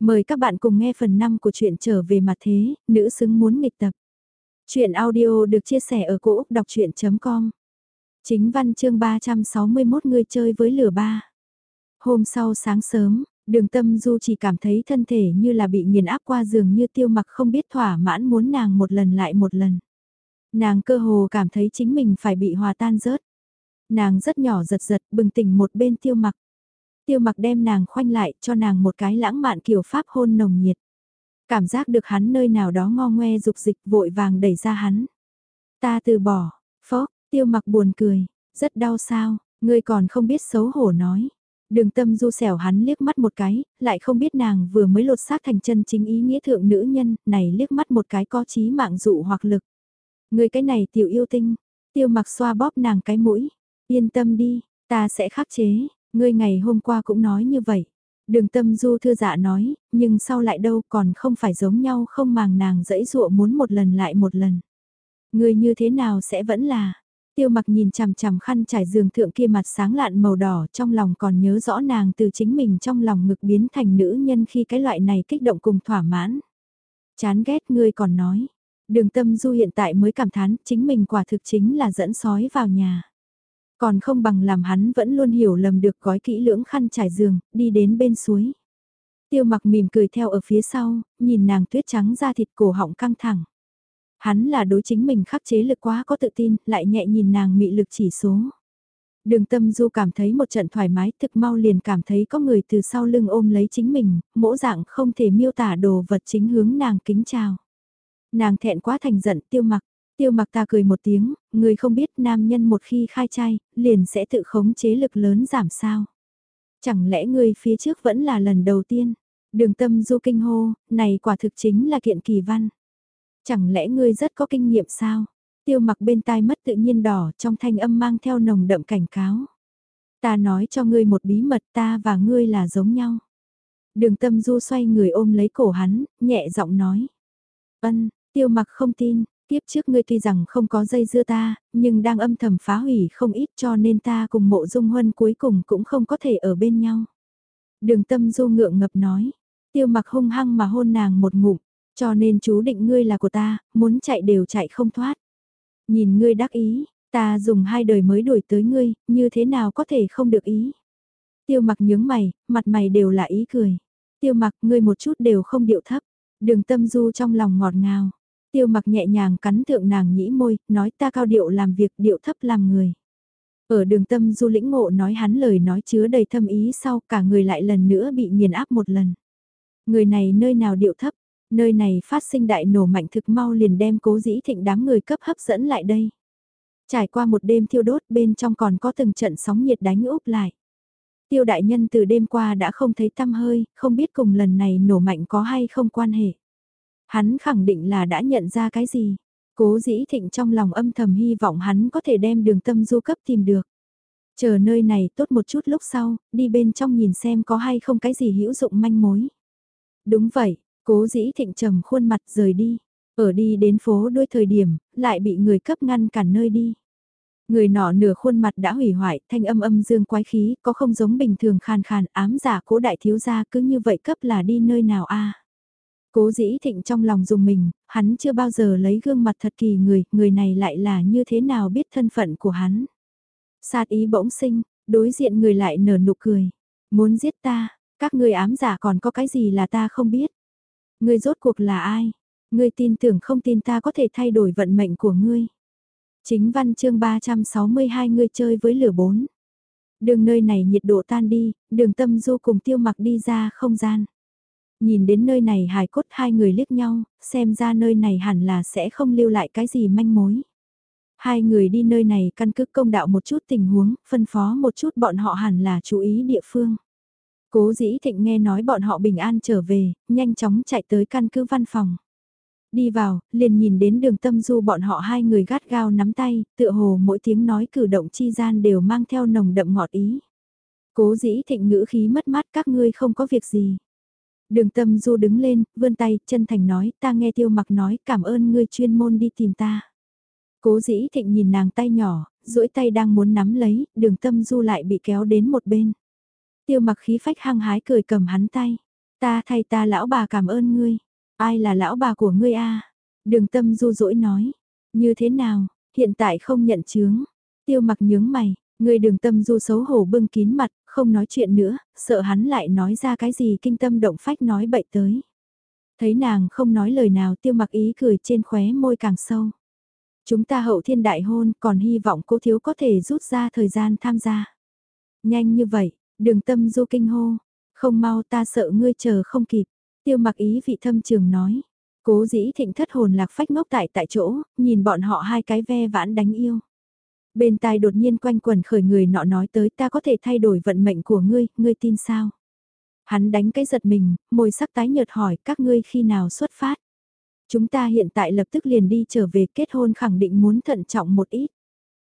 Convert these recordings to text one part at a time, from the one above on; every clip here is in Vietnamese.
Mời các bạn cùng nghe phần 5 của truyện trở về mặt thế, nữ xứng muốn nghịch tập. Chuyện audio được chia sẻ ở cỗ đọc chuyện.com Chính văn chương 361 người chơi với lửa ba. Hôm sau sáng sớm, đường tâm du chỉ cảm thấy thân thể như là bị nghiền áp qua giường như tiêu mặc không biết thỏa mãn muốn nàng một lần lại một lần. Nàng cơ hồ cảm thấy chính mình phải bị hòa tan rớt. Nàng rất nhỏ giật giật bừng tỉnh một bên tiêu mặc tiêu mặc đem nàng khoanh lại cho nàng một cái lãng mạn kiểu pháp hôn nồng nhiệt. Cảm giác được hắn nơi nào đó ngo ngoe dục dịch vội vàng đẩy ra hắn. Ta từ bỏ, phó, tiêu mặc buồn cười, rất đau sao, ngươi còn không biết xấu hổ nói. Đường tâm du xẻo hắn liếc mắt một cái, lại không biết nàng vừa mới lột xác thành chân chính ý nghĩa thượng nữ nhân, này liếc mắt một cái có trí mạng dụ hoặc lực. Người cái này tiểu yêu tinh, tiêu mặc xoa bóp nàng cái mũi, yên tâm đi, ta sẽ khắc chế, Ngươi ngày hôm qua cũng nói như vậy. Đường tâm du thư dạ nói, nhưng sau lại đâu còn không phải giống nhau không màng nàng dẫy dụa muốn một lần lại một lần. Ngươi như thế nào sẽ vẫn là, tiêu mặc nhìn chằm chằm khăn trải giường thượng kia mặt sáng lạn màu đỏ trong lòng còn nhớ rõ nàng từ chính mình trong lòng ngực biến thành nữ nhân khi cái loại này kích động cùng thỏa mãn. Chán ghét ngươi còn nói, đường tâm du hiện tại mới cảm thán chính mình quả thực chính là dẫn sói vào nhà. Còn không bằng làm hắn vẫn luôn hiểu lầm được gói kỹ lưỡng khăn trải giường, đi đến bên suối. Tiêu mặc mỉm cười theo ở phía sau, nhìn nàng tuyết trắng ra thịt cổ họng căng thẳng. Hắn là đối chính mình khắc chế lực quá có tự tin, lại nhẹ nhìn nàng mị lực chỉ số. Đường tâm du cảm thấy một trận thoải mái thực mau liền cảm thấy có người từ sau lưng ôm lấy chính mình, mỗ dạng không thể miêu tả đồ vật chính hướng nàng kính chào. Nàng thẹn quá thành giận tiêu mặc, Tiêu mặc ta cười một tiếng, người không biết nam nhân một khi khai trai, liền sẽ tự khống chế lực lớn giảm sao. Chẳng lẽ người phía trước vẫn là lần đầu tiên? Đường tâm du kinh hô, này quả thực chính là kiện kỳ văn. Chẳng lẽ ngươi rất có kinh nghiệm sao? Tiêu mặc bên tai mất tự nhiên đỏ trong thanh âm mang theo nồng đậm cảnh cáo. Ta nói cho ngươi một bí mật ta và ngươi là giống nhau. Đường tâm du xoay người ôm lấy cổ hắn, nhẹ giọng nói. Ân, tiêu mặc không tin, Tiếp trước ngươi tuy rằng không có dây dưa ta, nhưng đang âm thầm phá hủy không ít cho nên ta cùng mộ dung huân cuối cùng cũng không có thể ở bên nhau. Đường tâm du ngượng ngập nói, tiêu mặc hung hăng mà hôn nàng một ngụm, cho nên chú định ngươi là của ta, muốn chạy đều chạy không thoát. Nhìn ngươi đắc ý, ta dùng hai đời mới đuổi tới ngươi, như thế nào có thể không được ý. Tiêu mặc nhướng mày, mặt mày đều là ý cười. Tiêu mặc ngươi một chút đều không điệu thấp. Đường tâm du trong lòng ngọt ngào. Tiêu mặc nhẹ nhàng cắn thượng nàng nhĩ môi, nói ta cao điệu làm việc điệu thấp làm người. Ở đường tâm du lĩnh ngộ nói hắn lời nói chứa đầy thâm ý sau cả người lại lần nữa bị nghiền áp một lần. Người này nơi nào điệu thấp, nơi này phát sinh đại nổ mạnh thực mau liền đem cố dĩ thịnh đám người cấp hấp dẫn lại đây. Trải qua một đêm thiêu đốt bên trong còn có từng trận sóng nhiệt đánh úp lại. Tiêu đại nhân từ đêm qua đã không thấy tăm hơi, không biết cùng lần này nổ mạnh có hay không quan hệ. Hắn khẳng định là đã nhận ra cái gì. Cố dĩ thịnh trong lòng âm thầm hy vọng hắn có thể đem đường tâm du cấp tìm được. Chờ nơi này tốt một chút lúc sau, đi bên trong nhìn xem có hay không cái gì hữu dụng manh mối. Đúng vậy, cố dĩ thịnh trầm khuôn mặt rời đi. Ở đi đến phố đôi thời điểm, lại bị người cấp ngăn cản nơi đi. Người nọ nửa khuôn mặt đã hủy hoại, thanh âm âm dương quái khí, có không giống bình thường khàn khàn ám giả cố đại thiếu gia cứ như vậy cấp là đi nơi nào a Cố dĩ thịnh trong lòng dùng mình, hắn chưa bao giờ lấy gương mặt thật kỳ người, người này lại là như thế nào biết thân phận của hắn. Sát ý bỗng sinh, đối diện người lại nở nụ cười. Muốn giết ta, các ngươi ám giả còn có cái gì là ta không biết. Ngươi rốt cuộc là ai? Ngươi tin tưởng không tin ta có thể thay đổi vận mệnh của ngươi. Chính văn chương 362 ngươi chơi với lửa bốn. Đường nơi này nhiệt độ tan đi, đường tâm du cùng tiêu mặc đi ra không gian. Nhìn đến nơi này hài cốt hai người liếc nhau, xem ra nơi này hẳn là sẽ không lưu lại cái gì manh mối. Hai người đi nơi này căn cứ công đạo một chút tình huống, phân phó một chút bọn họ hẳn là chú ý địa phương. Cố dĩ thịnh nghe nói bọn họ bình an trở về, nhanh chóng chạy tới căn cứ văn phòng. Đi vào, liền nhìn đến đường tâm du bọn họ hai người gắt gao nắm tay, tựa hồ mỗi tiếng nói cử động chi gian đều mang theo nồng đậm ngọt ý. Cố dĩ thịnh ngữ khí mất mát các ngươi không có việc gì. Đường tâm du đứng lên, vươn tay, chân thành nói, ta nghe tiêu mặc nói, cảm ơn ngươi chuyên môn đi tìm ta. Cố dĩ thịnh nhìn nàng tay nhỏ, duỗi tay đang muốn nắm lấy, đường tâm du lại bị kéo đến một bên. Tiêu mặc khí phách hăng hái cười cầm hắn tay. Ta thay ta lão bà cảm ơn ngươi. Ai là lão bà của ngươi a? Đường tâm du dỗi nói. Như thế nào, hiện tại không nhận chướng. Tiêu mặc nhướng mày, ngươi đường tâm du xấu hổ bưng kín mặt, không nói chuyện nữa, sợ hắn lại nói ra cái gì kinh tâm động phách nói bậy tới. Thấy nàng không nói lời nào tiêu mặc ý cười trên khóe môi càng sâu. Chúng ta hậu thiên đại hôn còn hy vọng cô thiếu có thể rút ra thời gian tham gia. Nhanh như vậy, đường tâm du kinh hô, không mau ta sợ ngươi chờ không kịp. Tiêu mặc ý vị thâm trường nói. Cố dĩ thịnh thất hồn lạc phách ngốc tại tại chỗ, nhìn bọn họ hai cái ve vãn đánh yêu. Bên tai đột nhiên quanh quần khởi người nọ nói tới ta có thể thay đổi vận mệnh của ngươi, ngươi tin sao? Hắn đánh cái giật mình, môi sắc tái nhợt hỏi các ngươi khi nào xuất phát? Chúng ta hiện tại lập tức liền đi trở về kết hôn khẳng định muốn thận trọng một ít.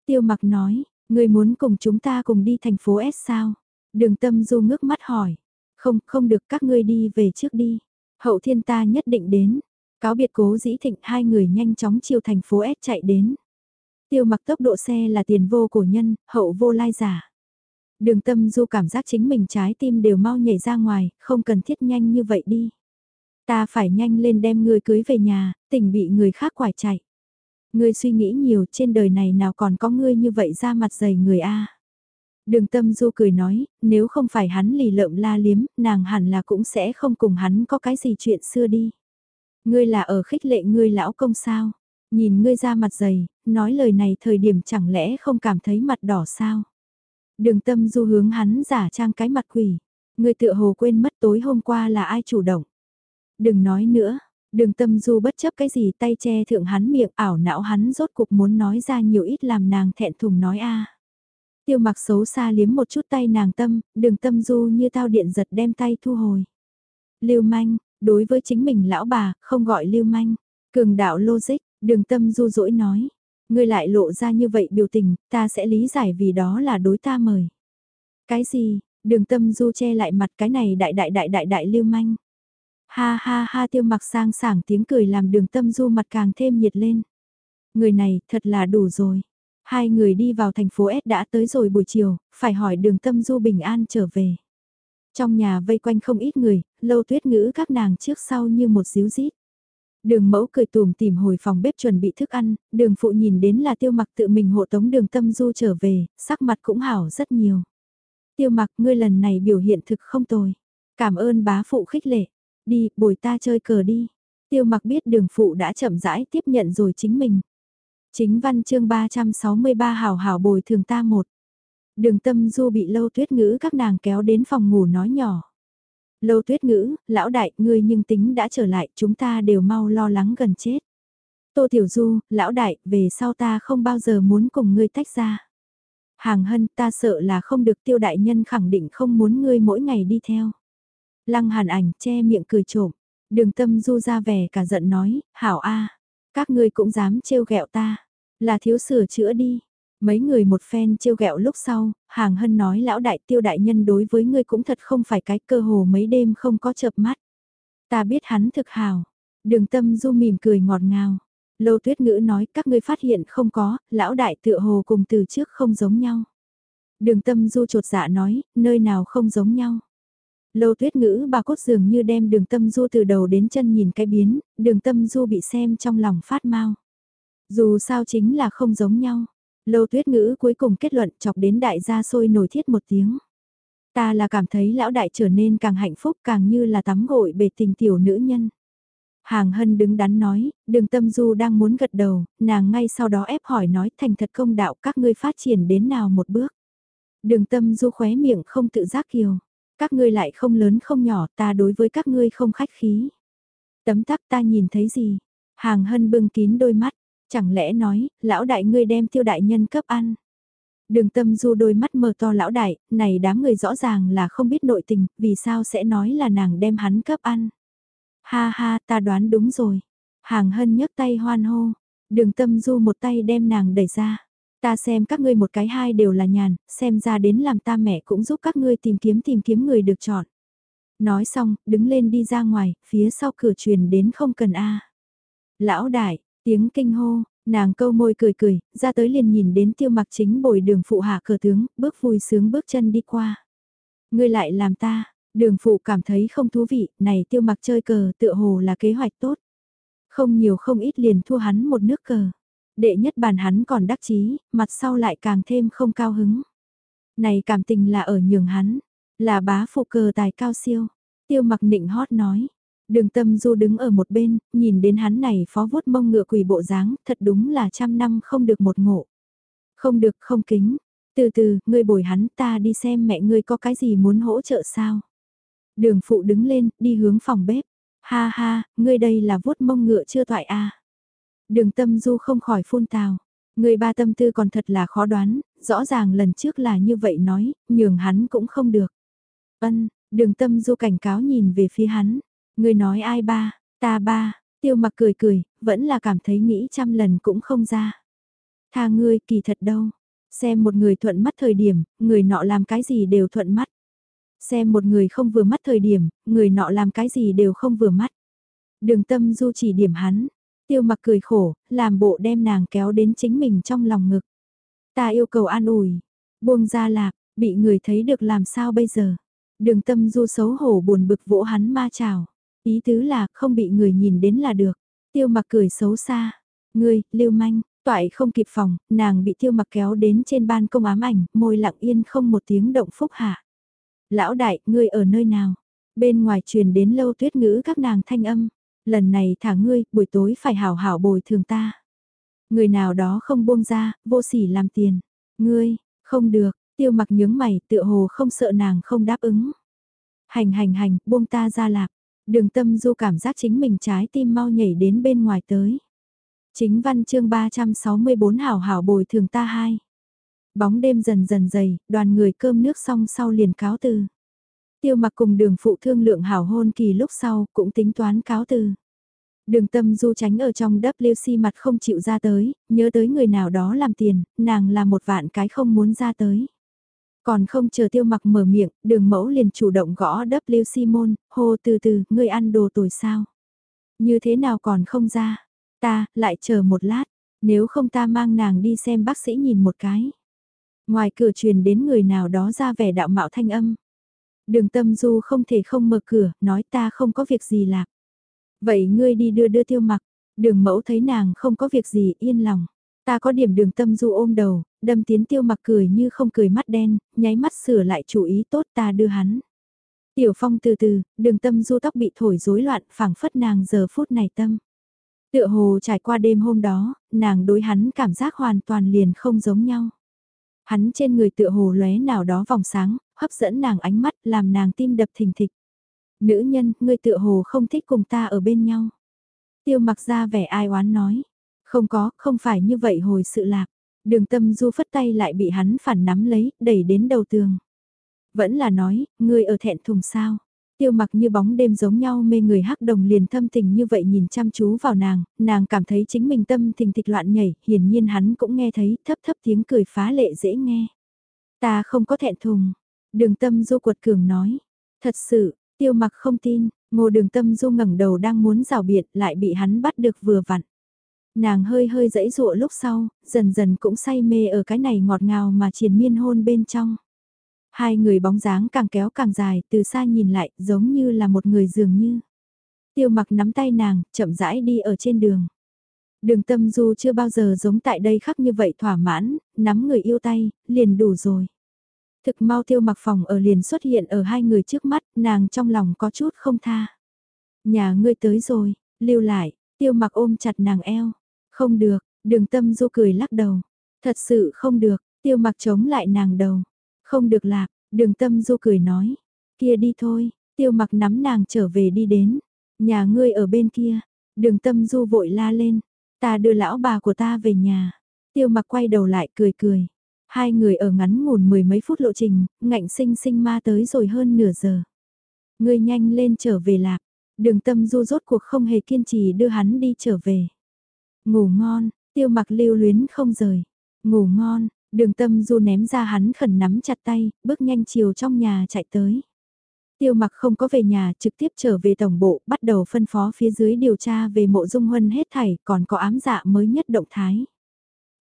Tiêu mặc nói, ngươi muốn cùng chúng ta cùng đi thành phố S sao? Đường tâm du ngước mắt hỏi. Không, không được các ngươi đi về trước đi. Hậu thiên ta nhất định đến. Cáo biệt cố dĩ thịnh hai người nhanh chóng chiều thành phố S chạy đến. Tiêu mặc tốc độ xe là tiền vô cổ nhân, hậu vô lai giả. Đường tâm du cảm giác chính mình trái tim đều mau nhảy ra ngoài, không cần thiết nhanh như vậy đi. Ta phải nhanh lên đem người cưới về nhà, tỉnh bị người khác quải chạy. Ngươi suy nghĩ nhiều trên đời này nào còn có ngươi như vậy ra mặt dày người A. Đường tâm du cười nói, nếu không phải hắn lì lợm la liếm, nàng hẳn là cũng sẽ không cùng hắn có cái gì chuyện xưa đi. Ngươi là ở khích lệ ngươi lão công sao? Nhìn ngươi ra mặt dày, nói lời này thời điểm chẳng lẽ không cảm thấy mặt đỏ sao? Đường tâm du hướng hắn giả trang cái mặt quỷ. người tựa hồ quên mất tối hôm qua là ai chủ động. Đừng nói nữa, đường tâm du bất chấp cái gì tay che thượng hắn miệng ảo não hắn rốt cục muốn nói ra nhiều ít làm nàng thẹn thùng nói a Tiêu mặc xấu xa liếm một chút tay nàng tâm, đường tâm du như tao điện giật đem tay thu hồi. Lưu manh, đối với chính mình lão bà, không gọi lưu manh. Cường đạo logic, đường tâm du dỗi nói. Ngươi lại lộ ra như vậy biểu tình, ta sẽ lý giải vì đó là đối ta mời. Cái gì, đường tâm du che lại mặt cái này đại đại đại đại đại lưu manh. Ha ha ha tiêu mặc sang sảng tiếng cười làm đường tâm du mặt càng thêm nhiệt lên. Người này thật là đủ rồi. Hai người đi vào thành phố S đã tới rồi buổi chiều, phải hỏi đường tâm du bình an trở về. Trong nhà vây quanh không ít người, lâu tuyết ngữ các nàng trước sau như một xíu dít Đường mẫu cười tùm tìm hồi phòng bếp chuẩn bị thức ăn, đường phụ nhìn đến là tiêu mặc tự mình hộ tống đường tâm du trở về, sắc mặt cũng hảo rất nhiều. Tiêu mặc ngươi lần này biểu hiện thực không tồi. Cảm ơn bá phụ khích lệ. Đi, bồi ta chơi cờ đi. Tiêu mặc biết đường phụ đã chậm rãi tiếp nhận rồi chính mình. Chính văn chương 363 hảo hảo bồi thường ta một. Đường tâm du bị lâu tuyết ngữ các nàng kéo đến phòng ngủ nói nhỏ. Lâu tuyết ngữ, lão đại, ngươi nhưng tính đã trở lại, chúng ta đều mau lo lắng gần chết. Tô Tiểu Du, lão đại, về sau ta không bao giờ muốn cùng ngươi tách ra. Hàng hân, ta sợ là không được tiêu đại nhân khẳng định không muốn ngươi mỗi ngày đi theo. Lăng hàn ảnh, che miệng cười trộm. Đường tâm du ra vẻ cả giận nói, hảo a các ngươi cũng dám trêu ghẹo ta. Là thiếu sửa chữa đi. Mấy người một phen trêu ghẹo lúc sau, hàng hân nói lão đại tiêu đại nhân đối với ngươi cũng thật không phải cái cơ hồ mấy đêm không có chợp mắt. Ta biết hắn thực hào. Đường tâm du mỉm cười ngọt ngào. Lâu tuyết ngữ nói các ngươi phát hiện không có, lão đại tựa hồ cùng từ trước không giống nhau. Đường tâm du trột dạ nói, nơi nào không giống nhau. Lâu tuyết ngữ bà cốt dường như đem đường tâm du từ đầu đến chân nhìn cái biến, đường tâm du bị xem trong lòng phát mau. Dù sao chính là không giống nhau. Lâu tuyết ngữ cuối cùng kết luận chọc đến đại gia sôi nổi thiết một tiếng. Ta là cảm thấy lão đại trở nên càng hạnh phúc càng như là tắm gội bề tình tiểu nữ nhân. Hàng hân đứng đắn nói, đường tâm du đang muốn gật đầu, nàng ngay sau đó ép hỏi nói thành thật công đạo các ngươi phát triển đến nào một bước. Đường tâm du khóe miệng không tự giác kiều. Các ngươi lại không lớn không nhỏ ta đối với các ngươi không khách khí. Tấm tắc ta nhìn thấy gì? Hàng hân bưng kín đôi mắt, Chẳng lẽ nói, lão đại ngươi đem tiêu đại nhân cấp ăn. Đường tâm du đôi mắt mờ to lão đại, này đám người rõ ràng là không biết nội tình, vì sao sẽ nói là nàng đem hắn cấp ăn. Ha ha, ta đoán đúng rồi. Hàng hân nhấc tay hoan hô, đường tâm du một tay đem nàng đẩy ra. Ta xem các ngươi một cái hai đều là nhàn, xem ra đến làm ta mẹ cũng giúp các ngươi tìm kiếm tìm kiếm người được chọn. Nói xong, đứng lên đi ra ngoài, phía sau cửa truyền đến không cần a. Lão đại, Tiếng kinh hô, nàng câu môi cười cười, ra tới liền nhìn đến tiêu mặc chính bồi đường phụ hạ cờ tướng, bước vui sướng bước chân đi qua. Ngươi lại làm ta, Đường phụ cảm thấy không thú vị, này tiêu mặc chơi cờ tựa hồ là kế hoạch tốt. Không nhiều không ít liền thua hắn một nước cờ. Đệ nhất bàn hắn còn đắc chí, mặt sau lại càng thêm không cao hứng. Này cảm tình là ở nhường hắn, là bá phụ cờ tài cao siêu. Tiêu mặc nịnh hót nói. Đường tâm du đứng ở một bên, nhìn đến hắn này phó vuốt mông ngựa quỷ bộ dáng, thật đúng là trăm năm không được một ngộ. Không được không kính. Từ từ, ngươi bồi hắn ta đi xem mẹ ngươi có cái gì muốn hỗ trợ sao. Đường phụ đứng lên, đi hướng phòng bếp. Ha ha, ngươi đây là vuốt mông ngựa chưa thoại a à. Đường tâm du không khỏi phun tào. Người ba tâm tư còn thật là khó đoán, rõ ràng lần trước là như vậy nói, nhường hắn cũng không được. Ân, đường tâm du cảnh cáo nhìn về phía hắn. Người nói ai ba, ta ba, tiêu mặc cười cười, vẫn là cảm thấy nghĩ trăm lần cũng không ra. Tha ngươi kỳ thật đâu, xem một người thuận mắt thời điểm, người nọ làm cái gì đều thuận mắt. Xem một người không vừa mắt thời điểm, người nọ làm cái gì đều không vừa mắt. Đường tâm du chỉ điểm hắn, tiêu mặc cười khổ, làm bộ đem nàng kéo đến chính mình trong lòng ngực. Ta yêu cầu an ủi, buông ra lạc, bị người thấy được làm sao bây giờ. Đường tâm du xấu hổ buồn bực vỗ hắn ma chào. Ý tứ là không bị người nhìn đến là được. Tiêu mặc cười xấu xa. Ngươi, lưu manh, toại không kịp phòng, nàng bị tiêu mặc kéo đến trên ban công ám ảnh, môi lặng yên không một tiếng động phúc hạ. Lão đại, ngươi ở nơi nào? Bên ngoài truyền đến lâu tuyết ngữ các nàng thanh âm. Lần này thả ngươi, buổi tối phải hảo hảo bồi thường ta. Người nào đó không buông ra, vô sỉ làm tiền. Ngươi, không được, tiêu mặc nhướng mày tựa hồ không sợ nàng không đáp ứng. Hành hành hành, buông ta ra lạc. Đường tâm du cảm giác chính mình trái tim mau nhảy đến bên ngoài tới. Chính văn chương 364 hảo hảo bồi thường ta hai. Bóng đêm dần dần dày, đoàn người cơm nước xong sau liền cáo từ. Tiêu mặc cùng đường phụ thương lượng hảo hôn kỳ lúc sau cũng tính toán cáo từ. Đường tâm du tránh ở trong WC mặt không chịu ra tới, nhớ tới người nào đó làm tiền, nàng là một vạn cái không muốn ra tới. Còn không chờ tiêu mặc mở miệng, đường mẫu liền chủ động gõ W Simon, hô từ từ, ngươi ăn đồ tồi sao? Như thế nào còn không ra? Ta, lại chờ một lát, nếu không ta mang nàng đi xem bác sĩ nhìn một cái. Ngoài cửa truyền đến người nào đó ra vẻ đạo mạo thanh âm. Đường tâm du không thể không mở cửa, nói ta không có việc gì lạc. Vậy ngươi đi đưa đưa tiêu mặc, đường mẫu thấy nàng không có việc gì yên lòng. Ta có điểm đường tâm du ôm đầu, đâm tiến tiêu mặc cười như không cười mắt đen, nháy mắt sửa lại chủ ý tốt ta đưa hắn. Tiểu phong từ từ, đường tâm du tóc bị thổi rối loạn phảng phất nàng giờ phút này tâm. Tựa hồ trải qua đêm hôm đó, nàng đối hắn cảm giác hoàn toàn liền không giống nhau. Hắn trên người tựa hồ lóe nào đó vòng sáng, hấp dẫn nàng ánh mắt làm nàng tim đập thình thịch. Nữ nhân, ngươi tựa hồ không thích cùng ta ở bên nhau. Tiêu mặc ra vẻ ai oán nói. Không có, không phải như vậy hồi sự lạc. Đường tâm du phất tay lại bị hắn phản nắm lấy, đẩy đến đầu tường. Vẫn là nói, ngươi ở thẹn thùng sao. Tiêu mặc như bóng đêm giống nhau mê người hắc đồng liền thâm tình như vậy nhìn chăm chú vào nàng, nàng cảm thấy chính mình tâm tình thịch loạn nhảy, hiển nhiên hắn cũng nghe thấy thấp thấp tiếng cười phá lệ dễ nghe. Ta không có thẹn thùng, đường tâm du cuột cường nói. Thật sự, tiêu mặc không tin, ngô đường tâm du ngẩng đầu đang muốn rào biệt lại bị hắn bắt được vừa vặn. Nàng hơi hơi dẫy dụa lúc sau, dần dần cũng say mê ở cái này ngọt ngào mà triền miên hôn bên trong. Hai người bóng dáng càng kéo càng dài, từ xa nhìn lại, giống như là một người dường như. Tiêu mặc nắm tay nàng, chậm rãi đi ở trên đường. Đường tâm du chưa bao giờ giống tại đây khắc như vậy thỏa mãn, nắm người yêu tay, liền đủ rồi. Thực mau tiêu mặc phòng ở liền xuất hiện ở hai người trước mắt, nàng trong lòng có chút không tha. Nhà ngươi tới rồi, lưu lại, tiêu mặc ôm chặt nàng eo. Không được, đường tâm du cười lắc đầu. Thật sự không được, tiêu mặc chống lại nàng đầu. Không được lạc, đường tâm du cười nói. Kia đi thôi, tiêu mặc nắm nàng trở về đi đến. Nhà ngươi ở bên kia, đường tâm du vội la lên. Ta đưa lão bà của ta về nhà. Tiêu mặc quay đầu lại cười cười. Hai người ở ngắn ngủn mười mấy phút lộ trình, ngạnh sinh sinh ma tới rồi hơn nửa giờ. Ngươi nhanh lên trở về lạc. Đường tâm du rốt cuộc không hề kiên trì đưa hắn đi trở về. Ngủ ngon, tiêu mặc lưu luyến không rời. Ngủ ngon, Đường tâm du ném ra hắn khẩn nắm chặt tay, bước nhanh chiều trong nhà chạy tới. Tiêu mặc không có về nhà trực tiếp trở về tổng bộ, bắt đầu phân phó phía dưới điều tra về mộ dung huân hết thảy, còn có ám dạ mới nhất động thái.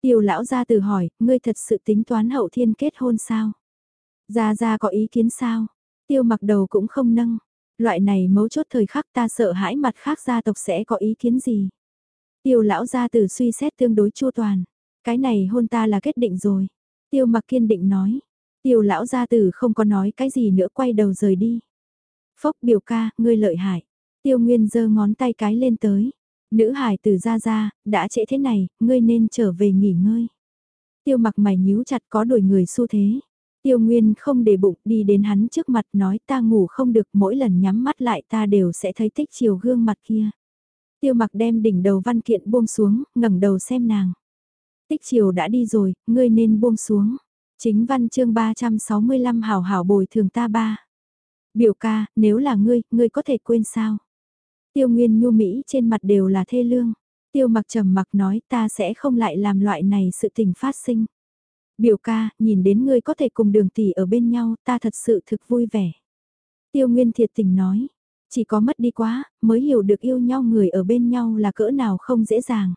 Tiêu lão ra từ hỏi, ngươi thật sự tính toán hậu thiên kết hôn sao? Gia Gia có ý kiến sao? Tiêu mặc đầu cũng không nâng. Loại này mấu chốt thời khắc ta sợ hãi mặt khác gia tộc sẽ có ý kiến gì. Tiêu lão gia tử suy xét tương đối chua toàn. Cái này hôn ta là kết định rồi. Tiêu mặc kiên định nói. Tiêu lão gia tử không có nói cái gì nữa quay đầu rời đi. Phốc biểu ca, ngươi lợi hại. Tiêu Nguyên giơ ngón tay cái lên tới. Nữ hải tử ra ra, đã trễ thế này, ngươi nên trở về nghỉ ngơi. Tiêu mặc mày nhíu chặt có đổi người xu thế. Tiêu Nguyên không để bụng đi đến hắn trước mặt nói ta ngủ không được mỗi lần nhắm mắt lại ta đều sẽ thấy tích chiều gương mặt kia. Tiêu mặc đem đỉnh đầu văn kiện buông xuống, ngẩng đầu xem nàng. Tích chiều đã đi rồi, ngươi nên buông xuống. Chính văn chương 365 hào hảo bồi thường ta ba. Biểu ca, nếu là ngươi, ngươi có thể quên sao? Tiêu Nguyên nhu Mỹ trên mặt đều là thê lương. Tiêu mặc trầm mặc nói ta sẽ không lại làm loại này sự tình phát sinh. Biểu ca, nhìn đến ngươi có thể cùng đường tỷ ở bên nhau, ta thật sự thực vui vẻ. Tiêu Nguyên thiệt tình nói, chỉ có mất đi quá, mới hiểu được yêu nhau người ở bên nhau là cỡ nào không dễ dàng.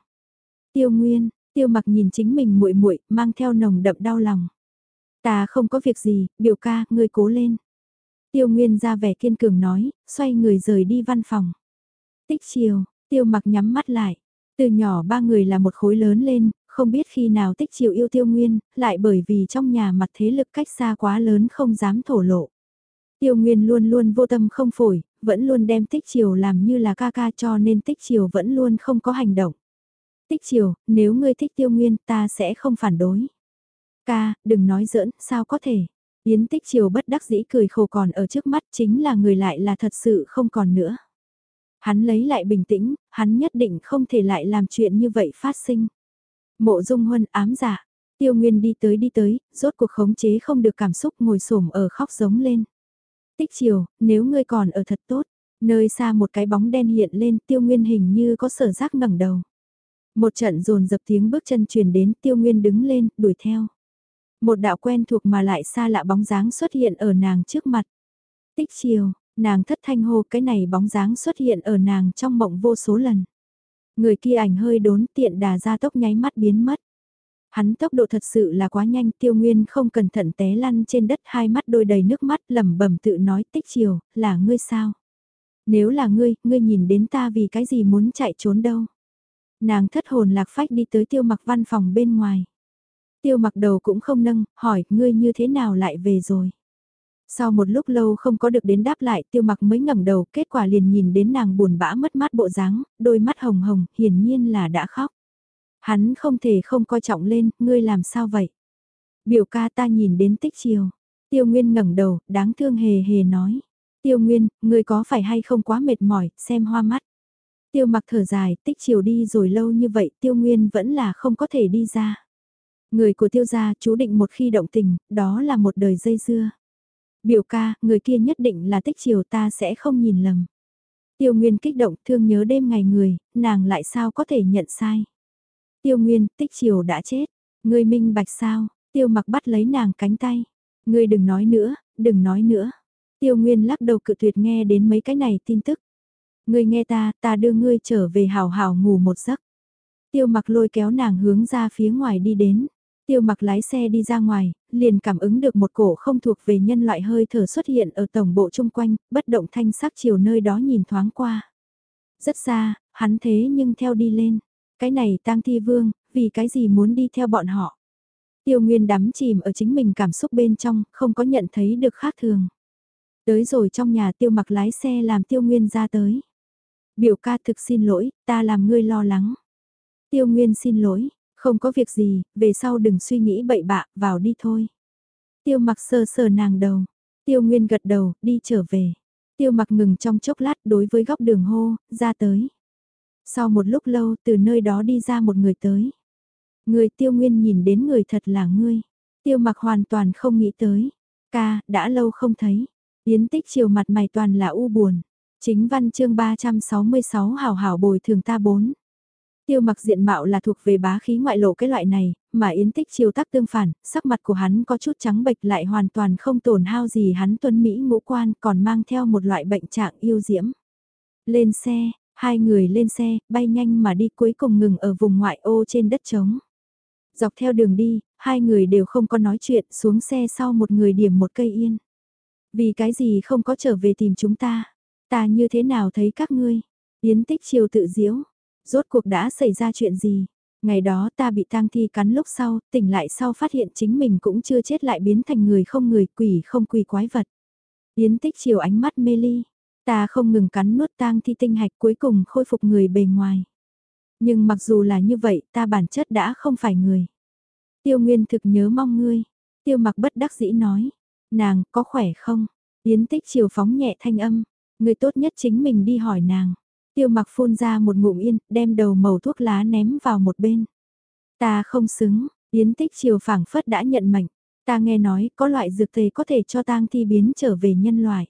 Tiêu Nguyên, Tiêu Mặc nhìn chính mình muội muội, mang theo nồng đậm đau lòng. Ta không có việc gì, biểu ca, ngươi cố lên. Tiêu Nguyên ra vẻ kiên cường nói, xoay người rời đi văn phòng. Tích chiều, Tiêu Mặc nhắm mắt lại. Từ nhỏ ba người là một khối lớn lên, không biết khi nào tích chiều yêu Tiêu Nguyên, lại bởi vì trong nhà mặt thế lực cách xa quá lớn không dám thổ lộ. Tiêu Nguyên luôn luôn vô tâm không phổi, vẫn luôn đem tích chiều làm như là ca ca cho nên tích chiều vẫn luôn không có hành động. Tích chiều, nếu ngươi thích Tiêu Nguyên ta sẽ không phản đối. Ca, đừng nói giỡn, sao có thể. Yến tích chiều bất đắc dĩ cười khổ còn ở trước mắt chính là người lại là thật sự không còn nữa. Hắn lấy lại bình tĩnh, hắn nhất định không thể lại làm chuyện như vậy phát sinh. Mộ dung huân ám giả, tiêu nguyên đi tới đi tới, rốt cuộc khống chế không được cảm xúc ngồi xổm ở khóc giống lên. Tích chiều, nếu ngươi còn ở thật tốt, nơi xa một cái bóng đen hiện lên tiêu nguyên hình như có sở giác ngẩng đầu. Một trận rồn dập tiếng bước chân truyền đến tiêu nguyên đứng lên, đuổi theo. Một đạo quen thuộc mà lại xa lạ bóng dáng xuất hiện ở nàng trước mặt. Tích chiều, nàng thất thanh hô cái này bóng dáng xuất hiện ở nàng trong mộng vô số lần. Người kia ảnh hơi đốn tiện đà ra tốc nháy mắt biến mất. Hắn tốc độ thật sự là quá nhanh tiêu nguyên không cẩn thận té lăn trên đất hai mắt đôi đầy nước mắt lẩm bẩm tự nói tích chiều, là ngươi sao? Nếu là ngươi, ngươi nhìn đến ta vì cái gì muốn chạy trốn đâu? Nàng thất hồn lạc phách đi tới tiêu mặc văn phòng bên ngoài. Tiêu mặc đầu cũng không nâng, hỏi, ngươi như thế nào lại về rồi? Sau một lúc lâu không có được đến đáp lại tiêu mặc mới ngẩng đầu kết quả liền nhìn đến nàng buồn bã mất mát bộ dáng, đôi mắt hồng hồng, hiển nhiên là đã khóc. Hắn không thể không coi trọng lên, ngươi làm sao vậy? Biểu ca ta nhìn đến tích chiều. Tiêu Nguyên ngẩng đầu, đáng thương hề hề nói. Tiêu Nguyên, ngươi có phải hay không quá mệt mỏi, xem hoa mắt. Tiêu mặc thở dài, tích chiều đi rồi lâu như vậy, Tiêu Nguyên vẫn là không có thể đi ra. Người của tiêu gia chú định một khi động tình, đó là một đời dây dưa. Biểu ca, người kia nhất định là tích chiều ta sẽ không nhìn lầm. Tiêu Nguyên kích động thương nhớ đêm ngày người, nàng lại sao có thể nhận sai. Tiêu Nguyên, tích chiều đã chết. Ngươi minh bạch sao, tiêu mặc bắt lấy nàng cánh tay. Ngươi đừng nói nữa, đừng nói nữa. Tiêu Nguyên lắc đầu cự tuyệt nghe đến mấy cái này tin tức. Ngươi nghe ta, ta đưa ngươi trở về hào hào ngủ một giấc. Tiêu mặc lôi kéo nàng hướng ra phía ngoài đi đến. Tiêu mặc lái xe đi ra ngoài, liền cảm ứng được một cổ không thuộc về nhân loại hơi thở xuất hiện ở tổng bộ chung quanh, bất động thanh sắc chiều nơi đó nhìn thoáng qua. Rất xa, hắn thế nhưng theo đi lên. Cái này tang thi vương, vì cái gì muốn đi theo bọn họ. Tiêu Nguyên đắm chìm ở chính mình cảm xúc bên trong, không có nhận thấy được khác thường. Tới rồi trong nhà tiêu mặc lái xe làm tiêu Nguyên ra tới. Biểu ca thực xin lỗi, ta làm ngươi lo lắng. Tiêu Nguyên xin lỗi, không có việc gì, về sau đừng suy nghĩ bậy bạ, vào đi thôi. Tiêu mặc sờ sờ nàng đầu. Tiêu Nguyên gật đầu, đi trở về. Tiêu mặc ngừng trong chốc lát đối với góc đường hô, ra tới. Sau một lúc lâu từ nơi đó đi ra một người tới. Người tiêu nguyên nhìn đến người thật là ngươi. Tiêu mặc hoàn toàn không nghĩ tới. Ca, đã lâu không thấy. Yến tích chiều mặt mày toàn là u buồn. Chính văn chương 366 hào hảo bồi thường ta bốn. Tiêu mặc diện mạo là thuộc về bá khí ngoại lộ cái loại này, mà yến tích chiều tác tương phản, sắc mặt của hắn có chút trắng bệch lại hoàn toàn không tổn hao gì hắn tuân Mỹ ngũ quan còn mang theo một loại bệnh trạng yêu diễm. Lên xe, Hai người lên xe, bay nhanh mà đi cuối cùng ngừng ở vùng ngoại ô trên đất trống. Dọc theo đường đi, hai người đều không có nói chuyện xuống xe sau một người điểm một cây yên. Vì cái gì không có trở về tìm chúng ta? Ta như thế nào thấy các ngươi? Yến tích chiều tự diễu. Rốt cuộc đã xảy ra chuyện gì? Ngày đó ta bị tang thi cắn lúc sau, tỉnh lại sau phát hiện chính mình cũng chưa chết lại biến thành người không người quỷ không quỷ quái vật. Yến tích chiều ánh mắt mê ly. Ta không ngừng cắn nuốt tang thi tinh hạch cuối cùng khôi phục người bề ngoài. Nhưng mặc dù là như vậy ta bản chất đã không phải người. Tiêu Nguyên thực nhớ mong ngươi. Tiêu mặc bất đắc dĩ nói. Nàng có khỏe không? Yến tích chiều phóng nhẹ thanh âm. Người tốt nhất chính mình đi hỏi nàng. Tiêu mặc phun ra một ngụm yên, đem đầu màu thuốc lá ném vào một bên. Ta không xứng, Yến tích chiều phảng phất đã nhận mệnh. Ta nghe nói có loại dược tề có thể cho tang thi biến trở về nhân loại.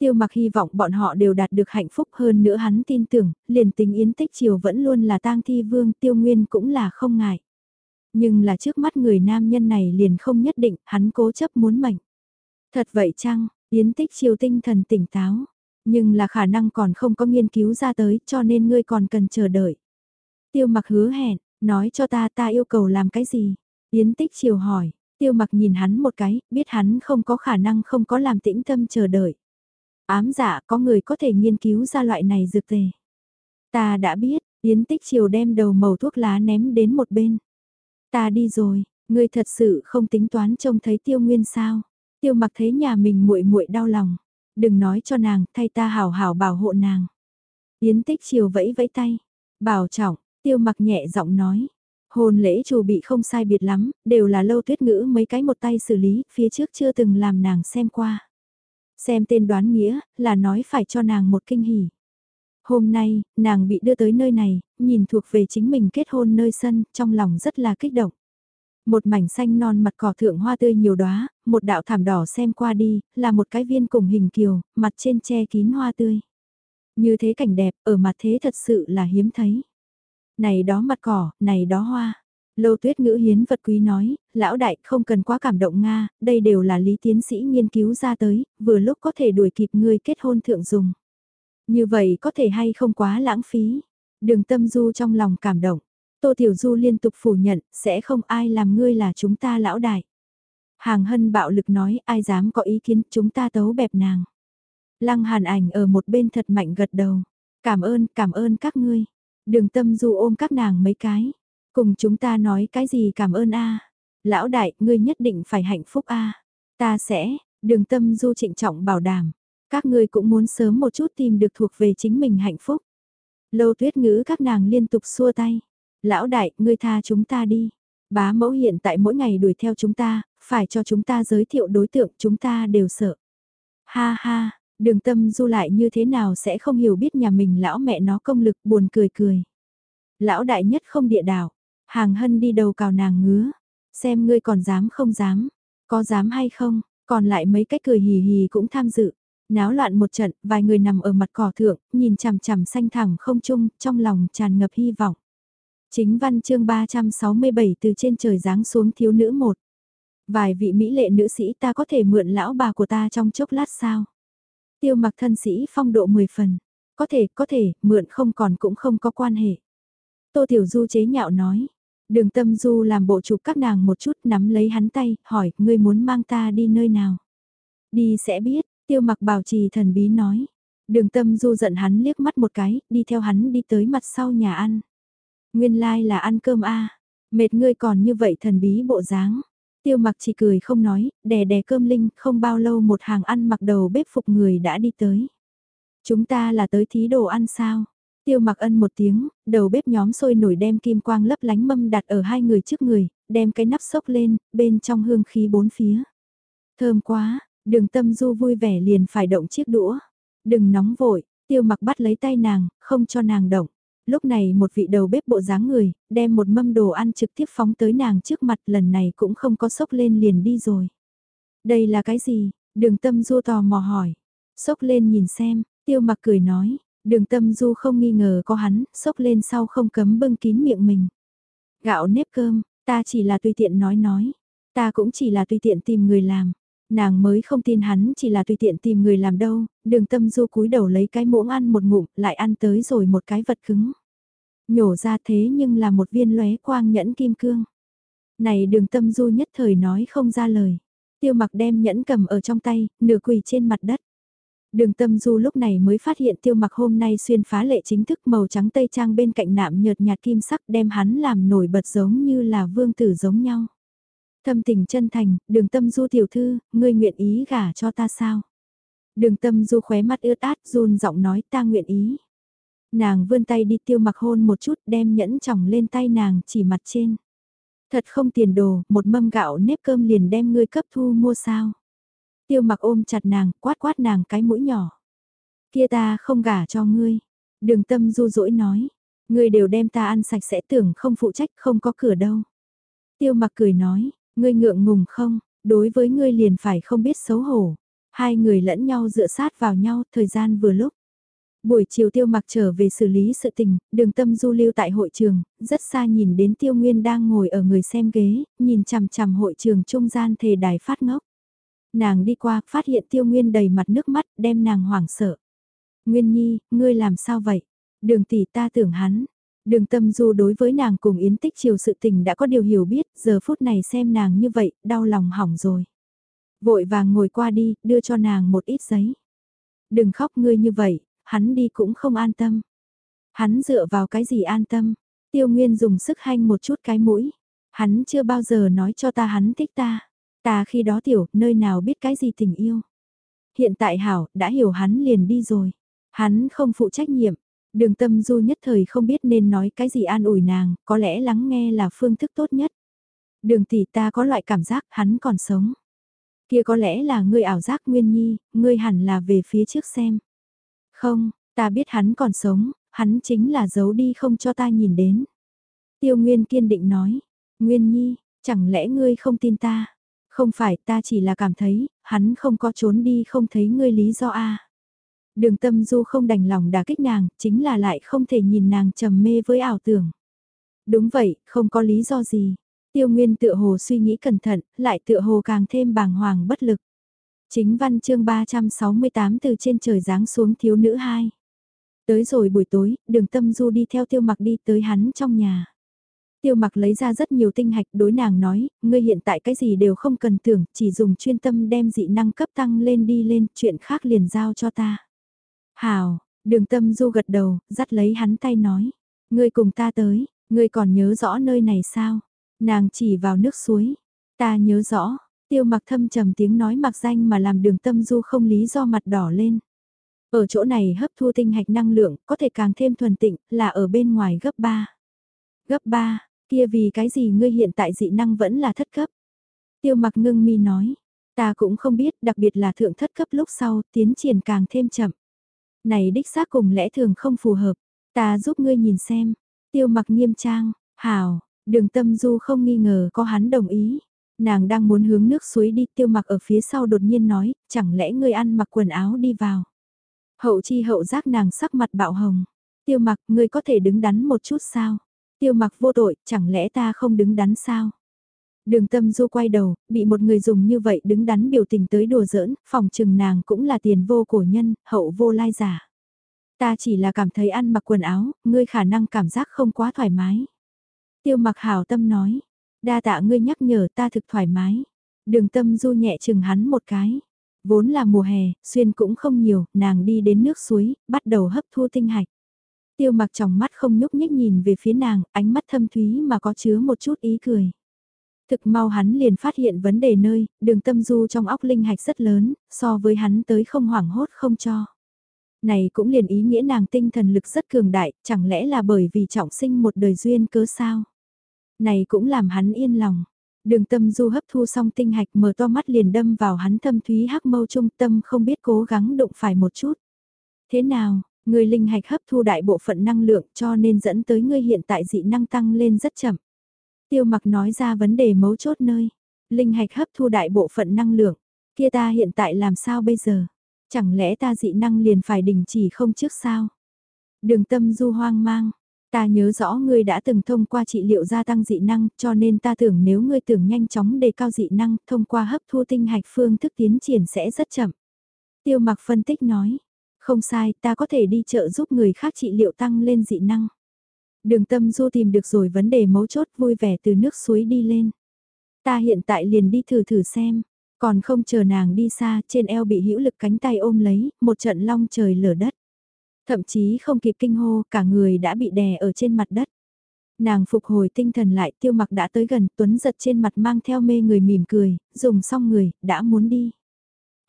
Tiêu mặc hy vọng bọn họ đều đạt được hạnh phúc hơn nữa hắn tin tưởng, liền tính Yến Tích chiều vẫn luôn là tang thi vương, tiêu nguyên cũng là không ngại. Nhưng là trước mắt người nam nhân này liền không nhất định, hắn cố chấp muốn mệnh. Thật vậy chăng, Yến Tích chiều tinh thần tỉnh táo, nhưng là khả năng còn không có nghiên cứu ra tới cho nên ngươi còn cần chờ đợi. Tiêu mặc hứa hẹn, nói cho ta ta yêu cầu làm cái gì? Yến Tích chiều hỏi, tiêu mặc nhìn hắn một cái, biết hắn không có khả năng không có làm tĩnh tâm chờ đợi. Ám giả có người có thể nghiên cứu ra loại này dược tề. Ta đã biết, Yến Tích Triều đem đầu màu thuốc lá ném đến một bên. Ta đi rồi, ngươi thật sự không tính toán trông thấy tiêu nguyên sao. Tiêu mặc thấy nhà mình muội muội đau lòng. Đừng nói cho nàng, thay ta hảo hảo bảo hộ nàng. Yến Tích Triều vẫy vẫy tay. Bảo trọng, tiêu mặc nhẹ giọng nói. Hồn lễ chủ bị không sai biệt lắm, đều là lâu tuyết ngữ mấy cái một tay xử lý, phía trước chưa từng làm nàng xem qua. Xem tên đoán nghĩa, là nói phải cho nàng một kinh hỉ. Hôm nay, nàng bị đưa tới nơi này, nhìn thuộc về chính mình kết hôn nơi sân, trong lòng rất là kích động. Một mảnh xanh non mặt cỏ thượng hoa tươi nhiều đóa, một đạo thảm đỏ xem qua đi, là một cái viên cùng hình kiều, mặt trên che kín hoa tươi. Như thế cảnh đẹp, ở mặt thế thật sự là hiếm thấy. Này đó mặt cỏ, này đó hoa. Lâu tuyết ngữ hiến vật quý nói, lão đại không cần quá cảm động Nga, đây đều là lý tiến sĩ nghiên cứu ra tới, vừa lúc có thể đuổi kịp người kết hôn thượng dùng. Như vậy có thể hay không quá lãng phí. Đường tâm du trong lòng cảm động. Tô Tiểu Du liên tục phủ nhận, sẽ không ai làm ngươi là chúng ta lão đại. Hàng hân bạo lực nói, ai dám có ý kiến, chúng ta tấu bẹp nàng. Lăng hàn ảnh ở một bên thật mạnh gật đầu. Cảm ơn, cảm ơn các ngươi. Đường tâm du ôm các nàng mấy cái. Cùng chúng ta nói cái gì cảm ơn a Lão đại, ngươi nhất định phải hạnh phúc a Ta sẽ, đường tâm du trịnh trọng bảo đảm. Các ngươi cũng muốn sớm một chút tìm được thuộc về chính mình hạnh phúc. Lâu tuyết ngữ các nàng liên tục xua tay. Lão đại, ngươi tha chúng ta đi. Bá mẫu hiện tại mỗi ngày đuổi theo chúng ta, phải cho chúng ta giới thiệu đối tượng chúng ta đều sợ. Ha ha, đường tâm du lại như thế nào sẽ không hiểu biết nhà mình lão mẹ nó công lực buồn cười cười. Lão đại nhất không địa đảo, hàng hân đi đầu cào nàng ngứa, xem ngươi còn dám không dám, có dám hay không, còn lại mấy cái cười hì hì cũng tham dự. Náo loạn một trận, vài người nằm ở mặt cỏ thượng, nhìn chằm chằm xanh thẳng không chung, trong lòng tràn ngập hy vọng. Chính văn chương 367 từ trên trời giáng xuống thiếu nữ một. Vài vị mỹ lệ nữ sĩ ta có thể mượn lão bà của ta trong chốc lát sao? Tiêu mặc thân sĩ phong độ 10 phần. Có thể, có thể, mượn không còn cũng không có quan hệ. Tô Tiểu Du chế nhạo nói. Đường tâm Du làm bộ chụp các nàng một chút nắm lấy hắn tay, hỏi, ngươi muốn mang ta đi nơi nào? Đi sẽ biết, tiêu mặc bảo trì thần bí nói. Đường tâm Du giận hắn liếc mắt một cái, đi theo hắn đi tới mặt sau nhà ăn. Nguyên lai like là ăn cơm a Mệt ngươi còn như vậy thần bí bộ dáng. Tiêu mặc chỉ cười không nói, đè đè cơm linh, không bao lâu một hàng ăn mặc đầu bếp phục người đã đi tới. Chúng ta là tới thí đồ ăn sao? Tiêu mặc ân một tiếng, đầu bếp nhóm sôi nổi đem kim quang lấp lánh mâm đặt ở hai người trước người, đem cái nắp sốc lên, bên trong hương khí bốn phía. Thơm quá, đường tâm du vui vẻ liền phải động chiếc đũa. Đừng nóng vội, tiêu mặc bắt lấy tay nàng, không cho nàng động. Lúc này một vị đầu bếp bộ dáng người, đem một mâm đồ ăn trực tiếp phóng tới nàng trước mặt lần này cũng không có sốc lên liền đi rồi. Đây là cái gì? Đường tâm du tò mò hỏi. Sốc lên nhìn xem, tiêu mặc cười nói. Đường tâm du không nghi ngờ có hắn, sốc lên sau không cấm bưng kín miệng mình. Gạo nếp cơm, ta chỉ là tùy tiện nói nói. Ta cũng chỉ là tùy tiện tìm người làm. Nàng mới không tin hắn chỉ là tùy tiện tìm người làm đâu, đường tâm du cúi đầu lấy cái muỗng ăn một ngụm, lại ăn tới rồi một cái vật cứng. Nhổ ra thế nhưng là một viên lóe quang nhẫn kim cương. Này đường tâm du nhất thời nói không ra lời. Tiêu mặc đem nhẫn cầm ở trong tay, nửa quỳ trên mặt đất. Đường tâm du lúc này mới phát hiện tiêu mặc hôm nay xuyên phá lệ chính thức màu trắng tây trang bên cạnh nạm nhợt nhạt kim sắc đem hắn làm nổi bật giống như là vương tử giống nhau. Thâm tình chân thành, đường tâm du tiểu thư, ngươi nguyện ý gả cho ta sao? Đường tâm du khóe mắt ướt át run giọng nói ta nguyện ý. Nàng vươn tay đi tiêu mặc hôn một chút đem nhẫn chồng lên tay nàng chỉ mặt trên. Thật không tiền đồ, một mâm gạo nếp cơm liền đem ngươi cấp thu mua sao. Tiêu mặc ôm chặt nàng, quát quát nàng cái mũi nhỏ. Kia ta không gả cho ngươi. Đường tâm du dỗi nói. Ngươi đều đem ta ăn sạch sẽ tưởng không phụ trách không có cửa đâu. Tiêu mặc cười nói, ngươi ngượng ngùng không, đối với ngươi liền phải không biết xấu hổ. Hai người lẫn nhau dựa sát vào nhau, thời gian vừa lúc. Buổi chiều tiêu mặc trở về xử lý sự tình, đường tâm du lưu tại hội trường, rất xa nhìn đến tiêu nguyên đang ngồi ở người xem ghế, nhìn chằm chằm hội trường trung gian thề đài phát ngốc. Nàng đi qua, phát hiện tiêu nguyên đầy mặt nước mắt, đem nàng hoảng sợ. Nguyên nhi, ngươi làm sao vậy? Đường tỷ ta tưởng hắn. Đường tâm du đối với nàng cùng yến tích chiều sự tình đã có điều hiểu biết, giờ phút này xem nàng như vậy, đau lòng hỏng rồi. Vội vàng ngồi qua đi, đưa cho nàng một ít giấy. Đừng khóc ngươi như vậy, hắn đi cũng không an tâm. Hắn dựa vào cái gì an tâm? Tiêu Nguyên dùng sức hanh một chút cái mũi. Hắn chưa bao giờ nói cho ta hắn thích ta. Ta khi đó tiểu, nơi nào biết cái gì tình yêu. Hiện tại Hảo, đã hiểu hắn liền đi rồi. Hắn không phụ trách nhiệm. Đường tâm du nhất thời không biết nên nói cái gì an ủi nàng, có lẽ lắng nghe là phương thức tốt nhất. Đường tỷ ta có loại cảm giác hắn còn sống. Kia có lẽ là ngươi ảo giác nguyên nhi, ngươi hẳn là về phía trước xem. Không, ta biết hắn còn sống, hắn chính là giấu đi không cho ta nhìn đến. Tiêu Nguyên kiên định nói, Nguyên Nhi, chẳng lẽ ngươi không tin ta? Không phải ta chỉ là cảm thấy, hắn không có trốn đi không thấy ngươi lý do a. Đường tâm du không đành lòng đả kích nàng, chính là lại không thể nhìn nàng trầm mê với ảo tưởng. Đúng vậy, không có lý do gì. Tiêu Nguyên tựa hồ suy nghĩ cẩn thận, lại tựa hồ càng thêm bàng hoàng bất lực. Chính văn chương 368 từ trên trời giáng xuống thiếu nữ hai. Tới rồi buổi tối, đường tâm du đi theo tiêu mặc đi tới hắn trong nhà. Tiêu mặc lấy ra rất nhiều tinh hạch đối nàng nói, ngươi hiện tại cái gì đều không cần tưởng, chỉ dùng chuyên tâm đem dị năng cấp tăng lên đi lên, chuyện khác liền giao cho ta. Hào, đường tâm du gật đầu, dắt lấy hắn tay nói, ngươi cùng ta tới, ngươi còn nhớ rõ nơi này sao? Nàng chỉ vào nước suối, ta nhớ rõ, Tiêu mặc thâm trầm tiếng nói mặc danh mà làm đường tâm du không lý do mặt đỏ lên. Ở chỗ này hấp thu tinh hạch năng lượng có thể càng thêm thuần tịnh là ở bên ngoài gấp 3. Gấp 3, kia vì cái gì ngươi hiện tại dị năng vẫn là thất cấp. Tiêu mặc ngưng mi nói, ta cũng không biết đặc biệt là thượng thất cấp lúc sau tiến triển càng thêm chậm. Này đích xác cùng lẽ thường không phù hợp, ta giúp ngươi nhìn xem. Tiêu mặc nghiêm trang, hào, đường tâm du không nghi ngờ có hắn đồng ý. Nàng đang muốn hướng nước suối đi tiêu mặc ở phía sau đột nhiên nói, chẳng lẽ ngươi ăn mặc quần áo đi vào. Hậu chi hậu giác nàng sắc mặt bạo hồng. Tiêu mặc, ngươi có thể đứng đắn một chút sao? Tiêu mặc vô tội, chẳng lẽ ta không đứng đắn sao? Đường tâm du quay đầu, bị một người dùng như vậy đứng đắn biểu tình tới đùa giỡn, phòng trừng nàng cũng là tiền vô cổ nhân, hậu vô lai giả. Ta chỉ là cảm thấy ăn mặc quần áo, ngươi khả năng cảm giác không quá thoải mái. Tiêu mặc hảo tâm nói, Đa tạ ngươi nhắc nhở ta thực thoải mái. Đường tâm du nhẹ chừng hắn một cái. Vốn là mùa hè, xuyên cũng không nhiều, nàng đi đến nước suối, bắt đầu hấp thu tinh hạch. Tiêu mặc trong mắt không nhúc nhích nhìn về phía nàng, ánh mắt thâm thúy mà có chứa một chút ý cười. Thực mau hắn liền phát hiện vấn đề nơi, đường tâm du trong óc linh hạch rất lớn, so với hắn tới không hoảng hốt không cho. Này cũng liền ý nghĩa nàng tinh thần lực rất cường đại, chẳng lẽ là bởi vì trọng sinh một đời duyên cớ sao? Này cũng làm hắn yên lòng. Đường tâm du hấp thu xong tinh hạch mở to mắt liền đâm vào hắn thâm thúy hắc mâu trung tâm không biết cố gắng đụng phải một chút. Thế nào, người linh hạch hấp thu đại bộ phận năng lượng cho nên dẫn tới ngươi hiện tại dị năng tăng lên rất chậm. Tiêu mặc nói ra vấn đề mấu chốt nơi. Linh hạch hấp thu đại bộ phận năng lượng. Kia ta hiện tại làm sao bây giờ? Chẳng lẽ ta dị năng liền phải đình chỉ không trước sao? Đường tâm du hoang mang. Ta nhớ rõ ngươi đã từng thông qua trị liệu gia tăng dị năng, cho nên ta tưởng nếu ngươi tưởng nhanh chóng đề cao dị năng, thông qua hấp thu tinh hạch phương thức tiến triển sẽ rất chậm. Tiêu mặc phân tích nói, không sai, ta có thể đi chợ giúp người khác trị liệu tăng lên dị năng. Đường tâm du tìm được rồi vấn đề mấu chốt vui vẻ từ nước suối đi lên. Ta hiện tại liền đi thử thử xem. Còn không chờ nàng đi xa, trên eo bị hữu lực cánh tay ôm lấy, một trận long trời lở đất. Thậm chí không kịp kinh hô, cả người đã bị đè ở trên mặt đất. Nàng phục hồi tinh thần lại, tiêu mặc đã tới gần, tuấn giật trên mặt mang theo mê người mỉm cười, dùng xong người, đã muốn đi.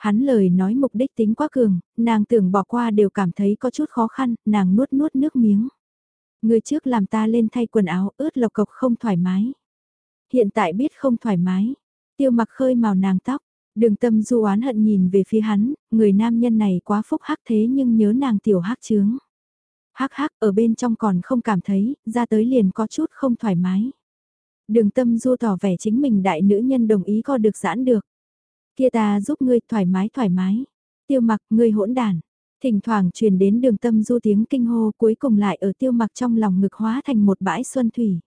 Hắn lời nói mục đích tính quá cường, nàng tưởng bỏ qua đều cảm thấy có chút khó khăn, nàng nuốt nuốt nước miếng. Người trước làm ta lên thay quần áo, ướt lộc cộc không thoải mái. Hiện tại biết không thoải mái, tiêu mặc khơi màu nàng tóc, đường tâm du oán hận nhìn về phía hắn, người nam nhân này quá phúc hắc thế nhưng nhớ nàng tiểu hắc chướng. Hắc hắc ở bên trong còn không cảm thấy, ra tới liền có chút không thoải mái. Đường tâm du tỏ vẻ chính mình đại nữ nhân đồng ý co được giãn được. Kia ta giúp ngươi thoải mái thoải mái. Tiêu mặc ngươi hỗn đàn. Thỉnh thoảng truyền đến đường tâm du tiếng kinh hô cuối cùng lại ở tiêu mặc trong lòng ngực hóa thành một bãi xuân thủy.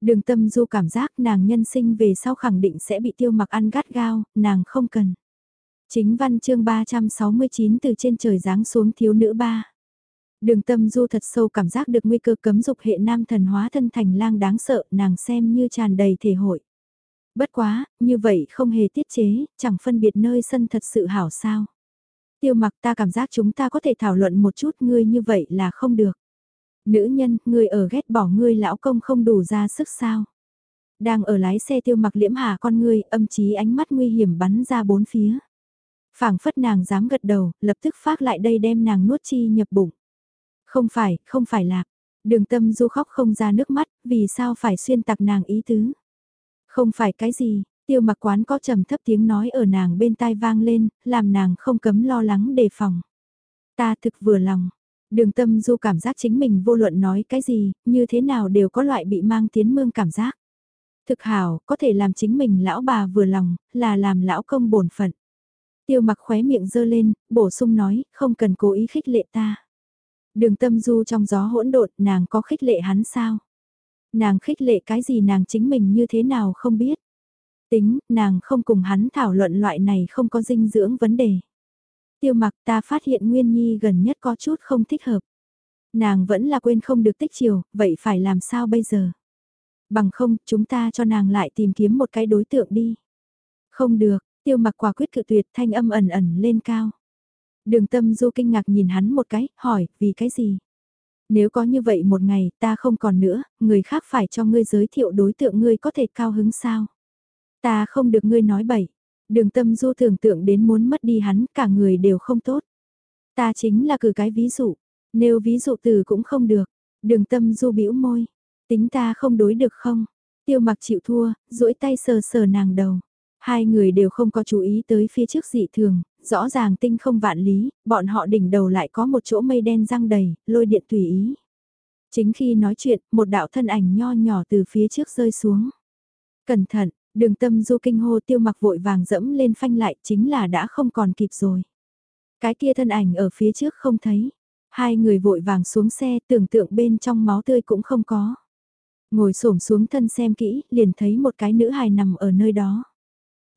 Đường tâm du cảm giác nàng nhân sinh về sau khẳng định sẽ bị tiêu mặc ăn gắt gao, nàng không cần. Chính văn chương 369 từ trên trời giáng xuống thiếu nữ ba. Đường tâm du thật sâu cảm giác được nguy cơ cấm dục hệ nam thần hóa thân thành lang đáng sợ nàng xem như tràn đầy thể hội. Bất quá, như vậy không hề tiết chế, chẳng phân biệt nơi sân thật sự hảo sao. Tiêu mặc ta cảm giác chúng ta có thể thảo luận một chút ngươi như vậy là không được. Nữ nhân, ngươi ở ghét bỏ ngươi lão công không đủ ra sức sao. Đang ở lái xe tiêu mặc liễm hà con ngươi, âm chí ánh mắt nguy hiểm bắn ra bốn phía. phảng phất nàng dám gật đầu, lập tức phát lại đây đem nàng nuốt chi nhập bụng. Không phải, không phải lạc. Đường tâm du khóc không ra nước mắt, vì sao phải xuyên tạc nàng ý tứ. Không phải cái gì, tiêu mặc quán có trầm thấp tiếng nói ở nàng bên tai vang lên, làm nàng không cấm lo lắng đề phòng. Ta thực vừa lòng. Đường tâm du cảm giác chính mình vô luận nói cái gì, như thế nào đều có loại bị mang tiến mương cảm giác. Thực hảo, có thể làm chính mình lão bà vừa lòng, là làm lão công bổn phận. Tiêu mặc khóe miệng dơ lên, bổ sung nói, không cần cố ý khích lệ ta. Đường tâm du trong gió hỗn độn, nàng có khích lệ hắn sao? Nàng khích lệ cái gì nàng chính mình như thế nào không biết. Tính, nàng không cùng hắn thảo luận loại này không có dinh dưỡng vấn đề. Tiêu mặc ta phát hiện Nguyên Nhi gần nhất có chút không thích hợp. Nàng vẫn là quên không được tích chiều, vậy phải làm sao bây giờ? Bằng không, chúng ta cho nàng lại tìm kiếm một cái đối tượng đi. Không được, tiêu mặc quả quyết cự tuyệt thanh âm ẩn ẩn lên cao. Đường tâm du kinh ngạc nhìn hắn một cái, hỏi, vì cái gì? Nếu có như vậy một ngày, ta không còn nữa, người khác phải cho ngươi giới thiệu đối tượng ngươi có thể cao hứng sao? Ta không được ngươi nói bậy. Đường tâm du tưởng tượng đến muốn mất đi hắn, cả người đều không tốt. Ta chính là cử cái ví dụ. Nếu ví dụ từ cũng không được. Đường tâm du bĩu môi. Tính ta không đối được không? Tiêu mặc chịu thua, duỗi tay sờ sờ nàng đầu. Hai người đều không có chú ý tới phía trước dị thường, rõ ràng tinh không vạn lý, bọn họ đỉnh đầu lại có một chỗ mây đen răng đầy, lôi điện tùy ý. Chính khi nói chuyện, một đạo thân ảnh nho nhỏ từ phía trước rơi xuống. Cẩn thận, đường tâm du kinh hô tiêu mặc vội vàng dẫm lên phanh lại chính là đã không còn kịp rồi. Cái kia thân ảnh ở phía trước không thấy. Hai người vội vàng xuống xe tưởng tượng bên trong máu tươi cũng không có. Ngồi xổm xuống thân xem kỹ, liền thấy một cái nữ hài nằm ở nơi đó.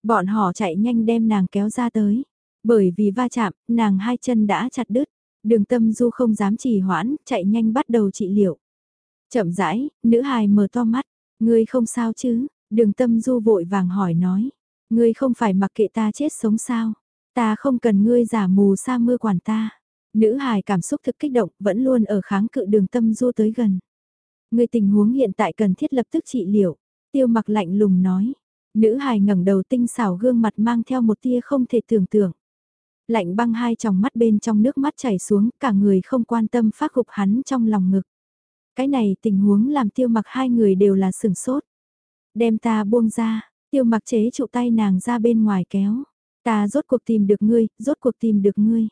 Bọn họ chạy nhanh đem nàng kéo ra tới. Bởi vì va chạm, nàng hai chân đã chặt đứt. Đường tâm du không dám trì hoãn, chạy nhanh bắt đầu trị liệu. Chậm rãi, nữ hài mở to mắt. Ngươi không sao chứ? Đường tâm du vội vàng hỏi nói. Ngươi không phải mặc kệ ta chết sống sao? Ta không cần ngươi giả mù sa mưa quản ta. Nữ hài cảm xúc thực kích động, vẫn luôn ở kháng cự đường tâm du tới gần. Ngươi tình huống hiện tại cần thiết lập tức trị liệu. Tiêu mặc lạnh lùng nói. Nữ hài ngẩng đầu tinh xảo gương mặt mang theo một tia không thể tưởng tượng. Lạnh băng hai tròng mắt bên trong nước mắt chảy xuống, cả người không quan tâm phát gục hắn trong lòng ngực. Cái này tình huống làm tiêu mặc hai người đều là sừng sốt. Đem ta buông ra, tiêu mặc chế trụ tay nàng ra bên ngoài kéo. Ta rốt cuộc tìm được ngươi, rốt cuộc tìm được ngươi.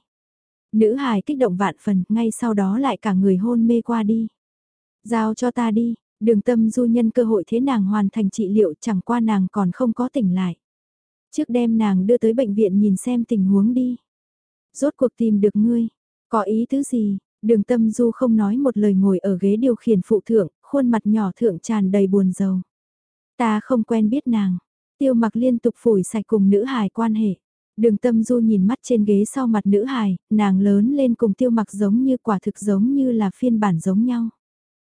Nữ hài kích động vạn phần, ngay sau đó lại cả người hôn mê qua đi. Giao cho ta đi, đường tâm du nhân cơ hội thế nàng hoàn thành trị liệu chẳng qua nàng còn không có tỉnh lại. Trước đem nàng đưa tới bệnh viện nhìn xem tình huống đi. Rốt cuộc tìm được ngươi, có ý tứ gì, đường tâm du không nói một lời ngồi ở ghế điều khiển phụ thượng, khuôn mặt nhỏ thượng tràn đầy buồn rầu. Ta không quen biết nàng, tiêu mặc liên tục phủi sạch cùng nữ hài quan hệ. Đường tâm du nhìn mắt trên ghế sau mặt nữ hài, nàng lớn lên cùng tiêu mặc giống như quả thực giống như là phiên bản giống nhau.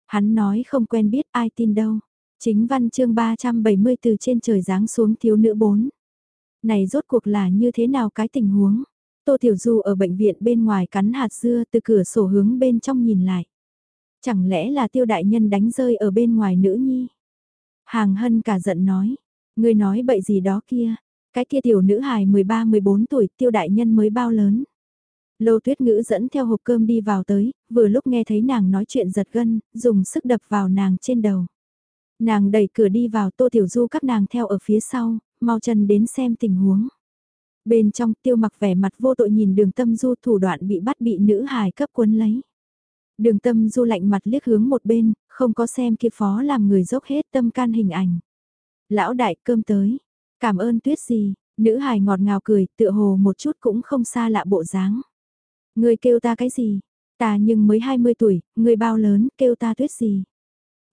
Hắn nói không quen biết ai tin đâu. Chính văn chương 370 từ trên trời giáng xuống thiếu nữ 4. Này rốt cuộc là như thế nào cái tình huống? Tô Tiểu Du ở bệnh viện bên ngoài cắn hạt dưa từ cửa sổ hướng bên trong nhìn lại. Chẳng lẽ là tiêu đại nhân đánh rơi ở bên ngoài nữ nhi? Hàng hân cả giận nói, người nói bậy gì đó kia, cái kia tiểu nữ hài 13-14 tuổi tiêu đại nhân mới bao lớn. Lâu tuyết ngữ dẫn theo hộp cơm đi vào tới, vừa lúc nghe thấy nàng nói chuyện giật gân, dùng sức đập vào nàng trên đầu. Nàng đẩy cửa đi vào tô tiểu du các nàng theo ở phía sau, mau chân đến xem tình huống. Bên trong tiêu mặc vẻ mặt vô tội nhìn đường tâm du thủ đoạn bị bắt bị nữ hài cấp cuốn lấy. Đường tâm du lạnh mặt liếc hướng một bên, không có xem kia phó làm người dốc hết tâm can hình ảnh. Lão đại cơm tới, cảm ơn tuyết gì, nữ hài ngọt ngào cười, tựa hồ một chút cũng không xa lạ bộ dáng. Người kêu ta cái gì? Ta nhưng mới 20 tuổi, người bao lớn, kêu ta tuyết gì?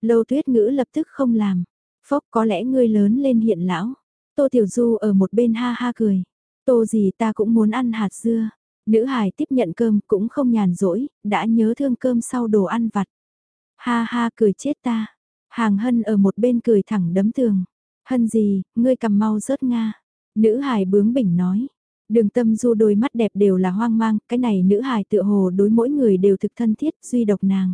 Lâu tuyết ngữ lập tức không làm. Phốc có lẽ ngươi lớn lên hiện lão. Tô Tiểu Du ở một bên ha ha cười. Tô gì ta cũng muốn ăn hạt dưa. Nữ hài tiếp nhận cơm cũng không nhàn rỗi, đã nhớ thương cơm sau đồ ăn vặt. Ha ha cười chết ta. Hàng hân ở một bên cười thẳng đấm tường. Hân gì, ngươi cầm mau rớt nga. Nữ hài bướng bỉnh nói. Đường tâm du đôi mắt đẹp đều là hoang mang, cái này nữ hài tựa hồ đối mỗi người đều thực thân thiết, duy độc nàng.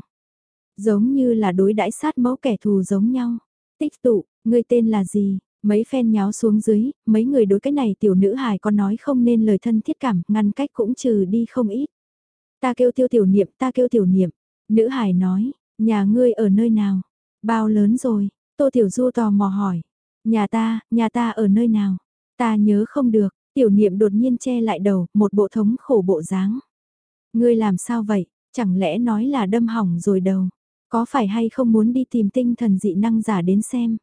Giống như là đối đãi sát mẫu kẻ thù giống nhau. Tích tụ, ngươi tên là gì? Mấy phen nháo xuống dưới, mấy người đối cái này tiểu nữ hài có nói không nên lời thân thiết cảm, ngăn cách cũng trừ đi không ít. Ta kêu tiêu tiểu niệm, ta kêu tiểu niệm. Nữ hài nói, nhà ngươi ở nơi nào? Bao lớn rồi? Tô Tiểu Du tò mò hỏi. Nhà ta, nhà ta ở nơi nào? Ta nhớ không được, tiểu niệm đột nhiên che lại đầu, một bộ thống khổ bộ dáng. Ngươi làm sao vậy? Chẳng lẽ nói là đâm hỏng rồi đầu? Có phải hay không muốn đi tìm tinh thần dị năng giả đến xem?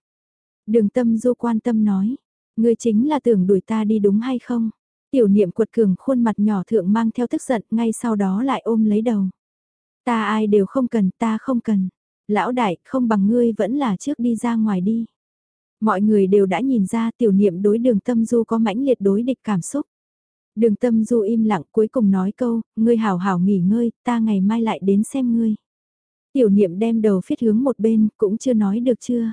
Đường tâm du quan tâm nói. Ngươi chính là tưởng đuổi ta đi đúng hay không? Tiểu niệm quật cường khuôn mặt nhỏ thượng mang theo tức giận ngay sau đó lại ôm lấy đầu. Ta ai đều không cần, ta không cần. Lão đại, không bằng ngươi vẫn là trước đi ra ngoài đi. Mọi người đều đã nhìn ra tiểu niệm đối đường tâm du có mãnh liệt đối địch cảm xúc. Đường tâm du im lặng cuối cùng nói câu, ngươi hảo hảo nghỉ ngơi, ta ngày mai lại đến xem ngươi. Tiểu niệm đem đầu phiết hướng một bên, cũng chưa nói được chưa.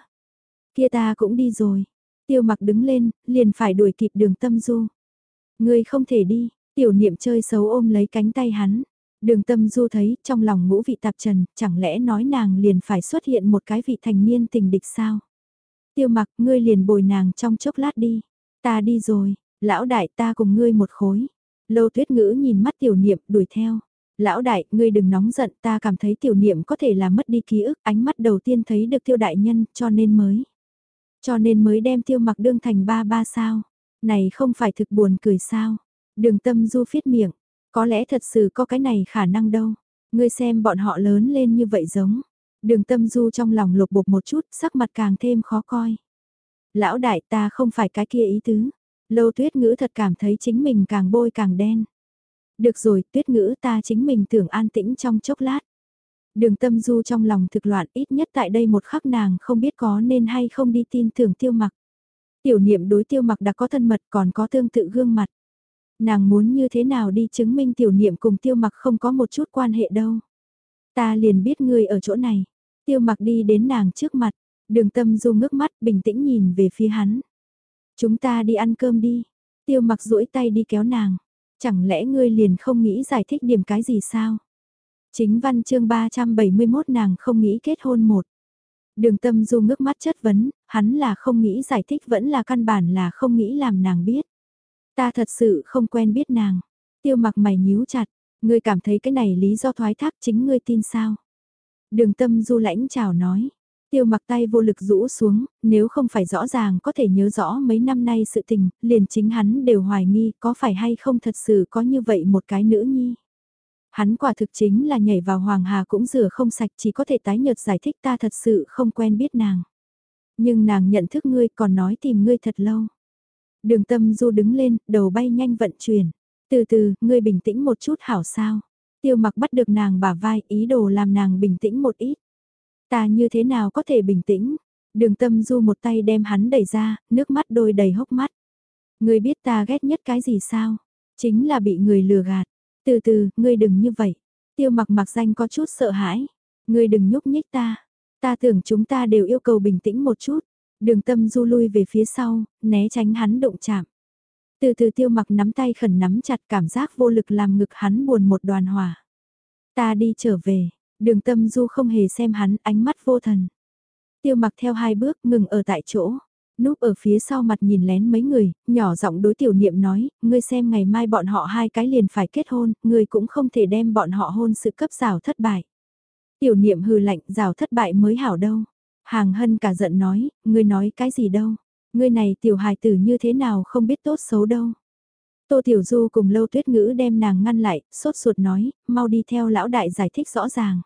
Kia ta cũng đi rồi. Tiêu mặc đứng lên, liền phải đuổi kịp đường tâm du. Ngươi không thể đi, tiểu niệm chơi xấu ôm lấy cánh tay hắn. Đường tâm du thấy trong lòng ngũ vị tạp trần, chẳng lẽ nói nàng liền phải xuất hiện một cái vị thành niên tình địch sao? Tiêu mặc ngươi liền bồi nàng trong chốc lát đi. Ta đi rồi, lão đại ta cùng ngươi một khối. Lâu tuyết ngữ nhìn mắt tiểu niệm đuổi theo. Lão đại, ngươi đừng nóng giận ta cảm thấy tiểu niệm có thể là mất đi ký ức, ánh mắt đầu tiên thấy được tiêu đại nhân cho nên mới. Cho nên mới đem tiêu mặc đương thành ba ba sao. Này không phải thực buồn cười sao. Đường tâm du phiết miệng, có lẽ thật sự có cái này khả năng đâu. Ngươi xem bọn họ lớn lên như vậy giống. Đường tâm du trong lòng lục bục một chút, sắc mặt càng thêm khó coi. Lão đại ta không phải cái kia ý tứ. Lâu tuyết ngữ thật cảm thấy chính mình càng bôi càng đen. Được rồi, tuyết ngữ ta chính mình tưởng an tĩnh trong chốc lát. Đường tâm du trong lòng thực loạn, ít nhất tại đây một khắc nàng không biết có nên hay không đi tin tưởng tiêu mặc. Tiểu niệm đối tiêu mặc đã có thân mật, còn có tương tự gương mặt. Nàng muốn như thế nào đi chứng minh tiểu niệm cùng tiêu mặc không có một chút quan hệ đâu. Ta liền biết ngươi ở chỗ này. Tiêu mặc đi đến nàng trước mặt. Đường tâm du ngước mắt, bình tĩnh nhìn về phía hắn. Chúng ta đi ăn cơm đi. Tiêu mặc duỗi tay đi kéo nàng. Chẳng lẽ ngươi liền không nghĩ giải thích điểm cái gì sao? Chính văn chương 371 nàng không nghĩ kết hôn một. Đường tâm du ngước mắt chất vấn, hắn là không nghĩ giải thích vẫn là căn bản là không nghĩ làm nàng biết. Ta thật sự không quen biết nàng. Tiêu mặc mày nhíu chặt, ngươi cảm thấy cái này lý do thoái thác chính ngươi tin sao? Đường tâm du lãnh chào nói. Tiêu mặc tay vô lực rũ xuống, nếu không phải rõ ràng có thể nhớ rõ mấy năm nay sự tình, liền chính hắn đều hoài nghi có phải hay không thật sự có như vậy một cái nữ nhi. Hắn quả thực chính là nhảy vào Hoàng Hà cũng rửa không sạch chỉ có thể tái nhợt giải thích ta thật sự không quen biết nàng. Nhưng nàng nhận thức ngươi còn nói tìm ngươi thật lâu. Đường tâm du đứng lên, đầu bay nhanh vận chuyển. Từ từ, ngươi bình tĩnh một chút hảo sao. Tiêu mặc bắt được nàng bả vai, ý đồ làm nàng bình tĩnh một ít. Ta như thế nào có thể bình tĩnh? Đường tâm du một tay đem hắn đẩy ra, nước mắt đôi đầy hốc mắt. Ngươi biết ta ghét nhất cái gì sao? Chính là bị người lừa gạt. Từ từ, ngươi đừng như vậy. Tiêu mặc mặc danh có chút sợ hãi. Ngươi đừng nhúc nhích ta. Ta tưởng chúng ta đều yêu cầu bình tĩnh một chút. Đường tâm du lui về phía sau, né tránh hắn động chạm. Từ từ tiêu mặc nắm tay khẩn nắm chặt cảm giác vô lực làm ngực hắn buồn một đoàn hòa, Ta đi trở về, đường tâm du không hề xem hắn ánh mắt vô thần. Tiêu mặc theo hai bước ngừng ở tại chỗ. Núp ở phía sau mặt nhìn lén mấy người, nhỏ giọng đối tiểu niệm nói, ngươi xem ngày mai bọn họ hai cái liền phải kết hôn, ngươi cũng không thể đem bọn họ hôn sự cấp rào thất bại. Tiểu niệm hừ lạnh rào thất bại mới hảo đâu. Hàng hân cả giận nói, ngươi nói cái gì đâu. Ngươi này tiểu hài tử như thế nào không biết tốt xấu đâu. Tô Tiểu Du cùng Lâu Tuyết Ngữ đem nàng ngăn lại, sốt ruột nói, mau đi theo lão đại giải thích rõ ràng.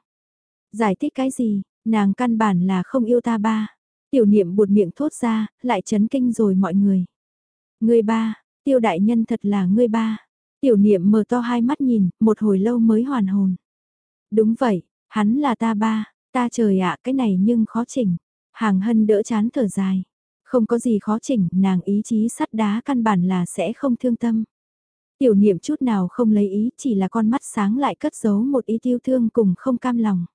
Giải thích cái gì, nàng căn bản là không yêu ta ba. Tiểu niệm buột miệng thốt ra, lại chấn kinh rồi mọi người. Người ba, tiêu đại nhân thật là người ba. Tiểu niệm mở to hai mắt nhìn, một hồi lâu mới hoàn hồn. Đúng vậy, hắn là ta ba, ta trời ạ cái này nhưng khó chỉnh. Hàng hân đỡ chán thở dài. Không có gì khó chỉnh, nàng ý chí sắt đá căn bản là sẽ không thương tâm. Tiểu niệm chút nào không lấy ý, chỉ là con mắt sáng lại cất giấu một ý tiêu thương cùng không cam lòng.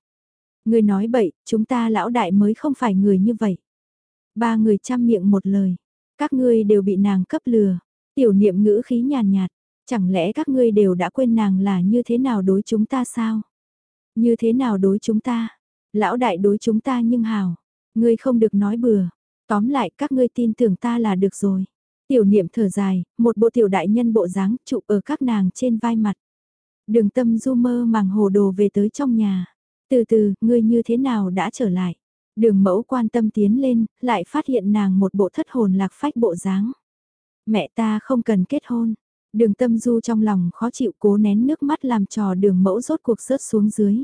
Người nói bậy, chúng ta lão đại mới không phải người như vậy. Ba người chăm miệng một lời. Các ngươi đều bị nàng cấp lừa. Tiểu niệm ngữ khí nhàn nhạt, Chẳng lẽ các ngươi đều đã quên nàng là như thế nào đối chúng ta sao? Như thế nào đối chúng ta? Lão đại đối chúng ta nhưng hào. Ngươi không được nói bừa. Tóm lại các ngươi tin tưởng ta là được rồi. Tiểu niệm thở dài, một bộ tiểu đại nhân bộ dáng trụ ở các nàng trên vai mặt. Đường tâm du mơ màng hồ đồ về tới trong nhà. Từ từ, ngươi như thế nào đã trở lại? Đường mẫu quan tâm tiến lên, lại phát hiện nàng một bộ thất hồn lạc phách bộ dáng. Mẹ ta không cần kết hôn. Đường tâm du trong lòng khó chịu cố nén nước mắt làm trò đường mẫu rốt cuộc rớt xuống dưới.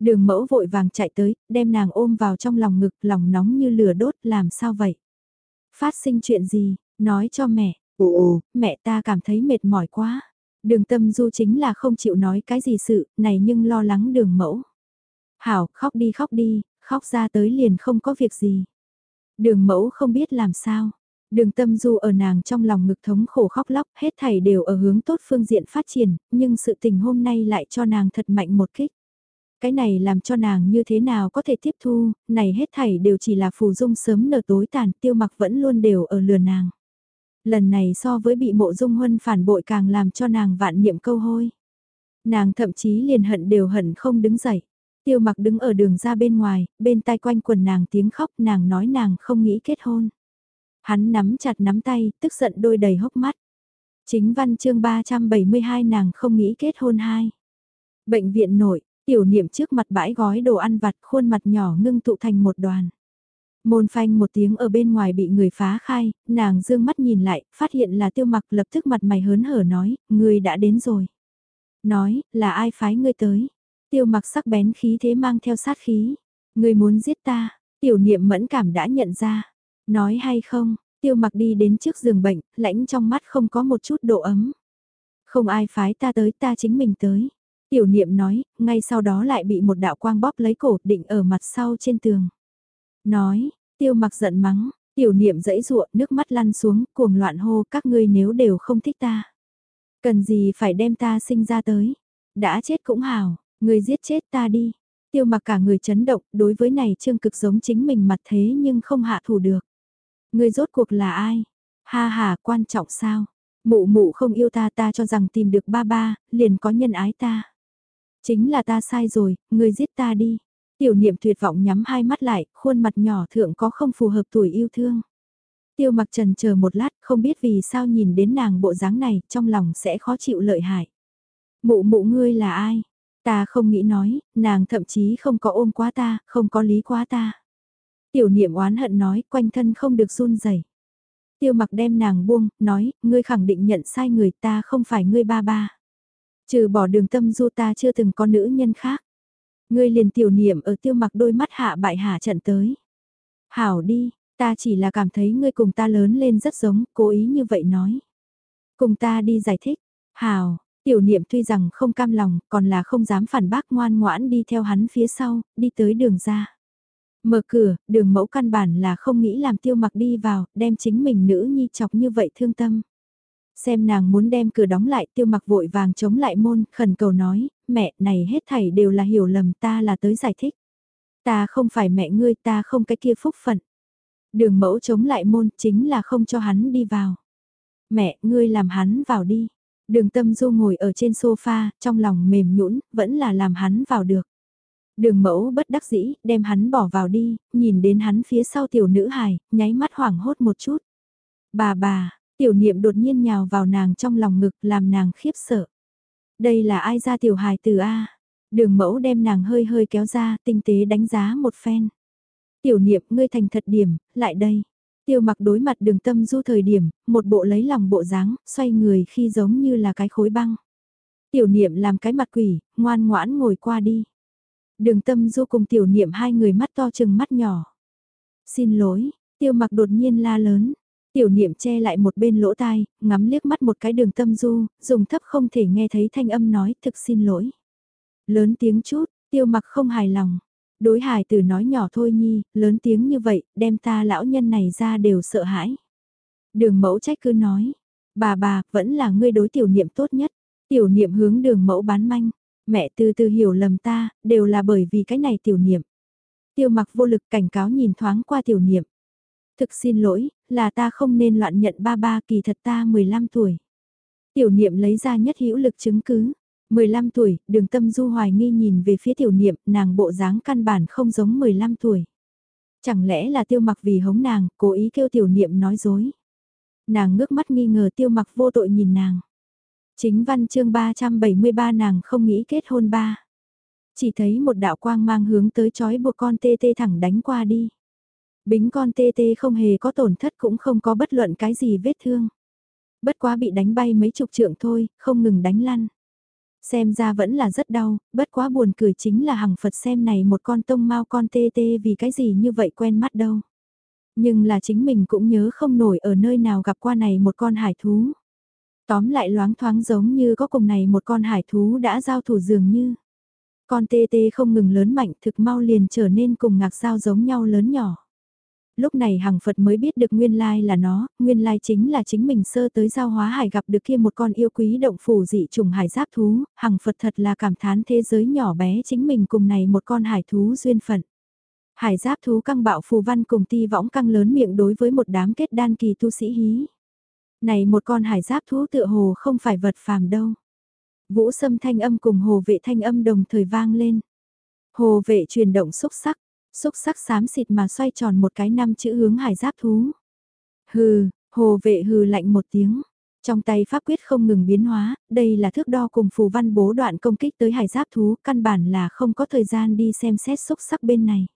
Đường mẫu vội vàng chạy tới, đem nàng ôm vào trong lòng ngực, lòng nóng như lửa đốt, làm sao vậy? Phát sinh chuyện gì, nói cho mẹ, ồ ồ, mẹ ta cảm thấy mệt mỏi quá. Đường tâm du chính là không chịu nói cái gì sự, này nhưng lo lắng đường mẫu. Hảo, khóc đi khóc đi, khóc ra tới liền không có việc gì. Đường mẫu không biết làm sao. Đường tâm du ở nàng trong lòng ngực thống khổ khóc lóc, hết thảy đều ở hướng tốt phương diện phát triển, nhưng sự tình hôm nay lại cho nàng thật mạnh một kích. Cái này làm cho nàng như thế nào có thể tiếp thu, này hết thảy đều chỉ là phù dung sớm nở tối tàn, tiêu mặc vẫn luôn đều ở lừa nàng. Lần này so với bị mộ dung huân phản bội càng làm cho nàng vạn niệm câu hôi. Nàng thậm chí liền hận đều hận không đứng dậy. Tiêu mặc đứng ở đường ra bên ngoài, bên tai quanh quần nàng tiếng khóc nàng nói nàng không nghĩ kết hôn. Hắn nắm chặt nắm tay, tức giận đôi đầy hốc mắt. Chính văn chương 372 nàng không nghĩ kết hôn hai. Bệnh viện nội, tiểu niệm trước mặt bãi gói đồ ăn vặt khuôn mặt nhỏ ngưng tụ thành một đoàn. Môn phanh một tiếng ở bên ngoài bị người phá khai, nàng dương mắt nhìn lại, phát hiện là tiêu mặc lập tức mặt mày hớn hở nói, người đã đến rồi. Nói, là ai phái ngươi tới? Tiêu mặc sắc bén khí thế mang theo sát khí. Người muốn giết ta, tiểu niệm mẫn cảm đã nhận ra. Nói hay không, tiêu mặc đi đến trước giường bệnh, lãnh trong mắt không có một chút độ ấm. Không ai phái ta tới ta chính mình tới. Tiểu niệm nói, ngay sau đó lại bị một đạo quang bóp lấy cổ định ở mặt sau trên tường. Nói, tiêu mặc giận mắng, tiểu niệm dẫy ruộng nước mắt lăn xuống, cuồng loạn hô các ngươi nếu đều không thích ta. Cần gì phải đem ta sinh ra tới. Đã chết cũng hào, người giết chết ta đi. Tiêu mặc cả người chấn động, đối với này trương cực giống chính mình mặt thế nhưng không hạ thủ được. Người rốt cuộc là ai? Ha ha, quan trọng sao? Mụ mụ không yêu ta ta cho rằng tìm được ba ba, liền có nhân ái ta. Chính là ta sai rồi, người giết ta đi. Tiểu niệm tuyệt vọng nhắm hai mắt lại, khuôn mặt nhỏ thượng có không phù hợp tuổi yêu thương. Tiêu mặc trần chờ một lát, không biết vì sao nhìn đến nàng bộ dáng này, trong lòng sẽ khó chịu lợi hại. Mụ mụ ngươi là ai? Ta không nghĩ nói, nàng thậm chí không có ôm quá ta, không có lý quá ta. Tiểu niệm oán hận nói, quanh thân không được run rẩy. Tiêu mặc đem nàng buông, nói, ngươi khẳng định nhận sai người ta không phải ngươi ba ba. Trừ bỏ đường tâm du ta chưa từng có nữ nhân khác. Ngươi liền tiểu niệm ở tiêu mặc đôi mắt hạ bại hạ trận tới. Hảo đi, ta chỉ là cảm thấy ngươi cùng ta lớn lên rất giống, cố ý như vậy nói. Cùng ta đi giải thích. Hảo, tiểu niệm tuy rằng không cam lòng, còn là không dám phản bác ngoan ngoãn đi theo hắn phía sau, đi tới đường ra. Mở cửa, đường mẫu căn bản là không nghĩ làm tiêu mặc đi vào, đem chính mình nữ nhi chọc như vậy thương tâm. Xem nàng muốn đem cửa đóng lại tiêu mặc vội vàng chống lại môn, khẩn cầu nói, mẹ này hết thảy đều là hiểu lầm ta là tới giải thích. Ta không phải mẹ ngươi ta không cái kia phúc phận. Đường mẫu chống lại môn chính là không cho hắn đi vào. Mẹ, ngươi làm hắn vào đi. Đường tâm du ngồi ở trên sofa, trong lòng mềm nhũn vẫn là làm hắn vào được. Đường mẫu bất đắc dĩ, đem hắn bỏ vào đi, nhìn đến hắn phía sau tiểu nữ hài, nháy mắt hoảng hốt một chút. Bà bà, tiểu niệm đột nhiên nhào vào nàng trong lòng ngực làm nàng khiếp sợ. Đây là ai ra tiểu hài từ A? Đường mẫu đem nàng hơi hơi kéo ra, tinh tế đánh giá một phen. Tiểu niệm ngươi thành thật điểm, lại đây. Tiêu mặc đối mặt đường tâm du thời điểm, một bộ lấy lòng bộ dáng, xoay người khi giống như là cái khối băng. Tiểu niệm làm cái mặt quỷ, ngoan ngoãn ngồi qua đi. Đường tâm du cùng tiểu niệm hai người mắt to chừng mắt nhỏ. Xin lỗi, tiêu mặc đột nhiên la lớn. Tiểu niệm che lại một bên lỗ tai, ngắm liếc mắt một cái đường tâm du, dùng thấp không thể nghe thấy thanh âm nói thực xin lỗi. Lớn tiếng chút, tiêu mặc không hài lòng. Đối hài từ nói nhỏ thôi nhi, lớn tiếng như vậy, đem ta lão nhân này ra đều sợ hãi. Đường mẫu trách cứ nói, bà bà, vẫn là ngươi đối tiểu niệm tốt nhất. Tiểu niệm hướng đường mẫu bán manh, mẹ từ từ hiểu lầm ta, đều là bởi vì cái này tiểu niệm. Tiêu mặc vô lực cảnh cáo nhìn thoáng qua tiểu niệm. Thực xin lỗi, là ta không nên loạn nhận ba ba kỳ thật ta 15 tuổi. Tiểu niệm lấy ra nhất hữu lực chứng cứ. 15 tuổi, đường tâm du hoài nghi nhìn về phía tiểu niệm, nàng bộ dáng căn bản không giống 15 tuổi. Chẳng lẽ là tiêu mặc vì hống nàng, cố ý kêu tiểu niệm nói dối. Nàng ngước mắt nghi ngờ tiêu mặc vô tội nhìn nàng. Chính văn chương 373 nàng không nghĩ kết hôn ba. Chỉ thấy một đạo quang mang hướng tới chói buộc con tê tê thẳng đánh qua đi. Bính con tê tê không hề có tổn thất cũng không có bất luận cái gì vết thương. Bất quá bị đánh bay mấy chục trượng thôi, không ngừng đánh lăn. Xem ra vẫn là rất đau, bất quá buồn cười chính là hằng Phật xem này một con tông mau con tê tê vì cái gì như vậy quen mắt đâu. Nhưng là chính mình cũng nhớ không nổi ở nơi nào gặp qua này một con hải thú. Tóm lại loáng thoáng giống như có cùng này một con hải thú đã giao thủ dường như. Con tê tê không ngừng lớn mạnh thực mau liền trở nên cùng ngạc sao giống nhau lớn nhỏ lúc này Hằng Phật mới biết được nguyên lai là nó, nguyên lai chính là chính mình sơ tới giao hóa hải gặp được kia một con yêu quý động phủ dị trùng hải giáp thú, Hằng Phật thật là cảm thán thế giới nhỏ bé chính mình cùng này một con hải thú duyên phận. Hải giáp thú căng bạo phù văn cùng ti võng căng lớn miệng đối với một đám kết đan kỳ tu sĩ hí. Này một con hải giáp thú tựa hồ không phải vật phàm đâu. Vũ sâm thanh âm cùng hồ vệ thanh âm đồng thời vang lên. Hồ vệ truyền động xúc sắc, xúc sắc xám xịt mà xoay tròn một cái năm chữ hướng hải giáp thú. Hừ, hồ vệ hừ lạnh một tiếng. Trong tay pháp quyết không ngừng biến hóa, đây là thước đo cùng phù văn bố đoạn công kích tới hải giáp thú, căn bản là không có thời gian đi xem xét xúc sắc bên này.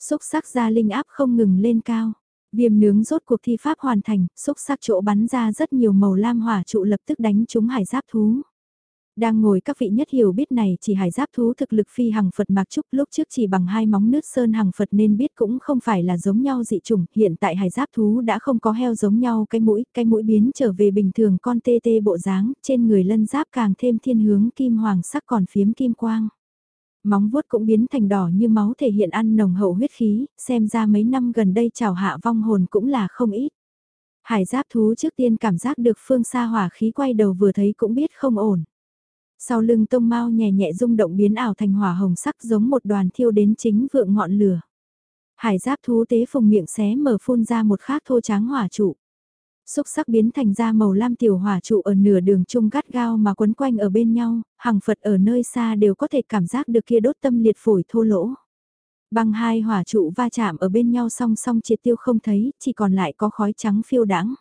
Xúc sắc ra linh áp không ngừng lên cao. Viêm nướng rốt cuộc thi pháp hoàn thành, xúc sắc chỗ bắn ra rất nhiều màu lam hỏa trụ lập tức đánh trúng hải giáp thú. Đang ngồi các vị nhất hiểu biết này chỉ hải giáp thú thực lực phi hằng Phật mạc trúc lúc trước chỉ bằng hai móng nước sơn hằng Phật nên biết cũng không phải là giống nhau dị chủng. Hiện tại hải giáp thú đã không có heo giống nhau cái mũi, cái mũi biến trở về bình thường con tê tê bộ dáng, trên người lân giáp càng thêm thiên hướng kim hoàng sắc còn phiếm kim quang. Móng vuốt cũng biến thành đỏ như máu thể hiện ăn nồng hậu huyết khí, xem ra mấy năm gần đây chào hạ vong hồn cũng là không ít. Hải giáp thú trước tiên cảm giác được phương xa hỏa khí quay đầu vừa thấy cũng biết không ổn. Sau lưng tông mau nhẹ nhẹ rung động biến ảo thành hỏa hồng sắc giống một đoàn thiêu đến chính vượng ngọn lửa. Hải giáp thú tế phùng miệng xé mở phun ra một khát thô tráng hỏa trụ. Xúc sắc biến thành ra màu lam tiểu hỏa trụ ở nửa đường chung gắt gao mà quấn quanh ở bên nhau, hàng Phật ở nơi xa đều có thể cảm giác được kia đốt tâm liệt phổi thô lỗ. Băng hai hỏa trụ va chạm ở bên nhau song song triệt tiêu không thấy, chỉ còn lại có khói trắng phiêu đãng.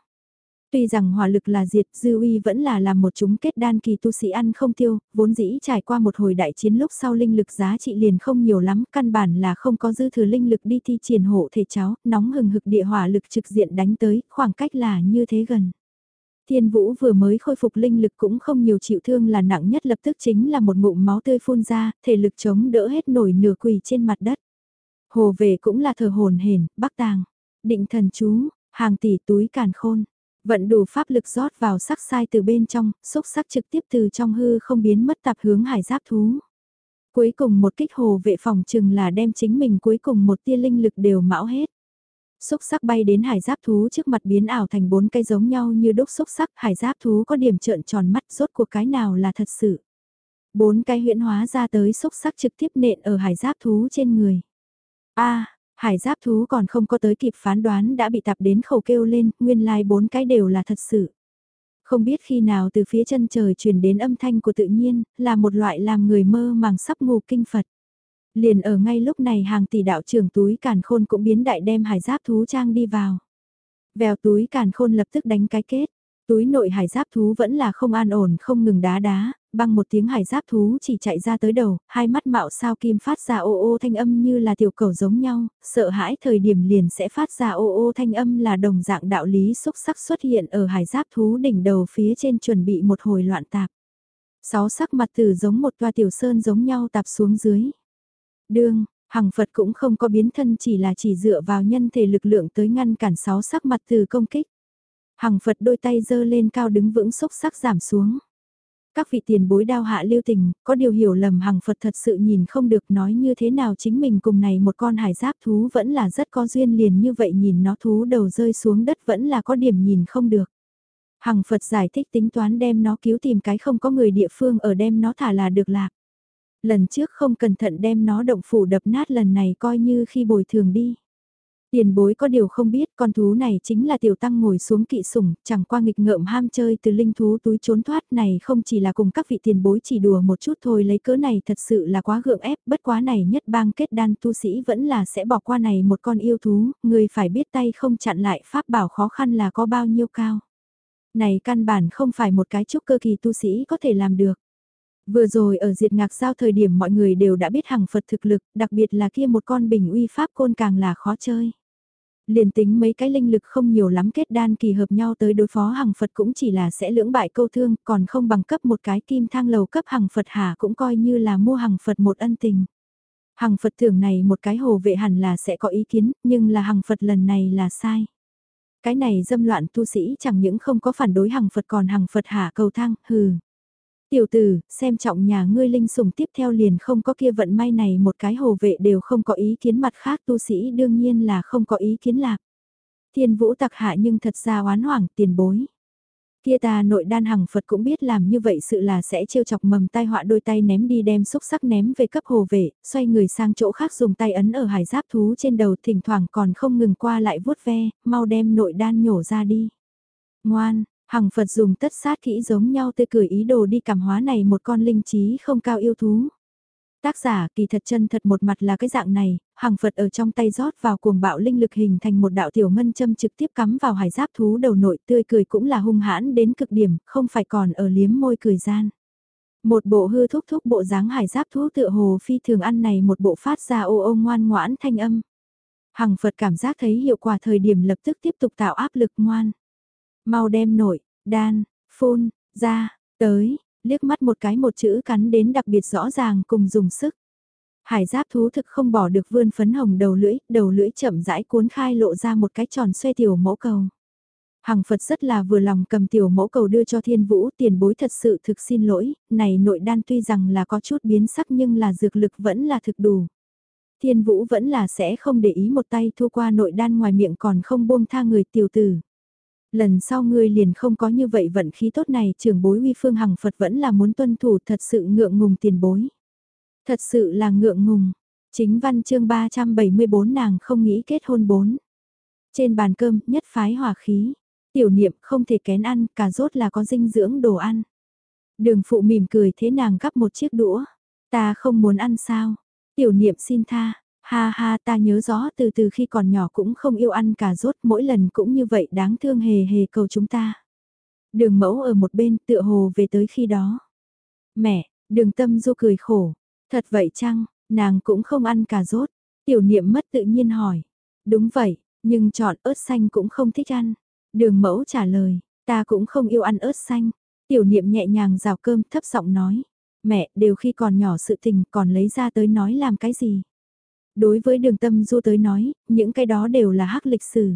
Tuy rằng hỏa lực là diệt, dư uy vẫn là làm một chúng kết đan kỳ tu sĩ ăn không tiêu, vốn dĩ trải qua một hồi đại chiến lúc sau linh lực giá trị liền không nhiều lắm, căn bản là không có dư thừa linh lực đi thi triển hộ thể cháu nóng hừng hực địa hỏa lực trực diện đánh tới, khoảng cách là như thế gần. Thiên Vũ vừa mới khôi phục linh lực cũng không nhiều chịu thương là nặng nhất lập tức chính là một ngụm máu tươi phun ra, thể lực chống đỡ hết nổi nửa quỳ trên mặt đất. Hồ về cũng là thờ hồn hển, bắc tàng, định thần chú, hàng tỷ túi càn khôn. Vận đủ pháp lực rót vào sắc sai từ bên trong, xúc sắc trực tiếp từ trong hư không biến mất tạp hướng hải giáp thú. Cuối cùng một kích hồ vệ phòng chừng là đem chính mình cuối cùng một tia linh lực đều mão hết. Xúc sắc bay đến hải giáp thú trước mặt biến ảo thành bốn cây giống nhau như đúc xúc sắc, hải giáp thú có điểm trợn tròn mắt rốt cuộc cái nào là thật sự. Bốn cái huyễn hóa ra tới xúc sắc trực tiếp nện ở hải giáp thú trên người. a Hải giáp thú còn không có tới kịp phán đoán đã bị tạp đến khẩu kêu lên, nguyên lai like bốn cái đều là thật sự. Không biết khi nào từ phía chân trời truyền đến âm thanh của tự nhiên, là một loại làm người mơ màng sắp ngủ kinh Phật. Liền ở ngay lúc này hàng tỷ đạo trưởng túi càn khôn cũng biến đại đem hải giáp thú trang đi vào. Vèo túi càn khôn lập tức đánh cái kết. Túi nội hải giáp thú vẫn là không an ổn không ngừng đá đá, băng một tiếng hải giáp thú chỉ chạy ra tới đầu, hai mắt mạo sao kim phát ra ô ô thanh âm như là tiểu cầu giống nhau, sợ hãi thời điểm liền sẽ phát ra ô ô thanh âm là đồng dạng đạo lý xúc sắc xuất hiện ở hải giáp thú đỉnh đầu phía trên chuẩn bị một hồi loạn tạp. Sáu sắc mặt từ giống một toa tiểu sơn giống nhau tạp xuống dưới. Đương, Hằng Phật cũng không có biến thân chỉ là chỉ dựa vào nhân thể lực lượng tới ngăn cản sáu sắc mặt từ công kích. Hằng Phật đôi tay giơ lên cao đứng vững xúc sắc giảm xuống. Các vị tiền bối đao hạ lưu tình, có điều hiểu lầm Hằng Phật thật sự nhìn không được nói như thế nào chính mình cùng này một con hải giáp thú vẫn là rất có duyên liền như vậy nhìn nó thú đầu rơi xuống đất vẫn là có điểm nhìn không được. Hằng Phật giải thích tính toán đem nó cứu tìm cái không có người địa phương ở đem nó thả là được lạc. Lần trước không cẩn thận đem nó động phủ đập nát lần này coi như khi bồi thường đi. Tiền bối có điều không biết con thú này chính là tiểu tăng ngồi xuống kỵ sủng, chẳng qua nghịch ngợm ham chơi từ linh thú túi trốn thoát này không chỉ là cùng các vị tiền bối chỉ đùa một chút thôi lấy cớ này thật sự là quá gượng ép, bất quá này nhất bang kết đan tu sĩ vẫn là sẽ bỏ qua này một con yêu thú, người phải biết tay không chặn lại pháp bảo khó khăn là có bao nhiêu cao. Này căn bản không phải một cái chúc cơ kỳ tu sĩ có thể làm được. Vừa rồi ở diệt ngạc giao thời điểm mọi người đều đã biết hằng Phật thực lực, đặc biệt là kia một con bình uy pháp côn càng là khó chơi. Liền tính mấy cái linh lực không nhiều lắm kết đan kỳ hợp nhau tới đối phó hằng Phật cũng chỉ là sẽ lưỡng bại câu thương, còn không bằng cấp một cái kim thang lầu cấp hằng Phật hà cũng coi như là mua hằng Phật một ân tình. Hằng Phật thưởng này một cái hồ vệ hẳn là sẽ có ý kiến, nhưng là hằng Phật lần này là sai. Cái này dâm loạn tu sĩ chẳng những không có phản đối hằng Phật còn hằng Phật hạ cầu thang, hừ. Tiểu tử, xem trọng nhà ngươi linh sủng tiếp theo liền không có kia vận may này một cái hồ vệ đều không có ý kiến mặt khác tu sĩ đương nhiên là không có ý kiến lạc. Thiên vũ tặc hạ nhưng thật ra oán hoảng tiền bối. Kia ta nội đan hằng Phật cũng biết làm như vậy sự là sẽ trêu chọc mầm tai họa đôi tay ném đi đem xúc sắc ném về cấp hồ vệ, xoay người sang chỗ khác dùng tay ấn ở hải giáp thú trên đầu thỉnh thoảng còn không ngừng qua lại vuốt ve, mau đem nội đan nhổ ra đi. Ngoan, Hằng Phật dùng tất sát kỹ giống nhau tươi cười ý đồ đi cảm hóa này một con linh trí không cao yêu thú. Tác giả kỳ thật chân thật một mặt là cái dạng này, Hằng Phật ở trong tay rót vào cuồng bạo linh lực hình thành một đạo tiểu ngân châm trực tiếp cắm vào hải giáp thú đầu nội tươi cười cũng là hung hãn đến cực điểm, không phải còn ở liếm môi cười gian. Một bộ hư thúc thúc bộ dáng hải giáp thú tựa hồ phi thường ăn này một bộ phát ra ô ô ngoan ngoãn thanh âm. Hằng Phật cảm giác thấy hiệu quả thời điểm lập tức tiếp tục tạo áp lực ngoan. Mau đem nổi, đan, phun, ra, tới, liếc mắt một cái một chữ cắn đến đặc biệt rõ ràng cùng dùng sức. Hải giáp thú thực không bỏ được vươn phấn hồng đầu lưỡi, đầu lưỡi chậm rãi cuốn khai lộ ra một cái tròn xoay tiểu mẫu cầu. Hằng Phật rất là vừa lòng cầm tiểu mẫu cầu đưa cho thiên vũ tiền bối thật sự thực xin lỗi, này nội đan tuy rằng là có chút biến sắc nhưng là dược lực vẫn là thực đủ. Thiên vũ vẫn là sẽ không để ý một tay thu qua nội đan ngoài miệng còn không buông tha người tiểu tử lần sau ngươi liền không có như vậy vận khí tốt này trưởng bối uy phương hằng Phật vẫn là muốn tuân thủ thật sự ngượng ngùng tiền bối. Thật sự là ngượng ngùng, chính văn chương 374 nàng không nghĩ kết hôn bốn. Trên bàn cơm nhất phái hòa khí, tiểu niệm không thể kén ăn, cà rốt là có dinh dưỡng đồ ăn. Đường phụ mỉm cười thế nàng gắp một chiếc đũa, ta không muốn ăn sao, tiểu niệm xin tha, Ha ha ta nhớ rõ từ từ khi còn nhỏ cũng không yêu ăn cà rốt mỗi lần cũng như vậy đáng thương hề hề cầu chúng ta. Đường mẫu ở một bên tựa hồ về tới khi đó. Mẹ, đường tâm du cười khổ. Thật vậy chăng, nàng cũng không ăn cà rốt. Tiểu niệm mất tự nhiên hỏi. Đúng vậy, nhưng chọn ớt xanh cũng không thích ăn. Đường mẫu trả lời, ta cũng không yêu ăn ớt xanh. Tiểu niệm nhẹ nhàng rào cơm thấp giọng nói. Mẹ, đều khi còn nhỏ sự tình còn lấy ra tới nói làm cái gì. Đối với đường tâm du tới nói, những cái đó đều là hắc lịch sử.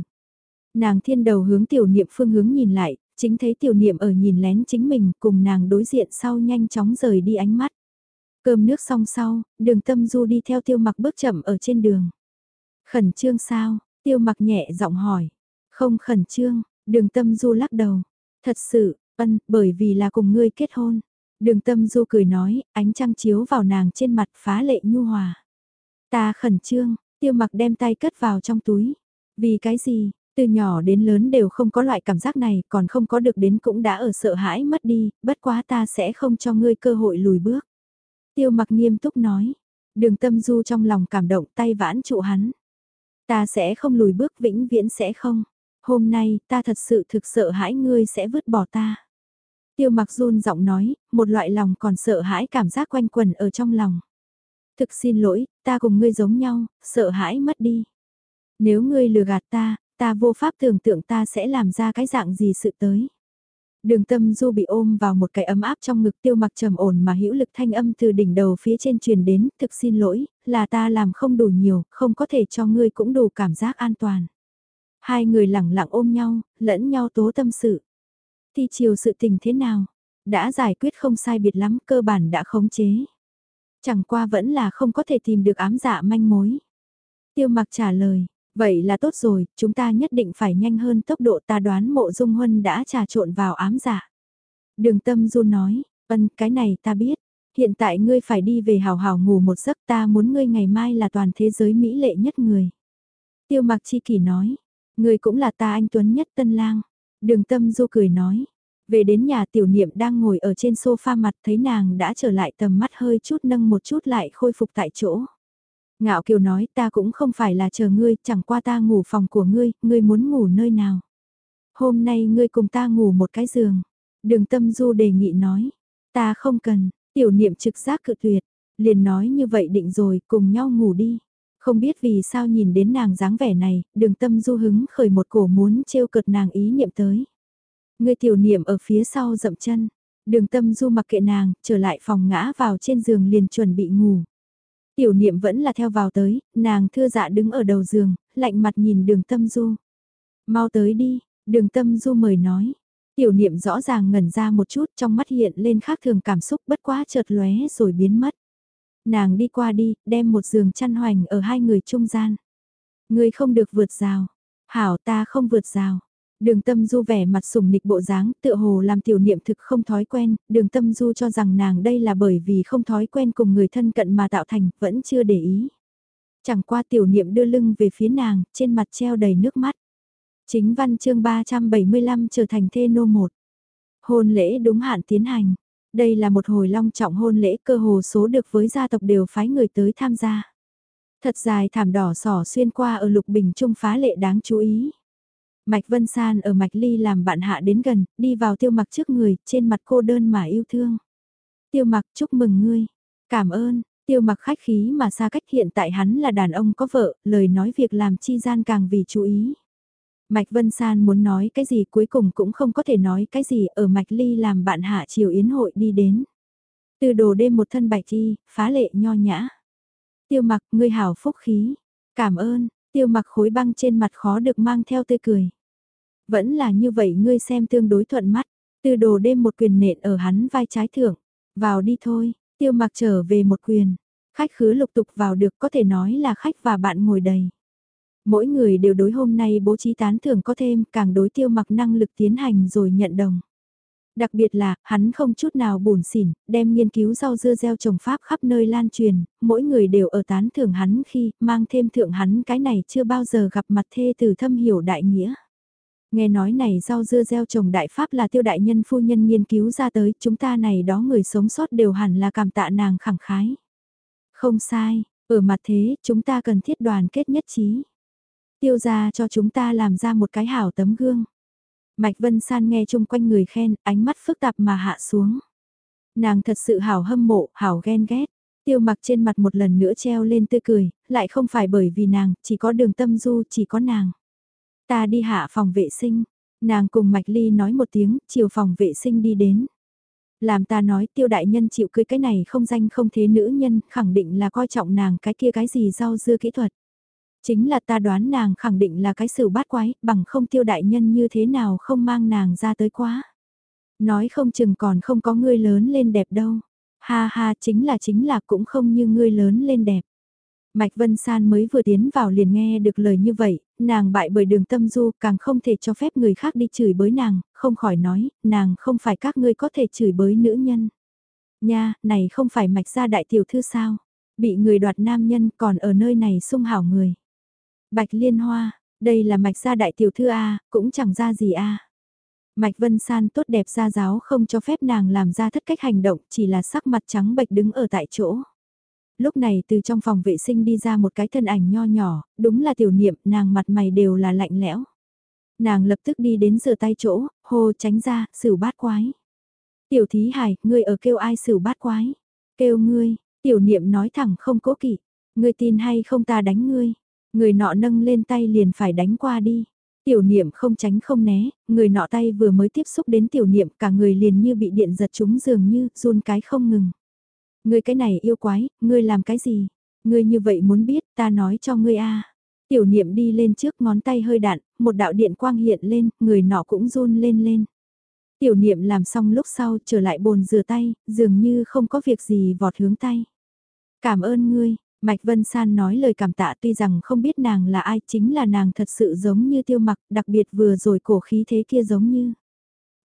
Nàng thiên đầu hướng tiểu niệm phương hướng nhìn lại, chính thấy tiểu niệm ở nhìn lén chính mình cùng nàng đối diện sau nhanh chóng rời đi ánh mắt. Cơm nước xong sau, đường tâm du đi theo tiêu mặc bước chậm ở trên đường. Khẩn trương sao, tiêu mặc nhẹ giọng hỏi. Không khẩn trương, đường tâm du lắc đầu. Thật sự, ân, bởi vì là cùng ngươi kết hôn. Đường tâm du cười nói, ánh trăng chiếu vào nàng trên mặt phá lệ nhu hòa. Ta khẩn trương, tiêu mặc đem tay cất vào trong túi. Vì cái gì, Từ nhỏ đến lớn đều không có loại cảm giác này, còn không có được đến cũng đã ở sợ hãi mất đi, bất quá ta sẽ không cho ngươi cơ hội lùi bước. Tiêu mặc nghiêm túc nói, đường tâm du trong lòng cảm động tay vãn trụ hắn. Ta sẽ không lùi bước vĩnh viễn sẽ không. Hôm nay ta thật sự thực sợ hãi ngươi sẽ vứt bỏ ta. Tiêu mặc run giọng nói, một loại lòng còn sợ hãi cảm giác quanh quần ở trong lòng. Thực xin lỗi, ta cùng ngươi giống nhau, sợ hãi mất đi. Nếu ngươi lừa gạt ta, ta vô pháp tưởng tượng ta sẽ làm ra cái dạng gì sự tới. Đường tâm du bị ôm vào một cái ấm áp trong ngực tiêu mặc trầm ổn mà hữu lực thanh âm từ đỉnh đầu phía trên truyền đến, thực xin lỗi, là ta làm không đủ nhiều, không có thể cho ngươi cũng đủ cảm giác an toàn. Hai người lẳng lặng ôm nhau, lẫn nhau tố tâm sự. Thi chiều sự tình thế nào? Đã giải quyết không sai biệt lắm, cơ bản đã khống chế. Chẳng qua vẫn là không có thể tìm được ám dạ manh mối. Tiêu mặc trả lời, vậy là tốt rồi, chúng ta nhất định phải nhanh hơn tốc độ ta đoán mộ dung huân đã trà trộn vào ám dạ. Đường tâm du nói, ân cái này ta biết, hiện tại ngươi phải đi về hào hào ngủ một giấc ta muốn ngươi ngày mai là toàn thế giới mỹ lệ nhất người. Tiêu mặc chi kỷ nói, ngươi cũng là ta anh Tuấn nhất tân lang. Đường tâm du cười nói, về đến nhà tiểu niệm đang ngồi ở trên sofa mặt thấy nàng đã trở lại tầm mắt hơi chút nâng một chút lại khôi phục tại chỗ. Ngạo kiều nói ta cũng không phải là chờ ngươi, chẳng qua ta ngủ phòng của ngươi, ngươi muốn ngủ nơi nào. Hôm nay ngươi cùng ta ngủ một cái giường. Đường tâm du đề nghị nói, ta không cần, tiểu niệm trực giác cự tuyệt, liền nói như vậy định rồi, cùng nhau ngủ đi. Không biết vì sao nhìn đến nàng dáng vẻ này, đường tâm du hứng khởi một cổ muốn trêu cợt nàng ý niệm tới. Người tiểu niệm ở phía sau dậm chân. Đường tâm du mặc kệ nàng, trở lại phòng ngã vào trên giường liền chuẩn bị ngủ. Tiểu niệm vẫn là theo vào tới, nàng thưa dạ đứng ở đầu giường, lạnh mặt nhìn đường tâm du. Mau tới đi, đường tâm du mời nói. Tiểu niệm rõ ràng ngẩn ra một chút trong mắt hiện lên khác thường cảm xúc bất quá chợt lóe rồi biến mất. Nàng đi qua đi, đem một giường chăn hoành ở hai người trung gian. Người không được vượt rào. Hảo ta không vượt rào. Đường tâm du vẻ mặt sùng nịch bộ dáng, tựa hồ làm tiểu niệm thực không thói quen, đường tâm du cho rằng nàng đây là bởi vì không thói quen cùng người thân cận mà tạo thành, vẫn chưa để ý. Chẳng qua tiểu niệm đưa lưng về phía nàng, trên mặt treo đầy nước mắt. Chính văn chương 375 trở thành thê nô một. Hôn lễ đúng hạn tiến hành. Đây là một hồi long trọng hôn lễ cơ hồ số được với gia tộc đều phái người tới tham gia. Thật dài thảm đỏ sỏ xuyên qua ở lục bình trung phá lệ đáng chú ý. Mạch Vân San ở Mạch Ly làm bạn hạ đến gần, đi vào tiêu mặc trước người, trên mặt cô đơn mà yêu thương. Tiêu mặc chúc mừng ngươi. Cảm ơn, tiêu mặc khách khí mà xa cách hiện tại hắn là đàn ông có vợ, lời nói việc làm chi gian càng vì chú ý. Mạch Vân San muốn nói cái gì cuối cùng cũng không có thể nói cái gì ở Mạch Ly làm bạn hạ chiều yến hội đi đến. Từ đồ đêm một thân bạch chi, phá lệ nho nhã. Tiêu mặc, ngươi hảo phúc khí. Cảm ơn, tiêu mặc khối băng trên mặt khó được mang theo tươi cười. Vẫn là như vậy ngươi xem tương đối thuận mắt. Từ đồ đêm một quyền nện ở hắn vai trái thưởng. Vào đi thôi, tiêu mặc trở về một quyền. Khách khứa lục tục vào được có thể nói là khách và bạn ngồi đầy. Mỗi người đều đối hôm nay bố trí tán thưởng có thêm càng đối tiêu mặc năng lực tiến hành rồi nhận đồng. Đặc biệt là, hắn không chút nào buồn xỉn, đem nghiên cứu rau dưa gieo trồng pháp khắp nơi lan truyền, mỗi người đều ở tán thưởng hắn khi mang thêm thượng hắn cái này chưa bao giờ gặp mặt thê từ thâm hiểu đại nghĩa. Nghe nói này rau dưa gieo trồng đại pháp là tiêu đại nhân phu nhân nghiên cứu ra tới, chúng ta này đó người sống sót đều hẳn là cảm tạ nàng khẳng khái. Không sai, ở mặt thế, chúng ta cần thiết đoàn kết nhất trí. Tiêu ra cho chúng ta làm ra một cái hảo tấm gương. Mạch Vân San nghe chung quanh người khen, ánh mắt phức tạp mà hạ xuống. Nàng thật sự hảo hâm mộ, hảo ghen ghét. Tiêu mặc trên mặt một lần nữa treo lên tươi cười, lại không phải bởi vì nàng, chỉ có đường tâm du, chỉ có nàng. Ta đi hạ phòng vệ sinh, nàng cùng Mạch Ly nói một tiếng, chiều phòng vệ sinh đi đến. Làm ta nói tiêu đại nhân chịu cưới cái này không danh không thế nữ nhân, khẳng định là coi trọng nàng cái kia cái gì rau dưa kỹ thuật. Chính là ta đoán nàng khẳng định là cái sự bát quái, bằng không tiêu đại nhân như thế nào không mang nàng ra tới quá. Nói không chừng còn không có ngươi lớn lên đẹp đâu. Ha ha chính là chính là cũng không như ngươi lớn lên đẹp. Mạch Vân San mới vừa tiến vào liền nghe được lời như vậy, nàng bại bởi đường tâm du càng không thể cho phép người khác đi chửi bới nàng, không khỏi nói, nàng không phải các ngươi có thể chửi bới nữ nhân. Nha, này không phải mạch gia đại tiểu thư sao? Bị người đoạt nam nhân còn ở nơi này sung hảo người. Bạch liên hoa, Đây là mạch gia đại tiểu thư A, cũng chẳng ra gì A. Mạch Vân San tốt đẹp gia giáo không cho phép nàng làm ra thất cách hành động, chỉ là sắc mặt trắng bệch đứng ở tại chỗ. Lúc này từ trong phòng vệ sinh đi ra một cái thân ảnh nho nhỏ, đúng là tiểu niệm, nàng mặt mày đều là lạnh lẽo. Nàng lập tức đi đến rửa tay chỗ, hô tránh ra, xử bát quái. Tiểu thí hải, ngươi ở kêu ai xử bát quái? Kêu ngươi, tiểu niệm nói thẳng không cố kỵ. Ngươi tin hay không ta đánh ngươi? Người nọ nâng lên tay liền phải đánh qua đi. Tiểu niệm không tránh không né, người nọ tay vừa mới tiếp xúc đến tiểu niệm cả người liền như bị điện giật trúng dường như run cái không ngừng. Ngươi cái này yêu quái, ngươi làm cái gì? Ngươi như vậy muốn biết ta nói cho ngươi a Tiểu niệm đi lên trước ngón tay hơi đạn, một đạo điện quang hiện lên, người nọ cũng run lên lên. Tiểu niệm làm xong lúc sau trở lại bồn rửa tay, dường như không có việc gì vọt hướng tay. Cảm ơn ngươi, Mạch Vân San nói lời cảm tạ tuy rằng không biết nàng là ai chính là nàng thật sự giống như tiêu mặc, đặc biệt vừa rồi cổ khí thế kia giống như.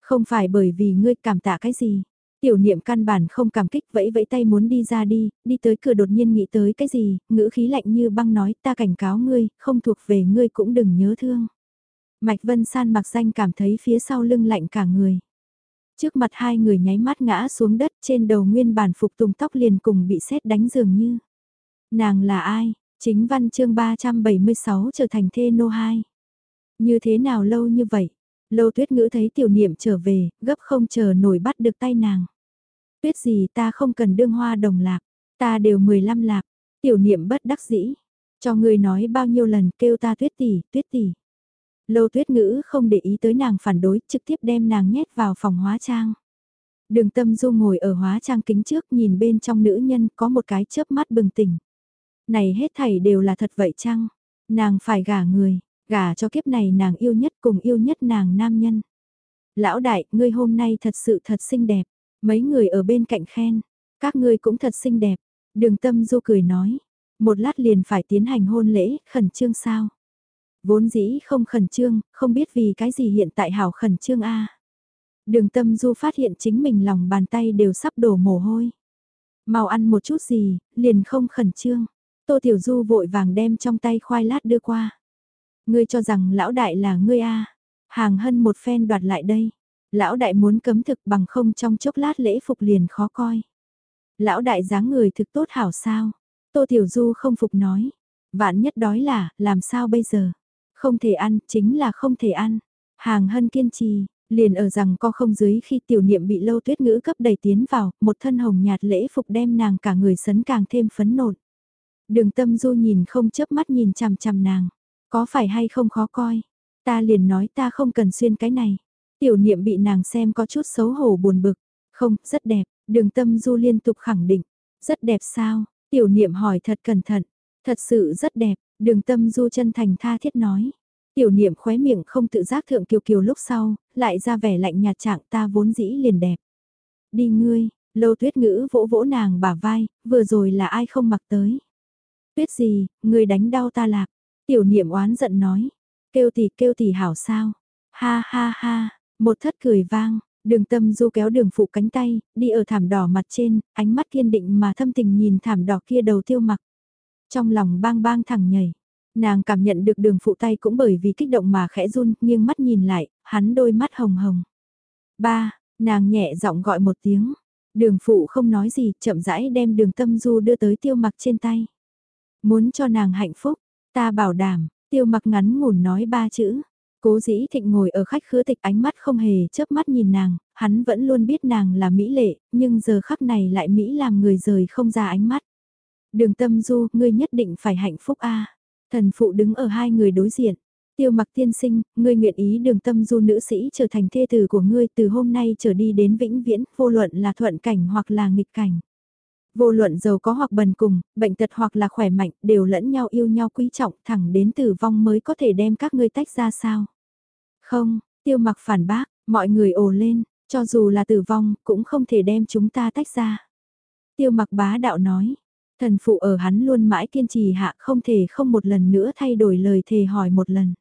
Không phải bởi vì ngươi cảm tạ cái gì. Tiểu niệm căn bản không cảm kích vẫy vẫy tay muốn đi ra đi, đi tới cửa đột nhiên nghĩ tới cái gì, ngữ khí lạnh như băng nói ta cảnh cáo ngươi, không thuộc về ngươi cũng đừng nhớ thương. Mạch Vân San mặc danh cảm thấy phía sau lưng lạnh cả người. Trước mặt hai người nháy mắt ngã xuống đất trên đầu nguyên bản phục tùng tóc liền cùng bị sét đánh dường như. Nàng là ai? Chính văn chương 376 trở thành thê nô hai. Như thế nào lâu như vậy? Lâu tuyết ngữ thấy tiểu niệm trở về, gấp không chờ nổi bắt được tay nàng. Tuyết gì ta không cần đương hoa đồng lạc, ta đều 15 lạc, tiểu niệm bất đắc dĩ. Cho người nói bao nhiêu lần kêu ta tuyết tỷ, tuyết tỷ. Lâu tuyết ngữ không để ý tới nàng phản đối, trực tiếp đem nàng nhét vào phòng hóa trang. Đường tâm du ngồi ở hóa trang kính trước nhìn bên trong nữ nhân có một cái chớp mắt bừng tỉnh. Này hết thảy đều là thật vậy chăng? Nàng phải gả người, gả cho kiếp này nàng yêu nhất cùng yêu nhất nàng nam nhân. Lão đại, ngươi hôm nay thật sự thật xinh đẹp. Mấy người ở bên cạnh khen. Các ngươi cũng thật xinh đẹp. Đường tâm du cười nói. Một lát liền phải tiến hành hôn lễ, khẩn trương sao? Vốn dĩ không khẩn trương, không biết vì cái gì hiện tại hảo khẩn trương a. Đường tâm du phát hiện chính mình lòng bàn tay đều sắp đổ mồ hôi. Mau ăn một chút gì, liền không khẩn trương. Tô Tiểu Du vội vàng đem trong tay khoai lát đưa qua. Ngươi cho rằng lão đại là ngươi a Hàng hân một phen đoạt lại đây. Lão đại muốn cấm thực bằng không trong chốc lát lễ phục liền khó coi. Lão đại dáng người thực tốt hảo sao. Tô Tiểu Du không phục nói. Vạn nhất đói là, làm sao bây giờ? Không thể ăn, chính là không thể ăn. Hàng hân kiên trì, liền ở rằng co không dưới khi tiểu niệm bị lâu tuyết ngữ cấp đầy tiến vào, một thân hồng nhạt lễ phục đem nàng cả người sấn càng thêm phấn nộn. Đường tâm du nhìn không chớp mắt nhìn chằm chằm nàng. Có phải hay không khó coi? Ta liền nói ta không cần xuyên cái này. Tiểu niệm bị nàng xem có chút xấu hổ buồn bực. Không, rất đẹp. Đường tâm du liên tục khẳng định. Rất đẹp sao? Tiểu niệm hỏi thật cẩn thận. Thật sự rất đẹp. Đường tâm du chân thành tha thiết nói. Tiểu niệm khóe miệng không tự giác thượng kiều kiều lúc sau, lại ra vẻ lạnh nhạt trạng ta vốn dĩ liền đẹp. Đi ngươi, lâu tuyết ngữ vỗ vỗ nàng bả vai, vừa rồi là ai không mặc tới. Tuyết gì, người đánh đau ta lạc. Tiểu niệm oán giận nói. Kêu tỷ kêu tỷ hảo sao. Ha ha ha, một thất cười vang. Đường tâm du kéo đường phụ cánh tay, đi ở thảm đỏ mặt trên, ánh mắt kiên định mà thâm tình nhìn thảm đỏ kia đầu tiêu mặc. Trong lòng bang bang thẳng nhảy. Nàng cảm nhận được đường phụ tay cũng bởi vì kích động mà khẽ run, nghiêng mắt nhìn lại, hắn đôi mắt hồng hồng. Ba, nàng nhẹ giọng gọi một tiếng. Đường phụ không nói gì, chậm rãi đem đường tâm du đưa tới tiêu mặc trên tay. Muốn cho nàng hạnh phúc, ta bảo đảm, tiêu mặc ngắn ngủn nói ba chữ. Cố dĩ thịnh ngồi ở khách khứa tịch ánh mắt không hề chớp mắt nhìn nàng, hắn vẫn luôn biết nàng là Mỹ lệ, nhưng giờ khắc này lại Mỹ làm người rời không ra ánh mắt. Đường tâm du, ngươi nhất định phải hạnh phúc a Thần phụ đứng ở hai người đối diện. Tiêu mặc tiên sinh, ngươi nguyện ý đường tâm du nữ sĩ trở thành thê tử của ngươi từ hôm nay trở đi đến vĩnh viễn, vô luận là thuận cảnh hoặc là nghịch cảnh. Vô luận giàu có hoặc bần cùng, bệnh tật hoặc là khỏe mạnh, đều lẫn nhau yêu nhau quý trọng, thẳng đến tử vong mới có thể đem các ngươi tách ra sao. Không, tiêu mặc phản bác, mọi người ồ lên, cho dù là tử vong, cũng không thể đem chúng ta tách ra. Tiêu mặc bá đạo nói, thần phụ ở hắn luôn mãi kiên trì hạ không thể không một lần nữa thay đổi lời thề hỏi một lần.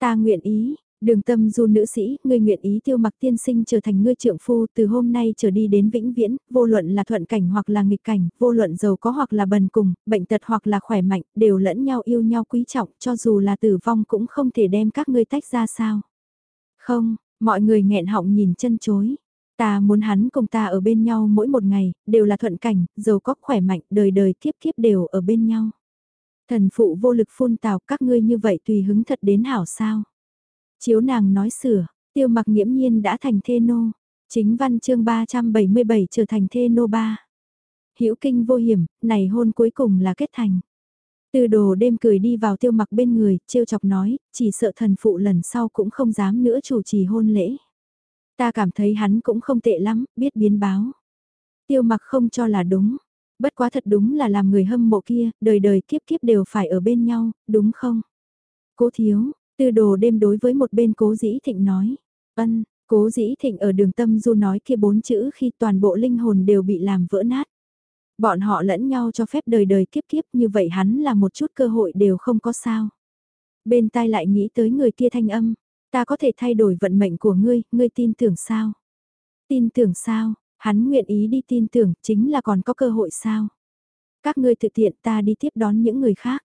Ta nguyện ý, Đường tâm du nữ sĩ, ngươi nguyện ý tiêu mặc tiên sinh trở thành ngươi trượng phu từ hôm nay trở đi đến vĩnh viễn, vô luận là thuận cảnh hoặc là nghịch cảnh, vô luận giàu có hoặc là bần cùng, bệnh tật hoặc là khỏe mạnh, đều lẫn nhau yêu nhau quý trọng, cho dù là tử vong cũng không thể đem các ngươi tách ra sao. Không, mọi người nghẹn họng nhìn chân chối. Ta muốn hắn cùng ta ở bên nhau mỗi một ngày, đều là thuận cảnh, giàu có khỏe mạnh, đời đời kiếp kiếp đều ở bên nhau. Thần phụ vô lực phun tào các ngươi như vậy tùy hứng thật đến hảo sao. Chiếu nàng nói sửa, tiêu mặc nghiễm nhiên đã thành thê nô. Chính văn chương 377 trở thành thê nô ba. Hữu kinh vô hiểm, này hôn cuối cùng là kết thành. Tư đồ đêm cười đi vào tiêu mặc bên người, trêu chọc nói, chỉ sợ thần phụ lần sau cũng không dám nữa chủ trì hôn lễ. Ta cảm thấy hắn cũng không tệ lắm, biết biến báo. Tiêu mặc không cho là đúng. Bất quá thật đúng là làm người hâm mộ kia, đời đời kiếp kiếp đều phải ở bên nhau, đúng không? Cố thiếu, Tư đồ đêm đối với một bên cố dĩ thịnh nói. Ân, cố dĩ thịnh ở đường tâm du nói kia bốn chữ khi toàn bộ linh hồn đều bị làm vỡ nát. Bọn họ lẫn nhau cho phép đời đời kiếp kiếp như vậy hắn là một chút cơ hội đều không có sao. Bên tai lại nghĩ tới người kia thanh âm, ta có thể thay đổi vận mệnh của ngươi, ngươi tin tưởng sao? Tin tưởng sao? Hắn nguyện ý đi tin tưởng chính là còn có cơ hội sao? Các ngươi thực tiện ta đi tiếp đón những người khác.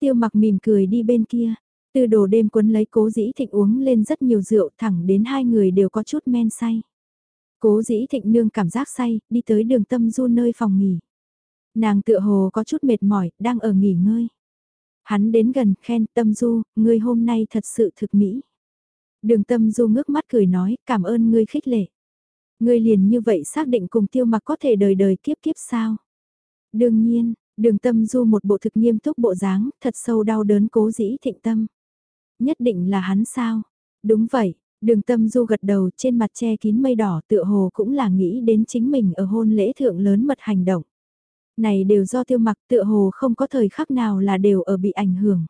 Tiêu mặc mỉm cười đi bên kia, từ đồ đêm quấn lấy cố dĩ thịnh uống lên rất nhiều rượu thẳng đến hai người đều có chút men say. Cố dĩ thịnh nương cảm giác say, đi tới đường tâm du nơi phòng nghỉ. Nàng tựa hồ có chút mệt mỏi, đang ở nghỉ ngơi. Hắn đến gần, khen tâm du, ngươi hôm nay thật sự thực mỹ. Đường tâm du ngước mắt cười nói, cảm ơn ngươi khích lệ. Ngươi liền như vậy xác định cùng tiêu mặc có thể đời đời kiếp kiếp sao? Đương nhiên, đường tâm du một bộ thực nghiêm túc bộ dáng, thật sâu đau đớn cố dĩ thịnh tâm. Nhất định là hắn sao? Đúng vậy, đường tâm du gật đầu trên mặt che kín mây đỏ tựa hồ cũng là nghĩ đến chính mình ở hôn lễ thượng lớn mật hành động. Này đều do tiêu mặc tựa hồ không có thời khắc nào là đều ở bị ảnh hưởng.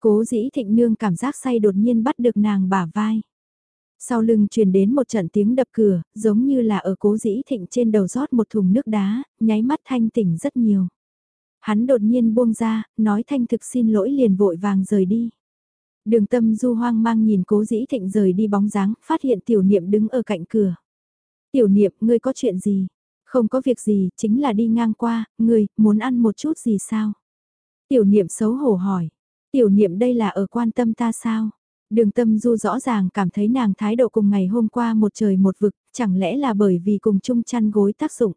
Cố dĩ thịnh nương cảm giác say đột nhiên bắt được nàng bả vai. Sau lưng truyền đến một trận tiếng đập cửa, giống như là ở cố dĩ thịnh trên đầu rót một thùng nước đá, nháy mắt thanh tỉnh rất nhiều. Hắn đột nhiên buông ra, nói thanh thực xin lỗi liền vội vàng rời đi. Đường tâm du hoang mang nhìn cố dĩ thịnh rời đi bóng dáng, phát hiện tiểu niệm đứng ở cạnh cửa. Tiểu niệm, ngươi có chuyện gì? Không có việc gì, chính là đi ngang qua, ngươi, muốn ăn một chút gì sao? Tiểu niệm xấu hổ hỏi. Tiểu niệm đây là ở quan tâm ta sao? Đường tâm du rõ ràng cảm thấy nàng thái độ cùng ngày hôm qua một trời một vực, chẳng lẽ là bởi vì cùng chung chăn gối tác dụng.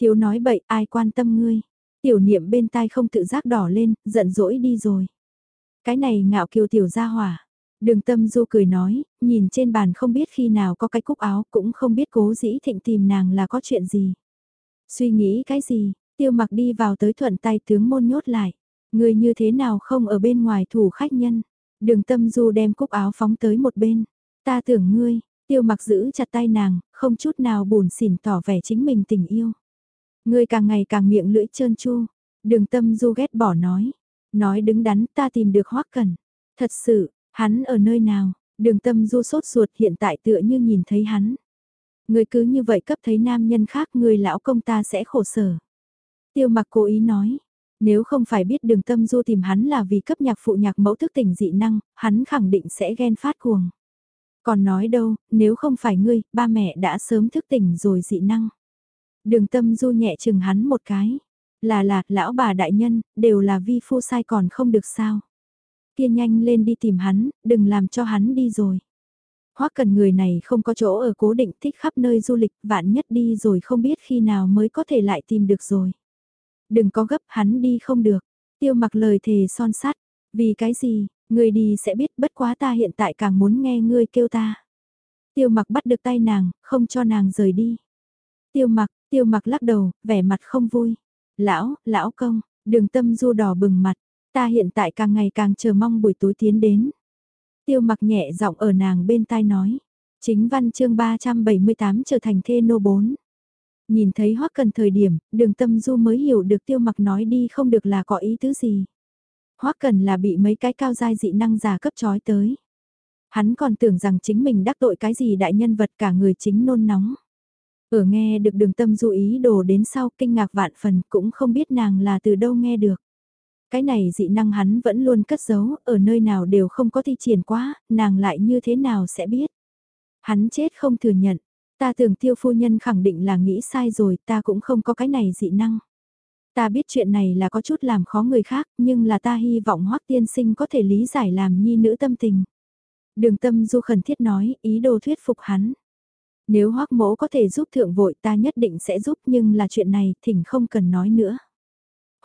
Thiếu nói bậy ai quan tâm ngươi. Tiểu niệm bên tai không tự giác đỏ lên, giận dỗi đi rồi. Cái này ngạo kiều tiểu ra hỏa. Đường tâm du cười nói, nhìn trên bàn không biết khi nào có cái cúc áo cũng không biết cố dĩ thịnh tìm nàng là có chuyện gì. Suy nghĩ cái gì, tiêu mặc đi vào tới thuận tay tướng môn nhốt lại. Người như thế nào không ở bên ngoài thủ khách nhân. Đường tâm du đem cúc áo phóng tới một bên. Ta tưởng ngươi, tiêu mặc giữ chặt tay nàng, không chút nào buồn xỉn tỏ vẻ chính mình tình yêu. Ngươi càng ngày càng miệng lưỡi trơn chu. Đường tâm du ghét bỏ nói. Nói đứng đắn ta tìm được hoắc cần. Thật sự, hắn ở nơi nào, đường tâm du sốt ruột hiện tại tựa như nhìn thấy hắn. người cứ như vậy cấp thấy nam nhân khác người lão công ta sẽ khổ sở. Tiêu mặc cố ý nói, nếu không phải biết đường tâm du tìm hắn là vì cấp nhạc phụ nhạc mẫu thức tỉnh dị năng, hắn khẳng định sẽ ghen phát cuồng. Còn nói đâu, nếu không phải ngươi, ba mẹ đã sớm thức tỉnh rồi dị năng. Đường tâm du nhẹ chừng hắn một cái. Là là, lão bà đại nhân, đều là vi phu sai còn không được sao. Kia nhanh lên đi tìm hắn, đừng làm cho hắn đi rồi. Hoắc cần người này không có chỗ ở cố định thích khắp nơi du lịch, vạn nhất đi rồi không biết khi nào mới có thể lại tìm được rồi. Đừng có gấp hắn đi không được. Tiêu mặc lời thề son sắt. Vì cái gì, người đi sẽ biết bất quá ta hiện tại càng muốn nghe ngươi kêu ta. Tiêu mặc bắt được tay nàng, không cho nàng rời đi. Tiêu mặc, tiêu mặc lắc đầu, vẻ mặt không vui. Lão, lão công, đường tâm du đỏ bừng mặt. Ta hiện tại càng ngày càng chờ mong buổi tối tiến đến. Tiêu mặc nhẹ giọng ở nàng bên tai nói. Chính văn chương 378 trở thành thê nô 4. Nhìn thấy hoắc cần thời điểm, đường tâm du mới hiểu được tiêu mặc nói đi không được là có ý tứ gì. hoắc cần là bị mấy cái cao giai dị năng giả cấp trói tới. Hắn còn tưởng rằng chính mình đắc tội cái gì đại nhân vật cả người chính nôn nóng. Ở nghe được đường tâm du ý đồ đến sau kinh ngạc vạn phần cũng không biết nàng là từ đâu nghe được. Cái này dị năng hắn vẫn luôn cất giấu, ở nơi nào đều không có thi triển quá, nàng lại như thế nào sẽ biết. Hắn chết không thừa nhận, ta tưởng tiêu phu nhân khẳng định là nghĩ sai rồi, ta cũng không có cái này dị năng. Ta biết chuyện này là có chút làm khó người khác, nhưng là ta hy vọng hoắc tiên sinh có thể lý giải làm nhi nữ tâm tình. Đường tâm du khẩn thiết nói, ý đồ thuyết phục hắn. Nếu hoắc mỗ có thể giúp thượng vội ta nhất định sẽ giúp nhưng là chuyện này thỉnh không cần nói nữa.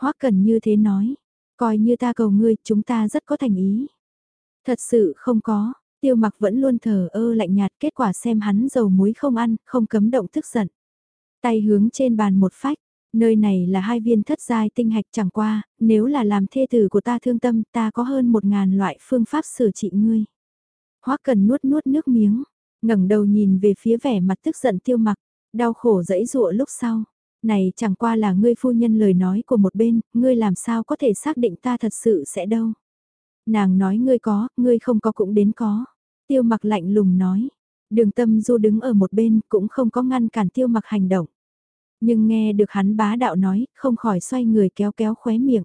hoắc cần như thế nói, coi như ta cầu ngươi chúng ta rất có thành ý. Thật sự không có, tiêu mặc vẫn luôn thờ ơ lạnh nhạt kết quả xem hắn dầu muối không ăn, không cấm động tức giận. Tay hướng trên bàn một phách, nơi này là hai viên thất giai tinh hạch chẳng qua, nếu là làm thê tử của ta thương tâm ta có hơn một ngàn loại phương pháp xử trị ngươi. Hoắc cần nuốt nuốt nước miếng, ngẩng đầu nhìn về phía vẻ mặt tức giận tiêu mặc, đau khổ dẫy dụa lúc sau. Này chẳng qua là ngươi phu nhân lời nói của một bên, ngươi làm sao có thể xác định ta thật sự sẽ đâu. Nàng nói ngươi có, ngươi không có cũng đến có. Tiêu mặc lạnh lùng nói. Đường tâm du đứng ở một bên cũng không có ngăn cản tiêu mặc hành động. Nhưng nghe được hắn bá đạo nói, không khỏi xoay người kéo kéo khóe miệng.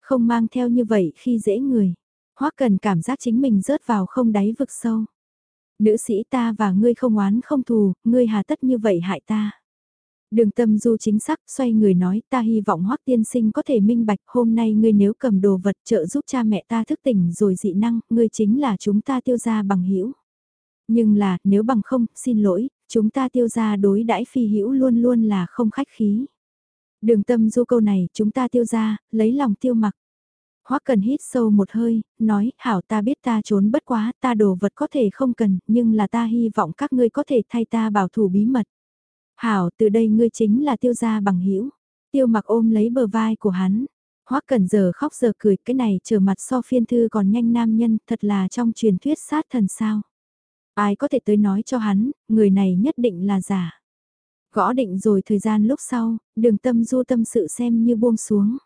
Không mang theo như vậy khi dễ người. Hoắc cần cảm giác chính mình rớt vào không đáy vực sâu. Nữ sĩ ta và ngươi không oán không thù, ngươi hà tất như vậy hại ta. Đường tâm du chính xác xoay người nói ta hy vọng hoắc tiên sinh có thể minh bạch hôm nay ngươi nếu cầm đồ vật trợ giúp cha mẹ ta thức tỉnh rồi dị năng, ngươi chính là chúng ta tiêu ra bằng hữu Nhưng là, nếu bằng không, xin lỗi, chúng ta tiêu ra đối đãi phi hữu luôn luôn là không khách khí. Đường tâm du câu này, chúng ta tiêu ra, lấy lòng tiêu mặc. Hoắc cần hít sâu một hơi, nói, hảo ta biết ta trốn bất quá, ta đồ vật có thể không cần, nhưng là ta hy vọng các ngươi có thể thay ta bảo thủ bí mật. Hảo, từ đây ngươi chính là tiêu gia bằng hữu Tiêu mặc ôm lấy bờ vai của hắn. Hoắc cần giờ khóc giờ cười, cái này trở mặt so phiên thư còn nhanh nam nhân, thật là trong truyền thuyết sát thần sao. Ai có thể tới nói cho hắn, người này nhất định là giả. Gõ định rồi thời gian lúc sau, đường tâm du tâm sự xem như buông xuống.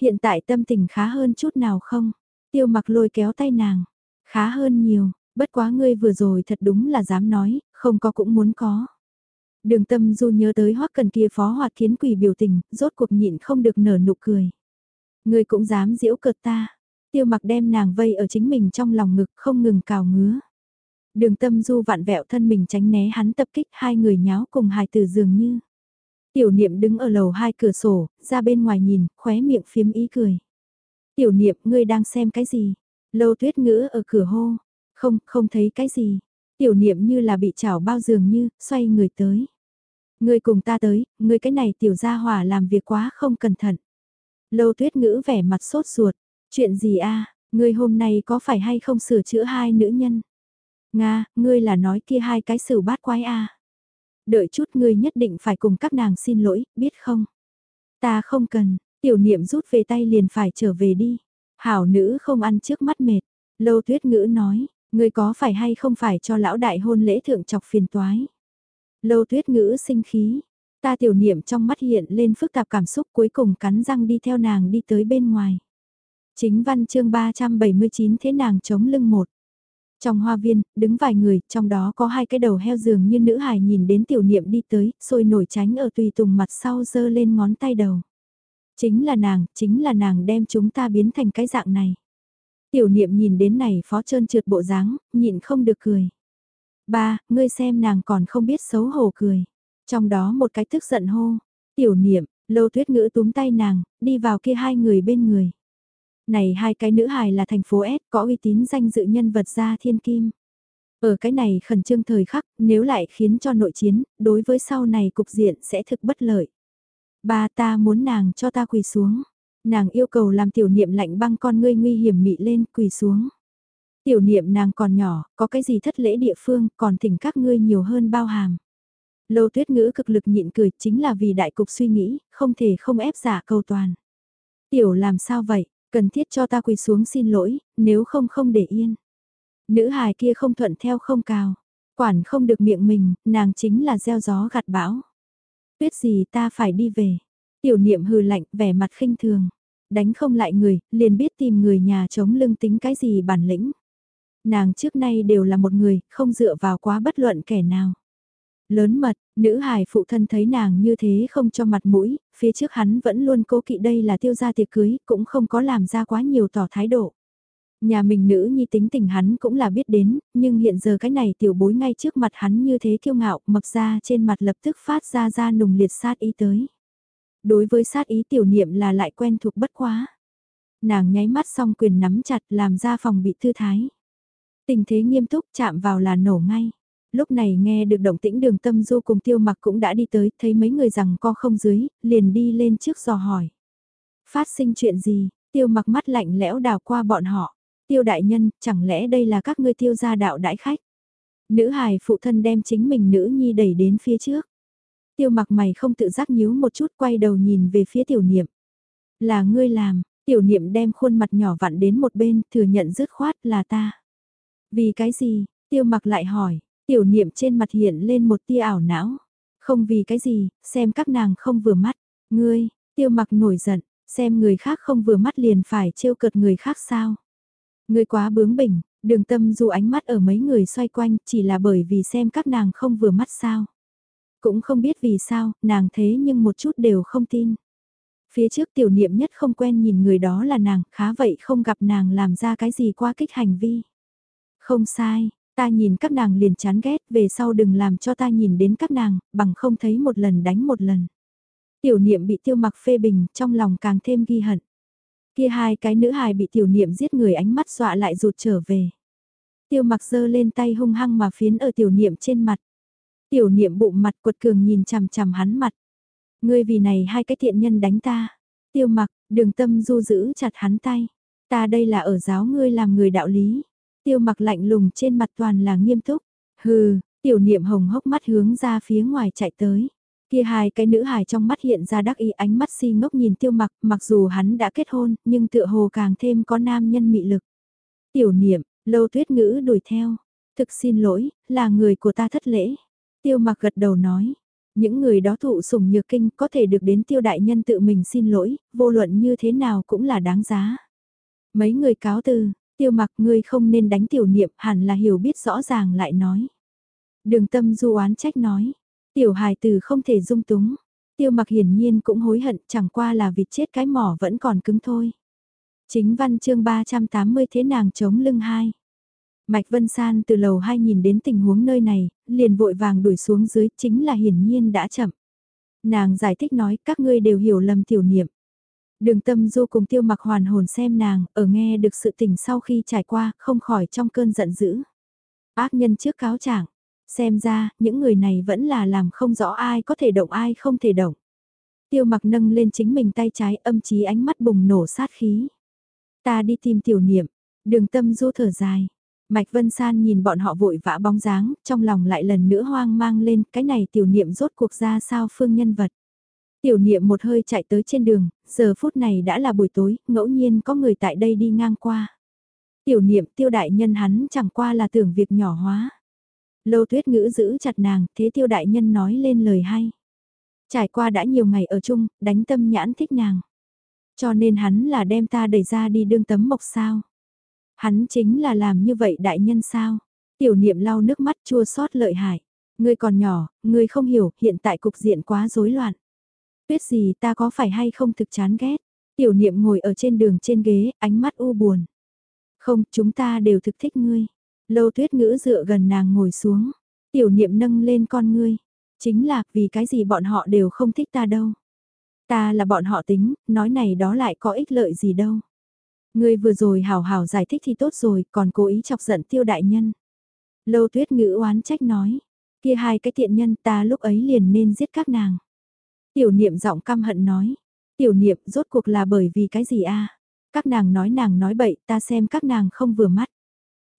Hiện tại tâm tình khá hơn chút nào không? Tiêu mặc lôi kéo tay nàng. Khá hơn nhiều, bất quá ngươi vừa rồi thật đúng là dám nói, không có cũng muốn có. Đường tâm du nhớ tới hoắc cần kia phó hoạt kiến quỷ biểu tình, rốt cuộc nhịn không được nở nụ cười. Ngươi cũng dám diễu cợt ta. Tiêu mặc đem nàng vây ở chính mình trong lòng ngực không ngừng cào ngứa. Đường tâm du vạn vẹo thân mình tránh né hắn tập kích hai người nháo cùng hài tử dường như. Tiểu niệm đứng ở lầu hai cửa sổ, ra bên ngoài nhìn, khóe miệng phiếm ý cười. Tiểu niệm, ngươi đang xem cái gì? Lâu tuyết ngữ ở cửa hô. Không, không thấy cái gì. Tiểu niệm như là bị chảo bao dường như, xoay người tới. Ngươi cùng ta tới, ngươi cái này tiểu gia hỏa làm việc quá không cẩn thận. Lâu tuyết ngữ vẻ mặt sốt ruột. Chuyện gì a ngươi hôm nay có phải hay không sửa chữa hai nữ nhân? Nga, ngươi là nói kia hai cái xử bát quái a Đợi chút ngươi nhất định phải cùng các nàng xin lỗi, biết không? Ta không cần, tiểu niệm rút về tay liền phải trở về đi. Hảo nữ không ăn trước mắt mệt. Lâu tuyết ngữ nói, ngươi có phải hay không phải cho lão đại hôn lễ thượng chọc phiền toái? Lâu tuyết ngữ sinh khí, ta tiểu niệm trong mắt hiện lên phức tạp cảm xúc cuối cùng cắn răng đi theo nàng đi tới bên ngoài. Chính văn chương 379 thế nàng chống lưng một. Trong hoa viên, đứng vài người, trong đó có hai cái đầu heo giường như nữ hài nhìn đến tiểu niệm đi tới, sôi nổi tránh ở tùy tùng mặt sau dơ lên ngón tay đầu. Chính là nàng, chính là nàng đem chúng ta biến thành cái dạng này. Tiểu niệm nhìn đến này phó trơn trượt bộ dáng, nhịn không được cười. Ba, ngươi xem nàng còn không biết xấu hổ cười. Trong đó một cái tức giận hô. Tiểu niệm, lâu tuyết ngữ túm tay nàng, đi vào kia hai người bên người. Này hai cái nữ hài là thành phố S có uy tín danh dự nhân vật gia thiên kim. Ở cái này khẩn trương thời khắc, nếu lại khiến cho nội chiến, đối với sau này cục diện sẽ thực bất lợi. Ba ta muốn nàng cho ta quỳ xuống. Nàng yêu cầu làm tiểu niệm lạnh băng con ngươi nguy hiểm mị lên quỳ xuống. Tiểu niệm nàng còn nhỏ, có cái gì thất lễ địa phương, còn thỉnh các ngươi nhiều hơn bao hàm. Lâu tuyết ngữ cực lực nhịn cười chính là vì đại cục suy nghĩ, không thể không ép giả câu toàn. Tiểu làm sao vậy, cần thiết cho ta quỳ xuống xin lỗi, nếu không không để yên. Nữ hài kia không thuận theo không cào, quản không được miệng mình, nàng chính là gieo gió gặt bão. Tuyết gì ta phải đi về. Tiểu niệm hừ lạnh, vẻ mặt khinh thường. Đánh không lại người, liền biết tìm người nhà chống lưng tính cái gì bản lĩnh. Nàng trước nay đều là một người, không dựa vào quá bất luận kẻ nào. Lớn mật, nữ hài phụ thân thấy nàng như thế không cho mặt mũi, phía trước hắn vẫn luôn cố kỵ đây là tiêu gia tiệc cưới, cũng không có làm ra quá nhiều tỏ thái độ. Nhà mình nữ nhi tính tình hắn cũng là biết đến, nhưng hiện giờ cái này tiểu bối ngay trước mặt hắn như thế kiêu ngạo, mập ra trên mặt lập tức phát ra ra nùng liệt sát ý tới. Đối với sát ý tiểu niệm là lại quen thuộc bất quá. Nàng nháy mắt xong quyền nắm chặt làm ra phòng bị thư thái. Tình thế nghiêm túc chạm vào là nổ ngay. Lúc này nghe được động tĩnh đường tâm du cùng tiêu mặc cũng đã đi tới, thấy mấy người rằng co không dưới, liền đi lên trước dò hỏi. Phát sinh chuyện gì, tiêu mặc mắt lạnh lẽo đào qua bọn họ. Tiêu đại nhân, chẳng lẽ đây là các ngươi tiêu gia đạo đãi khách? Nữ hài phụ thân đem chính mình nữ nhi đẩy đến phía trước. Tiêu mặc mày không tự giác nhíu một chút quay đầu nhìn về phía tiểu niệm. Là ngươi làm, tiểu niệm đem khuôn mặt nhỏ vặn đến một bên thừa nhận dứt khoát là ta. Vì cái gì, tiêu mặc lại hỏi, tiểu niệm trên mặt hiện lên một tia ảo não. Không vì cái gì, xem các nàng không vừa mắt. Ngươi, tiêu mặc nổi giận, xem người khác không vừa mắt liền phải trêu cợt người khác sao. Ngươi quá bướng bỉnh, đường tâm dù ánh mắt ở mấy người xoay quanh chỉ là bởi vì xem các nàng không vừa mắt sao. Cũng không biết vì sao, nàng thế nhưng một chút đều không tin. Phía trước tiểu niệm nhất không quen nhìn người đó là nàng, khá vậy không gặp nàng làm ra cái gì qua kích hành vi. Không sai, ta nhìn các nàng liền chán ghét, về sau đừng làm cho ta nhìn đến các nàng, bằng không thấy một lần đánh một lần. Tiểu niệm bị tiêu mặc phê bình, trong lòng càng thêm ghi hận. Kia hai cái nữ hài bị tiểu niệm giết người ánh mắt dọa lại rụt trở về. Tiêu mặc giơ lên tay hung hăng mà phiến ở tiểu niệm trên mặt. Tiểu niệm bụng mặt quật cường nhìn chằm chằm hắn mặt. Ngươi vì này hai cái thiện nhân đánh ta. Tiêu mặc, đường tâm du giữ chặt hắn tay. Ta đây là ở giáo ngươi làm người đạo lý. Tiêu mặc lạnh lùng trên mặt toàn là nghiêm túc. Hừ, tiểu niệm hồng hốc mắt hướng ra phía ngoài chạy tới. Kia hai cái nữ hài trong mắt hiện ra đắc ý ánh mắt si ngốc nhìn tiêu mặc, mặc dù hắn đã kết hôn, nhưng tựa hồ càng thêm có nam nhân mị lực. Tiểu niệm, lâu tuyết ngữ đuổi theo. Thực xin lỗi, là người của ta thất lễ. Tiêu mặc gật đầu nói. Những người đó thụ sủng nhược kinh có thể được đến tiêu đại nhân tự mình xin lỗi, vô luận như thế nào cũng là đáng giá. Mấy người cáo từ, tiêu mặc ngươi không nên đánh tiểu niệm hẳn là hiểu biết rõ ràng lại nói. Đường tâm du oán trách nói, Tiểu hài từ không thể dung túng. Tiêu mặc hiển nhiên cũng hối hận chẳng qua là vịt chết cái mỏ vẫn còn cứng thôi. Chính văn chương 380 thế nàng chống lưng hai. Mạch Vân San từ lầu hai nhìn đến tình huống nơi này, liền vội vàng đuổi xuống dưới chính là hiển nhiên đã chậm. Nàng giải thích nói các ngươi đều hiểu lầm tiểu niệm. Đường tâm du cùng tiêu mặc hoàn hồn xem nàng, ở nghe được sự tình sau khi trải qua, không khỏi trong cơn giận dữ. Ác nhân trước cáo trạng Xem ra, những người này vẫn là làm không rõ ai có thể động ai không thể động. Tiêu mặc nâng lên chính mình tay trái âm chí ánh mắt bùng nổ sát khí. Ta đi tìm tiểu niệm, đường tâm du thở dài. Mạch Vân San nhìn bọn họ vội vã bóng dáng, trong lòng lại lần nữa hoang mang lên, cái này tiểu niệm rốt cuộc ra sao phương nhân vật. Tiểu niệm một hơi chạy tới trên đường, giờ phút này đã là buổi tối, ngẫu nhiên có người tại đây đi ngang qua. Tiểu niệm tiêu đại nhân hắn chẳng qua là tưởng việc nhỏ hóa. Lâu tuyết ngữ giữ chặt nàng, thế tiêu đại nhân nói lên lời hay. Trải qua đã nhiều ngày ở chung, đánh tâm nhãn thích nàng. Cho nên hắn là đem ta đẩy ra đi đương tấm mộc sao. Hắn chính là làm như vậy đại nhân sao. Tiểu niệm lau nước mắt chua xót lợi hại. Ngươi còn nhỏ, ngươi không hiểu, hiện tại cục diện quá rối loạn. Tuyết gì ta có phải hay không thực chán ghét. Tiểu niệm ngồi ở trên đường trên ghế, ánh mắt u buồn. Không, chúng ta đều thực thích ngươi. Lâu tuyết ngữ dựa gần nàng ngồi xuống, tiểu niệm nâng lên con ngươi. Chính là vì cái gì bọn họ đều không thích ta đâu. Ta là bọn họ tính, nói này đó lại có ích lợi gì đâu. Ngươi vừa rồi hào hào giải thích thì tốt rồi, còn cố ý chọc giận tiêu đại nhân. Lâu tuyết ngữ oán trách nói, kia hai cái tiện nhân ta lúc ấy liền nên giết các nàng. Tiểu niệm giọng căm hận nói, tiểu niệm rốt cuộc là bởi vì cái gì a? Các nàng nói nàng nói bậy ta xem các nàng không vừa mắt.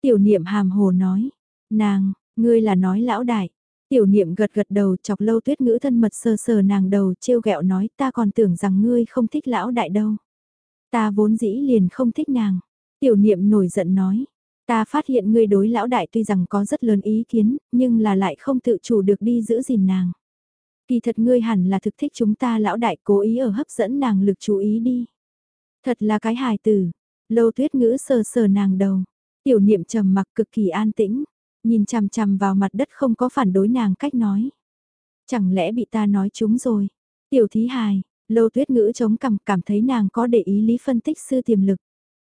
Tiểu niệm hàm hồ nói, nàng, ngươi là nói lão đại. Tiểu niệm gật gật đầu chọc lâu tuyết ngữ thân mật sờ sờ nàng đầu trêu ghẹo nói ta còn tưởng rằng ngươi không thích lão đại đâu. Ta vốn dĩ liền không thích nàng. Tiểu niệm nổi giận nói, ta phát hiện ngươi đối lão đại tuy rằng có rất lớn ý kiến, nhưng là lại không tự chủ được đi giữ gìn nàng. Kỳ thật ngươi hẳn là thực thích chúng ta lão đại cố ý ở hấp dẫn nàng lực chú ý đi. Thật là cái hài tử, lâu tuyết ngữ sờ sờ nàng đầu. Tiểu niệm trầm mặc cực kỳ an tĩnh, nhìn chằm chằm vào mặt đất không có phản đối nàng cách nói. Chẳng lẽ bị ta nói chúng rồi? Tiểu thí hài, lâu tuyết ngữ chống cằm cảm thấy nàng có để ý lý phân tích sư tiềm lực.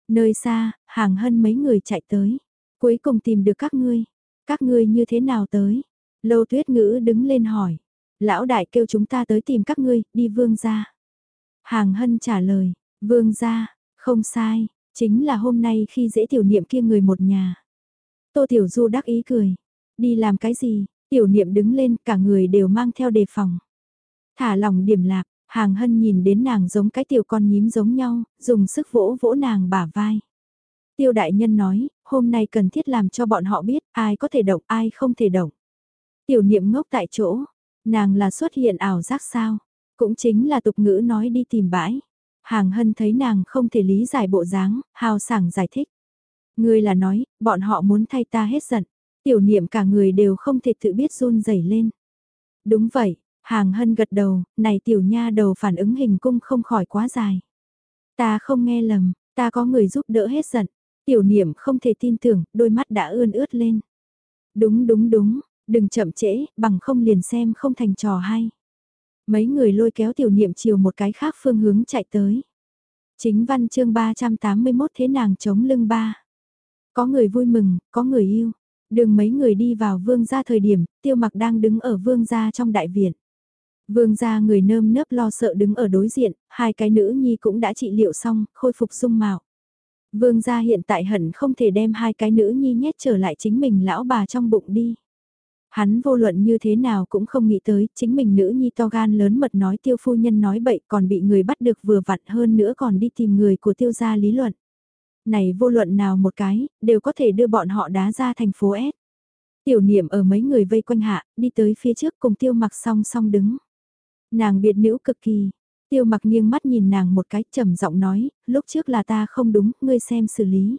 Nơi xa, hàng hân mấy người chạy tới. Cuối cùng tìm được các ngươi. Các ngươi như thế nào tới? Lâu tuyết ngữ đứng lên hỏi. Lão đại kêu chúng ta tới tìm các ngươi, đi vương gia Hàng hân trả lời, vương gia không sai, chính là hôm nay khi dễ tiểu niệm kia người một nhà. Tô Tiểu Du đắc ý cười. Đi làm cái gì? Tiểu niệm đứng lên cả người đều mang theo đề phòng. Thả lòng điểm lạc, hàng hân nhìn đến nàng giống cái tiểu con nhím giống nhau, dùng sức vỗ vỗ nàng bả vai. Tiêu đại nhân nói, hôm nay cần thiết làm cho bọn họ biết ai có thể động ai không thể động. Tiểu niệm ngốc tại chỗ, nàng là xuất hiện ảo giác sao, cũng chính là tục ngữ nói đi tìm bãi. Hàng hân thấy nàng không thể lý giải bộ dáng, hào sảng giải thích. Ngươi là nói, bọn họ muốn thay ta hết giận. Tiểu niệm cả người đều không thể tự biết run rẩy lên. Đúng vậy, hàng hân gật đầu, này tiểu nha đầu phản ứng hình cung không khỏi quá dài. Ta không nghe lầm, ta có người giúp đỡ hết giận. Tiểu niệm không thể tin tưởng, đôi mắt đã ươn ướt lên. Đúng đúng đúng, đừng chậm trễ, bằng không liền xem không thành trò hay. Mấy người lôi kéo tiểu niệm chiều một cái khác phương hướng chạy tới. Chính văn chương 381 thế nàng chống lưng ba. Có người vui mừng, có người yêu. Đường mấy người đi vào vương gia thời điểm, tiêu mặc đang đứng ở vương gia trong đại viện. Vương gia người nơm nớp lo sợ đứng ở đối diện, hai cái nữ nhi cũng đã trị liệu xong, khôi phục dung mạo. Vương gia hiện tại hận không thể đem hai cái nữ nhi nhét trở lại chính mình lão bà trong bụng đi. Hắn vô luận như thế nào cũng không nghĩ tới, chính mình nữ nhi to gan lớn mật nói tiêu phu nhân nói bậy còn bị người bắt được vừa vặn hơn nữa còn đi tìm người của tiêu gia lý luận. Này vô luận nào một cái, đều có thể đưa bọn họ đá ra thành phố S. Tiểu niệm ở mấy người vây quanh hạ, đi tới phía trước cùng tiêu mặc song song đứng. Nàng biệt nữ cực kỳ, tiêu mặc nghiêng mắt nhìn nàng một cái trầm giọng nói, lúc trước là ta không đúng, ngươi xem xử lý.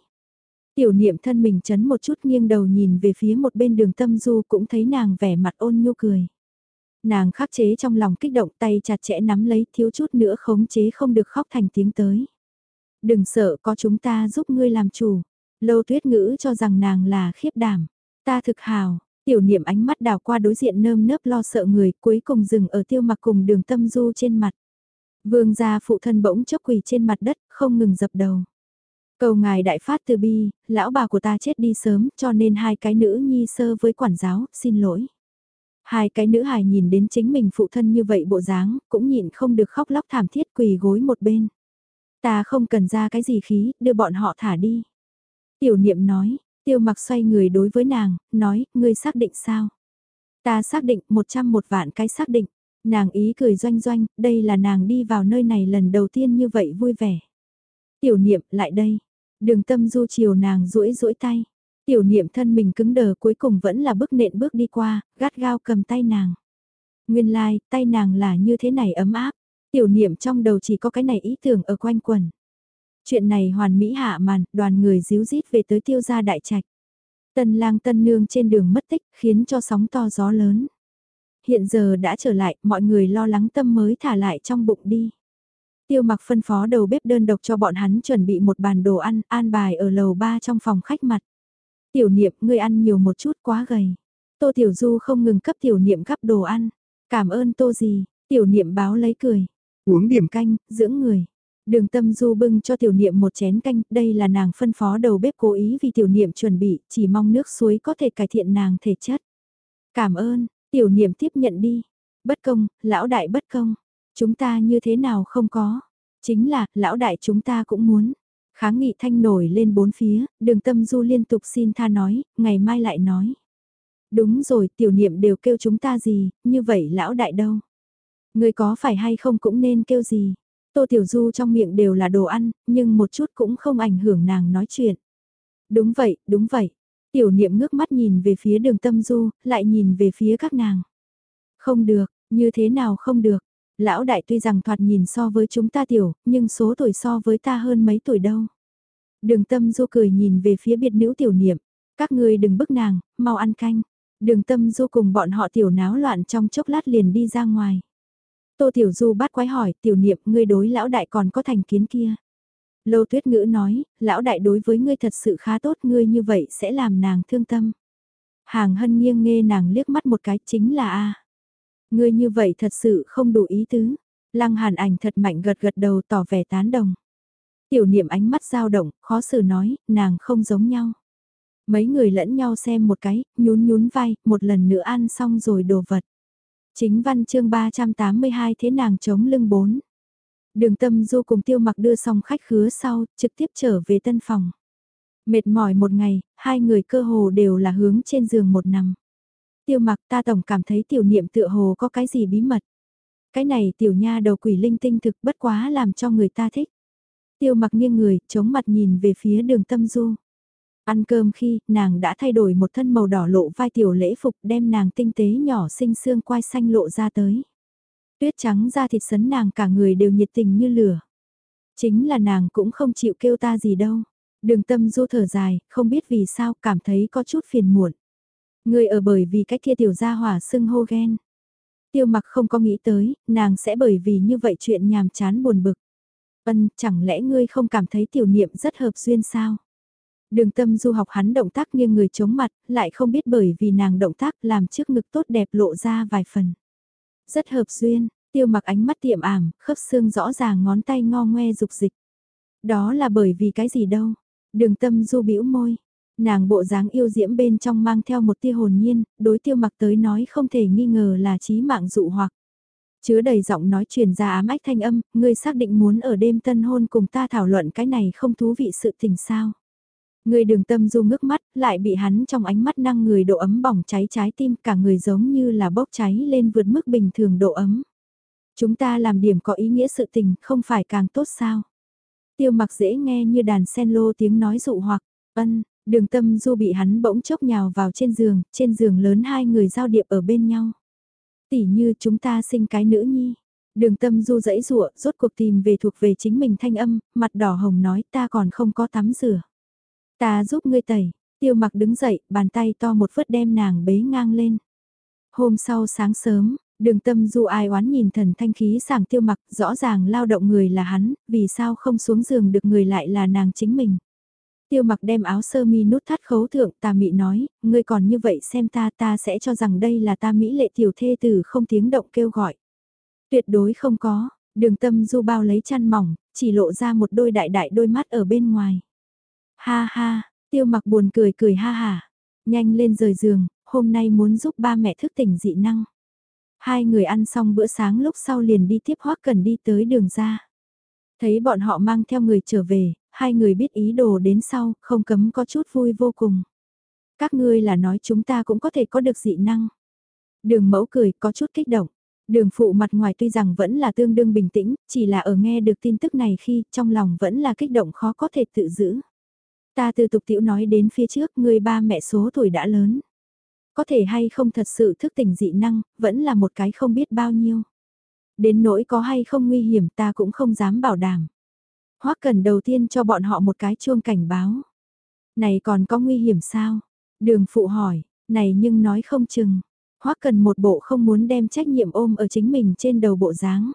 Tiểu niệm thân mình chấn một chút nghiêng đầu nhìn về phía một bên đường tâm du cũng thấy nàng vẻ mặt ôn nhu cười. Nàng khắc chế trong lòng kích động tay chặt chẽ nắm lấy thiếu chút nữa khống chế không được khóc thành tiếng tới. Đừng sợ có chúng ta giúp ngươi làm chủ. Lâu tuyết ngữ cho rằng nàng là khiếp đảm. Ta thực hào, tiểu niệm ánh mắt đào qua đối diện nơm nớp lo sợ người cuối cùng dừng ở tiêu mặc cùng đường tâm du trên mặt. Vương gia phụ thân bỗng chốc quỳ trên mặt đất, không ngừng dập đầu. Cầu ngài đại phát từ bi, lão bà của ta chết đi sớm cho nên hai cái nữ nhi sơ với quản giáo, xin lỗi. Hai cái nữ hài nhìn đến chính mình phụ thân như vậy bộ dáng, cũng nhịn không được khóc lóc thảm thiết quỳ gối một bên. Ta không cần ra cái gì khí, đưa bọn họ thả đi. Tiểu niệm nói, tiêu mặc xoay người đối với nàng, nói, ngươi xác định sao? Ta xác định, một trăm một vạn cái xác định. Nàng ý cười doanh doanh, đây là nàng đi vào nơi này lần đầu tiên như vậy vui vẻ. Tiểu niệm, lại đây. Đường tâm du chiều nàng duỗi duỗi tay. Tiểu niệm thân mình cứng đờ cuối cùng vẫn là bước nện bước đi qua, gắt gao cầm tay nàng. Nguyên lai, like, tay nàng là như thế này ấm áp. Tiểu niệm trong đầu chỉ có cái này ý tưởng ở quanh quần. Chuyện này hoàn mỹ hạ màn, đoàn người díu dít về tới tiêu gia đại trạch. Tân lang tân nương trên đường mất tích, khiến cho sóng to gió lớn. Hiện giờ đã trở lại, mọi người lo lắng tâm mới thả lại trong bụng đi. Tiêu mặc phân phó đầu bếp đơn độc cho bọn hắn chuẩn bị một bàn đồ ăn, an bài ở lầu ba trong phòng khách mặt. Tiểu niệm, ngươi ăn nhiều một chút quá gầy. Tô Tiểu Du không ngừng cấp tiểu niệm gắp đồ ăn. Cảm ơn tô gì, tiểu niệm báo lấy cười. Uống điểm canh, dưỡng người. Đường tâm du bưng cho tiểu niệm một chén canh, đây là nàng phân phó đầu bếp cố ý vì tiểu niệm chuẩn bị, chỉ mong nước suối có thể cải thiện nàng thể chất. Cảm ơn, tiểu niệm tiếp nhận đi. Bất công, lão đại bất công. Chúng ta như thế nào không có. Chính là, lão đại chúng ta cũng muốn. Kháng nghị thanh nổi lên bốn phía, đường tâm du liên tục xin tha nói, ngày mai lại nói. Đúng rồi, tiểu niệm đều kêu chúng ta gì, như vậy lão đại đâu. Người có phải hay không cũng nên kêu gì. Tô Tiểu Du trong miệng đều là đồ ăn, nhưng một chút cũng không ảnh hưởng nàng nói chuyện. Đúng vậy, đúng vậy. Tiểu niệm ngước mắt nhìn về phía đường tâm du, lại nhìn về phía các nàng. Không được, như thế nào không được. Lão đại tuy rằng thoạt nhìn so với chúng ta tiểu, nhưng số tuổi so với ta hơn mấy tuổi đâu. Đường tâm du cười nhìn về phía biệt nữ tiểu niệm. Các người đừng bức nàng, mau ăn canh. Đường tâm du cùng bọn họ tiểu náo loạn trong chốc lát liền đi ra ngoài. Tô Tiểu Du bắt quái hỏi, tiểu niệm, ngươi đối lão đại còn có thành kiến kia. Lô Tuyết Ngữ nói, lão đại đối với ngươi thật sự khá tốt, ngươi như vậy sẽ làm nàng thương tâm. Hàng hân nghiêng nghe nàng liếc mắt một cái, chính là A. Ngươi như vậy thật sự không đủ ý tứ. Lăng hàn ảnh thật mạnh gật gật đầu tỏ vẻ tán đồng. Tiểu niệm ánh mắt dao động, khó xử nói, nàng không giống nhau. Mấy người lẫn nhau xem một cái, nhún nhún vai, một lần nữa ăn xong rồi đồ vật. Chính văn chương 382 thế nàng chống lưng bốn. Đường tâm du cùng tiêu mặc đưa xong khách khứa sau, trực tiếp trở về tân phòng. Mệt mỏi một ngày, hai người cơ hồ đều là hướng trên giường một nằm. Tiêu mặc ta tổng cảm thấy tiểu niệm tựa hồ có cái gì bí mật. Cái này tiểu nha đầu quỷ linh tinh thực bất quá làm cho người ta thích. Tiêu mặc nghiêng người, chống mặt nhìn về phía đường tâm du. Ăn cơm khi, nàng đã thay đổi một thân màu đỏ lộ vai tiểu lễ phục đem nàng tinh tế nhỏ xinh xương quai xanh lộ ra tới. Tuyết trắng da thịt sấn nàng cả người đều nhiệt tình như lửa. Chính là nàng cũng không chịu kêu ta gì đâu. Đường tâm du thở dài, không biết vì sao cảm thấy có chút phiền muộn. Người ở bởi vì cái kia tiểu gia hỏa sưng hô ghen. Tiêu mặc không có nghĩ tới, nàng sẽ bởi vì như vậy chuyện nhàm chán buồn bực. Ân, chẳng lẽ ngươi không cảm thấy tiểu niệm rất hợp duyên sao? Đường tâm du học hắn động tác nghiêng người chống mặt, lại không biết bởi vì nàng động tác làm trước ngực tốt đẹp lộ ra vài phần. Rất hợp duyên, tiêu mặc ánh mắt tiệm ảm, khớp xương rõ ràng ngón tay ngo ngoe dục dịch. Đó là bởi vì cái gì đâu? Đường tâm du bĩu môi. Nàng bộ dáng yêu diễm bên trong mang theo một tia hồn nhiên, đối tiêu mặc tới nói không thể nghi ngờ là trí mạng dụ hoặc. Chứa đầy giọng nói truyền ra ám ách thanh âm, ngươi xác định muốn ở đêm tân hôn cùng ta thảo luận cái này không thú vị sự tình sao. Người đường tâm du ngước mắt, lại bị hắn trong ánh mắt năng người độ ấm bỏng cháy trái tim cả người giống như là bốc cháy lên vượt mức bình thường độ ấm. Chúng ta làm điểm có ý nghĩa sự tình, không phải càng tốt sao? Tiêu mặc dễ nghe như đàn sen lô tiếng nói dụ hoặc, ân, đường tâm du bị hắn bỗng chốc nhào vào trên giường, trên giường lớn hai người giao điệp ở bên nhau. Tỉ như chúng ta sinh cái nữ nhi. Đường tâm du dẫy rụa, rốt cuộc tìm về thuộc về chính mình thanh âm, mặt đỏ hồng nói ta còn không có tắm rửa. Ta giúp ngươi tẩy, tiêu mặc đứng dậy, bàn tay to một vớt đem nàng bế ngang lên. Hôm sau sáng sớm, đường tâm du ai oán nhìn thần thanh khí sảng tiêu mặc, rõ ràng lao động người là hắn, vì sao không xuống giường được người lại là nàng chính mình. Tiêu mặc đem áo sơ mi nút thắt khấu thượng tà mị nói, ngươi còn như vậy xem ta ta sẽ cho rằng đây là ta mỹ lệ tiểu thê tử không tiếng động kêu gọi. Tuyệt đối không có, đường tâm du bao lấy chăn mỏng, chỉ lộ ra một đôi đại đại đôi mắt ở bên ngoài. Ha ha, tiêu mặc buồn cười cười ha ha. Nhanh lên rời giường, hôm nay muốn giúp ba mẹ thức tỉnh dị năng. Hai người ăn xong bữa sáng lúc sau liền đi tiếp hoác cần đi tới đường ra. Thấy bọn họ mang theo người trở về, hai người biết ý đồ đến sau, không cấm có chút vui vô cùng. Các ngươi là nói chúng ta cũng có thể có được dị năng. Đường mẫu cười có chút kích động. Đường phụ mặt ngoài tuy rằng vẫn là tương đương bình tĩnh, chỉ là ở nghe được tin tức này khi trong lòng vẫn là kích động khó có thể tự giữ. Ta từ tục tiểu nói đến phía trước người ba mẹ số tuổi đã lớn. Có thể hay không thật sự thức tỉnh dị năng, vẫn là một cái không biết bao nhiêu. Đến nỗi có hay không nguy hiểm ta cũng không dám bảo đảm. Hoắc cần đầu tiên cho bọn họ một cái chuông cảnh báo. Này còn có nguy hiểm sao? Đường phụ hỏi, này nhưng nói không chừng. Hoắc cần một bộ không muốn đem trách nhiệm ôm ở chính mình trên đầu bộ dáng.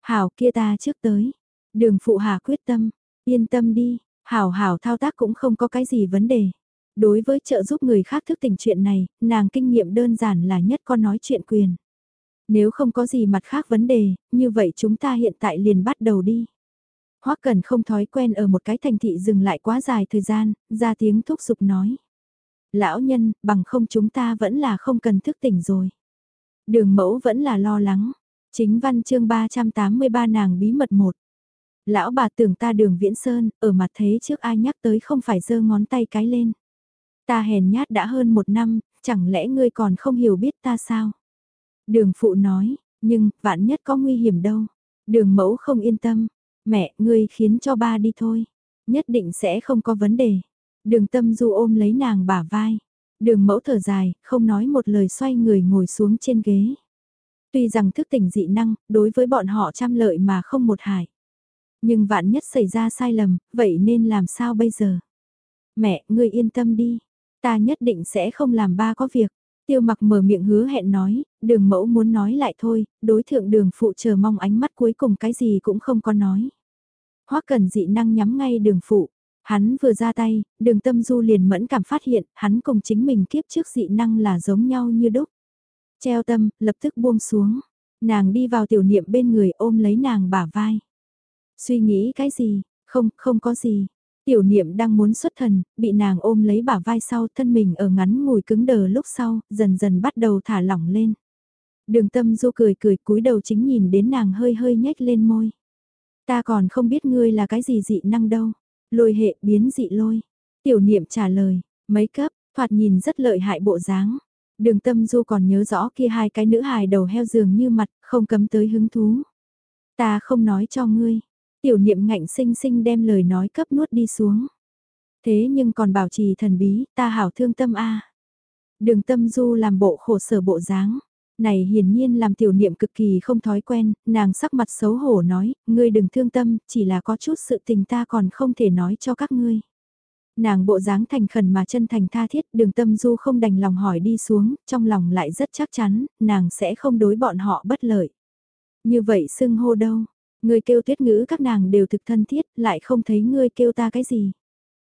Hảo kia ta trước tới. Đường phụ hà quyết tâm, yên tâm đi, hảo hảo thao tác cũng không có cái gì vấn đề. Đối với trợ giúp người khác thức tỉnh chuyện này, nàng kinh nghiệm đơn giản là nhất con nói chuyện quyền. Nếu không có gì mặt khác vấn đề, như vậy chúng ta hiện tại liền bắt đầu đi. Hoắc Cần không thói quen ở một cái thành thị dừng lại quá dài thời gian, ra tiếng thúc giục nói. Lão nhân, bằng không chúng ta vẫn là không cần thức tỉnh rồi. Đường mẫu vẫn là lo lắng. Chính văn chương 383 nàng bí mật một. Lão bà tưởng ta đường viễn sơn, ở mặt thế trước ai nhắc tới không phải giơ ngón tay cái lên. Ta hèn nhát đã hơn một năm, chẳng lẽ ngươi còn không hiểu biết ta sao? Đường phụ nói, nhưng, vạn nhất có nguy hiểm đâu. Đường mẫu không yên tâm, Mẹ, ngươi khiến cho ba đi thôi. Nhất định sẽ không có vấn đề. Đường tâm du ôm lấy nàng bả vai. Đường mẫu thở dài, không nói một lời xoay người ngồi xuống trên ghế. Tuy rằng thức tỉnh dị năng, đối với bọn họ trăm lợi mà không một hại. Nhưng vạn nhất xảy ra sai lầm, vậy nên làm sao bây giờ? Mẹ, ngươi yên tâm đi. Ta nhất định sẽ không làm ba có việc. Tiêu mặc mở miệng hứa hẹn nói, đường mẫu muốn nói lại thôi, đối thượng đường phụ chờ mong ánh mắt cuối cùng cái gì cũng không có nói. Hoắc cần dị năng nhắm ngay đường phụ, hắn vừa ra tay, đường tâm du liền mẫn cảm phát hiện, hắn cùng chính mình kiếp trước dị năng là giống nhau như đúc. Treo tâm, lập tức buông xuống. Nàng đi vào tiểu niệm bên người ôm lấy nàng bả vai. Suy nghĩ cái gì? Không, không có gì. Tiểu niệm đang muốn xuất thần, bị nàng ôm lấy bả vai sau thân mình ở ngắn ngồi cứng đờ lúc sau, dần dần bắt đầu thả lỏng lên. Đường tâm du cười cười cúi đầu chính nhìn đến nàng hơi hơi nhếch lên môi. Ta còn không biết ngươi là cái gì dị năng đâu. Lôi hệ biến dị lôi. Tiểu niệm trả lời, mấy cấp, thoạt nhìn rất lợi hại bộ dáng. Đường tâm du còn nhớ rõ kia hai cái nữ hài đầu heo giường như mặt, không cấm tới hứng thú. Ta không nói cho ngươi. Tiểu niệm ngạnh sinh sinh đem lời nói cấp nuốt đi xuống. Thế nhưng còn bảo trì thần bí, ta hảo thương tâm a. Đường tâm du làm bộ khổ sở bộ dáng. Này hiển nhiên làm tiểu niệm cực kỳ không thói quen, nàng sắc mặt xấu hổ nói, ngươi đừng thương tâm, chỉ là có chút sự tình ta còn không thể nói cho các ngươi. Nàng bộ dáng thành khẩn mà chân thành tha thiết, đường tâm du không đành lòng hỏi đi xuống, trong lòng lại rất chắc chắn, nàng sẽ không đối bọn họ bất lợi. Như vậy xưng hô đâu, ngươi kêu tuyết ngữ các nàng đều thực thân thiết, lại không thấy ngươi kêu ta cái gì.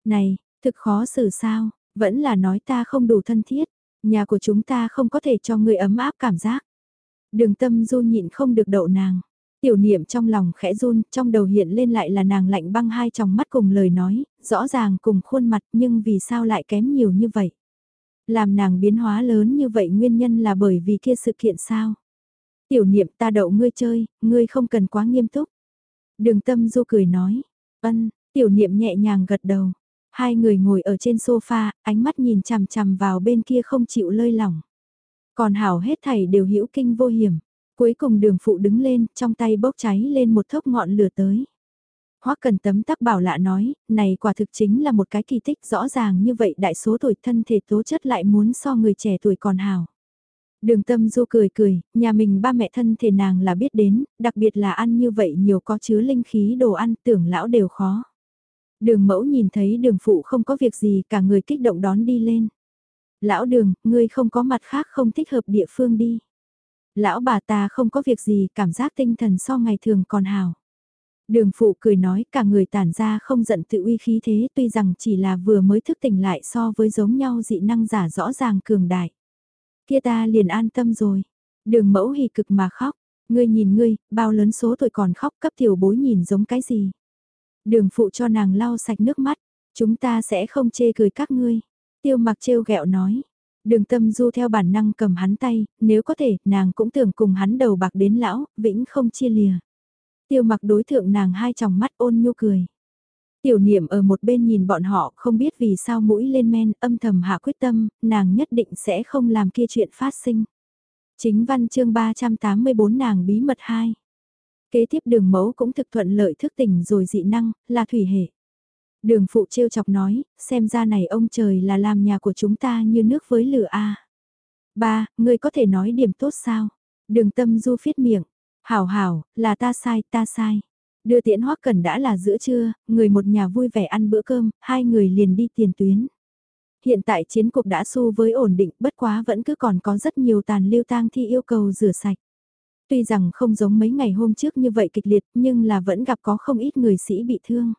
Này, thực khó xử sao, vẫn là nói ta không đủ thân thiết, nhà của chúng ta không có thể cho ngươi ấm áp cảm giác. Đường tâm du nhịn không được đậu nàng. Tiểu niệm trong lòng khẽ run, trong đầu hiện lên lại là nàng lạnh băng hai tròng mắt cùng lời nói, rõ ràng cùng khuôn mặt nhưng vì sao lại kém nhiều như vậy. Làm nàng biến hóa lớn như vậy nguyên nhân là bởi vì kia sự kiện sao. Tiểu niệm ta đậu ngươi chơi, ngươi không cần quá nghiêm túc. Đường tâm du cười nói, ân, tiểu niệm nhẹ nhàng gật đầu. Hai người ngồi ở trên sofa, ánh mắt nhìn chằm chằm vào bên kia không chịu lơi lỏng. Còn hảo hết thảy đều hữu kinh vô hiểm. Cuối cùng đường phụ đứng lên, trong tay bốc cháy lên một thốc ngọn lửa tới. Hoắc cần tấm tắc bảo lạ nói, này quả thực chính là một cái kỳ tích rõ ràng như vậy đại số tuổi thân thể tố chất lại muốn so người trẻ tuổi còn hào. Đường tâm du cười cười, nhà mình ba mẹ thân thể nàng là biết đến, đặc biệt là ăn như vậy nhiều có chứa linh khí đồ ăn tưởng lão đều khó. Đường mẫu nhìn thấy đường phụ không có việc gì cả người kích động đón đi lên. Lão đường, ngươi không có mặt khác không thích hợp địa phương đi. Lão bà ta không có việc gì cảm giác tinh thần so ngày thường còn hào. Đường phụ cười nói cả người tản ra không giận tự uy khí thế tuy rằng chỉ là vừa mới thức tỉnh lại so với giống nhau dị năng giả rõ ràng cường đại. Kia ta liền an tâm rồi. Đường mẫu hì cực mà khóc. Ngươi nhìn ngươi, bao lớn số tuổi còn khóc cấp tiểu bối nhìn giống cái gì. Đường phụ cho nàng lau sạch nước mắt. Chúng ta sẽ không chê cười các ngươi. Tiêu mặc trêu ghẹo nói. Đường tâm du theo bản năng cầm hắn tay, nếu có thể, nàng cũng tưởng cùng hắn đầu bạc đến lão, vĩnh không chia lìa. Tiêu mặc đối thượng nàng hai tròng mắt ôn nhu cười. Tiểu niệm ở một bên nhìn bọn họ không biết vì sao mũi lên men âm thầm hạ quyết tâm, nàng nhất định sẽ không làm kia chuyện phát sinh. Chính văn chương 384 nàng bí mật 2. Kế tiếp đường mẫu cũng thực thuận lợi thức tỉnh rồi dị năng, là thủy hệ. Đường phụ trêu chọc nói, xem ra này ông trời là làm nhà của chúng ta như nước với lửa a. Ba, ngươi có thể nói điểm tốt sao? Đường tâm du phiết miệng. Hảo hảo, là ta sai, ta sai. Đưa tiễn hoắc cần đã là giữa trưa, người một nhà vui vẻ ăn bữa cơm, hai người liền đi tiền tuyến. Hiện tại chiến cục đã xu với ổn định, bất quá vẫn cứ còn có rất nhiều tàn lưu tang thi yêu cầu rửa sạch. Tuy rằng không giống mấy ngày hôm trước như vậy kịch liệt, nhưng là vẫn gặp có không ít người sĩ bị thương.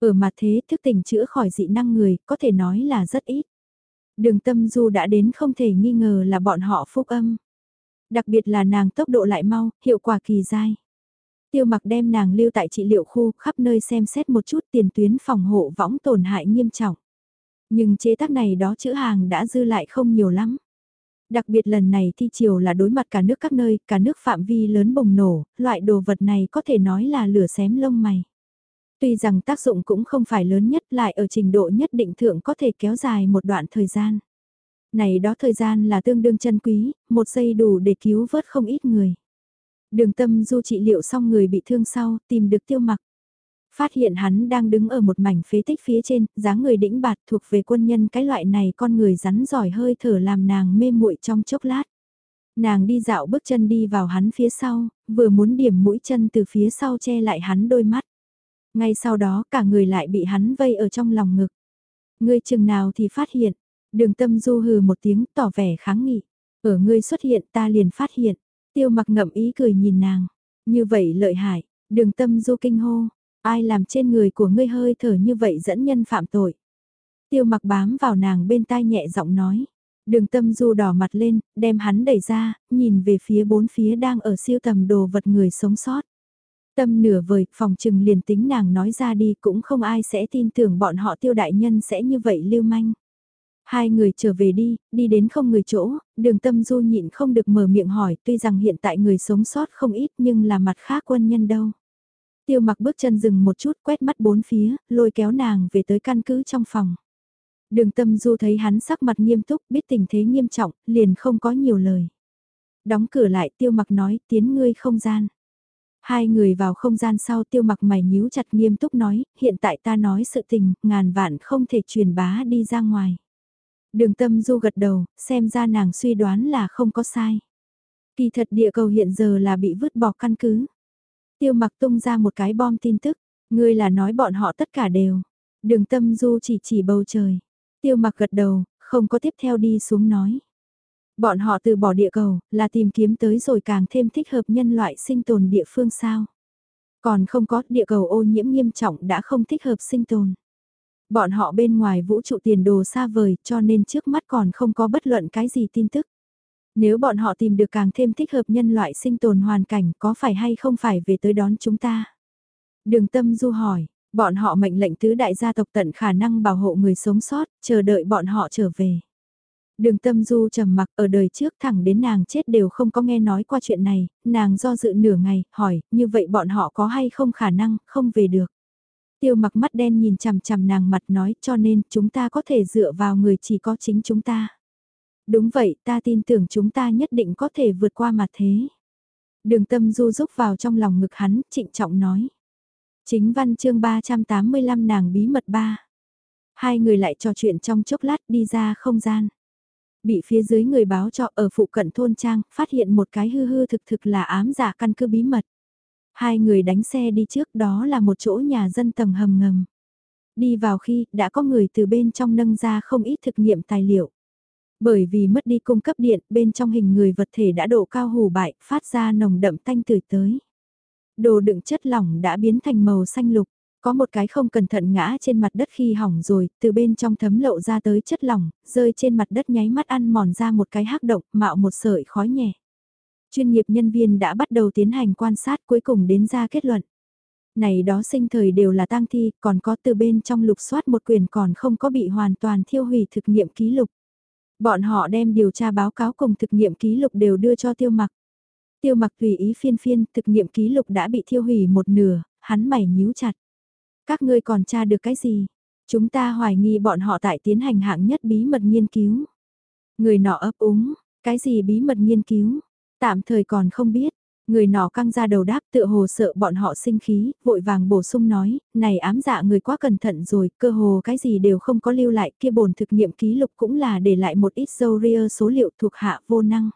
Ở mặt thế thức tỉnh chữa khỏi dị năng người, có thể nói là rất ít. Đường tâm du đã đến không thể nghi ngờ là bọn họ phúc âm. Đặc biệt là nàng tốc độ lại mau, hiệu quả kỳ dai. Tiêu mặc đem nàng lưu tại trị liệu khu khắp nơi xem xét một chút tiền tuyến phòng hộ võng tổn hại nghiêm trọng. Nhưng chế tác này đó chữ hàng đã dư lại không nhiều lắm. Đặc biệt lần này thi chiều là đối mặt cả nước các nơi, cả nước phạm vi lớn bùng nổ, loại đồ vật này có thể nói là lửa xém lông mày. Tuy rằng tác dụng cũng không phải lớn nhất lại ở trình độ nhất định thượng có thể kéo dài một đoạn thời gian. Này đó thời gian là tương đương chân quý, một giây đủ để cứu vớt không ít người. Đường tâm du trị liệu xong người bị thương sau, tìm được tiêu mặc. Phát hiện hắn đang đứng ở một mảnh phế tích phía trên, dáng người đĩnh bạt thuộc về quân nhân cái loại này con người rắn giỏi hơi thở làm nàng mê muội trong chốc lát. Nàng đi dạo bước chân đi vào hắn phía sau, vừa muốn điểm mũi chân từ phía sau che lại hắn đôi mắt. Ngay sau đó cả người lại bị hắn vây ở trong lòng ngực. Ngươi chừng nào thì phát hiện, đường tâm du hừ một tiếng tỏ vẻ kháng nghị. Ở ngươi xuất hiện ta liền phát hiện, tiêu mặc ngậm ý cười nhìn nàng. Như vậy lợi hại, đường tâm du kinh hô, ai làm trên người của ngươi hơi thở như vậy dẫn nhân phạm tội. Tiêu mặc bám vào nàng bên tai nhẹ giọng nói, Đường tâm du đỏ mặt lên, đem hắn đẩy ra, nhìn về phía bốn phía đang ở siêu tầm đồ vật người sống sót. Tâm nửa vời, phòng trừng liền tính nàng nói ra đi cũng không ai sẽ tin tưởng bọn họ tiêu đại nhân sẽ như vậy lưu manh. Hai người trở về đi, đi đến không người chỗ, đường tâm du nhịn không được mở miệng hỏi tuy rằng hiện tại người sống sót không ít nhưng là mặt khác quân nhân đâu. Tiêu mặc bước chân dừng một chút quét mắt bốn phía, lôi kéo nàng về tới căn cứ trong phòng. Đường tâm du thấy hắn sắc mặt nghiêm túc, biết tình thế nghiêm trọng, liền không có nhiều lời. Đóng cửa lại tiêu mặc nói tiến ngươi không gian. Hai người vào không gian sau tiêu mặc mày nhíu chặt nghiêm túc nói, hiện tại ta nói sự tình, ngàn vạn không thể truyền bá đi ra ngoài. Đường tâm du gật đầu, xem ra nàng suy đoán là không có sai. Kỳ thật địa cầu hiện giờ là bị vứt bỏ căn cứ. Tiêu mặc tung ra một cái bom tin tức, ngươi là nói bọn họ tất cả đều. Đường tâm du chỉ chỉ bầu trời. Tiêu mặc gật đầu, không có tiếp theo đi xuống nói. Bọn họ từ bỏ địa cầu, là tìm kiếm tới rồi càng thêm thích hợp nhân loại sinh tồn địa phương sao. Còn không có địa cầu ô nhiễm nghiêm trọng đã không thích hợp sinh tồn. Bọn họ bên ngoài vũ trụ tiền đồ xa vời cho nên trước mắt còn không có bất luận cái gì tin tức. Nếu bọn họ tìm được càng thêm thích hợp nhân loại sinh tồn hoàn cảnh có phải hay không phải về tới đón chúng ta? Đường tâm du hỏi, bọn họ mệnh lệnh tứ đại gia tộc tận khả năng bảo hộ người sống sót, chờ đợi bọn họ trở về. Đường tâm du trầm mặc ở đời trước thẳng đến nàng chết đều không có nghe nói qua chuyện này, nàng do dự nửa ngày, hỏi, như vậy bọn họ có hay không khả năng, không về được. Tiêu mặc mắt đen nhìn chằm chằm nàng mặt nói cho nên chúng ta có thể dựa vào người chỉ có chính chúng ta. Đúng vậy, ta tin tưởng chúng ta nhất định có thể vượt qua mặt thế. Đường tâm du rúc vào trong lòng ngực hắn, trịnh trọng nói. Chính văn chương 385 nàng bí mật ba. Hai người lại trò chuyện trong chốc lát đi ra không gian. Bị phía dưới người báo cho ở phụ cận thôn trang, phát hiện một cái hư hư thực thực là ám giả căn cứ bí mật. Hai người đánh xe đi trước đó là một chỗ nhà dân tầng hầm ngầm. Đi vào khi đã có người từ bên trong nâng ra không ít thực nghiệm tài liệu. Bởi vì mất đi cung cấp điện, bên trong hình người vật thể đã độ cao hù bại, phát ra nồng đậm tanh tưởi tới. Đồ đựng chất lỏng đã biến thành màu xanh lục, có một cái không cẩn thận ngã trên mặt đất khi hỏng rồi, từ bên trong thấm lộ ra tới chất lỏng, rơi trên mặt đất nháy mắt ăn mòn ra một cái hắc động, mạo một sợi khói nhẹ. Chuyên nghiệp nhân viên đã bắt đầu tiến hành quan sát cuối cùng đến ra kết luận. Này đó sinh thời đều là tang thi, còn có từ bên trong lục soát một quyền còn không có bị hoàn toàn thiêu hủy thực nghiệm ký lục. Bọn họ đem điều tra báo cáo cùng thực nghiệm ký lục đều đưa cho tiêu mặc. Tiêu mặc tùy ý phiên phiên, thực nghiệm ký lục đã bị thiêu hủy một nửa, hắn mày nhíu chặt. Các ngươi còn tra được cái gì? Chúng ta hoài nghi bọn họ tại tiến hành hạng nhất bí mật nghiên cứu. Người nọ ấp úng, cái gì bí mật nghiên cứu? Tạm thời còn không biết. Người nọ căng ra đầu đáp tựa hồ sợ bọn họ sinh khí, vội vàng bổ sung nói, này ám dạ người quá cẩn thận rồi, cơ hồ cái gì đều không có lưu lại, kia bổn thực nghiệm ký lục cũng là để lại một ít dâu ria số liệu thuộc hạ vô năng.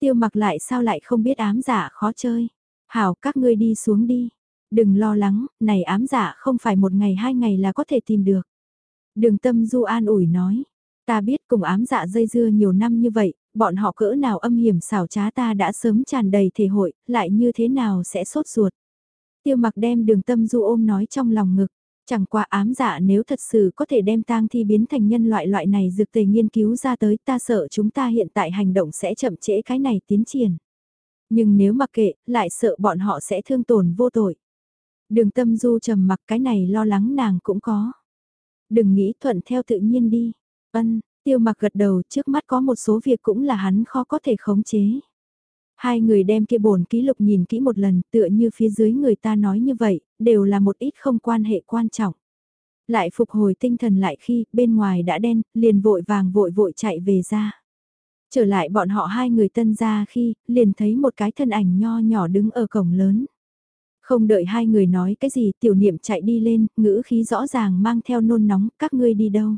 Tiêu mặc lại sao lại không biết ám dạ khó chơi. Hảo các ngươi đi xuống đi. Đừng lo lắng, này ám dạ không phải một ngày hai ngày là có thể tìm được. Đường tâm du an ủi nói. Ta biết cùng ám dạ dây dưa nhiều năm như vậy, bọn họ cỡ nào âm hiểm xảo trá ta đã sớm tràn đầy thể hội, lại như thế nào sẽ sốt ruột. Tiêu mặc đem đường tâm du ôm nói trong lòng ngực, chẳng qua ám dạ nếu thật sự có thể đem tang thi biến thành nhân loại loại này dược tề nghiên cứu ra tới ta sợ chúng ta hiện tại hành động sẽ chậm trễ cái này tiến triển. Nhưng nếu mặc kệ, lại sợ bọn họ sẽ thương tổn vô tội. Đường tâm du trầm mặc cái này lo lắng nàng cũng có. Đừng nghĩ thuận theo tự nhiên đi. Ân, tiêu mặc gật đầu trước mắt có một số việc cũng là hắn khó có thể khống chế. Hai người đem kia bổn ký lục nhìn kỹ một lần tựa như phía dưới người ta nói như vậy, đều là một ít không quan hệ quan trọng. Lại phục hồi tinh thần lại khi bên ngoài đã đen, liền vội vàng vội vội chạy về ra. Trở lại bọn họ hai người tân ra khi, liền thấy một cái thân ảnh nho nhỏ đứng ở cổng lớn. Không đợi hai người nói cái gì tiểu niệm chạy đi lên, ngữ khí rõ ràng mang theo nôn nóng, các ngươi đi đâu.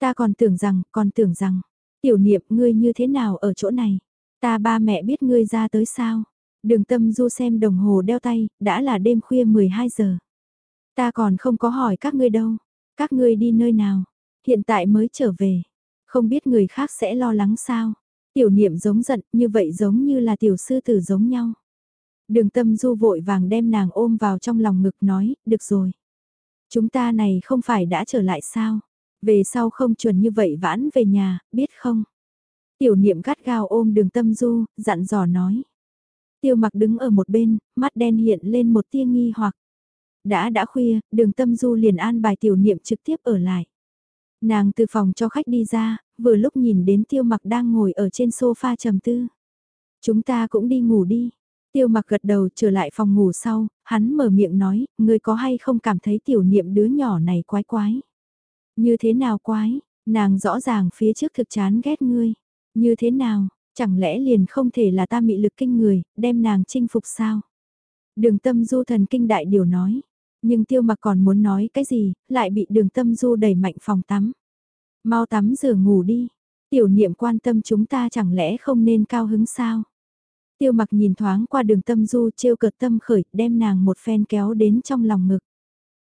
Ta còn tưởng rằng, còn tưởng rằng, tiểu niệm ngươi như thế nào ở chỗ này. Ta ba mẹ biết ngươi ra tới sao. Đường tâm du xem đồng hồ đeo tay, đã là đêm khuya 12 giờ. Ta còn không có hỏi các ngươi đâu. Các ngươi đi nơi nào. Hiện tại mới trở về. Không biết người khác sẽ lo lắng sao. Tiểu niệm giống giận như vậy giống như là tiểu sư tử giống nhau. Đường tâm du vội vàng đem nàng ôm vào trong lòng ngực nói, được rồi. Chúng ta này không phải đã trở lại sao? Về sau không chuẩn như vậy vãn về nhà, biết không? Tiểu niệm gắt gao ôm đường tâm du, dặn dò nói. Tiêu mặc đứng ở một bên, mắt đen hiện lên một tia nghi hoặc. Đã đã khuya, đường tâm du liền an bài tiểu niệm trực tiếp ở lại. Nàng từ phòng cho khách đi ra, vừa lúc nhìn đến tiêu mặc đang ngồi ở trên sofa trầm tư. Chúng ta cũng đi ngủ đi. Tiêu mặc gật đầu trở lại phòng ngủ sau, hắn mở miệng nói, ngươi có hay không cảm thấy tiểu niệm đứa nhỏ này quái quái. Như thế nào quái, nàng rõ ràng phía trước thực chán ghét ngươi. Như thế nào, chẳng lẽ liền không thể là ta mị lực kinh người, đem nàng chinh phục sao? Đường tâm du thần kinh đại điều nói. Nhưng tiêu mặc còn muốn nói cái gì, lại bị đường tâm du đẩy mạnh phòng tắm. Mau tắm rửa ngủ đi. Tiểu niệm quan tâm chúng ta chẳng lẽ không nên cao hứng sao? Tiêu mặc nhìn thoáng qua đường tâm du trêu cợt tâm khởi, đem nàng một phen kéo đến trong lòng ngực.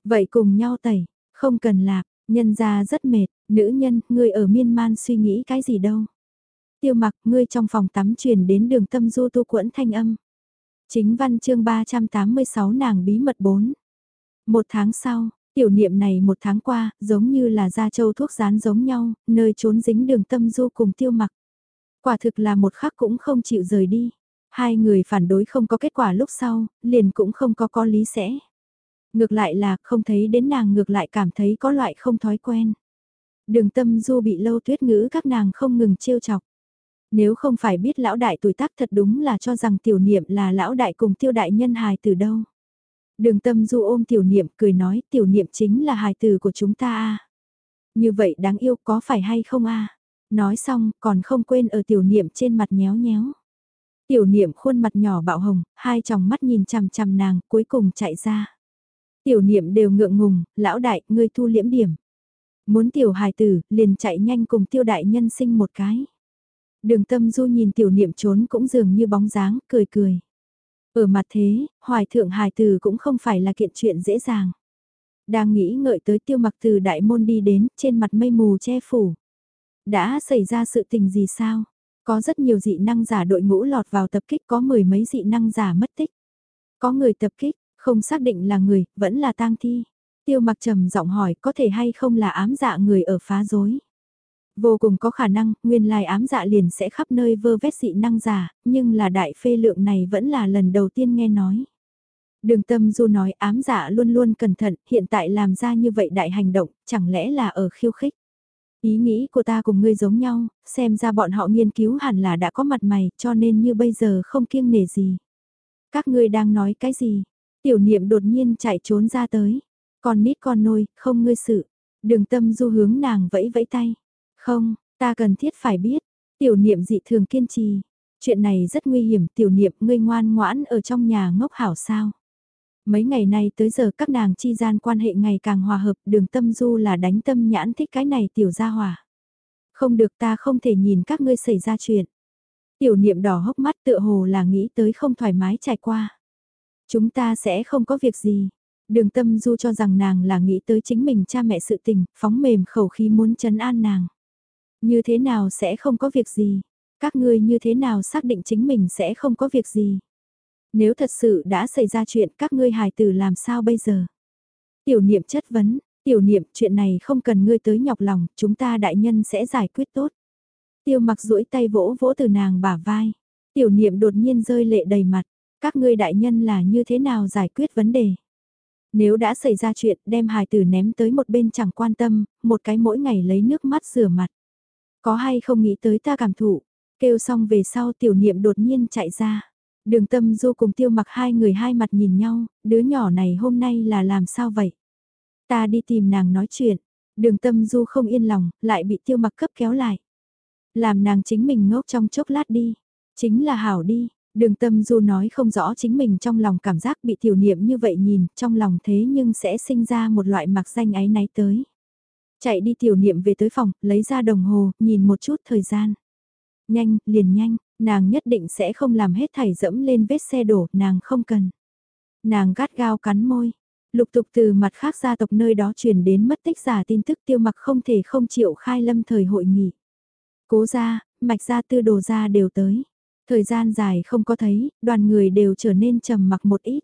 Vậy cùng nhau tẩy, không cần lạc, nhân ra rất mệt, nữ nhân, ngươi ở miên man suy nghĩ cái gì đâu. Tiêu mặc, ngươi trong phòng tắm truyền đến đường tâm du tu quẫn thanh âm. Chính văn chương 386 nàng bí mật 4. Một tháng sau, tiểu niệm này một tháng qua, giống như là da châu thuốc rán giống nhau, nơi trốn dính đường tâm du cùng tiêu mặc. Quả thực là một khắc cũng không chịu rời đi. Hai người phản đối không có kết quả lúc sau, liền cũng không có có lý sẽ. Ngược lại là không thấy đến nàng ngược lại cảm thấy có loại không thói quen. Đường tâm du bị lâu tuyết ngữ các nàng không ngừng trêu chọc. Nếu không phải biết lão đại tuổi tác thật đúng là cho rằng tiểu niệm là lão đại cùng tiêu đại nhân hài từ đâu. Đường tâm du ôm tiểu niệm cười nói tiểu niệm chính là hài từ của chúng ta a Như vậy đáng yêu có phải hay không a Nói xong còn không quên ở tiểu niệm trên mặt nhéo nhéo. Tiểu niệm khuôn mặt nhỏ bạo hồng, hai tròng mắt nhìn chằm chằm nàng, cuối cùng chạy ra. Tiểu niệm đều ngượng ngùng, lão đại, ngươi thu liễm điểm. Muốn tiểu hài tử, liền chạy nhanh cùng tiêu đại nhân sinh một cái. Đường tâm du nhìn tiểu niệm trốn cũng dường như bóng dáng, cười cười. Ở mặt thế, hoài thượng hài tử cũng không phải là kiện chuyện dễ dàng. Đang nghĩ ngợi tới tiêu mặc từ đại môn đi đến, trên mặt mây mù che phủ. Đã xảy ra sự tình gì sao? Có rất nhiều dị năng giả đội ngũ lọt vào tập kích có mười mấy dị năng giả mất tích. Có người tập kích, không xác định là người, vẫn là tang thi. Tiêu mặc trầm giọng hỏi có thể hay không là ám dạ người ở phá rối. Vô cùng có khả năng, nguyên lai ám dạ liền sẽ khắp nơi vơ vét dị năng giả, nhưng là đại phê lượng này vẫn là lần đầu tiên nghe nói. Đường tâm du nói ám dạ luôn luôn cẩn thận, hiện tại làm ra như vậy đại hành động, chẳng lẽ là ở khiêu khích. Ý nghĩ của ta cùng ngươi giống nhau, xem ra bọn họ nghiên cứu hẳn là đã có mặt mày, cho nên như bây giờ không kiêng nể gì. Các ngươi đang nói cái gì? Tiểu niệm đột nhiên chạy trốn ra tới. Con nít con nôi, không ngươi sự. Đường tâm du hướng nàng vẫy vẫy tay. Không, ta cần thiết phải biết. Tiểu niệm dị thường kiên trì. Chuyện này rất nguy hiểm, tiểu niệm ngươi ngoan ngoãn ở trong nhà ngốc hảo sao. Mấy ngày nay tới giờ các nàng chi gian quan hệ ngày càng hòa hợp, đường tâm du là đánh tâm nhãn thích cái này tiểu gia hòa. Không được ta không thể nhìn các ngươi xảy ra chuyện. Tiểu niệm đỏ hốc mắt tựa hồ là nghĩ tới không thoải mái trải qua. Chúng ta sẽ không có việc gì. Đường tâm du cho rằng nàng là nghĩ tới chính mình cha mẹ sự tình, phóng mềm khẩu khí muốn chấn an nàng. Như thế nào sẽ không có việc gì? Các ngươi như thế nào xác định chính mình sẽ không có việc gì? Nếu thật sự đã xảy ra chuyện các ngươi hài tử làm sao bây giờ? Tiểu niệm chất vấn, tiểu niệm chuyện này không cần ngươi tới nhọc lòng, chúng ta đại nhân sẽ giải quyết tốt. Tiêu mặc duỗi tay vỗ vỗ từ nàng bả vai. Tiểu niệm đột nhiên rơi lệ đầy mặt. Các ngươi đại nhân là như thế nào giải quyết vấn đề? Nếu đã xảy ra chuyện đem hài tử ném tới một bên chẳng quan tâm, một cái mỗi ngày lấy nước mắt rửa mặt. Có hay không nghĩ tới ta cảm thụ, kêu xong về sau tiểu niệm đột nhiên chạy ra. Đường tâm du cùng tiêu mặc hai người hai mặt nhìn nhau, đứa nhỏ này hôm nay là làm sao vậy? Ta đi tìm nàng nói chuyện, đường tâm du không yên lòng, lại bị tiêu mặc cấp kéo lại. Làm nàng chính mình ngốc trong chốc lát đi, chính là hảo đi, đường tâm du nói không rõ chính mình trong lòng cảm giác bị tiểu niệm như vậy nhìn, trong lòng thế nhưng sẽ sinh ra một loại mặc danh ái náy tới. Chạy đi tiểu niệm về tới phòng, lấy ra đồng hồ, nhìn một chút thời gian. Nhanh, liền nhanh, nàng nhất định sẽ không làm hết thảy dẫm lên vết xe đổ, nàng không cần. Nàng gắt gao cắn môi, lục tục từ mặt khác gia tộc nơi đó truyền đến mất tích giả tin tức tiêu mặc không thể không chịu khai lâm thời hội nghị. Cố ra, mạch ra tư đồ ra đều tới. Thời gian dài không có thấy, đoàn người đều trở nên trầm mặc một ít.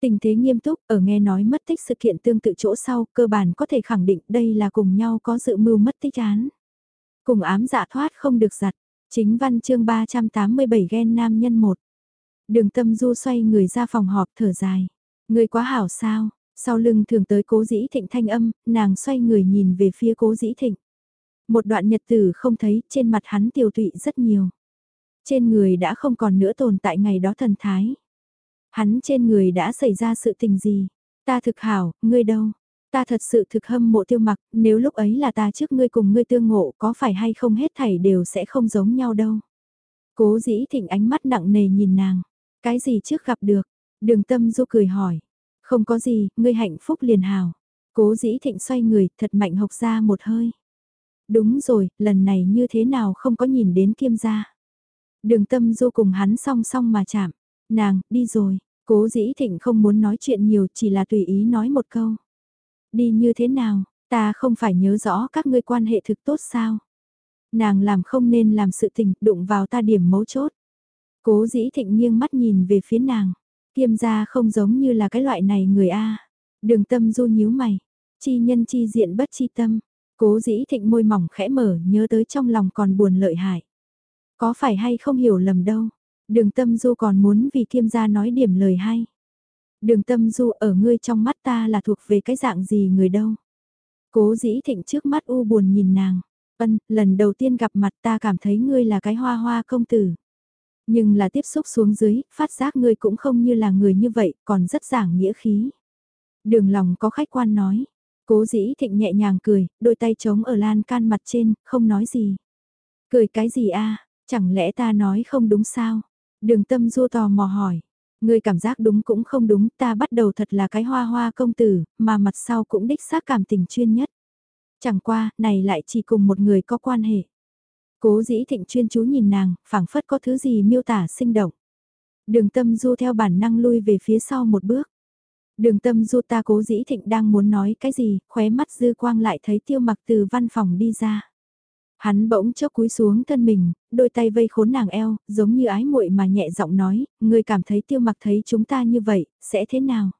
Tình thế nghiêm túc, ở nghe nói mất tích sự kiện tương tự chỗ sau, cơ bản có thể khẳng định đây là cùng nhau có dự mưu mất tích án. Cùng ám dạ thoát không được giặt, Chính văn chương 387 ghen nam nhân 1. Đường tâm du xoay người ra phòng họp thở dài. Người quá hảo sao, sau lưng thường tới cố dĩ thịnh thanh âm, nàng xoay người nhìn về phía cố dĩ thịnh. Một đoạn nhật tử không thấy, trên mặt hắn tiêu tụy rất nhiều. Trên người đã không còn nữa tồn tại ngày đó thần thái. Hắn trên người đã xảy ra sự tình gì? Ta thực hảo, ngươi đâu? Ta thật sự thực hâm mộ tiêu mặc, nếu lúc ấy là ta trước ngươi cùng ngươi tương ngộ có phải hay không hết thảy đều sẽ không giống nhau đâu. Cố dĩ thịnh ánh mắt nặng nề nhìn nàng. Cái gì trước gặp được? Đường tâm du cười hỏi. Không có gì, ngươi hạnh phúc liền hào. Cố dĩ thịnh xoay người, thật mạnh hộc ra một hơi. Đúng rồi, lần này như thế nào không có nhìn đến kiêm gia. Đường tâm du cùng hắn song song mà chạm. Nàng, đi rồi. Cố dĩ thịnh không muốn nói chuyện nhiều, chỉ là tùy ý nói một câu. Đi như thế nào, ta không phải nhớ rõ các ngươi quan hệ thực tốt sao. Nàng làm không nên làm sự tình, đụng vào ta điểm mấu chốt. Cố dĩ thịnh nghiêng mắt nhìn về phía nàng. Kiêm gia không giống như là cái loại này người A. Đường tâm du nhíu mày. Chi nhân chi diện bất chi tâm. Cố dĩ thịnh môi mỏng khẽ mở nhớ tới trong lòng còn buồn lợi hại. Có phải hay không hiểu lầm đâu. Đường tâm du còn muốn vì kiêm gia nói điểm lời hay. Đường tâm du ở ngươi trong mắt ta là thuộc về cái dạng gì người đâu. Cố dĩ thịnh trước mắt u buồn nhìn nàng. Ân, lần đầu tiên gặp mặt ta cảm thấy ngươi là cái hoa hoa công tử. Nhưng là tiếp xúc xuống dưới, phát giác ngươi cũng không như là người như vậy, còn rất giảng nghĩa khí. Đường lòng có khách quan nói. Cố dĩ thịnh nhẹ nhàng cười, đôi tay trống ở lan can mặt trên, không nói gì. Cười cái gì a chẳng lẽ ta nói không đúng sao? Đường tâm du tò mò hỏi. Ngươi cảm giác đúng cũng không đúng, ta bắt đầu thật là cái hoa hoa công tử, mà mặt sau cũng đích xác cảm tình chuyên nhất. Chẳng qua, này lại chỉ cùng một người có quan hệ. Cố dĩ thịnh chuyên chú nhìn nàng, phảng phất có thứ gì miêu tả sinh động. Đường tâm du theo bản năng lui về phía sau một bước. Đường tâm du ta cố dĩ thịnh đang muốn nói cái gì, khóe mắt dư quang lại thấy tiêu mặc từ văn phòng đi ra. Hắn bỗng chốc cúi xuống thân mình, đôi tay vây khốn nàng eo, giống như ái muội mà nhẹ giọng nói, người cảm thấy tiêu mặc thấy chúng ta như vậy, sẽ thế nào?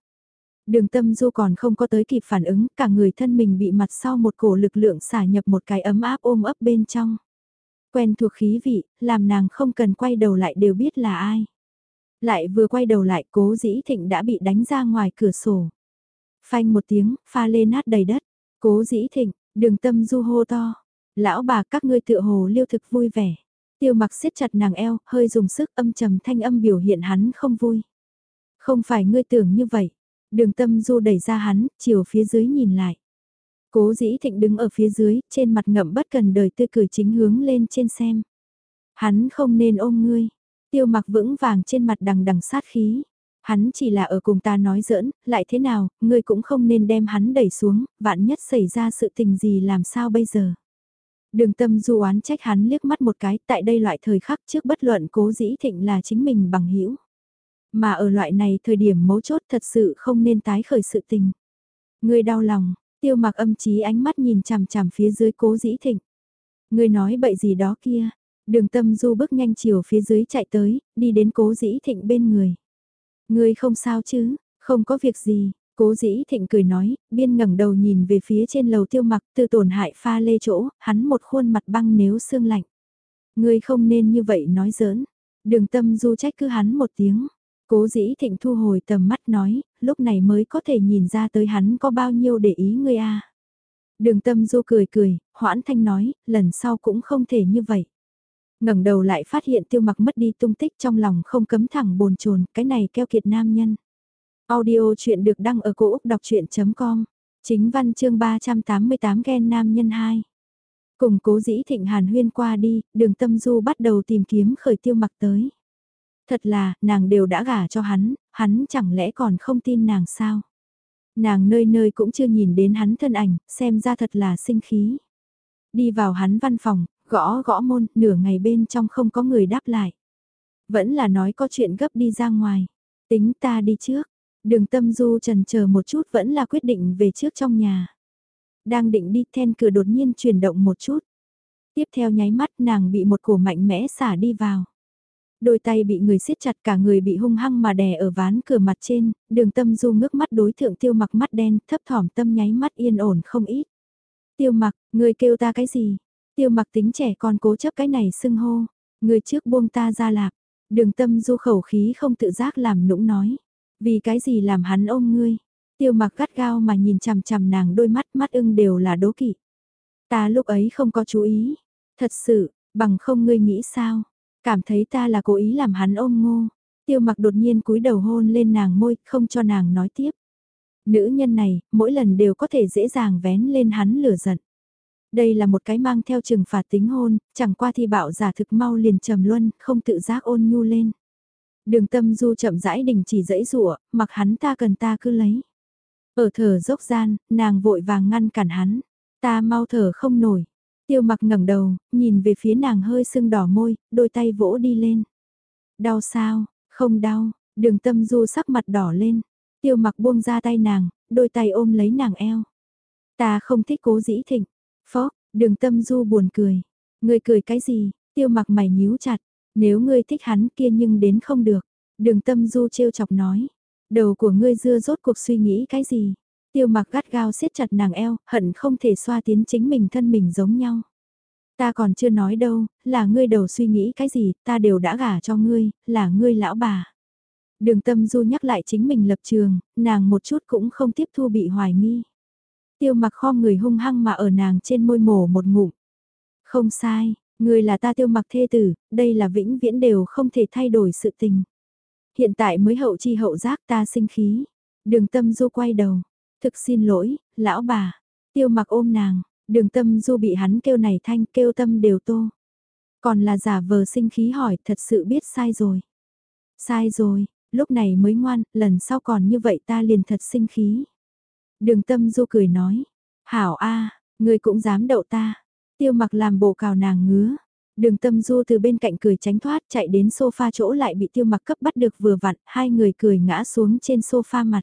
Đường tâm du còn không có tới kịp phản ứng, cả người thân mình bị mặt sau một cổ lực lượng xả nhập một cái ấm áp ôm ấp bên trong. Quen thuộc khí vị, làm nàng không cần quay đầu lại đều biết là ai. Lại vừa quay đầu lại cố dĩ thịnh đã bị đánh ra ngoài cửa sổ. Phanh một tiếng, pha lê nát đầy đất. Cố dĩ thịnh, đường tâm du hô to. Lão bà các ngươi tựa hồ liêu thực vui vẻ. Tiêu mặc siết chặt nàng eo, hơi dùng sức âm trầm thanh âm biểu hiện hắn không vui. Không phải ngươi tưởng như vậy. Đường tâm du đẩy ra hắn, chiều phía dưới nhìn lại. Cố dĩ thịnh đứng ở phía dưới, trên mặt ngậm bất cần đời tươi cười chính hướng lên trên xem. Hắn không nên ôm ngươi. Tiêu mặc vững vàng trên mặt đằng đằng sát khí. Hắn chỉ là ở cùng ta nói giỡn, lại thế nào, ngươi cũng không nên đem hắn đẩy xuống, vạn nhất xảy ra sự tình gì làm sao bây giờ. Đường tâm du oán trách hắn liếc mắt một cái tại đây loại thời khắc trước bất luận cố dĩ thịnh là chính mình bằng hữu Mà ở loại này thời điểm mấu chốt thật sự không nên tái khởi sự tình. Người đau lòng, tiêu mặc âm trí ánh mắt nhìn chằm chằm phía dưới cố dĩ thịnh. Người nói bậy gì đó kia, đường tâm du bước nhanh chiều phía dưới chạy tới, đi đến cố dĩ thịnh bên người. Người không sao chứ, không có việc gì, Cố dĩ thịnh cười nói, biên ngẩng đầu nhìn về phía trên lầu tiêu mặc từ tổn hại pha lê chỗ, hắn một khuôn mặt băng nếu xương lạnh. Ngươi không nên như vậy nói giỡn. Đường tâm du trách cứ hắn một tiếng. Cố dĩ thịnh thu hồi tầm mắt nói, lúc này mới có thể nhìn ra tới hắn có bao nhiêu để ý ngươi a. Đường tâm du cười cười, hoãn thanh nói, lần sau cũng không thể như vậy. ngẩng đầu lại phát hiện tiêu mặc mất đi tung tích trong lòng không cấm thẳng bồn chồn cái này keo kiệt nam nhân. Audio chuyện được đăng ở cổ Úc đọc chuyện.com, chính văn chương 388 gen nam nhân 2. Cùng cố dĩ thịnh hàn huyên qua đi, đường tâm du bắt đầu tìm kiếm khởi tiêu mặc tới. Thật là, nàng đều đã gả cho hắn, hắn chẳng lẽ còn không tin nàng sao? Nàng nơi nơi cũng chưa nhìn đến hắn thân ảnh, xem ra thật là sinh khí. Đi vào hắn văn phòng, gõ gõ môn, nửa ngày bên trong không có người đáp lại. Vẫn là nói có chuyện gấp đi ra ngoài. Tính ta đi trước, Đường tâm du trần chờ một chút vẫn là quyết định về trước trong nhà. Đang định đi then cửa đột nhiên chuyển động một chút. Tiếp theo nháy mắt nàng bị một cổ mạnh mẽ xả đi vào. Đôi tay bị người siết chặt cả người bị hung hăng mà đè ở ván cửa mặt trên, đường tâm du ngước mắt đối thượng tiêu mặc mắt đen thấp thỏm tâm nháy mắt yên ổn không ít. Tiêu mặc, người kêu ta cái gì? Tiêu mặc tính trẻ con cố chấp cái này xưng hô. Người trước buông ta ra lạp, đường tâm du khẩu khí không tự giác làm nũng nói. Vì cái gì làm hắn ôm ngươi? Tiêu mặc gắt gao mà nhìn chằm chằm nàng đôi mắt mắt ưng đều là đố kỵ. Ta lúc ấy không có chú ý. Thật sự, bằng không ngươi nghĩ sao? Cảm thấy ta là cố ý làm hắn ôm ngô. Tiêu mặc đột nhiên cúi đầu hôn lên nàng môi, không cho nàng nói tiếp. Nữ nhân này, mỗi lần đều có thể dễ dàng vén lên hắn lửa giận. Đây là một cái mang theo trừng phạt tính hôn, chẳng qua thì bạo giả thực mau liền trầm luân, không tự giác ôn nhu lên. Đường tâm du chậm rãi đình chỉ dẫy rụa, mặc hắn ta cần ta cứ lấy. Ở thở dốc gian, nàng vội vàng ngăn cản hắn. Ta mau thở không nổi. Tiêu mặc ngẩng đầu, nhìn về phía nàng hơi sưng đỏ môi, đôi tay vỗ đi lên. Đau sao, không đau, đường tâm du sắc mặt đỏ lên. Tiêu mặc buông ra tay nàng, đôi tay ôm lấy nàng eo. Ta không thích cố dĩ thịnh. Phó, đường tâm du buồn cười. Người cười cái gì, tiêu mặc mày nhíu chặt. Nếu ngươi thích hắn kia nhưng đến không được. Đường tâm du trêu chọc nói. Đầu của ngươi dưa rốt cuộc suy nghĩ cái gì? Tiêu mặc gắt gao siết chặt nàng eo, hận không thể xoa tiến chính mình thân mình giống nhau. Ta còn chưa nói đâu, là ngươi đầu suy nghĩ cái gì, ta đều đã gả cho ngươi, là ngươi lão bà. Đường tâm du nhắc lại chính mình lập trường, nàng một chút cũng không tiếp thu bị hoài nghi. Tiêu mặc kho người hung hăng mà ở nàng trên môi mổ một ngụm. Không sai, người là ta tiêu mặc thê tử, đây là vĩnh viễn đều không thể thay đổi sự tình. Hiện tại mới hậu chi hậu giác ta sinh khí. Đường tâm du quay đầu. Thực xin lỗi, lão bà. Tiêu mặc ôm nàng. Đường tâm du bị hắn kêu này thanh kêu tâm đều tô. Còn là giả vờ sinh khí hỏi thật sự biết sai rồi. Sai rồi, lúc này mới ngoan, lần sau còn như vậy ta liền thật sinh khí. Đường tâm du cười nói. Hảo a người cũng dám đậu ta. Tiêu mặc làm bộ cào nàng ngứa. Đường tâm du từ bên cạnh cười tránh thoát chạy đến sofa chỗ lại bị tiêu mặc cấp bắt được vừa vặn, hai người cười ngã xuống trên sofa mặt.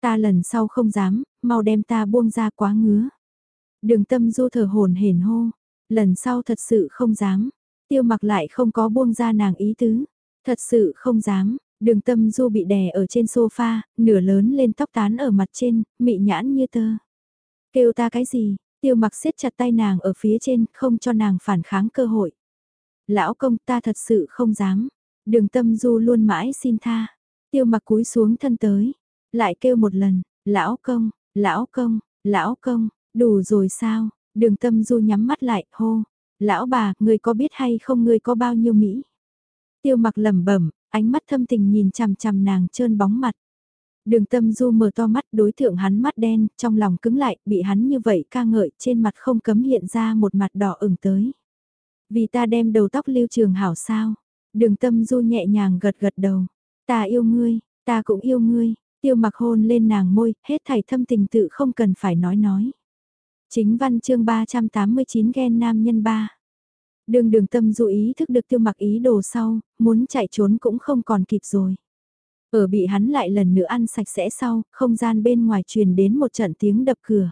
Ta lần sau không dám, mau đem ta buông ra quá ngứa. Đường tâm du thở hồn hển hô, lần sau thật sự không dám, tiêu mặc lại không có buông ra nàng ý tứ, thật sự không dám, đường tâm du bị đè ở trên sofa, nửa lớn lên tóc tán ở mặt trên, mị nhãn như tơ. Kêu ta cái gì, tiêu mặc siết chặt tay nàng ở phía trên, không cho nàng phản kháng cơ hội. Lão công ta thật sự không dám, đường tâm du luôn mãi xin tha, tiêu mặc cúi xuống thân tới, lại kêu một lần, lão công, lão công, lão công, đủ rồi sao, đường tâm du nhắm mắt lại, hô, lão bà, người có biết hay không người có bao nhiêu Mỹ? Tiêu mặc lẩm bẩm, ánh mắt thâm tình nhìn chằm chằm nàng trơn bóng mặt. Đường tâm du mở to mắt đối tượng hắn mắt đen, trong lòng cứng lại, bị hắn như vậy ca ngợi, trên mặt không cấm hiện ra một mặt đỏ ửng tới. Vì ta đem đầu tóc lưu trường hảo sao? Đường tâm du nhẹ nhàng gật gật đầu. Ta yêu ngươi, ta cũng yêu ngươi. Tiêu mặc hôn lên nàng môi, hết thảy thâm tình tự không cần phải nói nói. Chính văn chương 389 ghen nam nhân 3. Đường đường tâm du ý thức được tiêu mặc ý đồ sau, muốn chạy trốn cũng không còn kịp rồi. Ở bị hắn lại lần nữa ăn sạch sẽ sau, không gian bên ngoài truyền đến một trận tiếng đập cửa.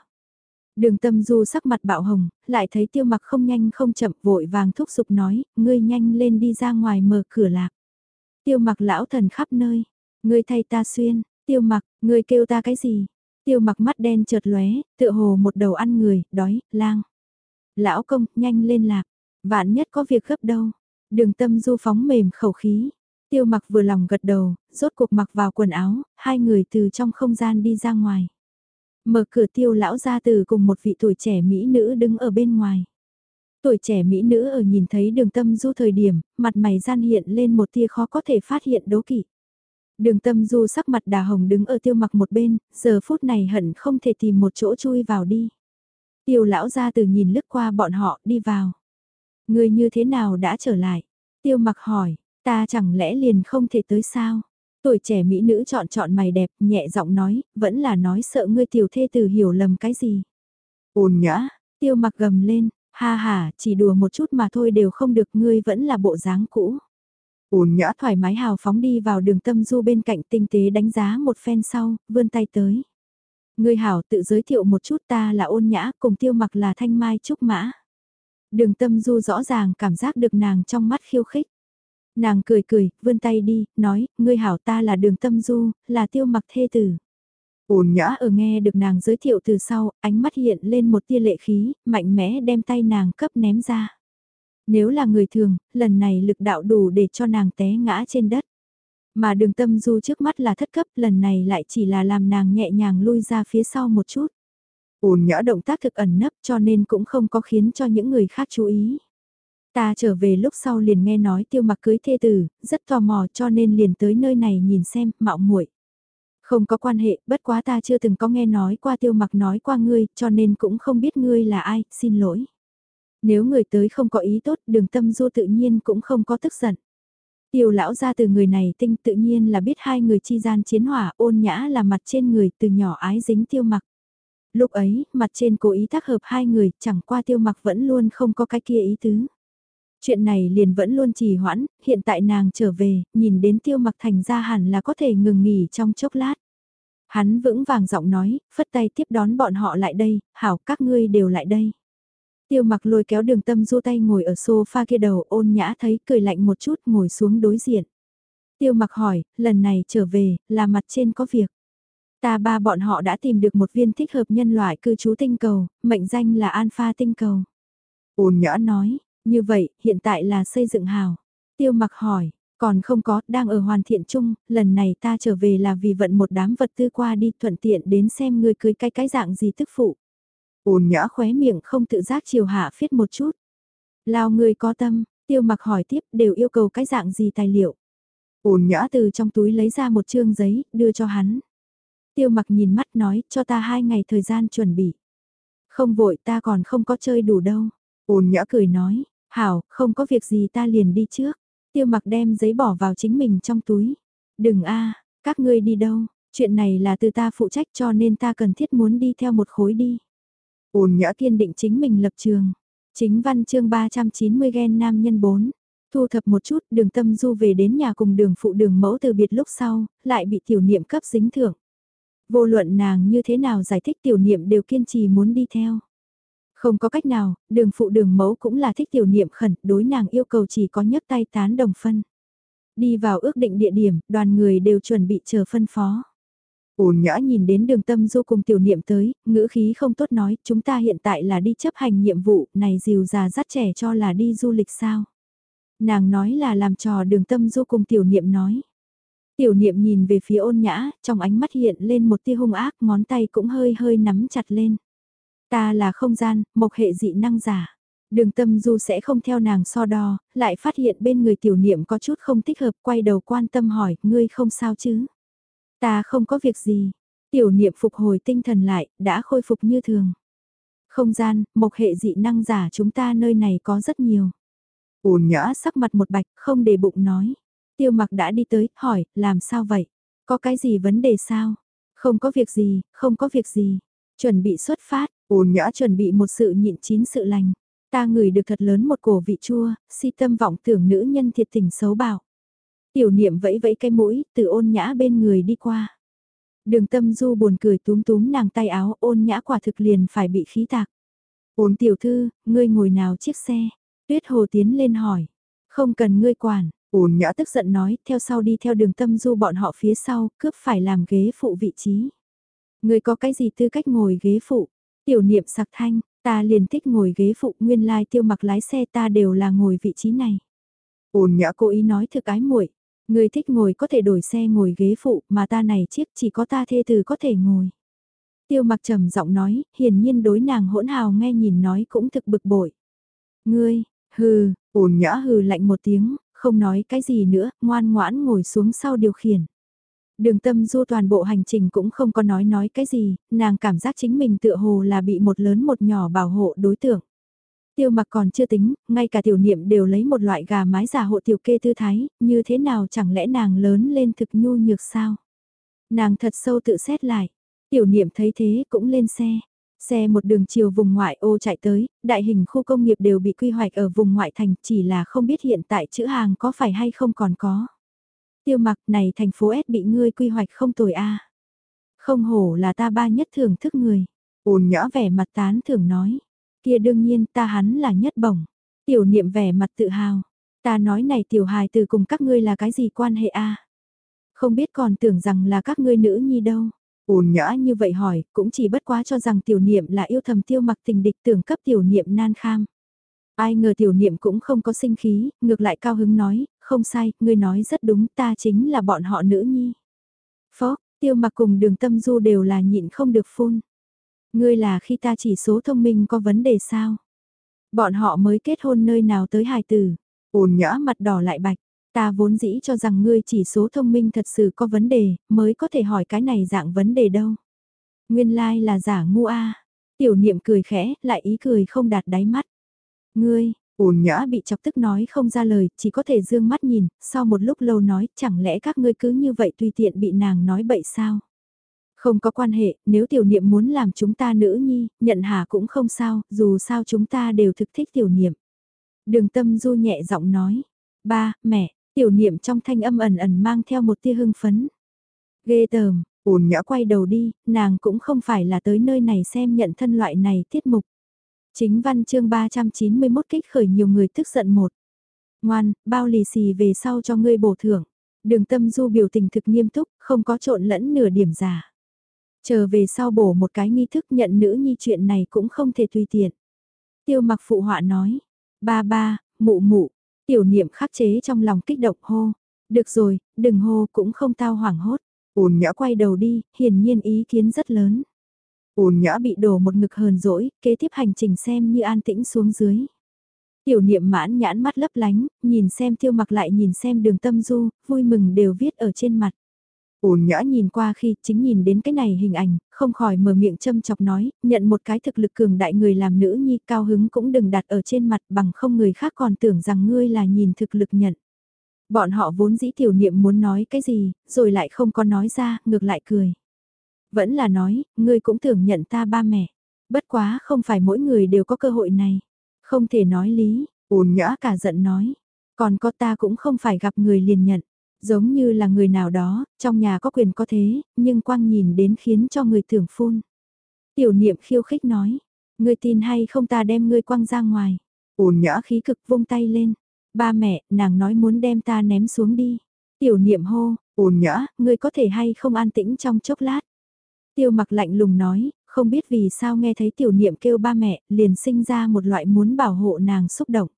Đường tâm du sắc mặt bạo hồng, lại thấy tiêu mặc không nhanh không chậm vội vàng thúc giục nói, ngươi nhanh lên đi ra ngoài mở cửa lạc. Tiêu mặc lão thần khắp nơi, ngươi thay ta xuyên, tiêu mặc, ngươi kêu ta cái gì? Tiêu mặc mắt đen chợt lóe, tựa hồ một đầu ăn người, đói, lang. Lão công, nhanh lên lạc, vạn nhất có việc gấp đâu. Đường tâm du phóng mềm khẩu khí. Tiêu mặc vừa lòng gật đầu, rốt cuộc mặc vào quần áo, hai người từ trong không gian đi ra ngoài. Mở cửa tiêu lão ra từ cùng một vị tuổi trẻ mỹ nữ đứng ở bên ngoài. Tuổi trẻ mỹ nữ ở nhìn thấy đường tâm du thời điểm, mặt mày gian hiện lên một tia khó có thể phát hiện đố kỵ. Đường tâm du sắc mặt đà hồng đứng ở tiêu mặc một bên, giờ phút này hận không thể tìm một chỗ chui vào đi. Tiêu lão ra từ nhìn lướt qua bọn họ đi vào. Người như thế nào đã trở lại? Tiêu mặc hỏi, ta chẳng lẽ liền không thể tới sao? Tuổi trẻ mỹ nữ chọn chọn mày đẹp, nhẹ giọng nói, vẫn là nói sợ ngươi tiểu thê tử hiểu lầm cái gì. Ôn nhã, tiêu mặc gầm lên, ha ha, chỉ đùa một chút mà thôi đều không được ngươi vẫn là bộ dáng cũ. Ôn nhã thoải mái hào phóng đi vào đường tâm du bên cạnh tinh tế đánh giá một phen sau, vươn tay tới. Ngươi hảo tự giới thiệu một chút ta là ôn nhã cùng tiêu mặc là thanh mai trúc mã. Đường tâm du rõ ràng cảm giác được nàng trong mắt khiêu khích. Nàng cười cười, vươn tay đi, nói, ngươi hảo ta là đường tâm du, là tiêu mặc thê tử. Ôn nhã ở nghe được nàng giới thiệu từ sau, ánh mắt hiện lên một tia lệ khí, mạnh mẽ đem tay nàng cấp ném ra. Nếu là người thường, lần này lực đạo đủ để cho nàng té ngã trên đất. Mà đường tâm du trước mắt là thất cấp, lần này lại chỉ là làm nàng nhẹ nhàng lui ra phía sau một chút. Ôn nhã động tác thực ẩn nấp cho nên cũng không có khiến cho những người khác chú ý. Ta trở về lúc sau liền nghe nói tiêu mặc cưới thê tử, rất tò mò cho nên liền tới nơi này nhìn xem, mạo muội. Không có quan hệ, bất quá ta chưa từng có nghe nói qua tiêu mặc nói qua ngươi, cho nên cũng không biết ngươi là ai, xin lỗi. Nếu người tới không có ý tốt, đường tâm du tự nhiên cũng không có tức giận. Tiêu lão ra từ người này tinh tự nhiên là biết hai người chi gian chiến hỏa ôn nhã là mặt trên người từ nhỏ ái dính tiêu mặc. Lúc ấy, mặt trên cố ý tác hợp hai người, chẳng qua tiêu mặc vẫn luôn không có cái kia ý tứ. Chuyện này liền vẫn luôn trì hoãn, hiện tại nàng trở về, nhìn đến tiêu mặc thành ra hẳn là có thể ngừng nghỉ trong chốc lát. Hắn vững vàng giọng nói, phất tay tiếp đón bọn họ lại đây, hảo các ngươi đều lại đây. Tiêu mặc lôi kéo đường tâm du tay ngồi ở sofa kia đầu ôn nhã thấy cười lạnh một chút ngồi xuống đối diện. Tiêu mặc hỏi, lần này trở về, là mặt trên có việc. Ta ba bọn họ đã tìm được một viên thích hợp nhân loại cư trú tinh cầu, mệnh danh là Alpha tinh cầu. Ôn nhã nói, như vậy, hiện tại là xây dựng hào. Tiêu mặc hỏi, còn không có, đang ở hoàn thiện chung, lần này ta trở về là vì vận một đám vật tư qua đi thuận tiện đến xem người cưới cái cái dạng gì tức phụ. Ôn nhã khóe miệng không tự giác chiều hạ phiết một chút. Lao người có tâm, tiêu mặc hỏi tiếp đều yêu cầu cái dạng gì tài liệu. Ôn nhã từ trong túi lấy ra một chương giấy, đưa cho hắn. Tiêu mặc nhìn mắt nói cho ta hai ngày thời gian chuẩn bị. Không vội ta còn không có chơi đủ đâu. Ôn nhã cười nói, hảo, không có việc gì ta liền đi trước. Tiêu mặc đem giấy bỏ vào chính mình trong túi. Đừng a các ngươi đi đâu, chuyện này là từ ta phụ trách cho nên ta cần thiết muốn đi theo một khối đi. Ôn nhã kiên định chính mình lập trường. Chính văn chương 390 gen nam nhân 4. Thu thập một chút đường tâm du về đến nhà cùng đường phụ đường mẫu từ biệt lúc sau, lại bị tiểu niệm cấp dính thưởng. Vô luận nàng như thế nào giải thích tiểu niệm đều kiên trì muốn đi theo. Không có cách nào, đường phụ đường mẫu cũng là thích tiểu niệm khẩn, đối nàng yêu cầu chỉ có nhấc tay tán đồng phân. Đi vào ước định địa điểm, đoàn người đều chuẩn bị chờ phân phó. Ôn nhã nhìn đến đường tâm du cùng tiểu niệm tới, ngữ khí không tốt nói, chúng ta hiện tại là đi chấp hành nhiệm vụ, này dìu già dắt trẻ cho là đi du lịch sao. Nàng nói là làm trò đường tâm du cùng tiểu niệm nói. Tiểu niệm nhìn về phía ôn nhã, trong ánh mắt hiện lên một tia hung ác, ngón tay cũng hơi hơi nắm chặt lên. Ta là không gian, mộc hệ dị năng giả. Đường tâm du sẽ không theo nàng so đo, lại phát hiện bên người tiểu niệm có chút không thích hợp, quay đầu quan tâm hỏi, ngươi không sao chứ? Ta không có việc gì. Tiểu niệm phục hồi tinh thần lại, đã khôi phục như thường. Không gian, mộc hệ dị năng giả chúng ta nơi này có rất nhiều. Ôn nhã sắc mặt một bạch, không để bụng nói. Tiêu mặc đã đi tới, hỏi, làm sao vậy? Có cái gì vấn đề sao? Không có việc gì, không có việc gì. Chuẩn bị xuất phát, ôn nhã chuẩn bị một sự nhịn chín sự lành. Ta ngửi được thật lớn một cổ vị chua, si tâm vọng tưởng nữ nhân thiệt tình xấu bảo. Tiểu niệm vẫy vẫy cái mũi, từ ôn nhã bên người đi qua. Đường tâm du buồn cười túm túm nàng tay áo ôn nhã quả thực liền phải bị khí tạc. Ôn tiểu thư, ngươi ngồi nào chiếc xe? Tuyết hồ tiến lên hỏi. Không cần ngươi quản, ôn nhã tức giận nói, theo sau đi theo đường tâm du bọn họ phía sau, cướp phải làm ghế phụ vị trí. Ngươi có cái gì tư cách ngồi ghế phụ? Tiểu niệm sặc thanh, ta liền thích ngồi ghế phụ nguyên lai tiêu mặc lái xe ta đều là ngồi vị trí này. Ôn nhã cố ý nói thực ái muội Người thích ngồi có thể đổi xe ngồi ghế phụ mà ta này chiếc chỉ có ta thê từ có thể ngồi. Tiêu mặc trầm giọng nói, hiển nhiên đối nàng hỗn hào nghe nhìn nói cũng thực bực bội. Ngươi, hừ, ổn nhã hừ lạnh một tiếng, không nói cái gì nữa, ngoan ngoãn ngồi xuống sau điều khiển. Đường tâm du toàn bộ hành trình cũng không có nói nói cái gì, nàng cảm giác chính mình tựa hồ là bị một lớn một nhỏ bảo hộ đối tượng. Tiêu mặc còn chưa tính, ngay cả tiểu niệm đều lấy một loại gà mái giả hộ tiểu kê tư thái, như thế nào chẳng lẽ nàng lớn lên thực nhu nhược sao? Nàng thật sâu tự xét lại, tiểu niệm thấy thế cũng lên xe. Xe một đường chiều vùng ngoại ô chạy tới, đại hình khu công nghiệp đều bị quy hoạch ở vùng ngoại thành chỉ là không biết hiện tại chữ hàng có phải hay không còn có. Tiêu mặc này thành phố S bị ngươi quy hoạch không tồi a Không hổ là ta ba nhất thưởng thức người. ôn nhã vẻ mặt tán thưởng nói. Kia đương nhiên ta hắn là nhất bổng. Tiểu niệm vẻ mặt tự hào. Ta nói này tiểu hài từ cùng các ngươi là cái gì quan hệ a? Không biết còn tưởng rằng là các ngươi nữ nhi đâu. Ôn nhã như vậy hỏi, cũng chỉ bất quá cho rằng tiểu niệm là yêu thầm tiêu mặc tình địch tưởng cấp tiểu niệm nan kham. Ai ngờ tiểu niệm cũng không có sinh khí, ngược lại cao hứng nói, không sai, ngươi nói rất đúng ta chính là bọn họ nữ nhi. Phó, tiêu mặc cùng đường tâm du đều là nhịn không được phun. Ngươi là khi ta chỉ số thông minh có vấn đề sao? Bọn họ mới kết hôn nơi nào tới hài tử. Ôn nhã mặt đỏ lại bạch. Ta vốn dĩ cho rằng ngươi chỉ số thông minh thật sự có vấn đề, mới có thể hỏi cái này dạng vấn đề đâu. Nguyên lai like là giả ngu a. Tiểu niệm cười khẽ, lại ý cười không đạt đáy mắt. Ngươi, ôn nhã bị chọc tức nói không ra lời, chỉ có thể dương mắt nhìn, sau một lúc lâu nói, chẳng lẽ các ngươi cứ như vậy tùy tiện bị nàng nói bậy sao? Không có quan hệ, nếu tiểu niệm muốn làm chúng ta nữ nhi, nhận hà cũng không sao, dù sao chúng ta đều thực thích tiểu niệm. Đường tâm du nhẹ giọng nói, ba, mẹ, tiểu niệm trong thanh âm ẩn ẩn mang theo một tia hưng phấn. Ghê tờm, ồn nhã quay đầu đi, nàng cũng không phải là tới nơi này xem nhận thân loại này tiết mục. Chính văn chương 391 kích khởi nhiều người tức giận một. Ngoan, bao lì xì về sau cho ngươi bổ thưởng. Đường tâm du biểu tình thực nghiêm túc, không có trộn lẫn nửa điểm giả. Chờ về sau bổ một cái nghi thức nhận nữ nhi chuyện này cũng không thể tùy tiện. Tiêu mặc phụ họa nói, ba ba, mụ mụ, tiểu niệm khắc chế trong lòng kích động hô. Được rồi, đừng hô cũng không tao hoảng hốt. Ôn nhã quay đầu đi, hiển nhiên ý kiến rất lớn. Ôn nhã bị đổ một ngực hờn dỗi, kế tiếp hành trình xem như an tĩnh xuống dưới. Tiểu niệm mãn nhãn mắt lấp lánh, nhìn xem tiêu mặc lại nhìn xem đường tâm du, vui mừng đều viết ở trên mặt. Ôn nhã nhìn qua khi chính nhìn đến cái này hình ảnh, không khỏi mở miệng châm chọc nói, nhận một cái thực lực cường đại người làm nữ nhi cao hứng cũng đừng đặt ở trên mặt bằng không người khác còn tưởng rằng ngươi là nhìn thực lực nhận. Bọn họ vốn dĩ tiểu niệm muốn nói cái gì, rồi lại không có nói ra, ngược lại cười. Vẫn là nói, ngươi cũng tưởng nhận ta ba mẹ. Bất quá không phải mỗi người đều có cơ hội này. Không thể nói lý, ồn nhã cả giận nói. Còn có ta cũng không phải gặp người liền nhận. Giống như là người nào đó, trong nhà có quyền có thế, nhưng quang nhìn đến khiến cho người tưởng phun. Tiểu niệm khiêu khích nói, ngươi tin hay không ta đem ngươi quăng ra ngoài. Ồn nhã khí cực vung tay lên. Ba mẹ, nàng nói muốn đem ta ném xuống đi. Tiểu niệm hô, ồn nhã, ngươi có thể hay không an tĩnh trong chốc lát. Tiêu mặc lạnh lùng nói, không biết vì sao nghe thấy tiểu niệm kêu ba mẹ, liền sinh ra một loại muốn bảo hộ nàng xúc động.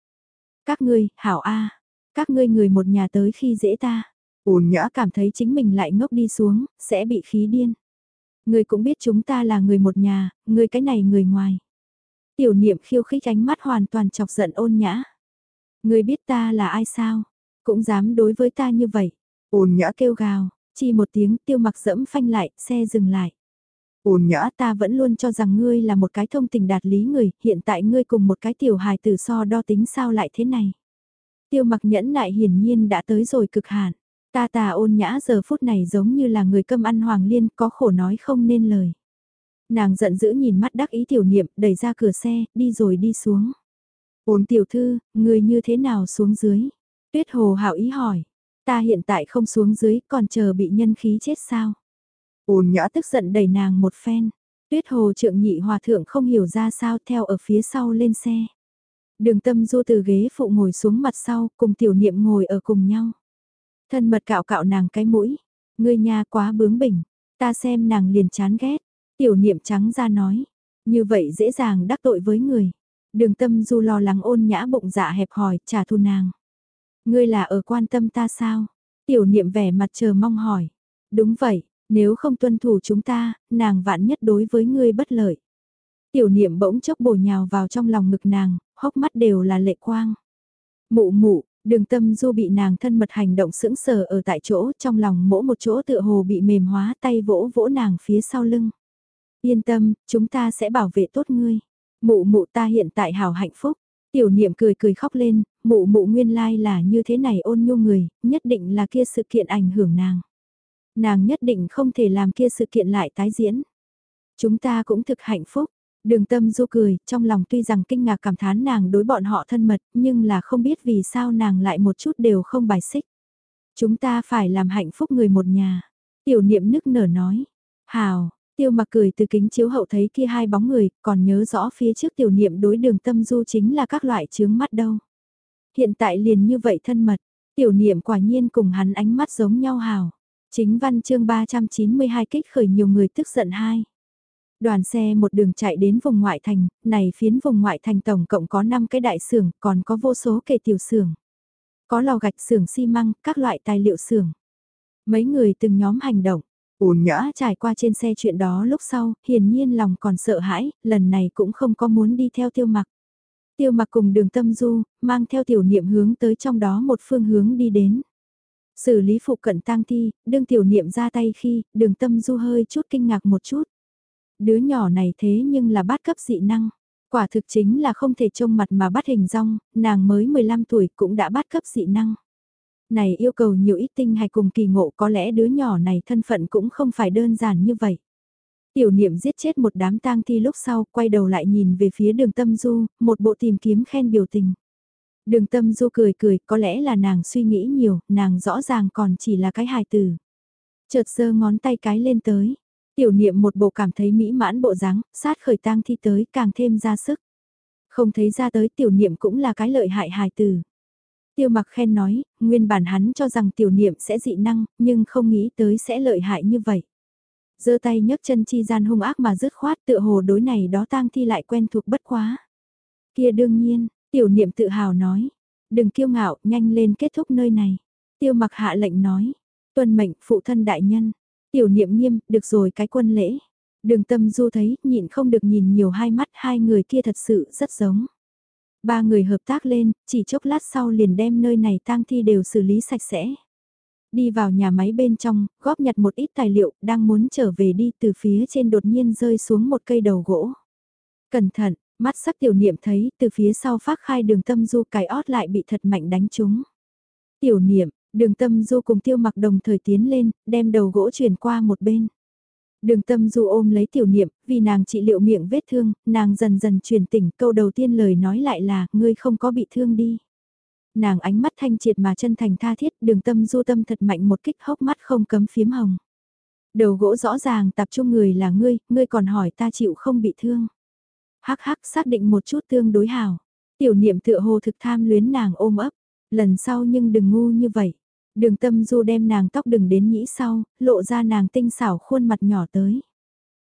Các ngươi, hảo A, các ngươi người một nhà tới khi dễ ta. Ôn nhã cảm thấy chính mình lại ngốc đi xuống, sẽ bị khí điên. Ngươi cũng biết chúng ta là người một nhà, ngươi cái này người ngoài. Tiểu niệm khiêu khích ánh mắt hoàn toàn chọc giận ôn nhã. Ngươi biết ta là ai sao? Cũng dám đối với ta như vậy. Ôn nhã kêu gào, chỉ một tiếng tiêu mặc dẫm phanh lại, xe dừng lại. Ôn nhã ta vẫn luôn cho rằng ngươi là một cái thông tình đạt lý người, hiện tại ngươi cùng một cái tiểu hài tử so đo tính sao lại thế này. Tiêu mặc nhẫn lại hiển nhiên đã tới rồi cực hạn. Ta ta ôn nhã giờ phút này giống như là người cơm ăn hoàng liên có khổ nói không nên lời. Nàng giận dữ nhìn mắt đắc ý tiểu niệm đẩy ra cửa xe, đi rồi đi xuống. Ôn tiểu thư, người như thế nào xuống dưới? Tuyết hồ hảo ý hỏi. Ta hiện tại không xuống dưới còn chờ bị nhân khí chết sao? Ôn nhã tức giận đẩy nàng một phen. Tuyết hồ trượng nhị hòa thượng không hiểu ra sao theo ở phía sau lên xe. Đường tâm du từ ghế phụ ngồi xuống mặt sau cùng tiểu niệm ngồi ở cùng nhau. Thân mật cạo cạo nàng cái mũi. Ngươi nhà quá bướng bỉnh. Ta xem nàng liền chán ghét. Tiểu niệm trắng ra nói. Như vậy dễ dàng đắc tội với người. Đường tâm du lo lắng ôn nhã bụng dạ hẹp hòi trả thù nàng. Ngươi là ở quan tâm ta sao? Tiểu niệm vẻ mặt chờ mong hỏi. Đúng vậy, nếu không tuân thủ chúng ta, nàng vạn nhất đối với ngươi bất lợi. Tiểu niệm bỗng chốc bổ nhào vào trong lòng ngực nàng, hốc mắt đều là lệ quang. Mụ mụ, đường tâm du bị nàng thân mật hành động sững sờ ở tại chỗ trong lòng mỗi một chỗ tựa hồ bị mềm hóa tay vỗ vỗ nàng phía sau lưng. Yên tâm, chúng ta sẽ bảo vệ tốt ngươi. Mụ mụ ta hiện tại hào hạnh phúc. Tiểu niệm cười cười khóc lên, mụ mụ nguyên lai là như thế này ôn nhu người, nhất định là kia sự kiện ảnh hưởng nàng. Nàng nhất định không thể làm kia sự kiện lại tái diễn. Chúng ta cũng thực hạnh phúc. Đường tâm du cười, trong lòng tuy rằng kinh ngạc cảm thán nàng đối bọn họ thân mật, nhưng là không biết vì sao nàng lại một chút đều không bài xích. Chúng ta phải làm hạnh phúc người một nhà. Tiểu niệm nức nở nói. Hào, tiêu mặc cười từ kính chiếu hậu thấy kia hai bóng người, còn nhớ rõ phía trước tiểu niệm đối đường tâm du chính là các loại chướng mắt đâu. Hiện tại liền như vậy thân mật, tiểu niệm quả nhiên cùng hắn ánh mắt giống nhau hào. Chính văn chương 392 kích khởi nhiều người tức giận hai. Đoàn xe một đường chạy đến vùng ngoại thành, này phiến vùng ngoại thành tổng cộng có 5 cái đại xưởng, còn có vô số kề tiểu xưởng. Có lò gạch xưởng xi măng, các loại tài liệu xưởng. Mấy người từng nhóm hành động, ổn nhã trải qua trên xe chuyện đó lúc sau, hiển nhiên lòng còn sợ hãi, lần này cũng không có muốn đi theo tiêu mặc. Tiêu mặc cùng đường tâm du, mang theo tiểu niệm hướng tới trong đó một phương hướng đi đến. Xử lý phụ cận tang thi, đương tiểu niệm ra tay khi, đường tâm du hơi chút kinh ngạc một chút. Đứa nhỏ này thế nhưng là bát cấp dị năng. Quả thực chính là không thể trông mặt mà bắt hình rong, nàng mới 15 tuổi cũng đã bắt cấp dị năng. Này yêu cầu nhiều ít tinh hay cùng kỳ ngộ có lẽ đứa nhỏ này thân phận cũng không phải đơn giản như vậy. Tiểu niệm giết chết một đám tang thi lúc sau, quay đầu lại nhìn về phía đường tâm du, một bộ tìm kiếm khen biểu tình. Đường tâm du cười cười, có lẽ là nàng suy nghĩ nhiều, nàng rõ ràng còn chỉ là cái hài tử. Chợt giơ ngón tay cái lên tới. Tiểu niệm một bộ cảm thấy mỹ mãn bộ dáng, sát khởi tang thi tới càng thêm ra sức. Không thấy ra tới tiểu niệm cũng là cái lợi hại hài tử. Tiêu mặc khen nói, nguyên bản hắn cho rằng tiểu niệm sẽ dị năng, nhưng không nghĩ tới sẽ lợi hại như vậy giơ tay nhấc chân chi gian hung ác mà dứt khoát tựa hồ đối này đó tang thi lại quen thuộc bất quá. Kia đương nhiên, tiểu niệm tự hào nói, đừng kiêu ngạo, nhanh lên kết thúc nơi này. Tiêu mặc hạ lệnh nói, tuân mệnh phụ thân đại nhân, tiểu niệm nghiêm, được rồi cái quân lễ. Đường tâm du thấy, nhịn không được nhìn nhiều hai mắt hai người kia thật sự rất giống. Ba người hợp tác lên, chỉ chốc lát sau liền đem nơi này tang thi đều xử lý sạch sẽ. Đi vào nhà máy bên trong, góp nhặt một ít tài liệu, đang muốn trở về đi từ phía trên đột nhiên rơi xuống một cây đầu gỗ. Cẩn thận, mắt sắc tiểu niệm thấy từ phía sau phát khai đường tâm du cái ót lại bị thật mạnh đánh trúng. Tiểu niệm, đường tâm du cùng tiêu mặc đồng thời tiến lên, đem đầu gỗ chuyển qua một bên. Đường tâm du ôm lấy tiểu niệm, vì nàng trị liệu miệng vết thương, nàng dần dần truyền tỉnh câu đầu tiên lời nói lại là, ngươi không có bị thương đi. Nàng ánh mắt thanh triệt mà chân thành tha thiết, đường tâm du tâm thật mạnh một kích hốc mắt không cấm phím hồng. Đầu gỗ rõ ràng tập trung người là ngươi, ngươi còn hỏi ta chịu không bị thương. Hắc hắc xác định một chút tương đối hảo. Tiểu niệm tựa hồ thực tham luyến nàng ôm ấp. Lần sau nhưng đừng ngu như vậy. Đường tâm du đem nàng tóc đừng đến nhĩ sau, lộ ra nàng tinh xảo khuôn mặt nhỏ tới.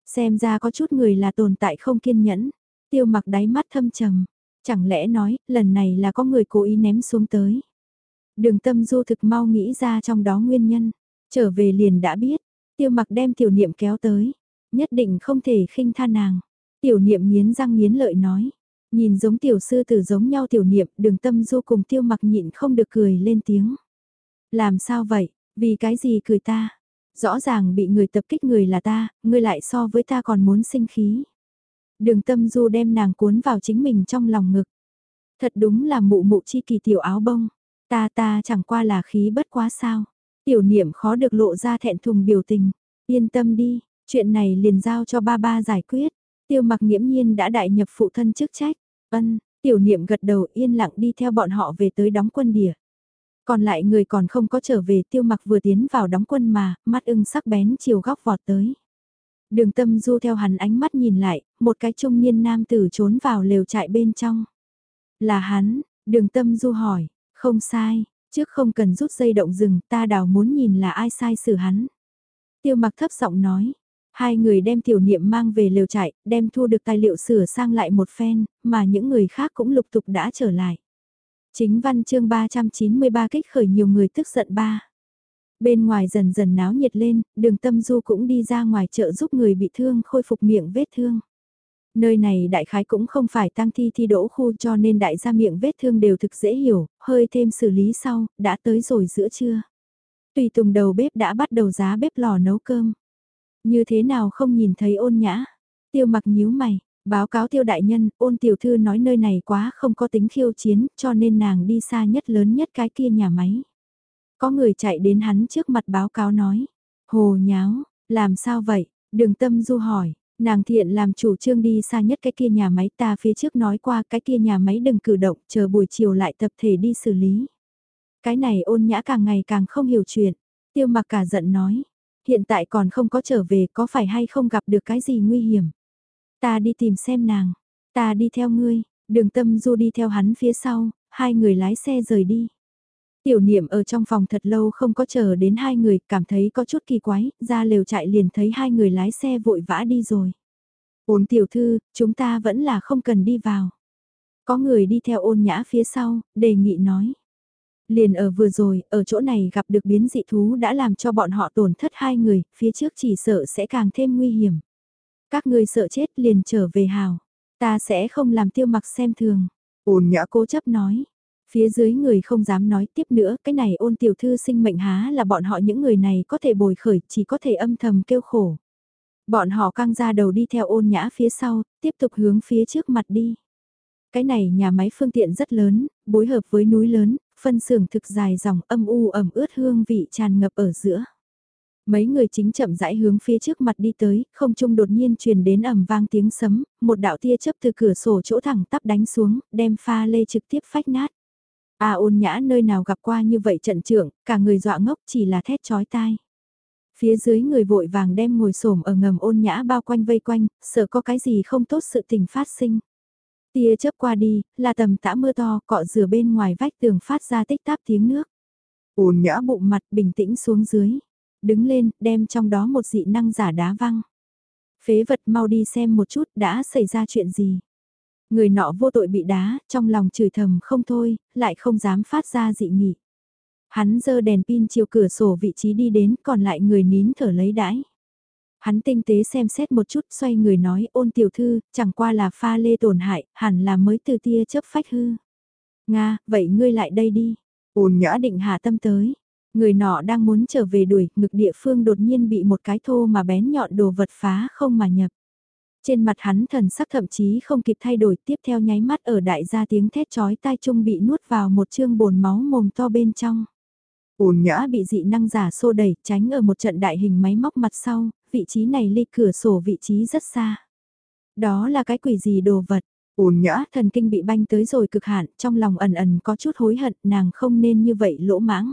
Xem ra có chút người là tồn tại không kiên nhẫn. Tiêu mặc đáy mắt thâm trầm. Chẳng lẽ nói, lần này là có người cố ý ném xuống tới. Đường tâm du thực mau nghĩ ra trong đó nguyên nhân. Trở về liền đã biết, tiêu mặc đem tiểu niệm kéo tới. Nhất định không thể khinh tha nàng. Tiểu niệm nghiến răng nghiến lợi nói. Nhìn giống tiểu sư tử giống nhau tiểu niệm, đường tâm du cùng tiêu mặc nhịn không được cười lên tiếng. Làm sao vậy, vì cái gì cười ta? Rõ ràng bị người tập kích người là ta, ngươi lại so với ta còn muốn sinh khí. Đường tâm du đem nàng cuốn vào chính mình trong lòng ngực. Thật đúng là mụ mụ chi kỳ tiểu áo bông. Ta ta chẳng qua là khí bất quá sao. Tiểu niệm khó được lộ ra thẹn thùng biểu tình. Yên tâm đi, chuyện này liền giao cho ba ba giải quyết. Tiêu mặc nghiễm nhiên đã đại nhập phụ thân chức trách. Ân, tiểu niệm gật đầu yên lặng đi theo bọn họ về tới đóng quân đỉa. Còn lại người còn không có trở về tiêu mặc vừa tiến vào đóng quân mà, mắt ưng sắc bén chiều góc vọt tới. Đường tâm du theo hắn ánh mắt nhìn lại, một cái trung niên nam tử trốn vào lều trại bên trong. Là hắn, đường tâm du hỏi, không sai, trước không cần rút dây động rừng ta đào muốn nhìn là ai sai xử hắn. Tiêu mặc thấp giọng nói, hai người đem tiểu niệm mang về lều trại, đem thu được tài liệu sửa sang lại một phen, mà những người khác cũng lục tục đã trở lại. Chính văn chương 393 kích khởi nhiều người tức giận ba. Bên ngoài dần dần náo nhiệt lên, đường tâm du cũng đi ra ngoài chợ giúp người bị thương khôi phục miệng vết thương. Nơi này đại khái cũng không phải tăng thi thi đỗ khu cho nên đại gia miệng vết thương đều thực dễ hiểu, hơi thêm xử lý sau, đã tới rồi giữa trưa. Tùy tùng đầu bếp đã bắt đầu giá bếp lò nấu cơm. Như thế nào không nhìn thấy ôn nhã? Tiêu mặc nhíu mày, báo cáo tiêu đại nhân, ôn tiểu thư nói nơi này quá không có tính khiêu chiến cho nên nàng đi xa nhất lớn nhất cái kia nhà máy. Có người chạy đến hắn trước mặt báo cáo nói. Hồ nháo, làm sao vậy? Đường tâm du hỏi, nàng thiện làm chủ trương đi xa nhất cái kia nhà máy ta phía trước nói qua cái kia nhà máy đừng cử động chờ buổi chiều lại tập thể đi xử lý. Cái này ôn nhã càng ngày càng không hiểu chuyện. Tiêu mặc cả giận nói. Hiện tại còn không có trở về có phải hay không gặp được cái gì nguy hiểm. Ta đi tìm xem nàng. Ta đi theo ngươi. Đường tâm du đi theo hắn phía sau. Hai người lái xe rời đi. Tiểu niệm ở trong phòng thật lâu không có chờ đến hai người, cảm thấy có chút kỳ quái, ra lều chạy liền thấy hai người lái xe vội vã đi rồi. Ôn tiểu thư, chúng ta vẫn là không cần đi vào. Có người đi theo ôn nhã phía sau, đề nghị nói. Liền ở vừa rồi, ở chỗ này gặp được biến dị thú đã làm cho bọn họ tổn thất hai người, phía trước chỉ sợ sẽ càng thêm nguy hiểm. Các ngươi sợ chết liền trở về hào. Ta sẽ không làm tiêu mặc xem thường. Ôn nhã cố chấp nói. Phía dưới người không dám nói tiếp nữa, cái này ôn tiểu thư sinh mệnh há là bọn họ những người này có thể bồi khởi, chỉ có thể âm thầm kêu khổ. Bọn họ căng ra đầu đi theo ôn nhã phía sau, tiếp tục hướng phía trước mặt đi. Cái này nhà máy phương tiện rất lớn, bối hợp với núi lớn, phân xưởng thực dài dòng âm u ẩm ướt hương vị tràn ngập ở giữa. Mấy người chính chậm rãi hướng phía trước mặt đi tới, không trung đột nhiên truyền đến ẩm vang tiếng sấm, một đạo tia chớp từ cửa sổ chỗ thẳng tắp đánh xuống, đem pha lê trực tiếp phách nát. A ôn nhã nơi nào gặp qua như vậy trận trưởng, cả người dọa ngốc chỉ là thét chói tai. Phía dưới người vội vàng đem ngồi xổm ở ngầm ôn nhã bao quanh vây quanh, sợ có cái gì không tốt sự tình phát sinh. Tia chớp qua đi, là tầm tã mưa to, cọ rửa bên ngoài vách tường phát ra tích táp tiếng nước. Ôn nhã bụng mặt bình tĩnh xuống dưới. Đứng lên, đem trong đó một dị năng giả đá văng. Phế vật mau đi xem một chút đã xảy ra chuyện gì. Người nọ vô tội bị đá, trong lòng chửi thầm không thôi, lại không dám phát ra dị nghị. Hắn giơ đèn pin chiều cửa sổ vị trí đi đến, còn lại người nín thở lấy đãi. Hắn tinh tế xem xét một chút, xoay người nói, ôn tiểu thư, chẳng qua là pha lê tổn hại, hẳn là mới từ tia chớp phách hư. Nga, vậy ngươi lại đây đi. Ôn nhã định hạ tâm tới. Người nọ đang muốn trở về đuổi, ngực địa phương đột nhiên bị một cái thô mà bén nhọn đồ vật phá không mà nhập. Trên mặt hắn thần sắc thậm chí không kịp thay đổi tiếp theo nháy mắt ở đại gia tiếng thét chói tai chung bị nuốt vào một chương bồn máu mồm to bên trong. Ôn nhã bị dị năng giả xô đẩy tránh ở một trận đại hình máy móc mặt sau, vị trí này ly cửa sổ vị trí rất xa. Đó là cái quỷ gì đồ vật, ôn nhã thần kinh bị banh tới rồi cực hạn, trong lòng ẩn ẩn có chút hối hận, nàng không nên như vậy lỗ mãng.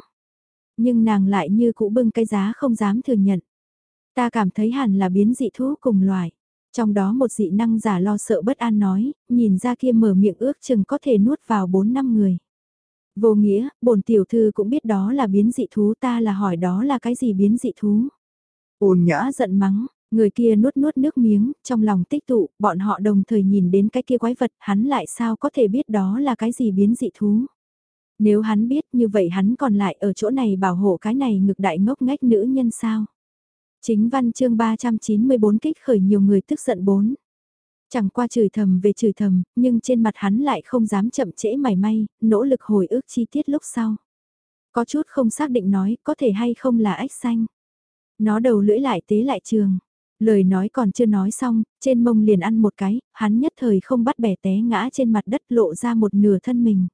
Nhưng nàng lại như cũ bưng cái giá không dám thừa nhận. Ta cảm thấy hẳn là biến dị thú cùng loài. Trong đó một dị năng giả lo sợ bất an nói, nhìn ra kia mở miệng ước chừng có thể nuốt vào 4 năm người. Vô nghĩa, bổn tiểu thư cũng biết đó là biến dị thú ta là hỏi đó là cái gì biến dị thú. Ôn nhã giận mắng, người kia nuốt nuốt nước miếng, trong lòng tích tụ, bọn họ đồng thời nhìn đến cái kia quái vật, hắn lại sao có thể biết đó là cái gì biến dị thú. Nếu hắn biết như vậy hắn còn lại ở chỗ này bảo hộ cái này ngực đại ngốc ngách nữ nhân sao. Chính văn chương 394 kích khởi nhiều người tức giận bốn. Chẳng qua chửi thầm về chửi thầm, nhưng trên mặt hắn lại không dám chậm trễ mảy may, nỗ lực hồi ức chi tiết lúc sau. Có chút không xác định nói có thể hay không là ếch xanh. Nó đầu lưỡi lại tế lại trường. Lời nói còn chưa nói xong, trên mông liền ăn một cái, hắn nhất thời không bắt bẻ té ngã trên mặt đất lộ ra một nửa thân mình.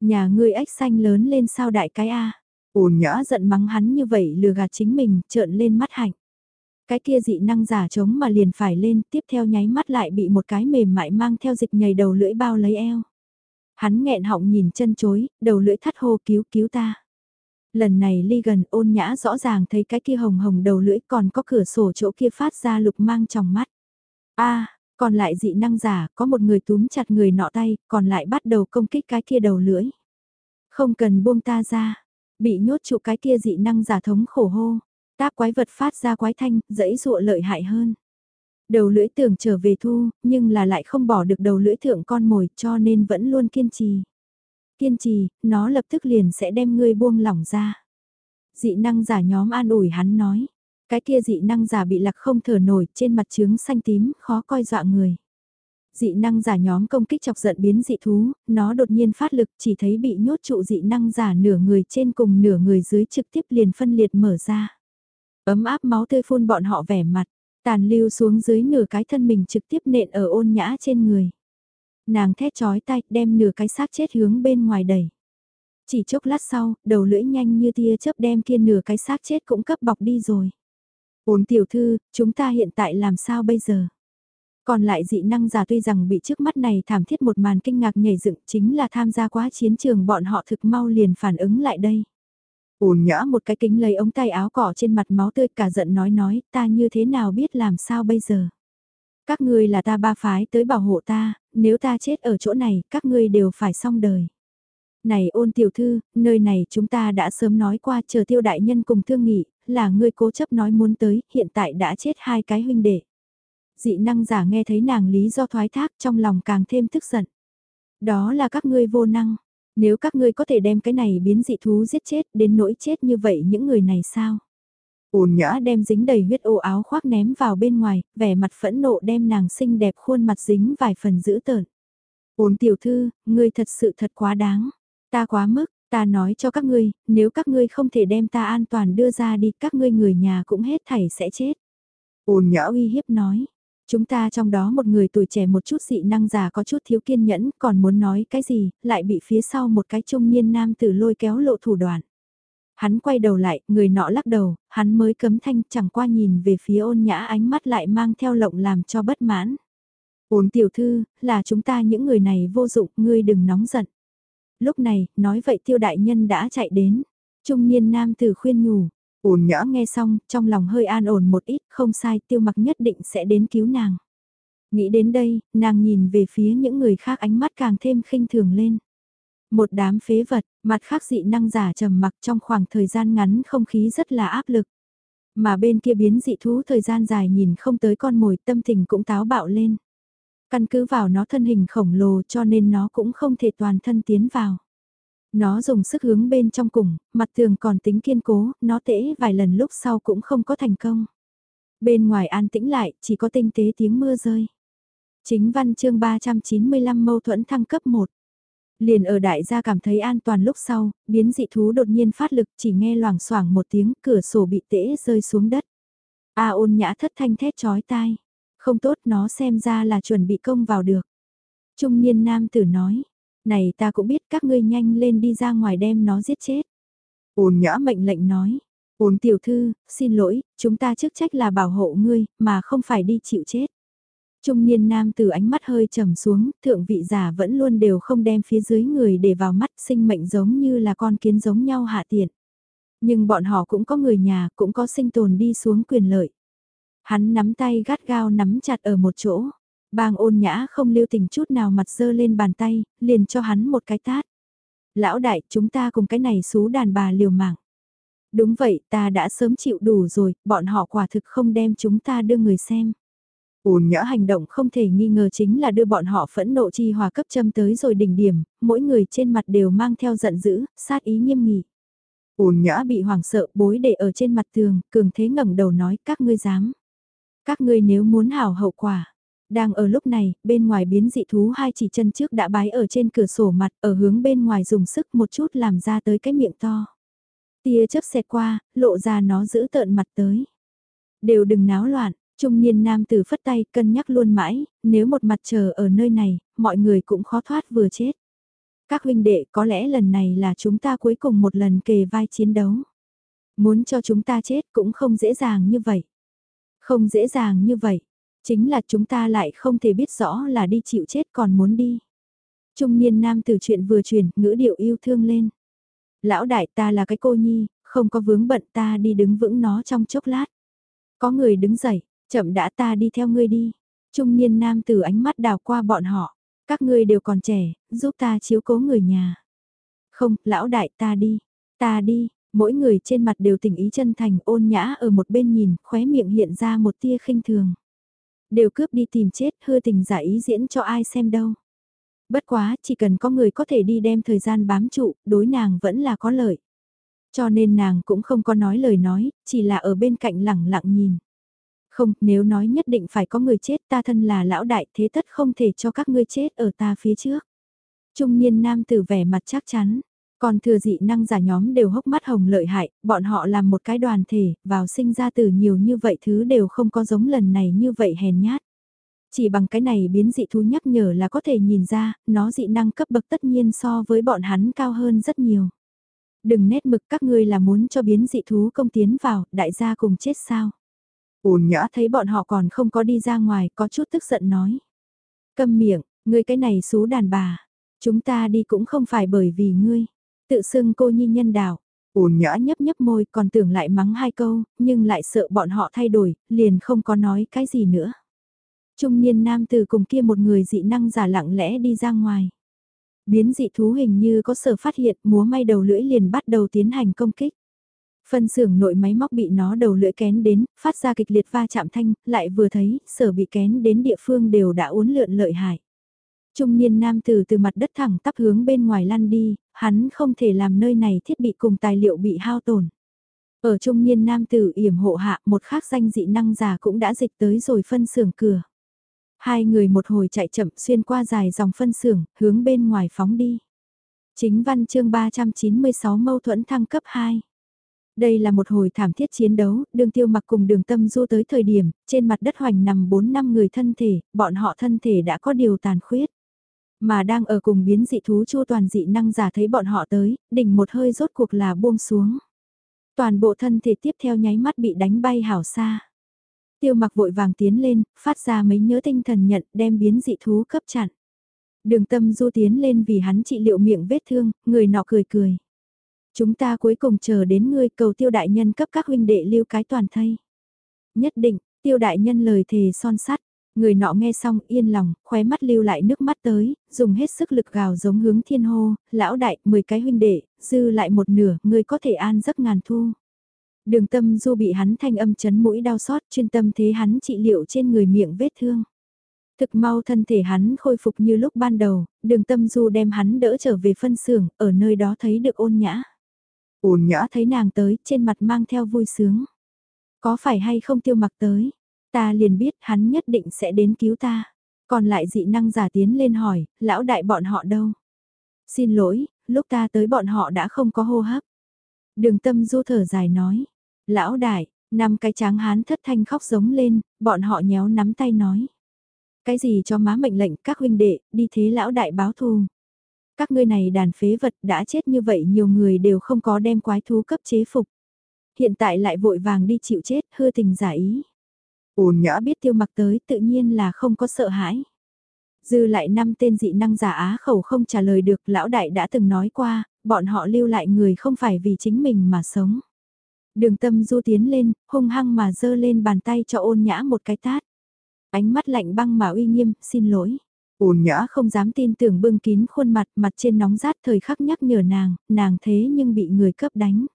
Nhà ngươi ếch xanh lớn lên sao đại cái a Ôn nhã giận mắng hắn như vậy lừa gạt chính mình, trợn lên mắt hạnh. Cái kia dị năng giả chống mà liền phải lên, tiếp theo nháy mắt lại bị một cái mềm mại mang theo dịch nhầy đầu lưỡi bao lấy eo. Hắn nghẹn họng nhìn chân chối, đầu lưỡi thắt hô cứu cứu ta. Lần này ly gần ôn nhã rõ ràng thấy cái kia hồng hồng đầu lưỡi còn có cửa sổ chỗ kia phát ra lục mang trong mắt. a còn lại dị năng giả, có một người túm chặt người nọ tay, còn lại bắt đầu công kích cái kia đầu lưỡi. Không cần buông ta ra, bị nhốt trụ cái kia dị năng giả thống khổ hô. Táp quái vật phát ra quái thanh, dẫy dụa lợi hại hơn. Đầu lưỡi tưởng trở về thu, nhưng là lại không bỏ được đầu lưỡi thượng con mồi cho nên vẫn luôn kiên trì. Kiên trì, nó lập tức liền sẽ đem ngươi buông lỏng ra. Dị năng giả nhóm an ủi hắn nói. Cái kia dị năng giả bị lạc không thở nổi trên mặt trướng xanh tím, khó coi dọa người. Dị năng giả nhóm công kích chọc giận biến dị thú, nó đột nhiên phát lực chỉ thấy bị nhốt trụ dị năng giả nửa người trên cùng nửa người dưới trực tiếp liền phân liệt mở ra. Ấm áp máu tươi phun bọn họ vẻ mặt, tàn lưu xuống dưới nửa cái thân mình trực tiếp nện ở ôn nhã trên người. Nàng thét chói tay đem nửa cái xác chết hướng bên ngoài đẩy. Chỉ chốc lát sau, đầu lưỡi nhanh như tia chớp đem kia nửa cái xác chết cũng cấp bọc đi rồi. Ôn tiểu thư, chúng ta hiện tại làm sao bây giờ? Còn lại dị năng giả tuy rằng bị trước mắt này thảm thiết một màn kinh ngạc nhảy dựng chính là tham gia quá chiến trường bọn họ thực mau liền phản ứng lại đây. Ôn nhã một cái kính lấy ống tay áo cỏ trên mặt máu tươi cả giận nói nói ta như thế nào biết làm sao bây giờ. Các ngươi là ta ba phái tới bảo hộ ta, nếu ta chết ở chỗ này các ngươi đều phải xong đời. Này ôn tiểu thư, nơi này chúng ta đã sớm nói qua chờ tiêu đại nhân cùng thương nghị, là ngươi cố chấp nói muốn tới, hiện tại đã chết hai cái huynh đệ. Dị năng giả nghe thấy nàng lý do thoái thác trong lòng càng thêm tức giận. Đó là các ngươi vô năng. Nếu các ngươi có thể đem cái này biến dị thú giết chết đến nỗi chết như vậy những người này sao? Ôn nhã đem dính đầy huyết ô áo khoác ném vào bên ngoài, vẻ mặt phẫn nộ đem nàng xinh đẹp khuôn mặt dính vài phần dữ tợn. Ôn tiểu thư, ngươi thật sự thật quá đáng. Ta quá mức, ta nói cho các ngươi, nếu các ngươi không thể đem ta an toàn đưa ra đi, các ngươi người nhà cũng hết thảy sẽ chết. Ôn nhã uy hiếp nói. Chúng ta trong đó một người tuổi trẻ một chút dị năng già có chút thiếu kiên nhẫn, còn muốn nói cái gì, lại bị phía sau một cái trung niên nam tử lôi kéo lộ thủ đoạn. Hắn quay đầu lại, người nọ lắc đầu, hắn mới cấm thanh chẳng qua nhìn về phía ôn nhã ánh mắt lại mang theo lộng làm cho bất mãn. Ôn tiểu thư, là chúng ta những người này vô dụng, ngươi đừng nóng giận. Lúc này, nói vậy tiêu đại nhân đã chạy đến. Trung niên nam tử khuyên nhủ. Ôn nhã nghe xong, trong lòng hơi an ổn một ít, không sai, tiêu mặc nhất định sẽ đến cứu nàng. Nghĩ đến đây, nàng nhìn về phía những người khác ánh mắt càng thêm khinh thường lên. Một đám phế vật, mặt khác dị năng giả trầm mặc trong khoảng thời gian ngắn không khí rất là áp lực. Mà bên kia biến dị thú thời gian dài nhìn không tới con mồi tâm tình cũng táo bạo lên. Căn cứ vào nó thân hình khổng lồ cho nên nó cũng không thể toàn thân tiến vào. Nó dùng sức hướng bên trong cùng, mặt tường còn tính kiên cố, nó tễ vài lần lúc sau cũng không có thành công. Bên ngoài an tĩnh lại, chỉ có tinh tế tiếng mưa rơi. Chính văn chương 395 mâu thuẫn thăng cấp 1. Liền ở đại gia cảm thấy an toàn lúc sau, biến dị thú đột nhiên phát lực chỉ nghe loảng xoảng một tiếng cửa sổ bị tễ rơi xuống đất. A ôn nhã thất thanh thét chói tai. Không tốt nó xem ra là chuẩn bị công vào được. Trung niên nam tử nói, này ta cũng biết các ngươi nhanh lên đi ra ngoài đem nó giết chết. Ôn nhã mệnh lệnh nói, ôn tiểu thư, xin lỗi, chúng ta chức trách là bảo hộ ngươi, mà không phải đi chịu chết. Trung niên nam từ ánh mắt hơi trầm xuống, thượng vị giả vẫn luôn đều không đem phía dưới người để vào mắt sinh mệnh giống như là con kiến giống nhau hạ tiện. Nhưng bọn họ cũng có người nhà, cũng có sinh tồn đi xuống quyền lợi. Hắn nắm tay gắt gao nắm chặt ở một chỗ. Bang ôn nhã không lưu tình chút nào mặt dơ lên bàn tay, liền cho hắn một cái tát. Lão đại, chúng ta cùng cái này xú đàn bà liều mạng. Đúng vậy, ta đã sớm chịu đủ rồi, bọn họ quả thực không đem chúng ta đưa người xem. Ôn nhã hành động không thể nghi ngờ chính là đưa bọn họ phẫn nộ chi hòa cấp châm tới rồi đỉnh điểm, mỗi người trên mặt đều mang theo giận dữ, sát ý nghiêm nghị. Ôn nhã bị hoảng sợ bối để ở trên mặt tường, cường thế ngẩng đầu nói các ngươi dám. Các ngươi nếu muốn hảo hậu quả. Đang ở lúc này, bên ngoài biến dị thú hai chỉ chân trước đã bái ở trên cửa sổ mặt, ở hướng bên ngoài dùng sức một chút làm ra tới cái miệng to. Tia chớp xẹt qua, lộ ra nó giữ tợn mặt tới. Đều đừng náo loạn, trung niên nam tử phất tay cân nhắc luôn mãi, nếu một mặt chờ ở nơi này, mọi người cũng khó thoát vừa chết. Các huynh đệ có lẽ lần này là chúng ta cuối cùng một lần kề vai chiến đấu. Muốn cho chúng ta chết cũng không dễ dàng như vậy. Không dễ dàng như vậy, chính là chúng ta lại không thể biết rõ là đi chịu chết còn muốn đi. Trung niên nam từ chuyện vừa chuyển, ngữ điệu yêu thương lên. Lão đại ta là cái cô nhi, không có vướng bận ta đi đứng vững nó trong chốc lát. Có người đứng dậy, chậm đã ta đi theo ngươi đi. Trung niên nam từ ánh mắt đào qua bọn họ. Các ngươi đều còn trẻ, giúp ta chiếu cố người nhà. Không, lão đại ta đi, ta đi, Mỗi người trên mặt đều tình ý chân thành ôn nhã ở một bên nhìn, khóe miệng hiện ra một tia khinh thường. Đều cướp đi tìm chết, hư tình giả ý diễn cho ai xem đâu. Bất quá, chỉ cần có người có thể đi đem thời gian bám trụ, đối nàng vẫn là có lợi. Cho nên nàng cũng không có nói lời nói, chỉ là ở bên cạnh lẳng lặng nhìn. Không, nếu nói nhất định phải có người chết ta thân là lão đại thế tất không thể cho các ngươi chết ở ta phía trước. Trung niên nam tử vẻ mặt chắc chắn, còn thừa dị năng giả nhóm đều hốc mắt hồng lợi hại, bọn họ làm một cái đoàn thể, vào sinh ra từ nhiều như vậy thứ đều không có giống lần này như vậy hèn nhát. Chỉ bằng cái này biến dị thú nhắc nhở là có thể nhìn ra, nó dị năng cấp bậc tất nhiên so với bọn hắn cao hơn rất nhiều. Đừng nét mực các ngươi là muốn cho biến dị thú công tiến vào, đại gia cùng chết sao. Ôn nhã thấy bọn họ còn không có đi ra ngoài, có chút tức giận nói. Câm miệng, ngươi cái này xú đàn bà. Chúng ta đi cũng không phải bởi vì ngươi. Tự xưng cô nhi nhân đạo. Ôn nhã nhấp nhấp môi còn tưởng lại mắng hai câu, nhưng lại sợ bọn họ thay đổi, liền không có nói cái gì nữa. Trung niên nam từ cùng kia một người dị năng giả lặng lẽ đi ra ngoài. Biến dị thú hình như có sở phát hiện múa may đầu lưỡi liền bắt đầu tiến hành công kích. Phân xưởng nội máy móc bị nó đầu lưỡi kén đến, phát ra kịch liệt va chạm thanh, lại vừa thấy, sở bị kén đến địa phương đều đã uốn lượn lợi hại. Trung niên nam tử từ mặt đất thẳng tắp hướng bên ngoài lăn đi, hắn không thể làm nơi này thiết bị cùng tài liệu bị hao tổn. Ở trung niên nam tử yểm hộ hạ một khác danh dị năng già cũng đã dịch tới rồi phân xưởng cửa. Hai người một hồi chạy chậm xuyên qua dài dòng phân xưởng, hướng bên ngoài phóng đi. Chính văn chương 396 mâu thuẫn thăng cấp 2. Đây là một hồi thảm thiết chiến đấu, đường tiêu mặc cùng đường tâm du tới thời điểm, trên mặt đất hoành nằm 4 năm người thân thể, bọn họ thân thể đã có điều tàn khuyết. Mà đang ở cùng biến dị thú chu toàn dị năng giả thấy bọn họ tới, đỉnh một hơi rốt cuộc là buông xuống. Toàn bộ thân thể tiếp theo nháy mắt bị đánh bay hảo xa. Tiêu mặc vội vàng tiến lên, phát ra mấy nhớ tinh thần nhận đem biến dị thú cấp chặn. Đường tâm du tiến lên vì hắn trị liệu miệng vết thương, người nọ cười cười. Chúng ta cuối cùng chờ đến ngươi cầu tiêu đại nhân cấp các huynh đệ lưu cái toàn thây. Nhất định, tiêu đại nhân lời thề son sắt, người nọ nghe xong yên lòng, khóe mắt lưu lại nước mắt tới, dùng hết sức lực gào giống hướng thiên hô, lão đại, 10 cái huynh đệ, dư lại một nửa, ngươi có thể an giấc ngàn thu. Đường tâm du bị hắn thanh âm chấn mũi đau xót, chuyên tâm thế hắn trị liệu trên người miệng vết thương. Thực mau thân thể hắn khôi phục như lúc ban đầu, đường tâm du đem hắn đỡ trở về phân xưởng, ở nơi đó thấy được ôn nhã. Ôn nhã thấy nàng tới, trên mặt mang theo vui sướng. Có phải hay không tiêu mặc tới? Ta liền biết hắn nhất định sẽ đến cứu ta. Còn lại dị năng giả tiến lên hỏi, lão đại bọn họ đâu? Xin lỗi, lúc ta tới bọn họ đã không có hô hấp. Đường tâm du thở dài nói. Lão đại, năm cái tráng hán thất thanh khóc giống lên, bọn họ nhéo nắm tay nói. Cái gì cho má mệnh lệnh các huynh đệ, đi thế lão đại báo thù. Các ngươi này đàn phế vật đã chết như vậy nhiều người đều không có đem quái thú cấp chế phục. Hiện tại lại vội vàng đi chịu chết, hư tình giả ý. Ôn nhã biết tiêu mặc tới tự nhiên là không có sợ hãi. Dư lại năm tên dị năng giả á khẩu không trả lời được lão đại đã từng nói qua, bọn họ lưu lại người không phải vì chính mình mà sống. Đường tâm du tiến lên, hung hăng mà dơ lên bàn tay cho ôn nhã một cái tát. Ánh mắt lạnh băng mà uy nghiêm, xin lỗi. Ôn nhã không dám tin tưởng bưng kín khuôn mặt, mặt trên nóng rát thời khắc nhắc nhở nàng, nàng thế nhưng bị người cấp đánh.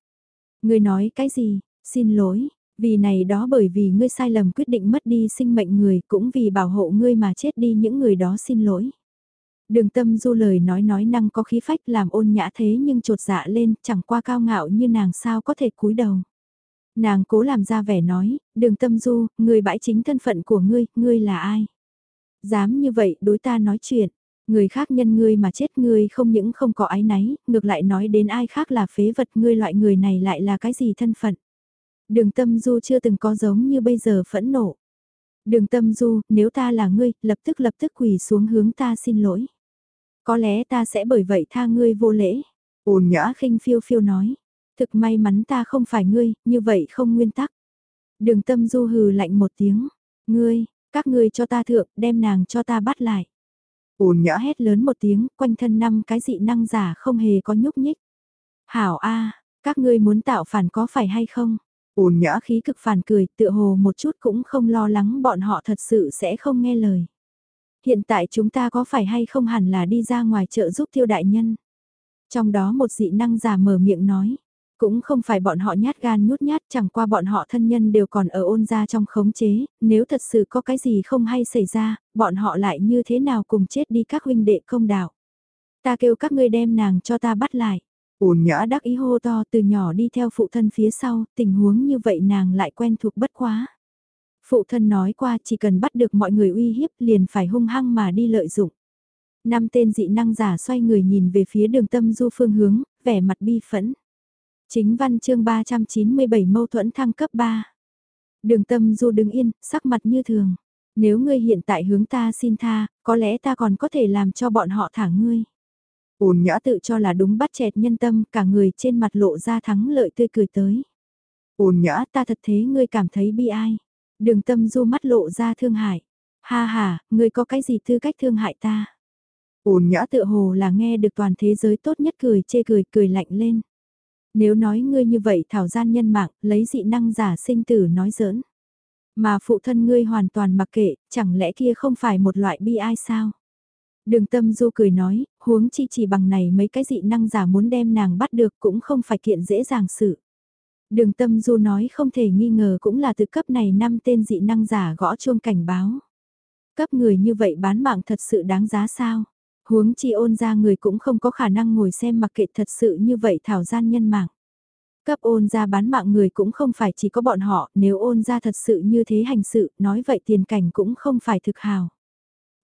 Người nói cái gì, xin lỗi, vì này đó bởi vì ngươi sai lầm quyết định mất đi sinh mệnh người cũng vì bảo hộ ngươi mà chết đi những người đó xin lỗi. Đường tâm du lời nói nói năng có khí phách làm ôn nhã thế nhưng trột dạ lên chẳng qua cao ngạo như nàng sao có thể cúi đầu. Nàng cố làm ra vẻ nói, đường tâm du, người bãi chính thân phận của ngươi, ngươi là ai? Dám như vậy đối ta nói chuyện, người khác nhân ngươi mà chết ngươi không những không có ái náy, ngược lại nói đến ai khác là phế vật ngươi loại người này lại là cái gì thân phận? Đường tâm du chưa từng có giống như bây giờ phẫn nộ. Đường tâm du, nếu ta là ngươi, lập tức lập tức quỳ xuống hướng ta xin lỗi. Có lẽ ta sẽ bởi vậy tha ngươi vô lễ. Ôn nhã khinh phiêu phiêu nói. Thực may mắn ta không phải ngươi, như vậy không nguyên tắc. Đường tâm du hừ lạnh một tiếng. Ngươi, các ngươi cho ta thượng, đem nàng cho ta bắt lại. Ôn nhã hét lớn một tiếng, quanh thân năm cái dị năng giả không hề có nhúc nhích. Hảo A, các ngươi muốn tạo phản có phải hay không? Ôn nhã khí cực phản cười, tựa hồ một chút cũng không lo lắng bọn họ thật sự sẽ không nghe lời. Hiện tại chúng ta có phải hay không hẳn là đi ra ngoài chợ giúp thiêu đại nhân? Trong đó một dị năng giả mở miệng nói. Cũng không phải bọn họ nhát gan nhút nhát chẳng qua bọn họ thân nhân đều còn ở ôn gia trong khống chế, nếu thật sự có cái gì không hay xảy ra, bọn họ lại như thế nào cùng chết đi các huynh đệ công đạo. Ta kêu các ngươi đem nàng cho ta bắt lại. Ôn nhã đắc ý hô to từ nhỏ đi theo phụ thân phía sau, tình huống như vậy nàng lại quen thuộc bất quá. Phụ thân nói qua chỉ cần bắt được mọi người uy hiếp liền phải hung hăng mà đi lợi dụng. Năm tên dị năng giả xoay người nhìn về phía đường tâm du phương hướng, vẻ mặt bi phẫn. Chính văn chương 397 mâu thuẫn thăng cấp 3. Đường tâm du đứng yên, sắc mặt như thường. Nếu ngươi hiện tại hướng ta xin tha, có lẽ ta còn có thể làm cho bọn họ thả ngươi. Ôn nhã tự cho là đúng bắt chẹt nhân tâm, cả người trên mặt lộ ra thắng lợi tươi cười tới. Ôn nhã ta thật thế ngươi cảm thấy bi ai. Đường tâm du mắt lộ ra thương hại. Ha ha, ngươi có cái gì tư cách thương hại ta? Ôn nhã tự hồ là nghe được toàn thế giới tốt nhất cười chê cười cười lạnh lên. Nếu nói ngươi như vậy thảo gian nhân mạng, lấy dị năng giả sinh tử nói giỡn. Mà phụ thân ngươi hoàn toàn mặc kệ, chẳng lẽ kia không phải một loại bi ai sao? Đường tâm du cười nói, huống chi chỉ bằng này mấy cái dị năng giả muốn đem nàng bắt được cũng không phải kiện dễ dàng sự. Đường tâm du nói không thể nghi ngờ cũng là từ cấp này năm tên dị năng giả gõ chuông cảnh báo. Cấp người như vậy bán mạng thật sự đáng giá sao? Huống chi ôn ra người cũng không có khả năng ngồi xem mặc kệ thật sự như vậy thảo gian nhân mạng. Cấp ôn ra bán mạng người cũng không phải chỉ có bọn họ, nếu ôn ra thật sự như thế hành sự, nói vậy tiền cảnh cũng không phải thực hào.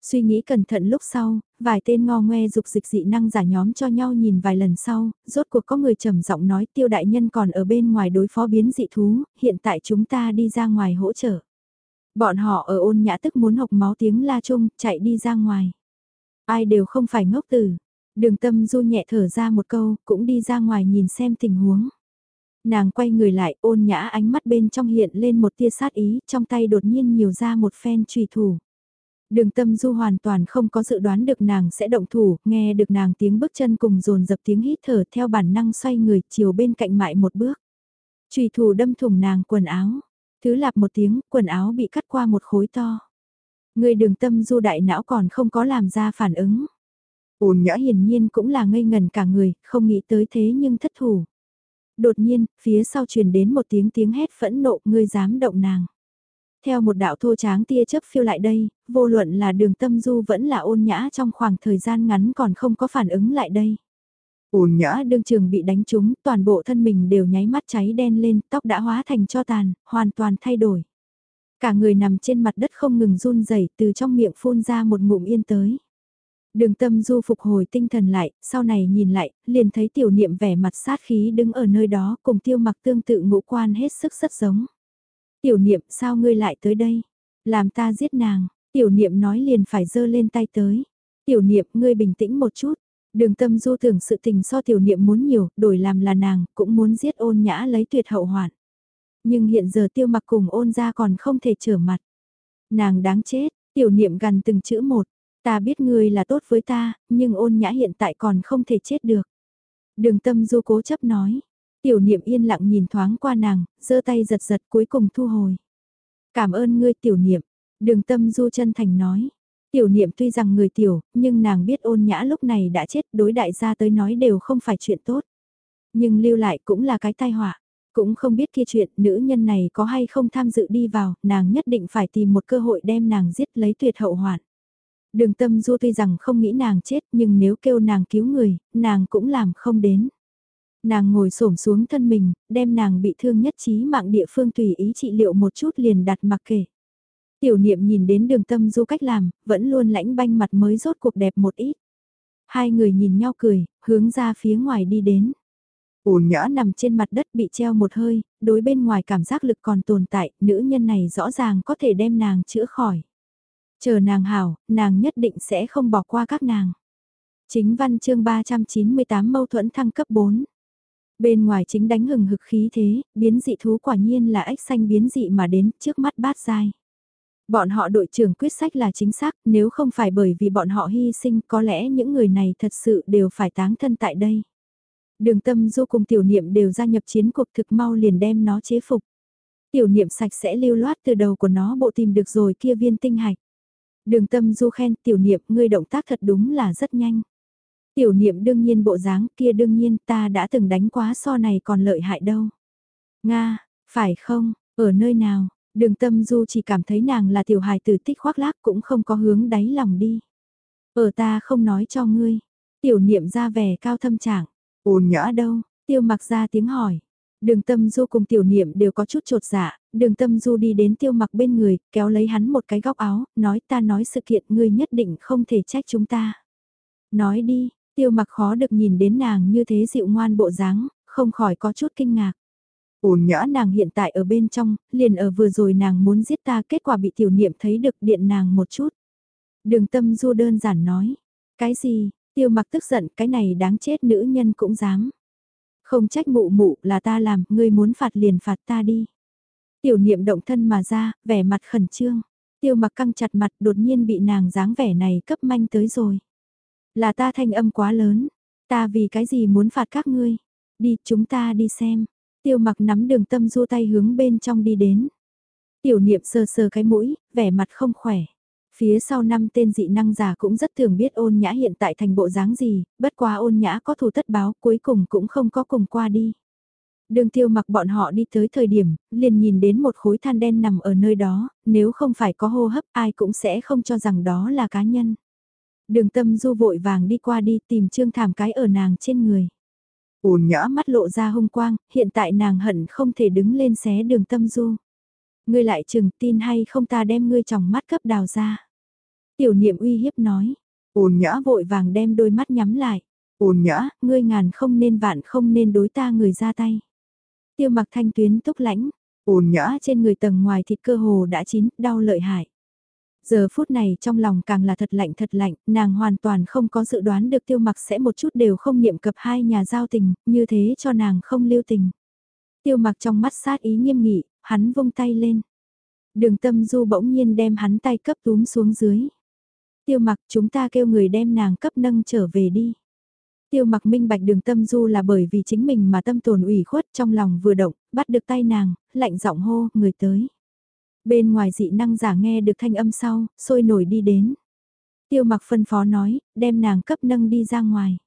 Suy nghĩ cẩn thận lúc sau, vài tên ngo ngoe dục dịch dị năng giả nhóm cho nhau nhìn vài lần sau, rốt cuộc có người trầm giọng nói tiêu đại nhân còn ở bên ngoài đối phó biến dị thú, hiện tại chúng ta đi ra ngoài hỗ trợ. Bọn họ ở ôn nhã tức muốn học máu tiếng la chung, chạy đi ra ngoài. Ai đều không phải ngốc tử. Đường tâm du nhẹ thở ra một câu, cũng đi ra ngoài nhìn xem tình huống. Nàng quay người lại ôn nhã ánh mắt bên trong hiện lên một tia sát ý, trong tay đột nhiên nhiều ra một phen trùy thủ. Đường tâm du hoàn toàn không có dự đoán được nàng sẽ động thủ, nghe được nàng tiếng bước chân cùng dồn dập tiếng hít thở theo bản năng xoay người chiều bên cạnh mại một bước. Trùy thủ đâm thủng nàng quần áo, thứ lạp một tiếng, quần áo bị cắt qua một khối to. Người đường tâm du đại não còn không có làm ra phản ứng. Ôn nhã hiển nhiên cũng là ngây ngần cả người, không nghĩ tới thế nhưng thất thủ. Đột nhiên, phía sau truyền đến một tiếng tiếng hét phẫn nộ, ngươi dám động nàng. Theo một đạo thô tráng tia chớp phiêu lại đây, vô luận là đường tâm du vẫn là ôn nhã trong khoảng thời gian ngắn còn không có phản ứng lại đây. Ôn nhã đương trường bị đánh trúng, toàn bộ thân mình đều nháy mắt cháy đen lên, tóc đã hóa thành cho tàn, hoàn toàn thay đổi. Cả người nằm trên mặt đất không ngừng run rẩy từ trong miệng phun ra một ngụm yên tới. Đường tâm du phục hồi tinh thần lại, sau này nhìn lại, liền thấy tiểu niệm vẻ mặt sát khí đứng ở nơi đó cùng tiêu mặc tương tự ngũ quan hết sức rất giống. Tiểu niệm sao ngươi lại tới đây? Làm ta giết nàng, tiểu niệm nói liền phải giơ lên tay tới. Tiểu niệm ngươi bình tĩnh một chút. Đường tâm du tưởng sự tình so tiểu niệm muốn nhiều, đổi làm là nàng, cũng muốn giết ôn nhã lấy tuyệt hậu hoạn. Nhưng hiện giờ tiêu mặc cùng ôn ra còn không thể trở mặt. Nàng đáng chết, tiểu niệm gần từng chữ một. Ta biết ngươi là tốt với ta, nhưng ôn nhã hiện tại còn không thể chết được. Đường tâm du cố chấp nói. Tiểu niệm yên lặng nhìn thoáng qua nàng, giơ tay giật giật cuối cùng thu hồi. Cảm ơn ngươi tiểu niệm. Đường tâm du chân thành nói. Tiểu niệm tuy rằng người tiểu, nhưng nàng biết ôn nhã lúc này đã chết đối đại gia tới nói đều không phải chuyện tốt. Nhưng lưu lại cũng là cái tai họa. Cũng không biết kia chuyện nữ nhân này có hay không tham dự đi vào, nàng nhất định phải tìm một cơ hội đem nàng giết lấy tuyệt hậu hoạn. Đường tâm du tuy rằng không nghĩ nàng chết nhưng nếu kêu nàng cứu người, nàng cũng làm không đến. Nàng ngồi xổm xuống thân mình, đem nàng bị thương nhất trí mạng địa phương tùy ý trị liệu một chút liền đặt mặc kể. Tiểu niệm nhìn đến đường tâm du cách làm, vẫn luôn lãnh banh mặt mới rốt cuộc đẹp một ít. Hai người nhìn nhau cười, hướng ra phía ngoài đi đến. Ôn nhã nằm trên mặt đất bị treo một hơi, đối bên ngoài cảm giác lực còn tồn tại, nữ nhân này rõ ràng có thể đem nàng chữa khỏi. Chờ nàng hảo, nàng nhất định sẽ không bỏ qua các nàng. Chính văn chương 398 mâu thuẫn thăng cấp 4. Bên ngoài chính đánh hừng hực khí thế, biến dị thú quả nhiên là ếch xanh biến dị mà đến trước mắt bát dai. Bọn họ đội trưởng quyết sách là chính xác, nếu không phải bởi vì bọn họ hy sinh có lẽ những người này thật sự đều phải táng thân tại đây. Đường tâm du cùng tiểu niệm đều gia nhập chiến cuộc thực mau liền đem nó chế phục. Tiểu niệm sạch sẽ lưu loát từ đầu của nó bộ tìm được rồi kia viên tinh hạch. Đường tâm du khen tiểu niệm ngươi động tác thật đúng là rất nhanh. Tiểu niệm đương nhiên bộ dáng kia đương nhiên ta đã từng đánh quá so này còn lợi hại đâu. Nga, phải không, ở nơi nào, đường tâm du chỉ cảm thấy nàng là tiểu hài tử tích khoác lác cũng không có hướng đáy lòng đi. Ở ta không nói cho ngươi, tiểu niệm ra vẻ cao thâm trạng, ôn nhã đâu, tiêu mặc ra tiếng hỏi. Đường tâm du cùng tiểu niệm đều có chút trột dạ, đường tâm du đi đến tiêu mặc bên người, kéo lấy hắn một cái góc áo, nói ta nói sự kiện ngươi nhất định không thể trách chúng ta. Nói đi, tiêu mặc khó được nhìn đến nàng như thế dịu ngoan bộ dáng, không khỏi có chút kinh ngạc. Ổn nhã nàng hiện tại ở bên trong, liền ở vừa rồi nàng muốn giết ta kết quả bị tiểu niệm thấy được điện nàng một chút. Đường tâm du đơn giản nói, cái gì, tiêu mặc tức giận cái này đáng chết nữ nhân cũng dám. Không trách mụ mụ là ta làm, ngươi muốn phạt liền phạt ta đi. Tiểu niệm động thân mà ra, vẻ mặt khẩn trương. Tiêu mặc căng chặt mặt đột nhiên bị nàng dáng vẻ này cấp manh tới rồi. Là ta thanh âm quá lớn, ta vì cái gì muốn phạt các ngươi. Đi chúng ta đi xem. Tiêu mặc nắm đường tâm du tay hướng bên trong đi đến. Tiểu niệm sờ sờ cái mũi, vẻ mặt không khỏe. Phía sau năm tên dị năng giả cũng rất thường biết ôn nhã hiện tại thành bộ dáng gì, bất quá ôn nhã có thù tất báo cuối cùng cũng không có cùng qua đi. Đường tiêu mặc bọn họ đi tới thời điểm, liền nhìn đến một khối than đen nằm ở nơi đó, nếu không phải có hô hấp ai cũng sẽ không cho rằng đó là cá nhân. Đường tâm du vội vàng đi qua đi tìm trương thảm cái ở nàng trên người. Ôn nhã mắt lộ ra hung quang, hiện tại nàng hận không thể đứng lên xé đường tâm du. Ngươi lại chừng tin hay không ta đem ngươi trong mắt cấp đào ra. Tiểu niệm uy hiếp nói, ôn nhã vội vàng đem đôi mắt nhắm lại. Ôn nhã, ngươi ngàn không nên vạn không nên đối ta người ra tay. Tiêu mặc thanh tuyến túc lãnh, ôn nhã trên người tầng ngoài thịt cơ hồ đã chín, đau lợi hại. Giờ phút này trong lòng càng là thật lạnh thật lạnh, nàng hoàn toàn không có dự đoán được tiêu mặc sẽ một chút đều không niệm cập hai nhà giao tình, như thế cho nàng không lưu tình. Tiêu mặc trong mắt sát ý nghiêm nghị, hắn vung tay lên. Đường tâm du bỗng nhiên đem hắn tay cấp túm xuống dưới. Tiêu mặc chúng ta kêu người đem nàng cấp nâng trở về đi. Tiêu mặc minh bạch đường tâm du là bởi vì chính mình mà tâm tồn ủy khuất trong lòng vừa động, bắt được tay nàng, lạnh giọng hô, người tới. Bên ngoài dị năng giả nghe được thanh âm sau, sôi nổi đi đến. Tiêu mặc phân phó nói, đem nàng cấp nâng đi ra ngoài.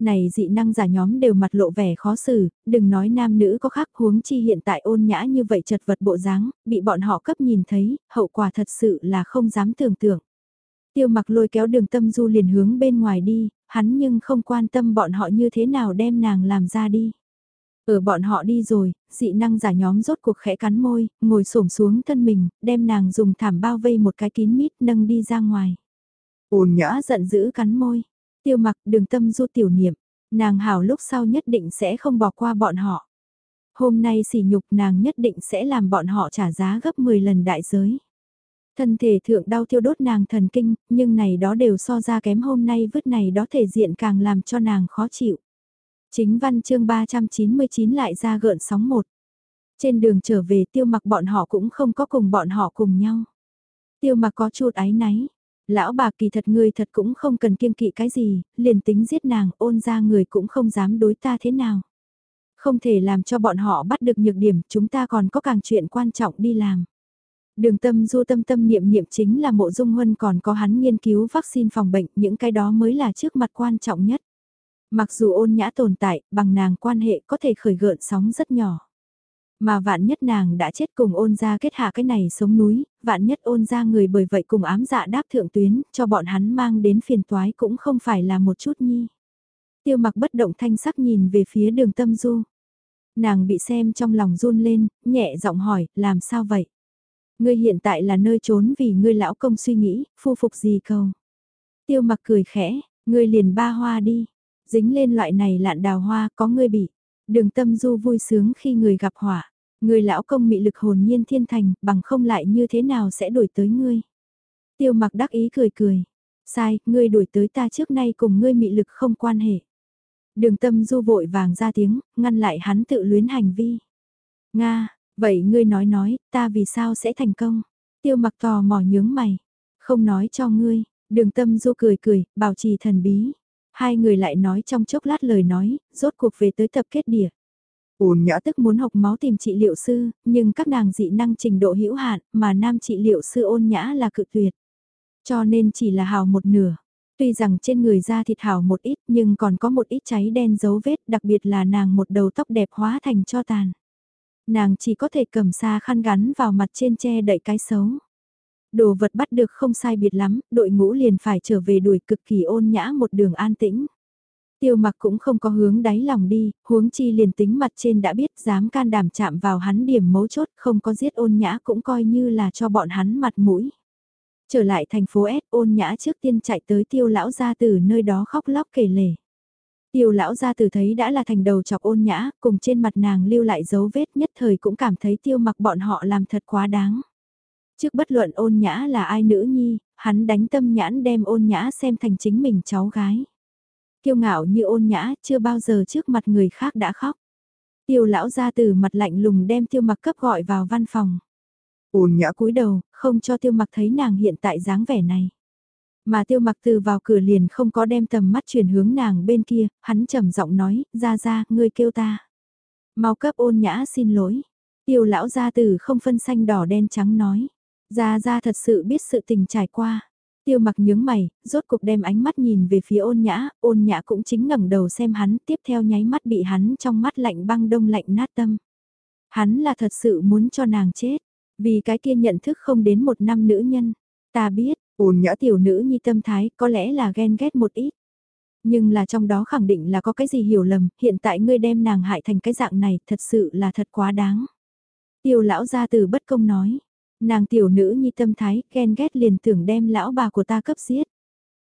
Này dị năng giả nhóm đều mặt lộ vẻ khó xử, đừng nói nam nữ có khác huống chi hiện tại ôn nhã như vậy chật vật bộ dáng, bị bọn họ cấp nhìn thấy, hậu quả thật sự là không dám tưởng tượng. Tiêu mặc lôi kéo đường tâm du liền hướng bên ngoài đi, hắn nhưng không quan tâm bọn họ như thế nào đem nàng làm ra đi. Ở bọn họ đi rồi, dị năng giả nhóm rốt cuộc khẽ cắn môi, ngồi xổm xuống thân mình, đem nàng dùng thảm bao vây một cái kín mít nâng đi ra ngoài. Ôn nhã giận dữ cắn môi, tiêu mặc đường tâm du tiểu niệm, nàng hảo lúc sau nhất định sẽ không bỏ qua bọn họ. Hôm nay sỉ nhục nàng nhất định sẽ làm bọn họ trả giá gấp 10 lần đại giới. Thân thể thượng đau thiêu đốt nàng thần kinh, nhưng này đó đều so ra kém hôm nay vứt này đó thể diện càng làm cho nàng khó chịu. Chính văn chương 399 lại ra gợn sóng một. Trên đường trở về tiêu mặc bọn họ cũng không có cùng bọn họ cùng nhau. Tiêu mặc có chút áy náy. Lão bà kỳ thật người thật cũng không cần kiêng kỵ cái gì, liền tính giết nàng ôn ra người cũng không dám đối ta thế nào. Không thể làm cho bọn họ bắt được nhược điểm, chúng ta còn có càng chuyện quan trọng đi làm. Đường tâm du tâm tâm niệm niệm chính là mộ dung huân còn có hắn nghiên cứu vaccine phòng bệnh, những cái đó mới là trước mặt quan trọng nhất. Mặc dù ôn nhã tồn tại, bằng nàng quan hệ có thể khởi gợn sóng rất nhỏ. Mà vạn nhất nàng đã chết cùng ôn ra kết hạ cái này sống núi, vạn nhất ôn ra người bởi vậy cùng ám dạ đáp thượng tuyến, cho bọn hắn mang đến phiền toái cũng không phải là một chút nhi. Tiêu mặc bất động thanh sắc nhìn về phía đường tâm du. Nàng bị xem trong lòng run lên, nhẹ giọng hỏi, làm sao vậy? Ngươi hiện tại là nơi trốn vì ngươi lão công suy nghĩ, phu phục gì cầu? Tiêu mặc cười khẽ, ngươi liền ba hoa đi, dính lên loại này lạn đào hoa có ngươi bị. Đường tâm du vui sướng khi người gặp hỏa Người lão công mị lực hồn nhiên thiên thành, bằng không lại như thế nào sẽ đuổi tới ngươi. Tiêu mặc đắc ý cười cười. Sai, ngươi đuổi tới ta trước nay cùng ngươi mị lực không quan hệ. Đường tâm du vội vàng ra tiếng, ngăn lại hắn tự luyến hành vi. Nga, vậy ngươi nói nói, ta vì sao sẽ thành công? Tiêu mặc tò mò nhướng mày. Không nói cho ngươi, đường tâm du cười cười, bảo trì thần bí. Hai người lại nói trong chốc lát lời nói, rốt cuộc về tới tập kết địa. Ôn nhã tức muốn học máu tìm trị liệu sư, nhưng các nàng dị năng trình độ hữu hạn, mà nam trị liệu sư ôn nhã là cự tuyệt. Cho nên chỉ là hào một nửa. Tuy rằng trên người da thịt hào một ít nhưng còn có một ít cháy đen dấu vết đặc biệt là nàng một đầu tóc đẹp hóa thành cho tàn. Nàng chỉ có thể cầm xa khăn gắn vào mặt trên che đậy cái xấu. Đồ vật bắt được không sai biệt lắm, đội ngũ liền phải trở về đuổi cực kỳ ôn nhã một đường an tĩnh. Tiêu mặc cũng không có hướng đáy lòng đi, huống chi liền tính mặt trên đã biết dám can đảm chạm vào hắn điểm mấu chốt không có giết ôn nhã cũng coi như là cho bọn hắn mặt mũi. Trở lại thành phố S ôn nhã trước tiên chạy tới tiêu lão gia từ nơi đó khóc lóc kể lể. Tiêu lão gia từ thấy đã là thành đầu chọc ôn nhã, cùng trên mặt nàng lưu lại dấu vết nhất thời cũng cảm thấy tiêu mặc bọn họ làm thật quá đáng. Trước bất luận ôn nhã là ai nữ nhi, hắn đánh tâm nhãn đem ôn nhã xem thành chính mình cháu gái. Kiêu ngạo như ôn nhã chưa bao giờ trước mặt người khác đã khóc. Tiêu lão ra từ mặt lạnh lùng đem tiêu mặc cấp gọi vào văn phòng. Ôn nhã cúi đầu, không cho tiêu mặc thấy nàng hiện tại dáng vẻ này. Mà tiêu mặc từ vào cửa liền không có đem tầm mắt chuyển hướng nàng bên kia, hắn trầm giọng nói, ra ra, ngươi kêu ta. Mau cấp ôn nhã xin lỗi. Tiêu lão gia tử không phân xanh đỏ đen trắng nói. Gia Gia thật sự biết sự tình trải qua. Tiêu mặc nhướng mày, rốt cục đem ánh mắt nhìn về phía ôn nhã, ôn nhã cũng chính ngẩng đầu xem hắn, tiếp theo nháy mắt bị hắn trong mắt lạnh băng đông lạnh nát tâm. Hắn là thật sự muốn cho nàng chết, vì cái kia nhận thức không đến một năm nữ nhân. Ta biết, ôn nhã tiểu nữ nhi tâm thái có lẽ là ghen ghét một ít. Nhưng là trong đó khẳng định là có cái gì hiểu lầm, hiện tại ngươi đem nàng hại thành cái dạng này thật sự là thật quá đáng. Tiêu lão gia từ bất công nói, nàng tiểu nữ nhi tâm thái ghen ghét liền tưởng đem lão bà của ta cấp giết.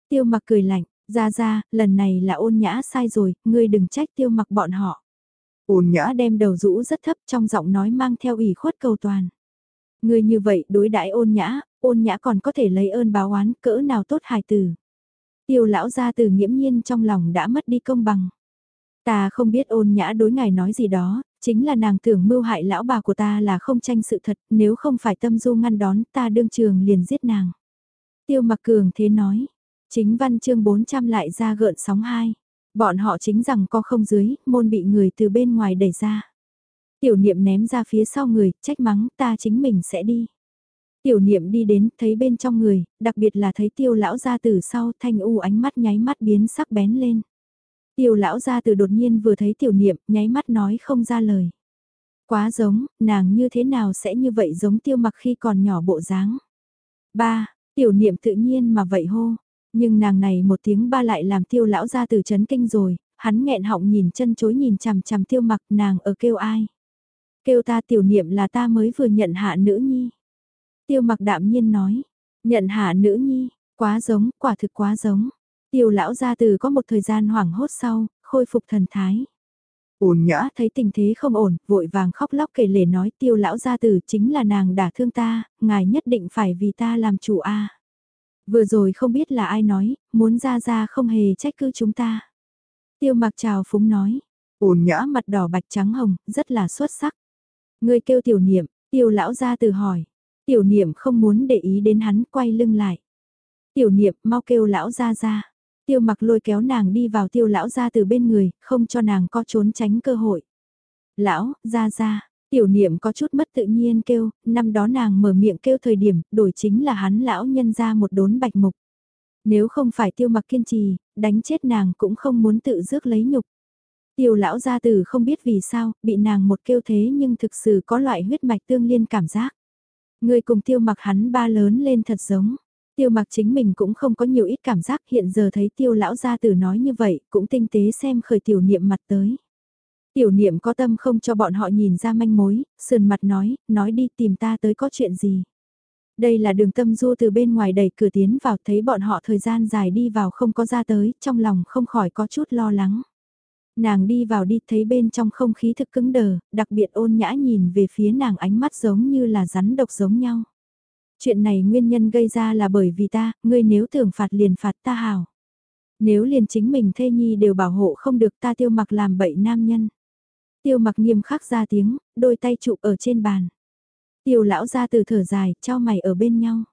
Tiêu mặc cười lạnh, ra ra, lần này là ôn nhã sai rồi, ngươi đừng trách tiêu mặc bọn họ. Ôn nhã đem đầu rũ rất thấp trong giọng nói mang theo ủy khuất cầu toàn. Ngươi như vậy đối đãi ôn nhã, ôn nhã còn có thể lấy ơn báo oán cỡ nào tốt hài tử. Tiêu lão gia từ nghiễm nhiên trong lòng đã mất đi công bằng. Ta không biết ôn nhã đối ngài nói gì đó, chính là nàng tưởng mưu hại lão bà của ta là không tranh sự thật, nếu không phải tâm du ngăn đón ta đương trường liền giết nàng. Tiêu mặc cường thế nói, chính văn chương 400 lại ra gợn sóng hai bọn họ chính rằng co không dưới, môn bị người từ bên ngoài đẩy ra. Tiểu niệm ném ra phía sau người, trách mắng ta chính mình sẽ đi. Tiểu niệm đi đến, thấy bên trong người, đặc biệt là thấy tiêu lão ra từ sau, thanh u ánh mắt nháy mắt biến sắc bén lên. Tiêu lão ra từ đột nhiên vừa thấy tiểu niệm, nháy mắt nói không ra lời. Quá giống, nàng như thế nào sẽ như vậy giống tiêu mặc khi còn nhỏ bộ dáng. Ba, tiểu niệm tự nhiên mà vậy hô. Nhưng nàng này một tiếng ba lại làm tiêu lão ra từ chấn kinh rồi, hắn nghẹn họng nhìn chân chối nhìn chằm chằm tiêu mặc nàng ở kêu ai. Kêu ta tiểu niệm là ta mới vừa nhận hạ nữ nhi. Tiêu mặc đạm nhiên nói, nhận hạ nữ nhi, quá giống, quả thực quá giống. Tiêu lão gia từ có một thời gian hoảng hốt sau, khôi phục thần thái. Ổn nhã thấy tình thế không ổn, vội vàng khóc lóc kể lể nói tiêu lão gia từ chính là nàng đả thương ta, ngài nhất định phải vì ta làm chủ a. Vừa rồi không biết là ai nói, muốn ra ra không hề trách cứ chúng ta. Tiêu mặc chào phúng nói, ổn nhã mặt đỏ bạch trắng hồng, rất là xuất sắc. Người kêu tiểu niệm, tiêu lão gia từ hỏi, Tiểu niệm không muốn để ý đến hắn quay lưng lại. Tiểu niệm mau kêu lão ra ra. Tiêu mặc lôi kéo nàng đi vào tiêu lão ra từ bên người, không cho nàng có trốn tránh cơ hội. Lão, ra ra, tiểu niệm có chút mất tự nhiên kêu, năm đó nàng mở miệng kêu thời điểm, đổi chính là hắn lão nhân ra một đốn bạch mục. Nếu không phải tiêu mặc kiên trì, đánh chết nàng cũng không muốn tự rước lấy nhục. Tiêu lão gia tử không biết vì sao, bị nàng một kêu thế nhưng thực sự có loại huyết mạch tương liên cảm giác. Người cùng tiêu mặc hắn ba lớn lên thật giống. Tiêu mặc chính mình cũng không có nhiều ít cảm giác hiện giờ thấy tiêu lão gia tử nói như vậy cũng tinh tế xem khởi tiểu niệm mặt tới. Tiểu niệm có tâm không cho bọn họ nhìn ra manh mối, sườn mặt nói, nói đi tìm ta tới có chuyện gì. Đây là đường tâm du từ bên ngoài đẩy cửa tiến vào thấy bọn họ thời gian dài đi vào không có ra tới, trong lòng không khỏi có chút lo lắng. Nàng đi vào đi thấy bên trong không khí thực cứng đờ, đặc biệt ôn nhã nhìn về phía nàng ánh mắt giống như là rắn độc giống nhau. Chuyện này nguyên nhân gây ra là bởi vì ta, ngươi nếu tưởng phạt liền phạt ta hảo Nếu liền chính mình thê nhi đều bảo hộ không được ta tiêu mặc làm bậy nam nhân. Tiêu mặc nghiêm khắc ra tiếng, đôi tay trụ ở trên bàn. Tiêu lão ra từ thở dài, cho mày ở bên nhau.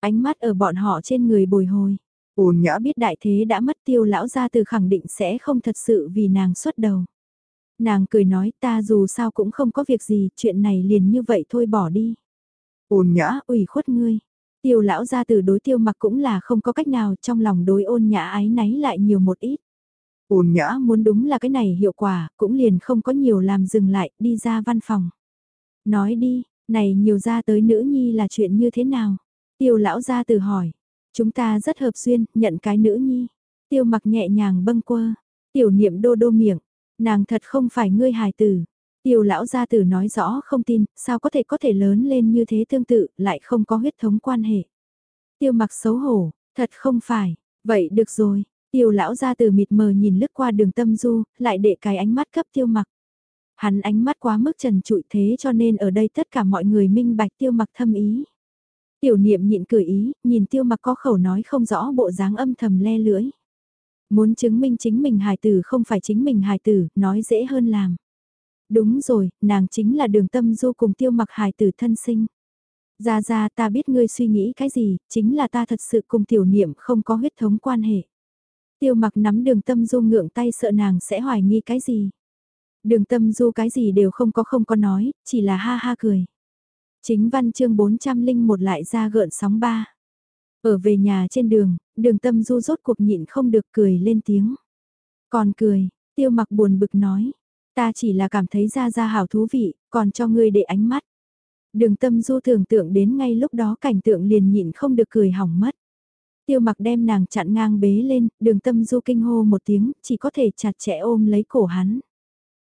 Ánh mắt ở bọn họ trên người bồi hồi. Ôn nhã biết đại thế đã mất tiêu lão ra từ khẳng định sẽ không thật sự vì nàng xuất đầu. Nàng cười nói ta dù sao cũng không có việc gì, chuyện này liền như vậy thôi bỏ đi. Ôn nhã ủy khuất ngươi. Tiêu lão ra từ đối tiêu mặc cũng là không có cách nào trong lòng đối ôn nhã ái náy lại nhiều một ít. Ôn nhã muốn đúng là cái này hiệu quả, cũng liền không có nhiều làm dừng lại, đi ra văn phòng. Nói đi, này nhiều ra tới nữ nhi là chuyện như thế nào? Tiêu lão ra từ hỏi, Chúng ta rất hợp duyên, nhận cái nữ nhi. Tiêu mặc nhẹ nhàng bâng quơ. Tiểu niệm đô đô miệng. Nàng thật không phải ngươi hài tử. Tiêu lão gia tử nói rõ không tin, sao có thể có thể lớn lên như thế tương tự, lại không có huyết thống quan hệ. Tiêu mặc xấu hổ, thật không phải, vậy được rồi. Tiêu lão gia tử mịt mờ nhìn lướt qua đường tâm du, lại để cái ánh mắt cấp tiêu mặc. Hắn ánh mắt quá mức trần trụi thế cho nên ở đây tất cả mọi người minh bạch tiêu mặc thâm ý. Tiểu niệm nhịn cười ý, nhìn tiêu mặc có khẩu nói không rõ bộ dáng âm thầm le lưỡi. Muốn chứng minh chính mình hài tử không phải chính mình hài tử, nói dễ hơn làm. Đúng rồi, nàng chính là đường tâm du cùng tiêu mặc hài tử thân sinh. Ra ra ta biết ngươi suy nghĩ cái gì, chính là ta thật sự cùng tiểu niệm không có huyết thống quan hệ. Tiêu mặc nắm đường tâm du ngượng tay sợ nàng sẽ hoài nghi cái gì. Đường tâm du cái gì đều không có không có nói, chỉ là ha ha cười. Chính văn chương 401 lại ra gợn sóng ba. Ở về nhà trên đường, đường tâm du rốt cuộc nhịn không được cười lên tiếng. Còn cười, tiêu mặc buồn bực nói, ta chỉ là cảm thấy ra ra hảo thú vị, còn cho ngươi để ánh mắt. Đường tâm du tưởng tượng đến ngay lúc đó cảnh tượng liền nhịn không được cười hỏng mất. Tiêu mặc đem nàng chặn ngang bế lên, đường tâm du kinh hô một tiếng, chỉ có thể chặt chẽ ôm lấy cổ hắn.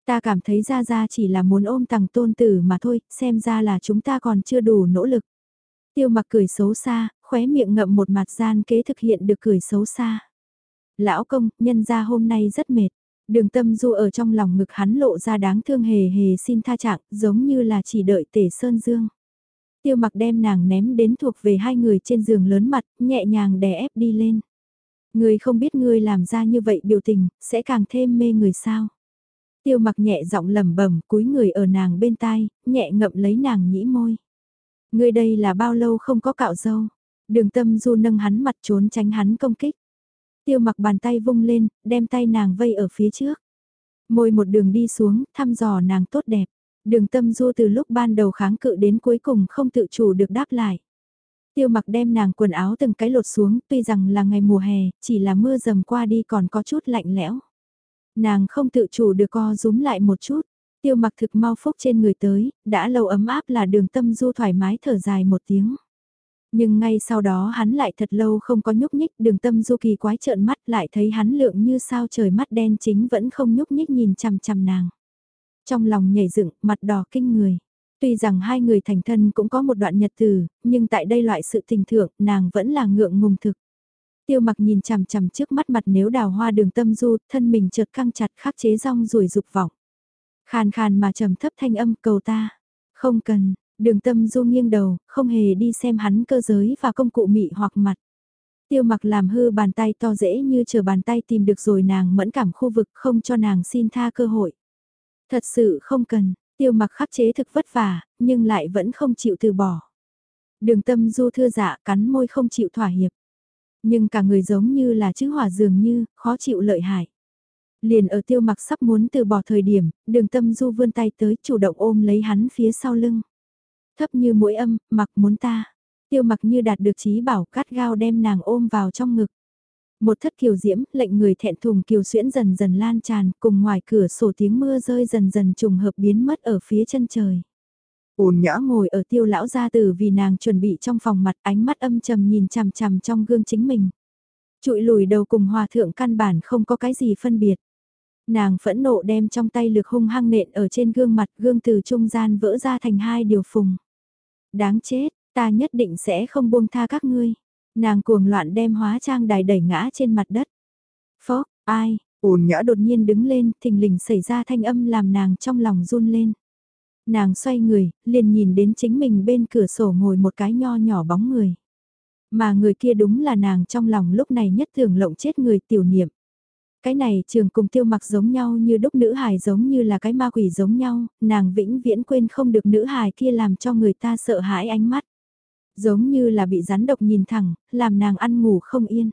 Ta cảm thấy ra ra chỉ là muốn ôm tàng tôn tử mà thôi, xem ra là chúng ta còn chưa đủ nỗ lực. Tiêu mặc cười xấu xa, khóe miệng ngậm một mặt gian kế thực hiện được cười xấu xa. Lão công, nhân ra hôm nay rất mệt. Đường tâm du ở trong lòng ngực hắn lộ ra đáng thương hề hề xin tha trạng, giống như là chỉ đợi tể sơn dương. Tiêu mặc đem nàng ném đến thuộc về hai người trên giường lớn mặt, nhẹ nhàng đè ép đi lên. Người không biết người làm ra như vậy biểu tình, sẽ càng thêm mê người sao. Tiêu mặc nhẹ giọng lẩm bẩm cúi người ở nàng bên tai, nhẹ ngậm lấy nàng nhĩ môi. Ngươi đây là bao lâu không có cạo dâu. Đường tâm du nâng hắn mặt trốn tránh hắn công kích. Tiêu mặc bàn tay vung lên, đem tay nàng vây ở phía trước. Môi một đường đi xuống, thăm dò nàng tốt đẹp. Đường tâm du từ lúc ban đầu kháng cự đến cuối cùng không tự chủ được đáp lại. Tiêu mặc đem nàng quần áo từng cái lột xuống, tuy rằng là ngày mùa hè, chỉ là mưa dầm qua đi còn có chút lạnh lẽo. Nàng không tự chủ được co rúm lại một chút. Tiêu mặc thực mau phúc trên người tới, đã lâu ấm áp là đường tâm du thoải mái thở dài một tiếng. Nhưng ngay sau đó hắn lại thật lâu không có nhúc nhích đường tâm du kỳ quái trợn mắt lại thấy hắn lượng như sao trời mắt đen chính vẫn không nhúc nhích nhìn chằm chằm nàng. Trong lòng nhảy dựng, mặt đỏ kinh người. Tuy rằng hai người thành thân cũng có một đoạn nhật từ, nhưng tại đây loại sự tình thượng, nàng vẫn là ngượng ngùng thực. Tiêu mặc nhìn chằm chằm trước mắt mặt nếu đào hoa đường tâm du, thân mình chợt căng chặt khắc chế rong rồi dục vọng. Khàn khàn mà trầm thấp thanh âm cầu ta. Không cần, đường tâm du nghiêng đầu, không hề đi xem hắn cơ giới và công cụ mị hoặc mặt. Tiêu mặc làm hư bàn tay to dễ như chờ bàn tay tìm được rồi nàng mẫn cảm khu vực không cho nàng xin tha cơ hội. Thật sự không cần, tiêu mặc khắc chế thực vất vả, nhưng lại vẫn không chịu từ bỏ. Đường tâm du thưa dạ cắn môi không chịu thỏa hiệp. Nhưng cả người giống như là chữ hỏa dường như, khó chịu lợi hại. Liền ở tiêu mặc sắp muốn từ bỏ thời điểm, đường tâm du vươn tay tới chủ động ôm lấy hắn phía sau lưng. Thấp như mũi âm, mặc muốn ta. Tiêu mặc như đạt được trí bảo cắt gao đem nàng ôm vào trong ngực. Một thất kiều diễm, lệnh người thẹn thùng kiều xuyễn dần dần lan tràn, cùng ngoài cửa sổ tiếng mưa rơi dần dần trùng hợp biến mất ở phía chân trời. Ôn nhã ngồi ở tiêu lão gia tử vì nàng chuẩn bị trong phòng mặt ánh mắt âm trầm nhìn chằm chằm trong gương chính mình. Trụi lùi đầu cùng hòa thượng căn bản không có cái gì phân biệt. Nàng phẫn nộ đem trong tay lược hung hăng nện ở trên gương mặt gương từ trung gian vỡ ra thành hai điều phùng. Đáng chết, ta nhất định sẽ không buông tha các ngươi. Nàng cuồng loạn đem hóa trang đài đẩy ngã trên mặt đất. Phó, ai, ồn nhã đột nhiên đứng lên, thình lình xảy ra thanh âm làm nàng trong lòng run lên. Nàng xoay người, liền nhìn đến chính mình bên cửa sổ ngồi một cái nho nhỏ bóng người. Mà người kia đúng là nàng trong lòng lúc này nhất thường lộng chết người tiểu niệm. Cái này trường cùng tiêu mặc giống nhau như đúc nữ hài giống như là cái ma quỷ giống nhau, nàng vĩnh viễn quên không được nữ hài kia làm cho người ta sợ hãi ánh mắt. Giống như là bị rắn độc nhìn thẳng, làm nàng ăn ngủ không yên.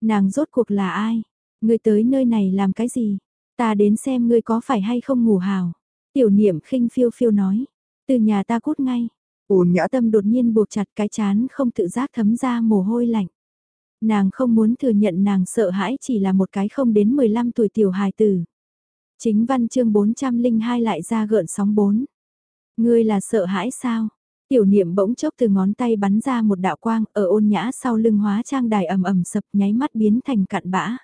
Nàng rốt cuộc là ai? người tới nơi này làm cái gì? Ta đến xem ngươi có phải hay không ngủ hào. Tiểu niệm khinh phiêu phiêu nói. Từ nhà ta cút ngay. Ôn nhã tâm đột nhiên buộc chặt cái chán không tự giác thấm ra mồ hôi lạnh. Nàng không muốn thừa nhận nàng sợ hãi chỉ là một cái không đến 15 tuổi tiểu hài tử. Chính văn chương 402 lại ra gợn sóng 4. Ngươi là sợ hãi sao? Tiểu niệm bỗng chốc từ ngón tay bắn ra một đạo quang ở ôn nhã sau lưng hóa trang đài ầm ầm sập nháy mắt biến thành cạn bã.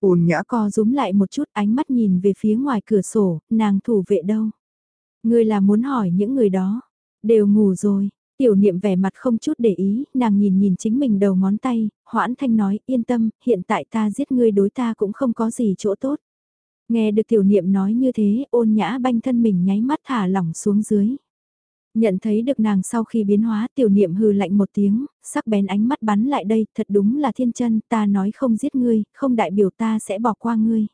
Ôn nhã co rúm lại một chút ánh mắt nhìn về phía ngoài cửa sổ, nàng thủ vệ đâu? Ngươi là muốn hỏi những người đó, đều ngủ rồi. Tiểu niệm vẻ mặt không chút để ý, nàng nhìn nhìn chính mình đầu ngón tay, hoãn thanh nói yên tâm, hiện tại ta giết ngươi đối ta cũng không có gì chỗ tốt. Nghe được tiểu niệm nói như thế, ôn nhã banh thân mình nháy mắt thả lỏng xuống dưới. Nhận thấy được nàng sau khi biến hóa tiểu niệm hừ lạnh một tiếng, sắc bén ánh mắt bắn lại đây, thật đúng là thiên chân, ta nói không giết ngươi, không đại biểu ta sẽ bỏ qua ngươi.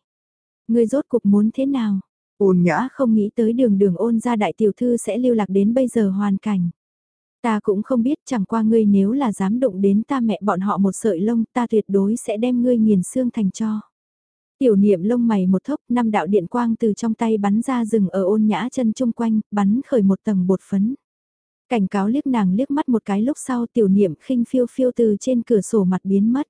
Ngươi rốt cuộc muốn thế nào? Ôn nhã không nghĩ tới đường đường ôn ra đại tiểu thư sẽ lưu lạc đến bây giờ hoàn cảnh. Ta cũng không biết chẳng qua ngươi nếu là dám động đến ta mẹ bọn họ một sợi lông ta tuyệt đối sẽ đem ngươi nghiền xương thành cho. Tiểu niệm lông mày một thốc, năm đạo điện quang từ trong tay bắn ra rừng ở ôn nhã chân chung quanh, bắn khởi một tầng bột phấn. Cảnh cáo liếc nàng liếc mắt một cái lúc sau tiểu niệm khinh phiêu phiêu từ trên cửa sổ mặt biến mất.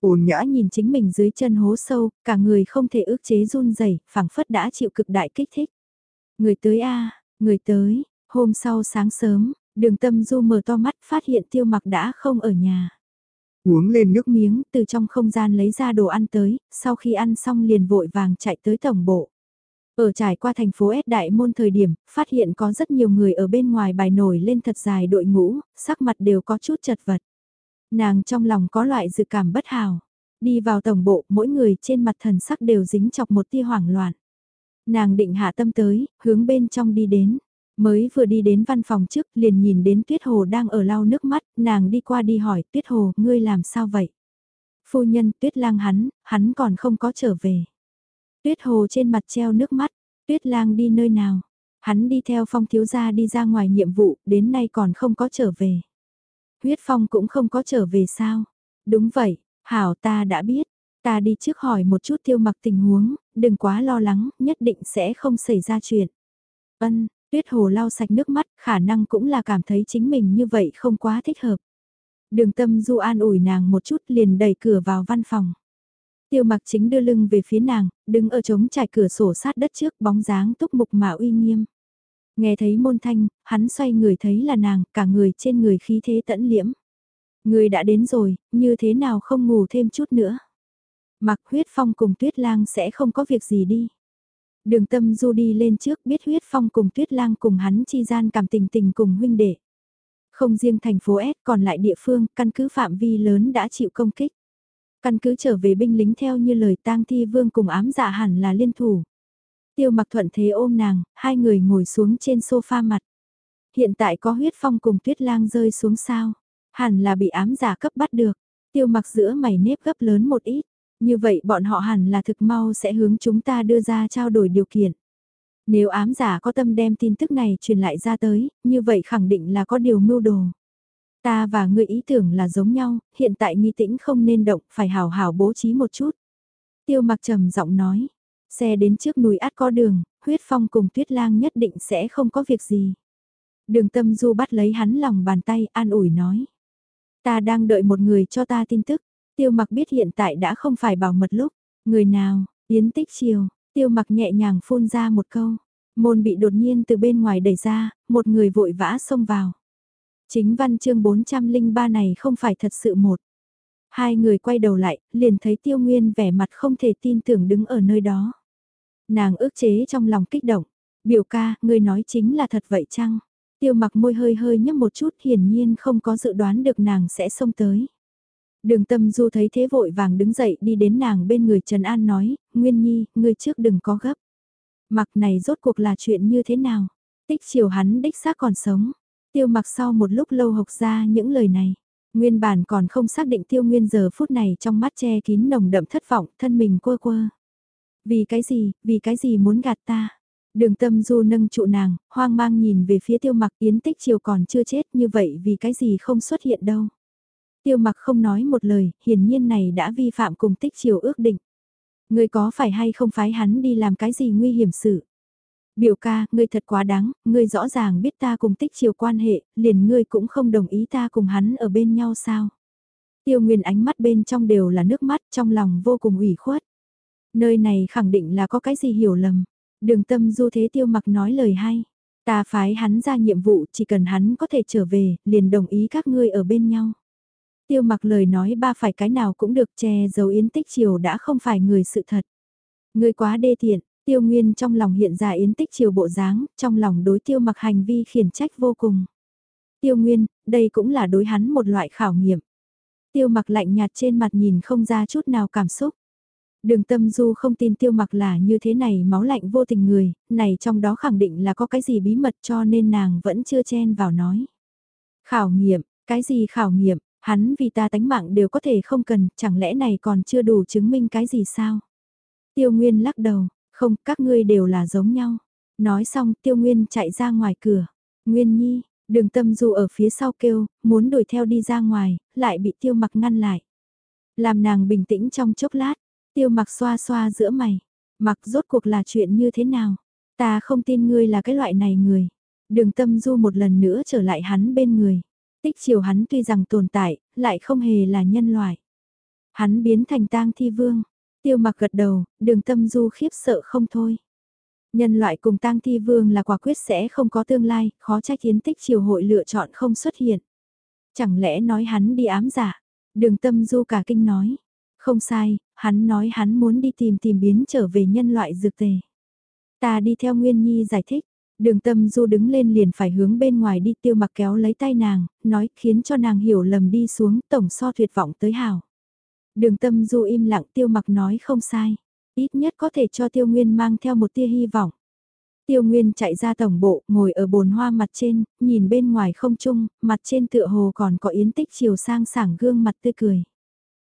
Ôn nhã nhìn chính mình dưới chân hố sâu, cả người không thể ước chế run rẩy, phảng phất đã chịu cực đại kích thích. Người tới a, người tới, hôm sau sáng sớm, đường tâm du mở to mắt phát hiện tiêu mặc đã không ở nhà. Uống lên nước miếng từ trong không gian lấy ra đồ ăn tới, sau khi ăn xong liền vội vàng chạy tới tổng bộ. Ở trải qua thành phố S Đại Môn thời điểm, phát hiện có rất nhiều người ở bên ngoài bài nổi lên thật dài đội ngũ, sắc mặt đều có chút chật vật. Nàng trong lòng có loại dự cảm bất hào. Đi vào tổng bộ, mỗi người trên mặt thần sắc đều dính chọc một tia hoảng loạn. Nàng định hạ tâm tới, hướng bên trong đi đến. Mới vừa đi đến văn phòng trước, liền nhìn đến Tuyết Hồ đang ở lau nước mắt, nàng đi qua đi hỏi, Tuyết Hồ, ngươi làm sao vậy? Phu nhân, Tuyết lang hắn, hắn còn không có trở về. Tuyết Hồ trên mặt treo nước mắt, Tuyết lang đi nơi nào? Hắn đi theo phong thiếu gia đi ra ngoài nhiệm vụ, đến nay còn không có trở về. Huyết phong cũng không có trở về sao? Đúng vậy, hảo ta đã biết, ta đi trước hỏi một chút tiêu mặc tình huống, đừng quá lo lắng, nhất định sẽ không xảy ra chuyện. Ân, tuyết hồ lau sạch nước mắt, khả năng cũng là cảm thấy chính mình như vậy không quá thích hợp. Đường tâm du an ủi nàng một chút liền đẩy cửa vào văn phòng. Tiêu mặc chính đưa lưng về phía nàng, đứng ở trống trải cửa sổ sát đất trước bóng dáng túc mục mà uy nghiêm. Nghe thấy môn thanh, hắn xoay người thấy là nàng, cả người trên người khí thế tẫn liễm. Người đã đến rồi, như thế nào không ngủ thêm chút nữa. Mặc huyết phong cùng tuyết lang sẽ không có việc gì đi. Đường tâm du đi lên trước biết huyết phong cùng tuyết lang cùng hắn chi gian cảm tình tình cùng huynh đệ. Không riêng thành phố S còn lại địa phương, căn cứ phạm vi lớn đã chịu công kích. Căn cứ trở về binh lính theo như lời tang thi vương cùng ám dạ hẳn là liên thủ. Tiêu mặc thuận thế ôm nàng, hai người ngồi xuống trên sofa mặt. Hiện tại có huyết phong cùng tuyết lang rơi xuống sao. Hẳn là bị ám giả cấp bắt được. Tiêu mặc giữa mày nếp gấp lớn một ít. Như vậy bọn họ hẳn là thực mau sẽ hướng chúng ta đưa ra trao đổi điều kiện. Nếu ám giả có tâm đem tin tức này truyền lại ra tới, như vậy khẳng định là có điều mưu đồ. Ta và người ý tưởng là giống nhau, hiện tại nghi tĩnh không nên động, phải hào hào bố trí một chút. Tiêu mặc trầm giọng nói, xe đến trước núi át có đường, huyết phong cùng tuyết lang nhất định sẽ không có việc gì. Đường tâm du bắt lấy hắn lòng bàn tay an ủi nói. Ta đang đợi một người cho ta tin tức. Tiêu mặc biết hiện tại đã không phải bảo mật lúc. Người nào, Yến Tích Chiều, tiêu mặc nhẹ nhàng phun ra một câu. Môn bị đột nhiên từ bên ngoài đẩy ra, một người vội vã xông vào. Chính văn chương 403 này không phải thật sự một. Hai người quay đầu lại, liền thấy tiêu nguyên vẻ mặt không thể tin tưởng đứng ở nơi đó. Nàng ước chế trong lòng kích động. Biểu ca, người nói chính là thật vậy chăng? Tiêu mặc môi hơi hơi nhấp một chút hiển nhiên không có dự đoán được nàng sẽ xông tới. Đường tâm du thấy thế vội vàng đứng dậy đi đến nàng bên người Trần An nói, Nguyên Nhi, ngươi trước đừng có gấp. Mặc này rốt cuộc là chuyện như thế nào? Tích chiều hắn đích xác còn sống. Tiêu mặc sau một lúc lâu học ra những lời này. Nguyên bản còn không xác định tiêu nguyên giờ phút này trong mắt che kín nồng đậm thất vọng thân mình quơ quơ. Vì cái gì, vì cái gì muốn gạt ta? Đường tâm du nâng trụ nàng, hoang mang nhìn về phía tiêu mặc yến tích chiều còn chưa chết như vậy vì cái gì không xuất hiện đâu. Tiêu mặc không nói một lời, hiển nhiên này đã vi phạm cùng tích chiều ước định. Ngươi có phải hay không phái hắn đi làm cái gì nguy hiểm sự? Biểu ca, ngươi thật quá đáng, ngươi rõ ràng biết ta cùng tích chiều quan hệ, liền ngươi cũng không đồng ý ta cùng hắn ở bên nhau sao? Tiêu Nguyên ánh mắt bên trong đều là nước mắt, trong lòng vô cùng ủy khuất. Nơi này khẳng định là có cái gì hiểu lầm. Đường tâm du thế tiêu mặc nói lời hay. Ta phái hắn ra nhiệm vụ chỉ cần hắn có thể trở về, liền đồng ý các ngươi ở bên nhau. Tiêu mặc lời nói ba phải cái nào cũng được che giấu yến tích chiều đã không phải người sự thật. Ngươi quá đê tiện, tiêu nguyên trong lòng hiện ra yến tích chiều bộ dáng, trong lòng đối tiêu mặc hành vi khiển trách vô cùng. Tiêu nguyên, đây cũng là đối hắn một loại khảo nghiệm. Tiêu mặc lạnh nhạt trên mặt nhìn không ra chút nào cảm xúc. Đường tâm du không tin tiêu mặc là như thế này máu lạnh vô tình người, này trong đó khẳng định là có cái gì bí mật cho nên nàng vẫn chưa chen vào nói. Khảo nghiệm, cái gì khảo nghiệm, hắn vì ta tánh mạng đều có thể không cần, chẳng lẽ này còn chưa đủ chứng minh cái gì sao? Tiêu Nguyên lắc đầu, không, các ngươi đều là giống nhau. Nói xong Tiêu Nguyên chạy ra ngoài cửa. Nguyên Nhi, đường tâm du ở phía sau kêu, muốn đuổi theo đi ra ngoài, lại bị Tiêu mặc ngăn lại. Làm nàng bình tĩnh trong chốc lát, Tiêu mặc xoa xoa giữa mày. Mặc rốt cuộc là chuyện như thế nào? Ta không tin ngươi là cái loại này người. Đường tâm du một lần nữa trở lại hắn bên người. Tích chiều hắn tuy rằng tồn tại, lại không hề là nhân loại. Hắn biến thành tang thi vương. Tiêu mặc gật đầu, đường tâm du khiếp sợ không thôi. Nhân loại cùng tang thi vương là quả quyết sẽ không có tương lai, khó trách yến tích chiều hội lựa chọn không xuất hiện. Chẳng lẽ nói hắn đi ám giả? Đường tâm du cả kinh nói. Không sai, hắn nói hắn muốn đi tìm tìm biến trở về nhân loại dược tề. Ta đi theo Nguyên Nhi giải thích. Đường tâm du đứng lên liền phải hướng bên ngoài đi tiêu mặc kéo lấy tay nàng, nói khiến cho nàng hiểu lầm đi xuống tổng so tuyệt vọng tới hào. Đường tâm du im lặng tiêu mặc nói không sai, ít nhất có thể cho tiêu nguyên mang theo một tia hy vọng. Tiêu Nguyên chạy ra tổng bộ, ngồi ở bồn hoa mặt trên, nhìn bên ngoài không trung, mặt trên tựa hồ còn có yến tích chiều sang sảng gương mặt tươi cười.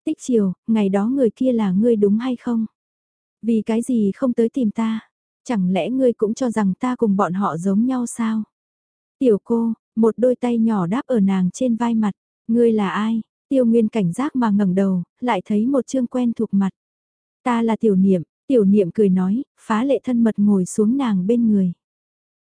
Tích chiều, ngày đó người kia là ngươi đúng hay không? Vì cái gì không tới tìm ta? Chẳng lẽ ngươi cũng cho rằng ta cùng bọn họ giống nhau sao? Tiểu cô, một đôi tay nhỏ đáp ở nàng trên vai mặt, ngươi là ai? Tiêu Nguyên cảnh giác mà ngẩng đầu, lại thấy một chương quen thuộc mặt. Ta là tiểu niệm, tiểu niệm cười nói, phá lệ thân mật ngồi xuống nàng bên người.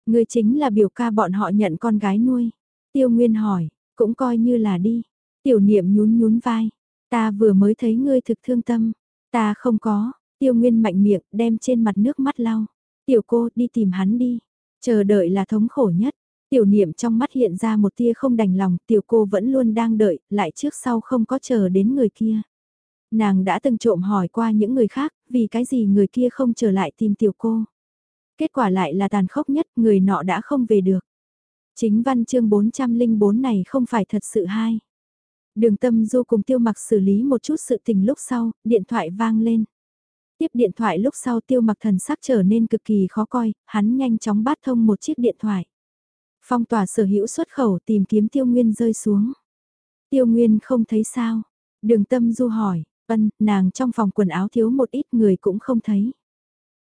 Ngươi chính là biểu ca bọn họ nhận con gái nuôi. Tiêu Nguyên hỏi, cũng coi như là đi. Tiểu niệm nhún nhún vai. Ta vừa mới thấy ngươi thực thương tâm. Ta không có. Tiêu Nguyên mạnh miệng đem trên mặt nước mắt lau. Tiểu cô đi tìm hắn đi. Chờ đợi là thống khổ nhất. Tiểu niệm trong mắt hiện ra một tia không đành lòng. Tiểu cô vẫn luôn đang đợi, lại trước sau không có chờ đến người kia. Nàng đã từng trộm hỏi qua những người khác, vì cái gì người kia không trở lại tìm tiểu cô. Kết quả lại là tàn khốc nhất, người nọ đã không về được. Chính văn chương 404 này không phải thật sự hay. Đường tâm du cùng tiêu mặc xử lý một chút sự tình lúc sau, điện thoại vang lên. Tiếp điện thoại lúc sau tiêu mặc thần sắc trở nên cực kỳ khó coi, hắn nhanh chóng bắt thông một chiếc điện thoại. Phong tỏa sở hữu xuất khẩu tìm kiếm tiêu nguyên rơi xuống. Tiêu nguyên không thấy sao. Đường tâm du hỏi, ân, nàng trong phòng quần áo thiếu một ít người cũng không thấy.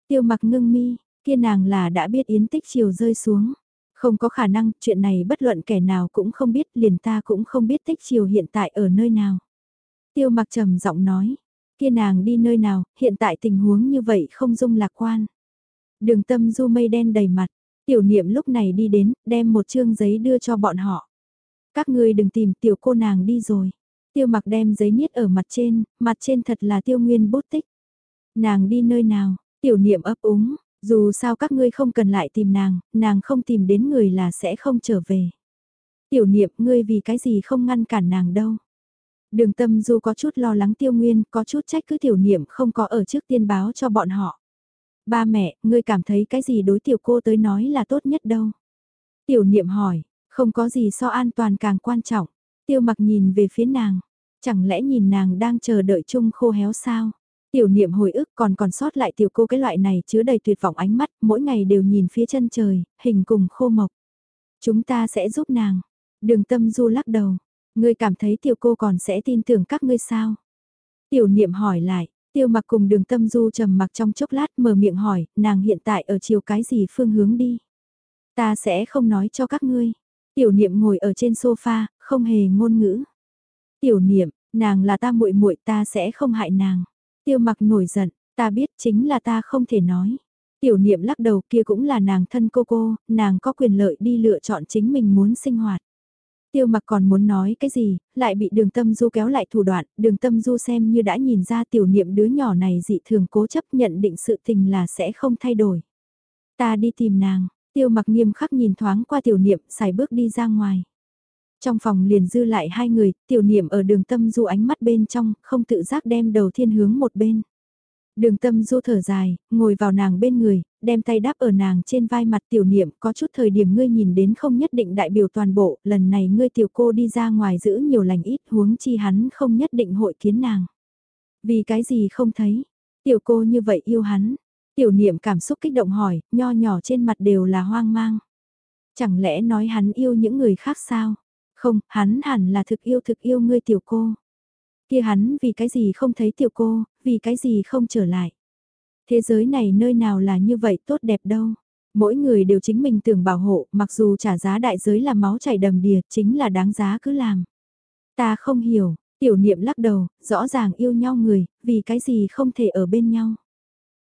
Tiêu mặc ngưng mi, kia nàng là đã biết yến tích chiều rơi xuống. Không có khả năng, chuyện này bất luận kẻ nào cũng không biết, liền ta cũng không biết tích chiều hiện tại ở nơi nào. Tiêu mặc trầm giọng nói, kia nàng đi nơi nào, hiện tại tình huống như vậy không dung lạc quan. Đường tâm du mây đen đầy mặt, tiểu niệm lúc này đi đến, đem một chương giấy đưa cho bọn họ. Các ngươi đừng tìm tiểu cô nàng đi rồi. Tiêu mặc đem giấy niết ở mặt trên, mặt trên thật là tiêu nguyên bút tích. Nàng đi nơi nào, tiểu niệm ấp úng, dù sao các ngươi không cần lại tìm nàng, nàng không tìm đến người là sẽ không trở về. Tiểu niệm ngươi vì cái gì không ngăn cản nàng đâu. Đường tâm du có chút lo lắng tiêu nguyên, có chút trách cứ tiểu niệm không có ở trước tiên báo cho bọn họ. Ba mẹ, ngươi cảm thấy cái gì đối tiểu cô tới nói là tốt nhất đâu. Tiểu niệm hỏi, không có gì so an toàn càng quan trọng. Tiêu mặc nhìn về phía nàng, chẳng lẽ nhìn nàng đang chờ đợi chung khô héo sao? Tiểu niệm hồi ức còn còn sót lại tiểu cô cái loại này chứa đầy tuyệt vọng ánh mắt, mỗi ngày đều nhìn phía chân trời, hình cùng khô mộc. Chúng ta sẽ giúp nàng. Đường tâm du lắc đầu. Ngươi cảm thấy tiểu cô còn sẽ tin tưởng các ngươi sao? Tiểu niệm hỏi lại, tiêu mặc cùng đường tâm du trầm mặc trong chốc lát mở miệng hỏi, nàng hiện tại ở chiều cái gì phương hướng đi? Ta sẽ không nói cho các ngươi. Tiểu niệm ngồi ở trên sofa, không hề ngôn ngữ. Tiểu niệm, nàng là ta muội muội ta sẽ không hại nàng. Tiêu mặc nổi giận, ta biết chính là ta không thể nói. Tiểu niệm lắc đầu kia cũng là nàng thân cô cô, nàng có quyền lợi đi lựa chọn chính mình muốn sinh hoạt. Tiêu mặc còn muốn nói cái gì, lại bị đường tâm du kéo lại thủ đoạn, đường tâm du xem như đã nhìn ra tiểu niệm đứa nhỏ này dị thường cố chấp nhận định sự tình là sẽ không thay đổi. Ta đi tìm nàng, tiêu mặc nghiêm khắc nhìn thoáng qua tiểu niệm, xài bước đi ra ngoài. Trong phòng liền dư lại hai người, tiểu niệm ở đường tâm du ánh mắt bên trong, không tự giác đem đầu thiên hướng một bên. Đường tâm du thở dài, ngồi vào nàng bên người, đem tay đáp ở nàng trên vai mặt tiểu niệm, có chút thời điểm ngươi nhìn đến không nhất định đại biểu toàn bộ, lần này ngươi tiểu cô đi ra ngoài giữ nhiều lành ít huống chi hắn không nhất định hội kiến nàng. Vì cái gì không thấy, tiểu cô như vậy yêu hắn, tiểu niệm cảm xúc kích động hỏi, nho nhỏ trên mặt đều là hoang mang. Chẳng lẽ nói hắn yêu những người khác sao? Không, hắn hẳn là thực yêu thực yêu ngươi tiểu cô. Kia hắn vì cái gì không thấy tiểu cô, vì cái gì không trở lại. Thế giới này nơi nào là như vậy tốt đẹp đâu. Mỗi người đều chính mình tưởng bảo hộ, mặc dù trả giá đại giới là máu chảy đầm đìa, chính là đáng giá cứ làm. Ta không hiểu, tiểu niệm lắc đầu, rõ ràng yêu nhau người, vì cái gì không thể ở bên nhau.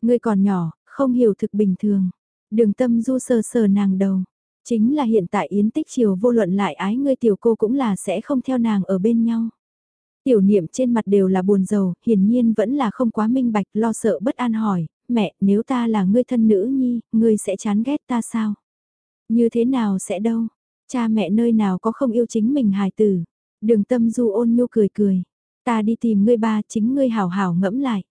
Ngươi còn nhỏ, không hiểu thực bình thường. Đường tâm du sờ sờ nàng đầu. Chính là hiện tại Yến Tích Triều vô luận lại ái ngươi tiểu cô cũng là sẽ không theo nàng ở bên nhau. Tiểu niệm trên mặt đều là buồn rầu, hiển nhiên vẫn là không quá minh bạch, lo sợ bất an hỏi, mẹ, nếu ta là ngươi thân nữ nhi, ngươi sẽ chán ghét ta sao? Như thế nào sẽ đâu? Cha mẹ nơi nào có không yêu chính mình hài tử? Đường tâm du ôn nhu cười cười. Ta đi tìm ngươi ba chính ngươi hảo hảo ngẫm lại.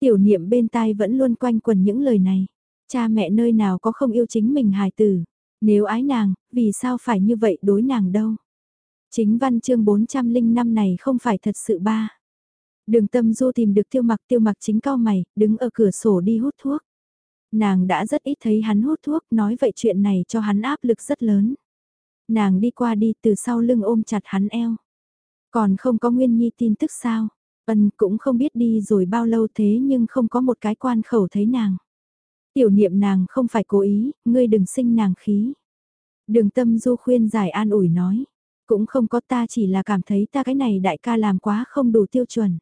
Tiểu niệm bên tai vẫn luôn quanh quần những lời này. Cha mẹ nơi nào có không yêu chính mình hài tử? Nếu ái nàng, vì sao phải như vậy đối nàng đâu? Chính văn chương 405 này không phải thật sự ba. Đường tâm du tìm được tiêu mặc tiêu mặc chính cao mày, đứng ở cửa sổ đi hút thuốc. Nàng đã rất ít thấy hắn hút thuốc, nói vậy chuyện này cho hắn áp lực rất lớn. Nàng đi qua đi từ sau lưng ôm chặt hắn eo. Còn không có Nguyên Nhi tin tức sao? Ân cũng không biết đi rồi bao lâu thế nhưng không có một cái quan khẩu thấy nàng. Tiểu niệm nàng không phải cố ý, ngươi đừng sinh nàng khí. Đường tâm du khuyên giải an ủi nói. Cũng không có ta chỉ là cảm thấy ta cái này đại ca làm quá không đủ tiêu chuẩn.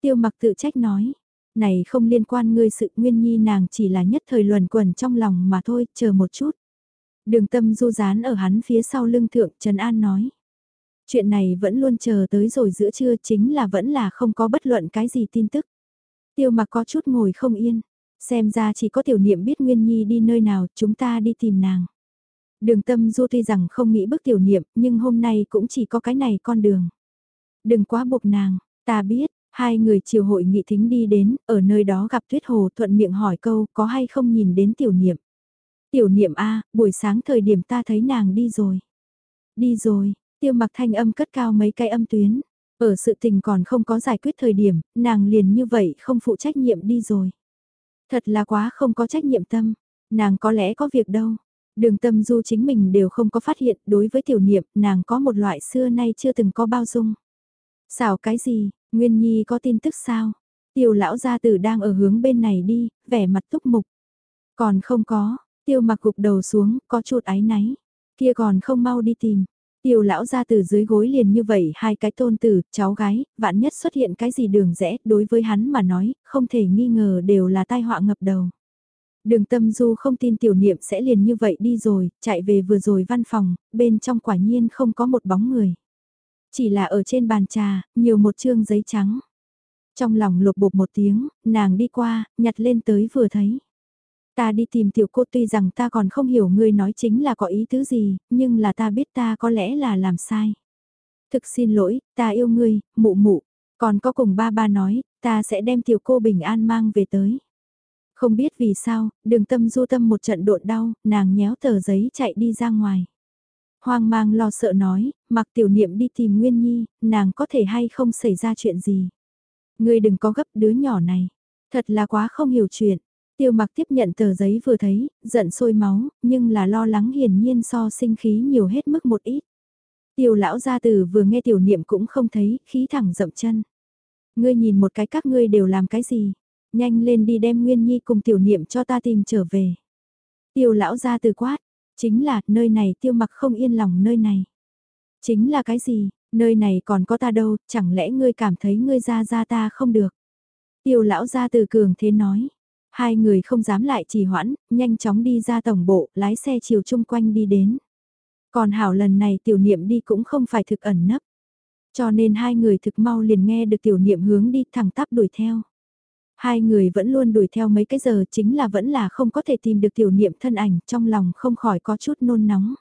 Tiêu mặc tự trách nói. Này không liên quan ngươi sự nguyên nhi nàng chỉ là nhất thời luẩn quẩn trong lòng mà thôi, chờ một chút. Đường tâm du dán ở hắn phía sau lưng thượng Trần An nói. Chuyện này vẫn luôn chờ tới rồi giữa trưa chính là vẫn là không có bất luận cái gì tin tức. Tiêu mặc có chút ngồi không yên. Xem ra chỉ có tiểu niệm biết Nguyên Nhi đi nơi nào chúng ta đi tìm nàng. Đường tâm du tuy rằng không nghĩ bước tiểu niệm nhưng hôm nay cũng chỉ có cái này con đường. Đừng quá buộc nàng, ta biết, hai người chiều hội nghị thính đi đến, ở nơi đó gặp tuyết hồ thuận miệng hỏi câu có hay không nhìn đến tiểu niệm. Tiểu niệm A, buổi sáng thời điểm ta thấy nàng đi rồi. Đi rồi, tiêu mặc thanh âm cất cao mấy cái âm tuyến. Ở sự tình còn không có giải quyết thời điểm, nàng liền như vậy không phụ trách nhiệm đi rồi. Thật là quá không có trách nhiệm tâm, nàng có lẽ có việc đâu. Đường tâm du chính mình đều không có phát hiện đối với tiểu niệm nàng có một loại xưa nay chưa từng có bao dung. Xảo cái gì, Nguyên Nhi có tin tức sao? Tiểu lão gia tử đang ở hướng bên này đi, vẻ mặt túc mục. Còn không có, tiêu mặc gục đầu xuống, có chút áy náy. Kia còn không mau đi tìm. Tiêu lão gia tử dưới gối liền như vậy hai cái tôn tử, cháu gái, vạn nhất xuất hiện cái gì đường rẽ, đối với hắn mà nói, không thể nghi ngờ đều là tai họa ngập đầu. Đường tâm du không tin tiểu niệm sẽ liền như vậy đi rồi, chạy về vừa rồi văn phòng, bên trong quả nhiên không có một bóng người. Chỉ là ở trên bàn trà, nhiều một chương giấy trắng. Trong lòng lục bột một tiếng, nàng đi qua, nhặt lên tới vừa thấy. Ta đi tìm tiểu cô tuy rằng ta còn không hiểu ngươi nói chính là có ý tứ gì, nhưng là ta biết ta có lẽ là làm sai. Thực xin lỗi, ta yêu ngươi, mụ mụ. Còn có cùng ba ba nói, ta sẽ đem tiểu cô bình an mang về tới. Không biết vì sao, đường tâm du tâm một trận độn đau, nàng nhéo tờ giấy chạy đi ra ngoài. Hoang mang lo sợ nói, mặc tiểu niệm đi tìm Nguyên Nhi, nàng có thể hay không xảy ra chuyện gì. Ngươi đừng có gấp đứa nhỏ này, thật là quá không hiểu chuyện. Tiêu mặc tiếp nhận tờ giấy vừa thấy, giận sôi máu, nhưng là lo lắng hiển nhiên so sinh khí nhiều hết mức một ít. Tiêu lão gia tử vừa nghe tiểu niệm cũng không thấy, khí thẳng dậm chân. Ngươi nhìn một cái các ngươi đều làm cái gì? Nhanh lên đi đem Nguyên Nhi cùng tiểu niệm cho ta tìm trở về. Tiêu lão gia từ quát, chính là nơi này tiêu mặc không yên lòng nơi này. Chính là cái gì, nơi này còn có ta đâu, chẳng lẽ ngươi cảm thấy ngươi ra ra ta không được. Tiêu lão gia từ cường thế nói. Hai người không dám lại trì hoãn, nhanh chóng đi ra tổng bộ, lái xe chiều chung quanh đi đến. Còn hảo lần này tiểu niệm đi cũng không phải thực ẩn nấp. Cho nên hai người thực mau liền nghe được tiểu niệm hướng đi thẳng tắp đuổi theo. Hai người vẫn luôn đuổi theo mấy cái giờ chính là vẫn là không có thể tìm được tiểu niệm thân ảnh trong lòng không khỏi có chút nôn nóng.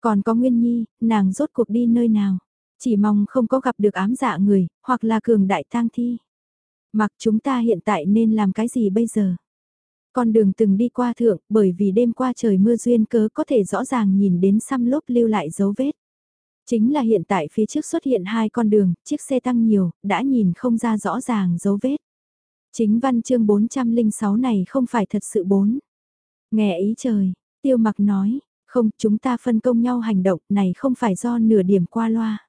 Còn có Nguyên Nhi, nàng rốt cuộc đi nơi nào? Chỉ mong không có gặp được ám dạ người, hoặc là cường đại tang thi. Mặc chúng ta hiện tại nên làm cái gì bây giờ? Con đường từng đi qua thượng, bởi vì đêm qua trời mưa duyên cớ có thể rõ ràng nhìn đến xăm lốp lưu lại dấu vết. Chính là hiện tại phía trước xuất hiện hai con đường, chiếc xe tăng nhiều, đã nhìn không ra rõ ràng dấu vết. Chính văn chương 406 này không phải thật sự bốn. Nghe ý trời, tiêu mặc nói, không chúng ta phân công nhau hành động này không phải do nửa điểm qua loa.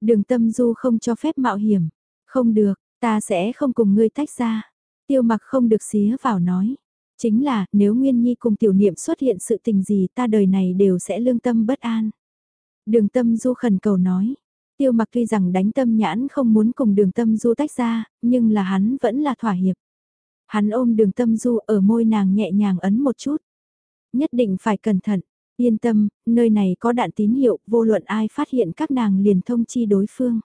Đường tâm du không cho phép mạo hiểm, không được, ta sẽ không cùng ngươi tách ra. Tiêu mặc không được xía vào nói. Chính là, nếu Nguyên Nhi cùng tiểu niệm xuất hiện sự tình gì ta đời này đều sẽ lương tâm bất an. Đường tâm du khẩn cầu nói, Tiêu mặc tuy rằng đánh tâm nhãn không muốn cùng đường tâm du tách ra, nhưng là hắn vẫn là thỏa hiệp. Hắn ôm đường tâm du ở môi nàng nhẹ nhàng ấn một chút. Nhất định phải cẩn thận, Yên tâm, nơi này có đạn tín hiệu, vô luận ai phát hiện các nàng liền thông chi đối phương.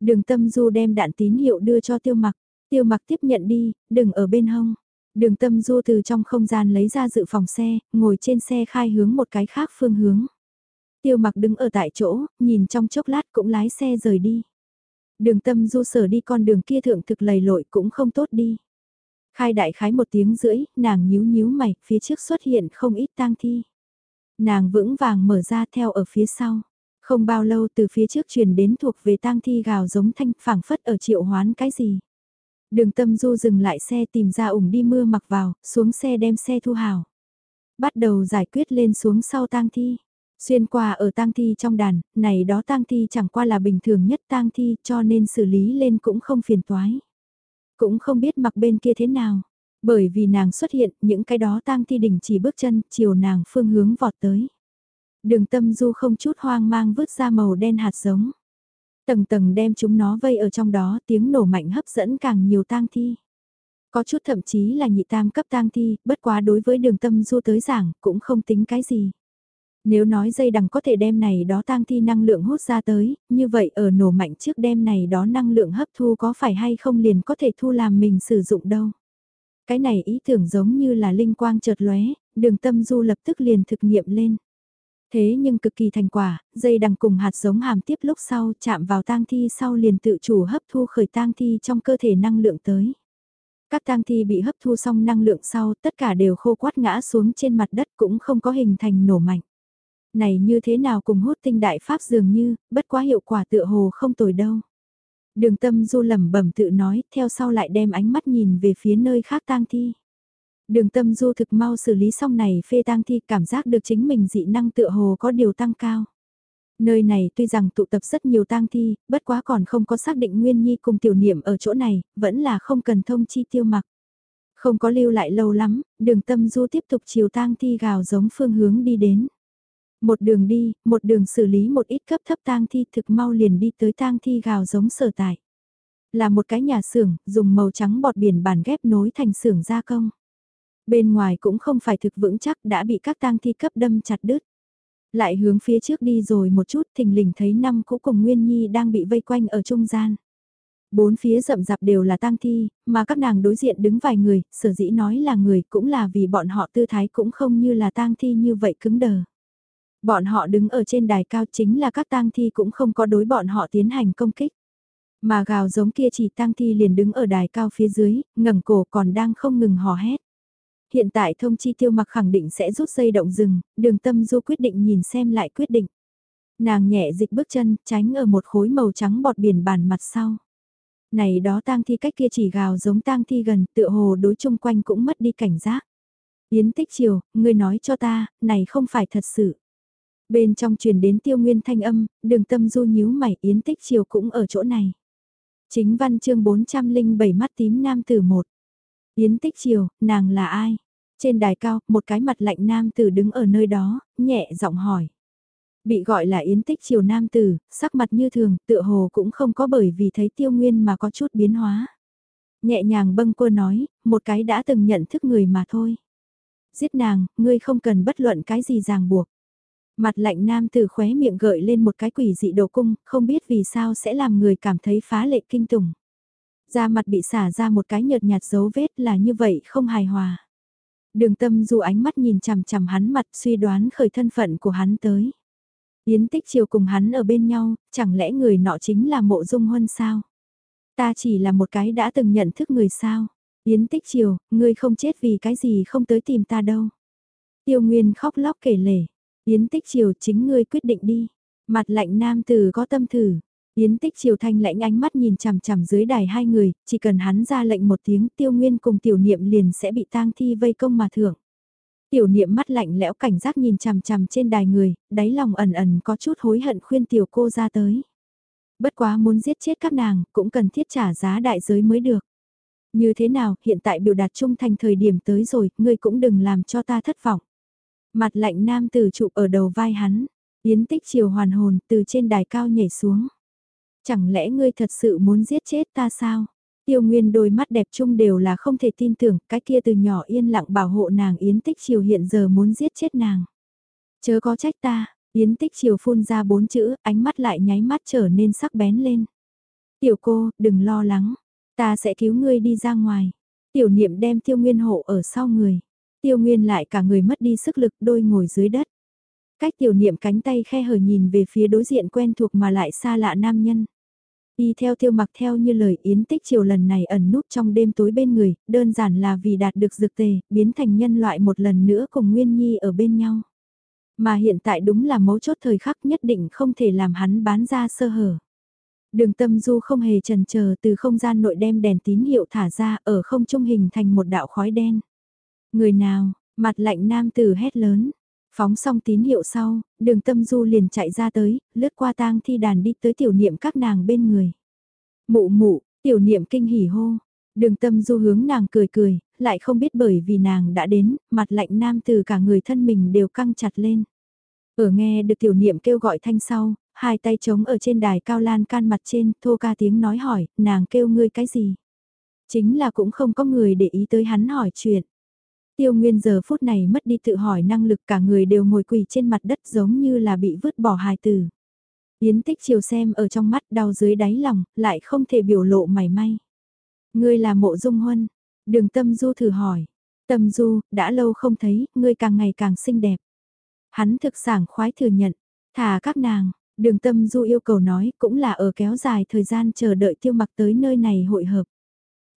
Đường tâm du đem đạn tín hiệu đưa cho tiêu mặc, tiêu mặc tiếp nhận đi, đừng ở bên hông. Đường tâm du từ trong không gian lấy ra dự phòng xe, ngồi trên xe khai hướng một cái khác phương hướng. Tiêu mặc đứng ở tại chỗ, nhìn trong chốc lát cũng lái xe rời đi. Đường tâm du sở đi con đường kia thượng thực lầy lội cũng không tốt đi. Khai đại khái một tiếng rưỡi, nàng nhíu nhíu mày, phía trước xuất hiện không ít tang thi. Nàng vững vàng mở ra theo ở phía sau. Không bao lâu từ phía trước truyền đến thuộc về tang thi gào giống thanh phảng phất ở triệu hoán cái gì. Đường tâm du dừng lại xe tìm ra ủng đi mưa mặc vào, xuống xe đem xe thu hào. Bắt đầu giải quyết lên xuống sau tang thi. Xuyên qua ở tang thi trong đàn, này đó tang thi chẳng qua là bình thường nhất tang thi cho nên xử lý lên cũng không phiền toái. Cũng không biết mặc bên kia thế nào. Bởi vì nàng xuất hiện, những cái đó tang thi đỉnh chỉ bước chân, chiều nàng phương hướng vọt tới. Đường tâm du không chút hoang mang vứt ra màu đen hạt giống. Tầng tầng đem chúng nó vây ở trong đó tiếng nổ mạnh hấp dẫn càng nhiều tang thi. Có chút thậm chí là nhị tam cấp tang thi, bất quá đối với đường tâm du tới giảng, cũng không tính cái gì. Nếu nói dây đằng có thể đem này đó tang thi năng lượng hút ra tới, như vậy ở nổ mạnh trước đem này đó năng lượng hấp thu có phải hay không liền có thể thu làm mình sử dụng đâu. Cái này ý tưởng giống như là linh quang chợt lóe, đường tâm du lập tức liền thực nghiệm lên. Thế nhưng cực kỳ thành quả, dây đằng cùng hạt giống hàm tiếp lúc sau chạm vào tang thi sau liền tự chủ hấp thu khởi tang thi trong cơ thể năng lượng tới. Các tang thi bị hấp thu xong năng lượng sau tất cả đều khô quát ngã xuống trên mặt đất cũng không có hình thành nổ mạnh. Này như thế nào cùng hút tinh đại pháp dường như, bất quá hiệu quả tựa hồ không tồi đâu. Đường tâm du lẩm bẩm tự nói, theo sau lại đem ánh mắt nhìn về phía nơi khác tang thi. Đường tâm du thực mau xử lý xong này phê tang thi cảm giác được chính mình dị năng tựa hồ có điều tăng cao. Nơi này tuy rằng tụ tập rất nhiều tang thi, bất quá còn không có xác định nguyên nhi cùng tiểu niệm ở chỗ này, vẫn là không cần thông chi tiêu mặc. Không có lưu lại lâu lắm, đường tâm du tiếp tục chiều tang thi gào giống phương hướng đi đến. Một đường đi, một đường xử lý một ít cấp thấp tang thi thực mau liền đi tới tang thi gào giống sở tại. Là một cái nhà xưởng, dùng màu trắng bọt biển bản ghép nối thành xưởng gia công. Bên ngoài cũng không phải thực vững chắc đã bị các tang thi cấp đâm chặt đứt. Lại hướng phía trước đi rồi một chút thình lình thấy năm cũ cùng Nguyên Nhi đang bị vây quanh ở trung gian. Bốn phía rậm rạp đều là tang thi, mà các nàng đối diện đứng vài người, sở dĩ nói là người cũng là vì bọn họ tư thái cũng không như là tang thi như vậy cứng đờ. Bọn họ đứng ở trên đài cao chính là các tang thi cũng không có đối bọn họ tiến hành công kích. Mà gào giống kia chỉ tang thi liền đứng ở đài cao phía dưới, ngẩng cổ còn đang không ngừng hò hét. Hiện tại thông chi tiêu mặc khẳng định sẽ rút dây động rừng, đường tâm du quyết định nhìn xem lại quyết định. Nàng nhẹ dịch bước chân, tránh ở một khối màu trắng bọt biển bàn mặt sau. Này đó tang thi cách kia chỉ gào giống tang thi gần, tựa hồ đối chung quanh cũng mất đi cảnh giác. Yến tích chiều, ngươi nói cho ta, này không phải thật sự. Bên trong truyền đến tiêu nguyên thanh âm, đường tâm du nhíu mày yến tích chiều cũng ở chỗ này. Chính văn chương 407 mắt tím nam tử một Yến tích chiều, nàng là ai? Trên đài cao, một cái mặt lạnh nam tử đứng ở nơi đó, nhẹ giọng hỏi. Bị gọi là yến tích chiều nam tử, sắc mặt như thường, tựa hồ cũng không có bởi vì thấy tiêu nguyên mà có chút biến hóa. Nhẹ nhàng bâng quơ nói, một cái đã từng nhận thức người mà thôi. Giết nàng, ngươi không cần bất luận cái gì ràng buộc. Mặt lạnh nam tử khóe miệng gợi lên một cái quỷ dị đồ cung, không biết vì sao sẽ làm người cảm thấy phá lệ kinh tủng. Da mặt bị xả ra một cái nhợt nhạt dấu vết là như vậy không hài hòa. Đường tâm dù ánh mắt nhìn chằm chằm hắn mặt suy đoán khởi thân phận của hắn tới. Yến tích chiều cùng hắn ở bên nhau, chẳng lẽ người nọ chính là mộ dung huân sao? Ta chỉ là một cái đã từng nhận thức người sao? Yến tích chiều, ngươi không chết vì cái gì không tới tìm ta đâu. Tiêu Nguyên khóc lóc kể lể. Yến tích chiều chính ngươi quyết định đi. Mặt lạnh nam tử có tâm thử. Yến tích chiều thanh lãnh ánh mắt nhìn chằm chằm dưới đài hai người, chỉ cần hắn ra lệnh một tiếng tiêu nguyên cùng tiểu niệm liền sẽ bị tang thi vây công mà thưởng. Tiểu niệm mắt lạnh lẽo cảnh giác nhìn chằm chằm trên đài người, đáy lòng ẩn ẩn có chút hối hận khuyên tiểu cô ra tới. Bất quá muốn giết chết các nàng, cũng cần thiết trả giá đại giới mới được. Như thế nào, hiện tại biểu đạt trung thành thời điểm tới rồi, ngươi cũng đừng làm cho ta thất vọng. Mặt lạnh nam tử chụp ở đầu vai hắn, yến tích chiều hoàn hồn từ trên đài cao nhảy xuống. Chẳng lẽ ngươi thật sự muốn giết chết ta sao? Tiêu Nguyên đôi mắt đẹp chung đều là không thể tin tưởng, cái kia từ nhỏ yên lặng bảo hộ nàng Yến Tích Chiều hiện giờ muốn giết chết nàng. Chớ có trách ta, Yến Tích Chiều phun ra bốn chữ, ánh mắt lại nháy mắt trở nên sắc bén lên. Tiểu cô, đừng lo lắng, ta sẽ cứu ngươi đi ra ngoài. Tiểu niệm đem tiêu nguyên hộ ở sau người. Tiêu nguyên lại cả người mất đi sức lực đôi ngồi dưới đất. Cách tiểu niệm cánh tay khe hở nhìn về phía đối diện quen thuộc mà lại xa lạ nam nhân. Y theo tiêu mặc theo như lời yến tích chiều lần này ẩn núp trong đêm tối bên người, đơn giản là vì đạt được dược tề, biến thành nhân loại một lần nữa cùng Nguyên Nhi ở bên nhau. Mà hiện tại đúng là mấu chốt thời khắc nhất định không thể làm hắn bán ra sơ hở. Đường tâm du không hề trần chờ từ không gian nội đem đèn tín hiệu thả ra ở không trung hình thành một đạo khói đen. Người nào, mặt lạnh nam tử hét lớn. Phóng xong tín hiệu sau, đường tâm du liền chạy ra tới, lướt qua tang thi đàn đi tới tiểu niệm các nàng bên người. Mụ mụ, tiểu niệm kinh hỉ hô. Đường tâm du hướng nàng cười cười, lại không biết bởi vì nàng đã đến, mặt lạnh nam từ cả người thân mình đều căng chặt lên. Ở nghe được tiểu niệm kêu gọi thanh sau, hai tay trống ở trên đài cao lan can mặt trên, thô ca tiếng nói hỏi, nàng kêu ngươi cái gì? Chính là cũng không có người để ý tới hắn hỏi chuyện. Tiêu Nguyên giờ phút này mất đi tự hỏi năng lực cả người đều ngồi quỳ trên mặt đất giống như là bị vứt bỏ hài tử. Yến tích chiều xem ở trong mắt đau dưới đáy lòng, lại không thể biểu lộ mảy may. Ngươi là mộ dung huân, đường tâm du thử hỏi. Tâm du, đã lâu không thấy, ngươi càng ngày càng xinh đẹp. Hắn thực sảng khoái thừa nhận, thả các nàng, đường tâm du yêu cầu nói cũng là ở kéo dài thời gian chờ đợi tiêu mặc tới nơi này hội hợp.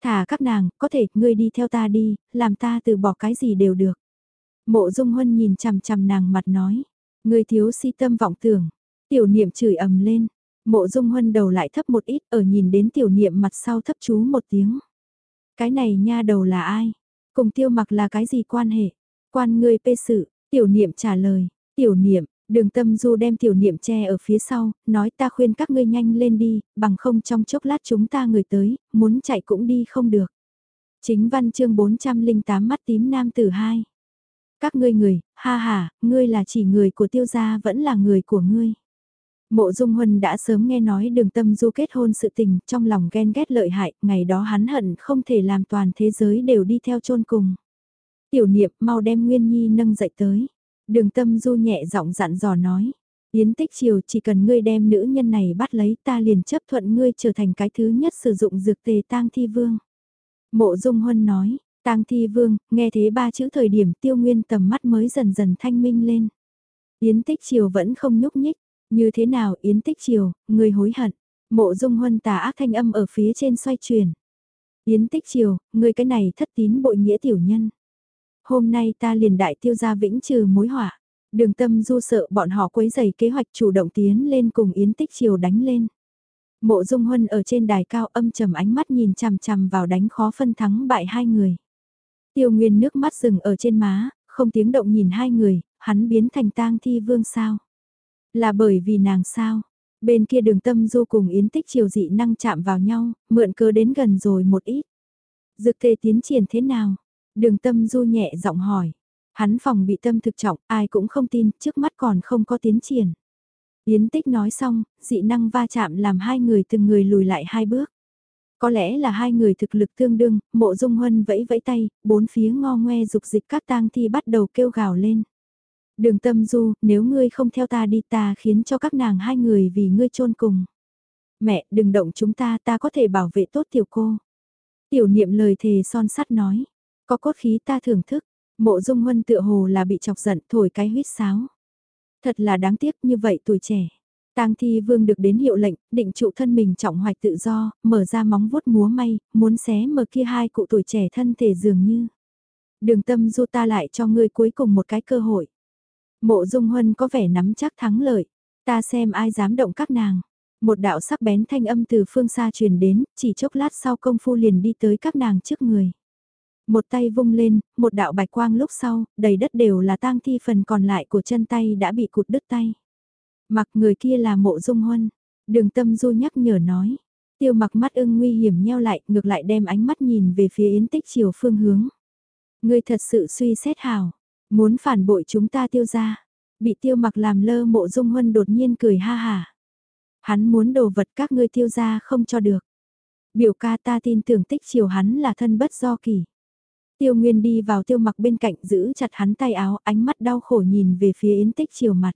Thả các nàng, có thể, ngươi đi theo ta đi, làm ta từ bỏ cái gì đều được. Mộ dung huân nhìn chằm chằm nàng mặt nói, ngươi thiếu si tâm vọng tưởng, tiểu niệm chửi ầm lên, mộ dung huân đầu lại thấp một ít ở nhìn đến tiểu niệm mặt sau thấp chú một tiếng. Cái này nha đầu là ai? Cùng tiêu mặc là cái gì quan hệ? Quan ngươi pê sự, tiểu niệm trả lời, tiểu niệm, Đường tâm du đem tiểu niệm che ở phía sau, nói ta khuyên các ngươi nhanh lên đi, bằng không trong chốc lát chúng ta người tới, muốn chạy cũng đi không được. Chính văn chương 408 mắt tím nam tử 2. Các ngươi người, ha ha, ngươi là chỉ người của tiêu gia vẫn là người của ngươi. Mộ Dung Huân đã sớm nghe nói đường tâm du kết hôn sự tình, trong lòng ghen ghét lợi hại, ngày đó hắn hận không thể làm toàn thế giới đều đi theo chôn cùng. Tiểu niệm mau đem Nguyên Nhi nâng dậy tới. Đường tâm du nhẹ giọng dặn dò nói. Yến tích chiều chỉ cần ngươi đem nữ nhân này bắt lấy ta liền chấp thuận ngươi trở thành cái thứ nhất sử dụng dược tề tang thi vương. Mộ dung huân nói, tang thi vương, nghe thế ba chữ thời điểm tiêu nguyên tầm mắt mới dần dần thanh minh lên. Yến tích chiều vẫn không nhúc nhích, như thế nào Yến tích chiều, ngươi hối hận. Mộ dung huân tà ác thanh âm ở phía trên xoay chuyển. Yến tích chiều, ngươi cái này thất tín bội nghĩa tiểu nhân. Hôm nay ta liền đại tiêu gia vĩnh trừ mối họa. Đường tâm du sợ bọn họ quấy giày kế hoạch chủ động tiến lên cùng Yến Tích Triều đánh lên. Mộ Dung Huân ở trên đài cao âm trầm ánh mắt nhìn chằm chằm vào đánh khó phân thắng bại hai người. Tiêu Nguyên nước mắt rừng ở trên má, không tiếng động nhìn hai người, hắn biến thành tang thi vương sao. Là bởi vì nàng sao. Bên kia đường tâm du cùng Yến Tích Triều dị năng chạm vào nhau, mượn cớ đến gần rồi một ít. Dược thể tiến triển thế nào? Đường tâm du nhẹ giọng hỏi. Hắn phòng bị tâm thực trọng, ai cũng không tin, trước mắt còn không có tiến triển. Yến tích nói xong, dị năng va chạm làm hai người từng người lùi lại hai bước. Có lẽ là hai người thực lực tương đương, mộ dung huân vẫy vẫy tay, bốn phía ngo ngoe dục dịch các tang thi bắt đầu kêu gào lên. Đường tâm du, nếu ngươi không theo ta đi ta khiến cho các nàng hai người vì ngươi chôn cùng. Mẹ, đừng động chúng ta, ta có thể bảo vệ tốt tiểu cô. Tiểu niệm lời thề son sắt nói. Có cốt khí ta thưởng thức, mộ dung huân tựa hồ là bị chọc giận thổi cái huyết sáo. Thật là đáng tiếc như vậy tuổi trẻ. Tang thi vương được đến hiệu lệnh, định trụ thân mình trọng hoạch tự do, mở ra móng vuốt múa may, muốn xé mở kia hai cụ tuổi trẻ thân thể dường như. Đường tâm du ta lại cho ngươi cuối cùng một cái cơ hội. Mộ dung huân có vẻ nắm chắc thắng lợi, ta xem ai dám động các nàng. Một đạo sắc bén thanh âm từ phương xa truyền đến, chỉ chốc lát sau công phu liền đi tới các nàng trước người. Một tay vung lên, một đạo bạch quang lúc sau, đầy đất đều là tang thi phần còn lại của chân tay đã bị cụt đứt tay. Mặc người kia là mộ dung huân. Đường tâm du nhắc nhở nói. Tiêu mặc mắt ưng nguy hiểm nheo lại, ngược lại đem ánh mắt nhìn về phía yến tích chiều phương hướng. Ngươi thật sự suy xét hào, muốn phản bội chúng ta tiêu ra. Bị tiêu mặc làm lơ mộ dung huân đột nhiên cười ha hà. Hắn muốn đồ vật các ngươi tiêu ra không cho được. Biểu ca ta tin tưởng tích chiều hắn là thân bất do kỳ. Tiêu Nguyên đi vào tiêu mặc bên cạnh giữ chặt hắn tay áo, ánh mắt đau khổ nhìn về phía Yến Tích chiều mặt.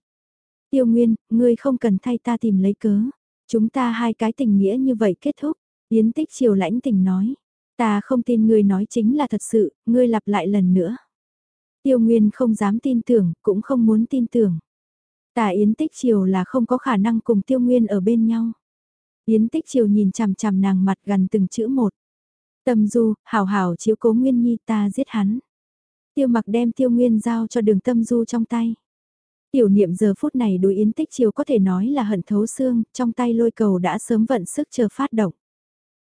Tiêu Nguyên, ngươi không cần thay ta tìm lấy cớ. Chúng ta hai cái tình nghĩa như vậy kết thúc. Yến Tích chiều lãnh tình nói. Ta không tin ngươi nói chính là thật sự, ngươi lặp lại lần nữa. Tiêu Nguyên không dám tin tưởng, cũng không muốn tin tưởng. Tà Yến Tích Triều là không có khả năng cùng Tiêu Nguyên ở bên nhau. Yến Tích Triều nhìn chằm chằm nàng mặt gần từng chữ một. Tâm Du, hảo hảo chiếu cố Nguyên Nhi ta giết hắn. Tiêu mặc đem Tiêu Nguyên giao cho đường Tâm Du trong tay. Tiểu niệm giờ phút này đối Yến Tích Chiều có thể nói là hận thấu xương, trong tay lôi cầu đã sớm vận sức chờ phát động.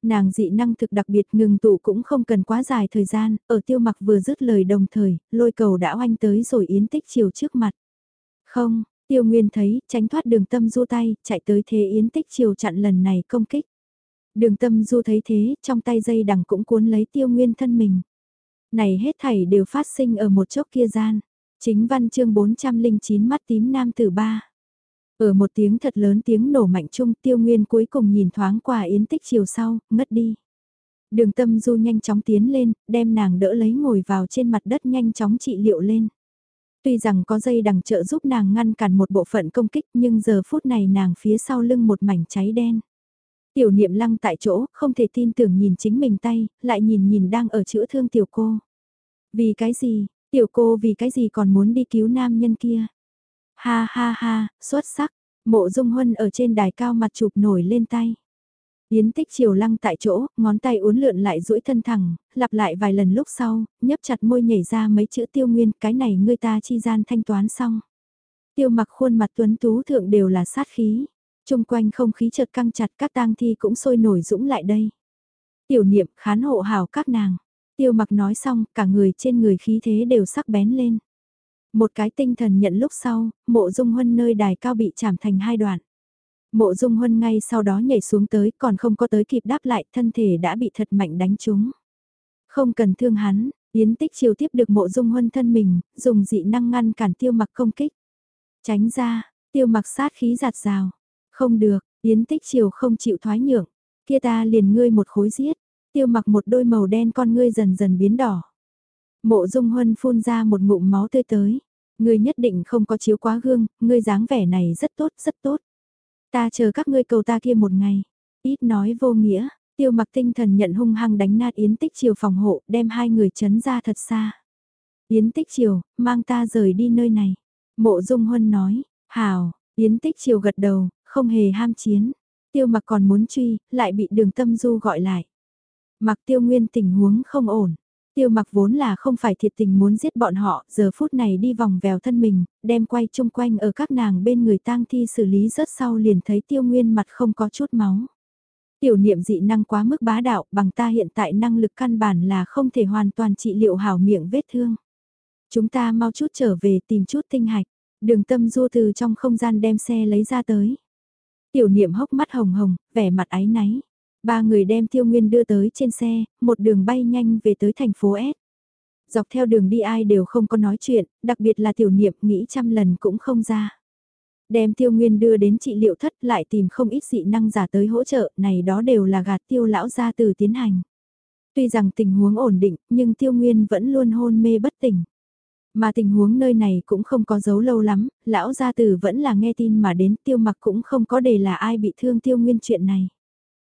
Nàng dị năng thực đặc biệt ngừng tụ cũng không cần quá dài thời gian, ở tiêu mặc vừa dứt lời đồng thời, lôi cầu đã oanh tới rồi Yến Tích Chiều trước mặt. Không, Tiêu Nguyên thấy, tránh thoát đường tâm du tay, chạy tới thế Yến Tích Chiều chặn lần này công kích. Đường tâm du thấy thế, trong tay dây đằng cũng cuốn lấy Tiêu Nguyên thân mình. Này hết thảy đều phát sinh ở một chốc kia gian. Chính văn chương 409 mắt tím nam tử ba. Ở một tiếng thật lớn tiếng nổ mạnh chung tiêu nguyên cuối cùng nhìn thoáng qua yến tích chiều sau, ngất đi. Đường tâm du nhanh chóng tiến lên, đem nàng đỡ lấy ngồi vào trên mặt đất nhanh chóng trị liệu lên. Tuy rằng có dây đằng trợ giúp nàng ngăn cản một bộ phận công kích nhưng giờ phút này nàng phía sau lưng một mảnh cháy đen. Tiểu niệm lăng tại chỗ, không thể tin tưởng nhìn chính mình tay, lại nhìn nhìn đang ở chữa thương tiểu cô. Vì cái gì, tiểu cô vì cái gì còn muốn đi cứu nam nhân kia? Ha ha ha, xuất sắc, mộ dung huân ở trên đài cao mặt chụp nổi lên tay. Yến tích chiều lăng tại chỗ, ngón tay uốn lượn lại duỗi thân thẳng, lặp lại vài lần lúc sau, nhấp chặt môi nhảy ra mấy chữ tiêu nguyên, cái này ngươi ta chi gian thanh toán xong. Tiêu mặc khuôn mặt tuấn tú thượng đều là sát khí, chung quanh không khí chợt căng chặt các tang thi cũng sôi nổi dũng lại đây. Tiểu niệm khán hộ hào các nàng, tiêu mặc nói xong, cả người trên người khí thế đều sắc bén lên. Một cái tinh thần nhận lúc sau, mộ dung huân nơi đài cao bị chảm thành hai đoạn. Mộ dung huân ngay sau đó nhảy xuống tới còn không có tới kịp đáp lại thân thể đã bị thật mạnh đánh trúng. Không cần thương hắn, Yến tích chiều tiếp được mộ dung huân thân mình, dùng dị năng ngăn cản tiêu mặc công kích. Tránh ra, tiêu mặc sát khí giạt rào. Không được, Yến tích chiều không chịu thoái nhượng. Kia ta liền ngươi một khối giết. Tiêu mặc một đôi màu đen con ngươi dần dần biến đỏ. Mộ dung huân phun ra một ngụm máu tươi tới. Ngươi nhất định không có chiếu quá gương, ngươi dáng vẻ này rất tốt, rất tốt. Ta chờ các ngươi cầu ta kia một ngày. Ít nói vô nghĩa, tiêu mặc tinh thần nhận hung hăng đánh nát Yến Tích Triều phòng hộ, đem hai người chấn ra thật xa. Yến Tích Triều, mang ta rời đi nơi này. Mộ Dung Huân nói, hào, Yến Tích Triều gật đầu, không hề ham chiến. Tiêu mặc còn muốn truy, lại bị đường tâm du gọi lại. Mặc tiêu nguyên tình huống không ổn. Tiêu mặc vốn là không phải thiệt tình muốn giết bọn họ, giờ phút này đi vòng vèo thân mình, đem quay chung quanh ở các nàng bên người tang thi xử lý rất sau liền thấy tiêu nguyên mặt không có chút máu. Tiểu niệm dị năng quá mức bá đạo, bằng ta hiện tại năng lực căn bản là không thể hoàn toàn trị liệu hảo miệng vết thương. Chúng ta mau chút trở về tìm chút tinh hạch, đường tâm du từ trong không gian đem xe lấy ra tới. Tiểu niệm hốc mắt hồng hồng, vẻ mặt áy náy. Ba người đem Tiêu Nguyên đưa tới trên xe, một đường bay nhanh về tới thành phố S. Dọc theo đường đi ai đều không có nói chuyện, đặc biệt là tiểu niệm nghĩ trăm lần cũng không ra. Đem Tiêu Nguyên đưa đến trị liệu thất lại tìm không ít dị năng giả tới hỗ trợ, này đó đều là gạt tiêu lão ra từ tiến hành. Tuy rằng tình huống ổn định, nhưng Tiêu Nguyên vẫn luôn hôn mê bất tỉnh. Mà tình huống nơi này cũng không có dấu lâu lắm, lão gia tử vẫn là nghe tin mà đến tiêu mặc cũng không có đề là ai bị thương tiêu nguyên chuyện này.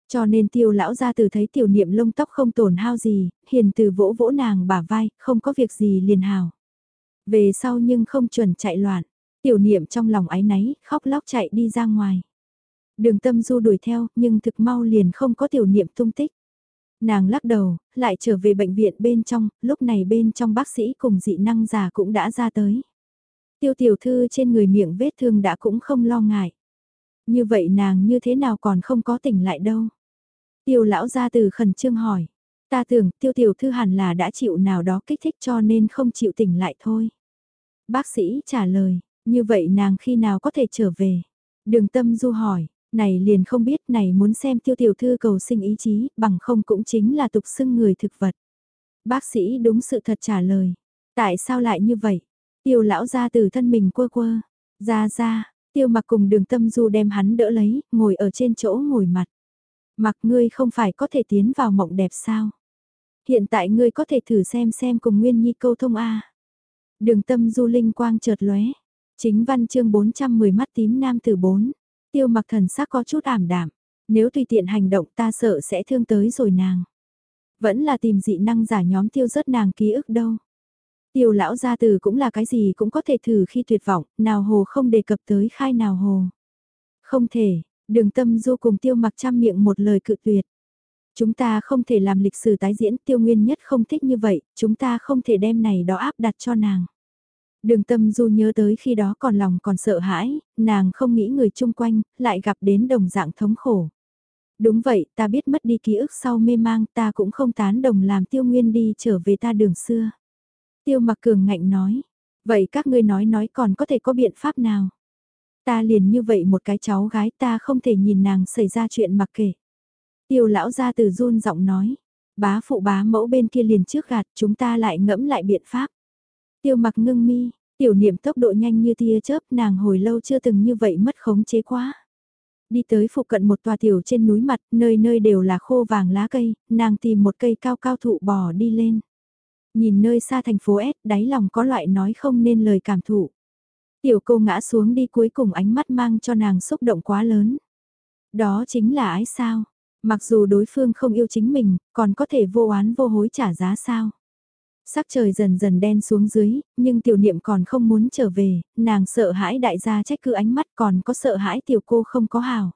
Cho nên tiêu lão gia từ thấy tiểu niệm lông tóc không tổn hao gì, hiền từ vỗ vỗ nàng bả vai, không có việc gì liền hào. Về sau nhưng không chuẩn chạy loạn, tiểu niệm trong lòng ái náy, khóc lóc chạy đi ra ngoài. Đường tâm du đuổi theo, nhưng thực mau liền không có tiểu niệm tung tích. Nàng lắc đầu, lại trở về bệnh viện bên trong, lúc này bên trong bác sĩ cùng dị năng già cũng đã ra tới. Tiêu tiểu thư trên người miệng vết thương đã cũng không lo ngại. Như vậy nàng như thế nào còn không có tỉnh lại đâu. Tiêu lão ra từ khẩn trương hỏi. Ta tưởng tiêu tiểu thư hẳn là đã chịu nào đó kích thích cho nên không chịu tỉnh lại thôi. Bác sĩ trả lời, như vậy nàng khi nào có thể trở về? Đường tâm du hỏi, này liền không biết này muốn xem tiêu tiểu thư cầu sinh ý chí, bằng không cũng chính là tục xưng người thực vật. Bác sĩ đúng sự thật trả lời. Tại sao lại như vậy? Tiêu lão ra từ thân mình quơ quơ. Ra ra, tiêu mặc cùng đường tâm du đem hắn đỡ lấy, ngồi ở trên chỗ ngồi mặt. Mặc ngươi không phải có thể tiến vào mộng đẹp sao? Hiện tại ngươi có thể thử xem xem cùng Nguyên Nhi câu thông A. Đường tâm du linh quang chợt lóe. Chính văn chương 410 mắt tím nam tử 4. Tiêu mặc thần sắc có chút ảm đạm. Nếu tùy tiện hành động ta sợ sẽ thương tới rồi nàng. Vẫn là tìm dị năng giả nhóm tiêu rớt nàng ký ức đâu. Tiêu lão gia từ cũng là cái gì cũng có thể thử khi tuyệt vọng, nào hồ không đề cập tới khai nào hồ. Không thể, đường tâm du cùng tiêu mặc trăm miệng một lời cự tuyệt. Chúng ta không thể làm lịch sử tái diễn tiêu nguyên nhất không thích như vậy, chúng ta không thể đem này đó áp đặt cho nàng. Đường tâm du nhớ tới khi đó còn lòng còn sợ hãi, nàng không nghĩ người chung quanh, lại gặp đến đồng dạng thống khổ. Đúng vậy, ta biết mất đi ký ức sau mê mang ta cũng không tán đồng làm tiêu nguyên đi trở về ta đường xưa. Tiêu mặc cường ngạnh nói, vậy các ngươi nói nói còn có thể có biện pháp nào? Ta liền như vậy một cái cháu gái ta không thể nhìn nàng xảy ra chuyện mặc kể. Tiêu lão ra từ run giọng nói, bá phụ bá mẫu bên kia liền trước gạt chúng ta lại ngẫm lại biện pháp. Tiêu mặc ngưng mi, tiểu niệm tốc độ nhanh như tia chớp nàng hồi lâu chưa từng như vậy mất khống chế quá. Đi tới phụ cận một tòa tiểu trên núi mặt, nơi nơi đều là khô vàng lá cây, nàng tìm một cây cao cao thụ bò đi lên. Nhìn nơi xa thành phố S, đáy lòng có loại nói không nên lời cảm thụ. Tiểu cô ngã xuống đi cuối cùng ánh mắt mang cho nàng xúc động quá lớn. Đó chính là ái sao? Mặc dù đối phương không yêu chính mình, còn có thể vô oán vô hối trả giá sao? Sắc trời dần dần đen xuống dưới, nhưng tiểu niệm còn không muốn trở về, nàng sợ hãi đại gia trách cứ ánh mắt còn có sợ hãi tiểu cô không có hào.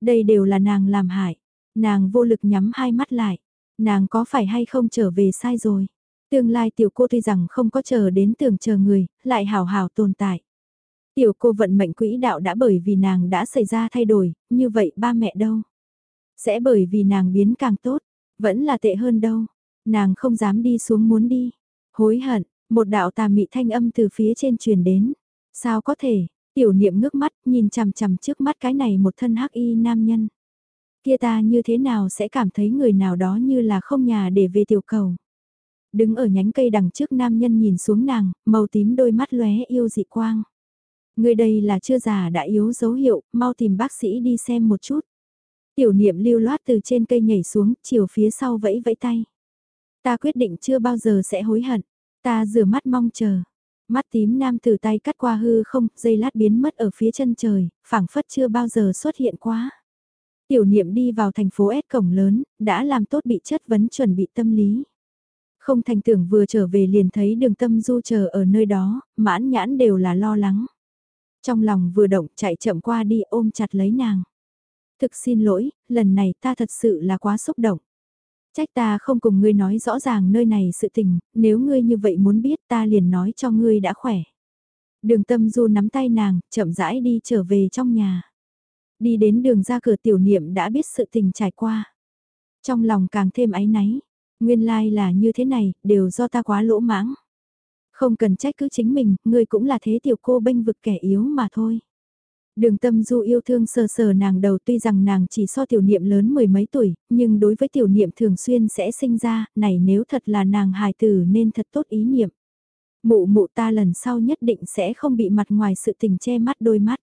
Đây đều là nàng làm hại, nàng vô lực nhắm hai mắt lại, nàng có phải hay không trở về sai rồi. Tương lai tiểu cô tuy rằng không có chờ đến tưởng chờ người, lại hào hào tồn tại. Tiểu cô vận mệnh quỹ đạo đã bởi vì nàng đã xảy ra thay đổi, như vậy ba mẹ đâu? Sẽ bởi vì nàng biến càng tốt, vẫn là tệ hơn đâu. Nàng không dám đi xuống muốn đi. Hối hận, một đạo tà mị thanh âm từ phía trên truyền đến. Sao có thể, tiểu niệm ngước mắt nhìn chằm chằm trước mắt cái này một thân hắc y nam nhân. Kia ta như thế nào sẽ cảm thấy người nào đó như là không nhà để về tiểu cầu. Đứng ở nhánh cây đằng trước nam nhân nhìn xuống nàng, màu tím đôi mắt lóe yêu dị quang. Người đây là chưa già đã yếu dấu hiệu, mau tìm bác sĩ đi xem một chút. Tiểu niệm lưu loát từ trên cây nhảy xuống, chiều phía sau vẫy vẫy tay. Ta quyết định chưa bao giờ sẽ hối hận. Ta rửa mắt mong chờ. Mắt tím nam từ tay cắt qua hư không, dây lát biến mất ở phía chân trời, phảng phất chưa bao giờ xuất hiện quá. Tiểu niệm đi vào thành phố S cổng lớn, đã làm tốt bị chất vấn chuẩn bị tâm lý. Không thành tưởng vừa trở về liền thấy đường tâm du chờ ở nơi đó, mãn nhãn đều là lo lắng. Trong lòng vừa động chạy chậm qua đi ôm chặt lấy nàng. Thực xin lỗi, lần này ta thật sự là quá xúc động. Trách ta không cùng ngươi nói rõ ràng nơi này sự tình, nếu ngươi như vậy muốn biết ta liền nói cho ngươi đã khỏe. Đường tâm du nắm tay nàng, chậm rãi đi trở về trong nhà. Đi đến đường ra cửa tiểu niệm đã biết sự tình trải qua. Trong lòng càng thêm áy náy, nguyên lai like là như thế này, đều do ta quá lỗ mãng. Không cần trách cứ chính mình, ngươi cũng là thế tiểu cô bênh vực kẻ yếu mà thôi. Đường tâm du yêu thương sờ sờ nàng đầu tuy rằng nàng chỉ so tiểu niệm lớn mười mấy tuổi, nhưng đối với tiểu niệm thường xuyên sẽ sinh ra, này nếu thật là nàng hài tử nên thật tốt ý niệm. Mụ mụ ta lần sau nhất định sẽ không bị mặt ngoài sự tình che mắt đôi mắt.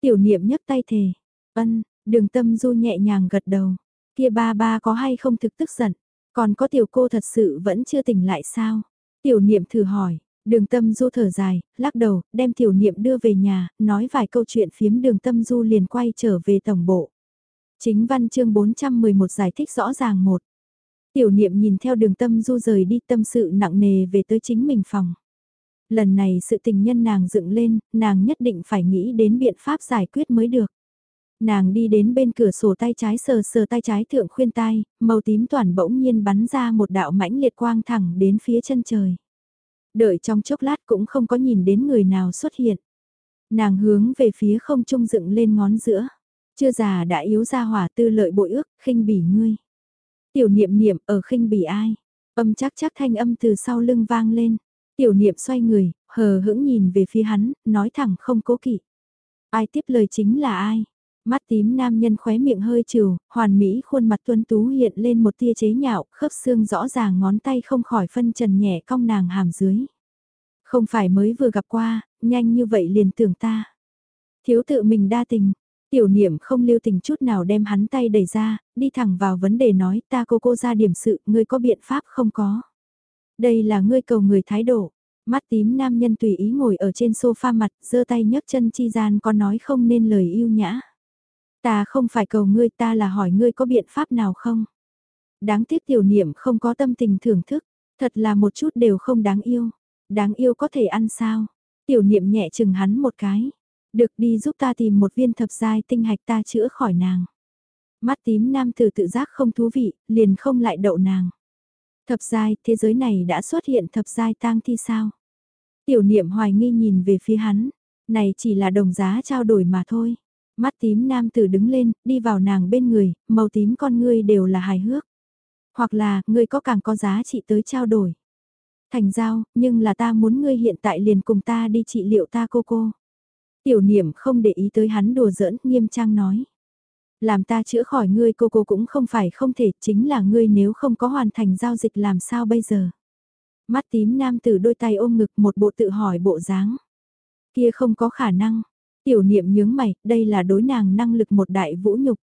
Tiểu niệm nhấc tay thề, ân, đường tâm du nhẹ nhàng gật đầu, kia ba ba có hay không thực tức giận, còn có tiểu cô thật sự vẫn chưa tỉnh lại sao? Tiểu niệm thử hỏi, Đường tâm du thở dài, lắc đầu, đem tiểu niệm đưa về nhà, nói vài câu chuyện phiếm đường tâm du liền quay trở về tổng bộ. Chính văn chương 411 giải thích rõ ràng một. Tiểu niệm nhìn theo đường tâm du rời đi tâm sự nặng nề về tới chính mình phòng. Lần này sự tình nhân nàng dựng lên, nàng nhất định phải nghĩ đến biện pháp giải quyết mới được. Nàng đi đến bên cửa sổ tay trái sờ sờ tay trái thượng khuyên tai, màu tím toàn bỗng nhiên bắn ra một đạo mãnh liệt quang thẳng đến phía chân trời. Đợi trong chốc lát cũng không có nhìn đến người nào xuất hiện. Nàng hướng về phía không trung dựng lên ngón giữa. Chưa già đã yếu ra hỏa tư lợi bội ước, khinh bỉ ngươi. Tiểu niệm niệm ở khinh bỉ ai? Âm chắc chắc thanh âm từ sau lưng vang lên. Tiểu niệm xoay người, hờ hững nhìn về phía hắn, nói thẳng không cố kỵ. Ai tiếp lời chính là ai? Mắt tím nam nhân khóe miệng hơi trừ, hoàn mỹ khuôn mặt tuấn tú hiện lên một tia chế nhạo, khớp xương rõ ràng ngón tay không khỏi phân trần nhẹ cong nàng hàm dưới. Không phải mới vừa gặp qua, nhanh như vậy liền tưởng ta. Thiếu tự mình đa tình, Tiểu niệm không lưu tình chút nào đem hắn tay đẩy ra, đi thẳng vào vấn đề nói ta cô cô ra điểm sự, ngươi có biện pháp không có. Đây là ngươi cầu người thái độ. Mắt tím nam nhân tùy ý ngồi ở trên sofa mặt, giơ tay nhấc chân chi gian có nói không nên lời yêu nhã. Ta không phải cầu ngươi ta là hỏi ngươi có biện pháp nào không? Đáng tiếc tiểu niệm không có tâm tình thưởng thức, thật là một chút đều không đáng yêu. Đáng yêu có thể ăn sao? Tiểu niệm nhẹ chừng hắn một cái. Được đi giúp ta tìm một viên thập giai tinh hạch ta chữa khỏi nàng. Mắt tím nam tử tự giác không thú vị, liền không lại đậu nàng. Thập giai, thế giới này đã xuất hiện thập giai tang thi sao? Tiểu niệm hoài nghi nhìn về phía hắn, này chỉ là đồng giá trao đổi mà thôi. Mắt tím nam tử đứng lên, đi vào nàng bên người, màu tím con ngươi đều là hài hước. Hoặc là, ngươi có càng có giá trị tới trao đổi. Thành giao, nhưng là ta muốn ngươi hiện tại liền cùng ta đi trị liệu ta cô cô. Tiểu niệm không để ý tới hắn đùa giỡn, nghiêm trang nói. Làm ta chữa khỏi ngươi cô cô cũng không phải không thể, chính là ngươi nếu không có hoàn thành giao dịch làm sao bây giờ. Mắt tím nam tử đôi tay ôm ngực một bộ tự hỏi bộ dáng. Kia không có khả năng. Tiểu niệm nhướng mày, đây là đối nàng năng lực một đại vũ nhục.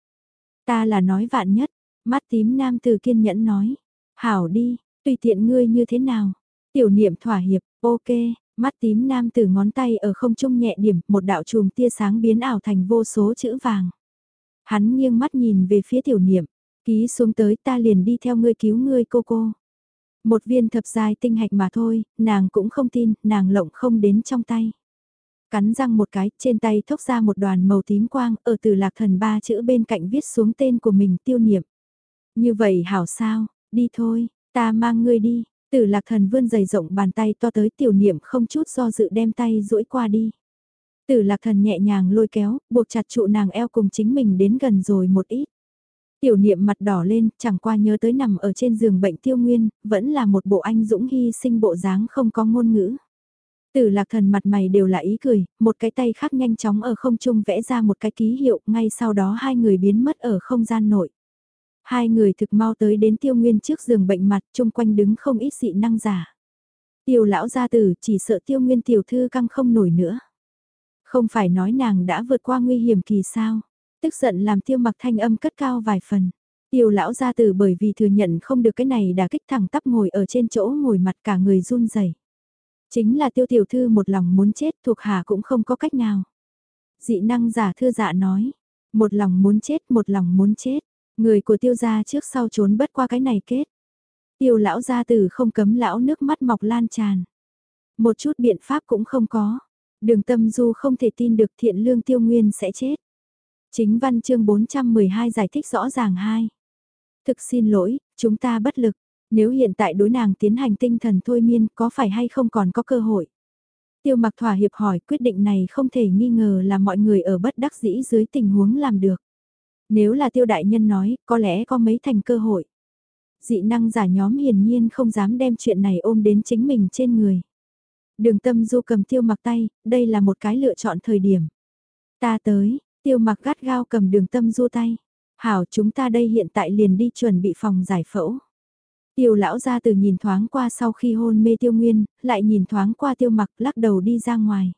Ta là nói vạn nhất. Mắt tím nam tử kiên nhẫn nói. Hảo đi, tùy tiện ngươi như thế nào. Tiểu niệm thỏa hiệp, ok, mắt tím nam tử ngón tay ở không trung nhẹ điểm, một đạo chùm tia sáng biến ảo thành vô số chữ vàng. Hắn nghiêng mắt nhìn về phía tiểu niệm, ký xuống tới ta liền đi theo ngươi cứu ngươi cô cô. Một viên thập giai tinh hạch mà thôi, nàng cũng không tin, nàng lộng không đến trong tay. Cắn răng một cái, trên tay thốc ra một đoàn màu tím quang, ở từ lạc thần ba chữ bên cạnh viết xuống tên của mình tiêu niệm. Như vậy hảo sao, đi thôi, ta mang ngươi đi, từ lạc thần vươn dày rộng bàn tay to tới tiểu niệm không chút do dự đem tay duỗi qua đi. Tử lạc thần nhẹ nhàng lôi kéo, buộc chặt trụ nàng eo cùng chính mình đến gần rồi một ít. Tiểu niệm mặt đỏ lên, chẳng qua nhớ tới nằm ở trên giường bệnh tiêu nguyên, vẫn là một bộ anh dũng hy sinh bộ dáng không có ngôn ngữ. Tử lạc thần mặt mày đều là ý cười, một cái tay khác nhanh chóng ở không trung vẽ ra một cái ký hiệu, ngay sau đó hai người biến mất ở không gian nội. Hai người thực mau tới đến tiêu nguyên trước giường bệnh mặt, chung quanh đứng không ít dị năng giả. Tiêu lão gia tử chỉ sợ tiêu nguyên tiểu thư căng không nổi nữa. Không phải nói nàng đã vượt qua nguy hiểm kỳ sao. Tức giận làm tiêu mặc thanh âm cất cao vài phần. Tiêu lão gia tử bởi vì thừa nhận không được cái này đã kích thẳng tắp ngồi ở trên chỗ ngồi mặt cả người run rẩy. Chính là tiêu tiểu thư một lòng muốn chết thuộc hạ cũng không có cách nào. Dị năng giả thư dạ nói, một lòng muốn chết một lòng muốn chết, người của tiêu gia trước sau trốn bất qua cái này kết. Tiêu lão gia tử không cấm lão nước mắt mọc lan tràn. Một chút biện pháp cũng không có. Đường tâm du không thể tin được thiện lương tiêu nguyên sẽ chết. Chính văn chương 412 giải thích rõ ràng hai. Thực xin lỗi, chúng ta bất lực. Nếu hiện tại đối nàng tiến hành tinh thần thôi miên có phải hay không còn có cơ hội? Tiêu mặc thỏa hiệp hỏi quyết định này không thể nghi ngờ là mọi người ở bất đắc dĩ dưới tình huống làm được. Nếu là tiêu đại nhân nói, có lẽ có mấy thành cơ hội. Dị năng giả nhóm hiển nhiên không dám đem chuyện này ôm đến chính mình trên người. Đường tâm du cầm tiêu mặc tay, đây là một cái lựa chọn thời điểm. Ta tới, tiêu mặc gắt gao cầm đường tâm du tay. Hảo chúng ta đây hiện tại liền đi chuẩn bị phòng giải phẫu. Tiêu lão ra từ nhìn thoáng qua sau khi hôn mê tiêu nguyên, lại nhìn thoáng qua tiêu mặc lắc đầu đi ra ngoài.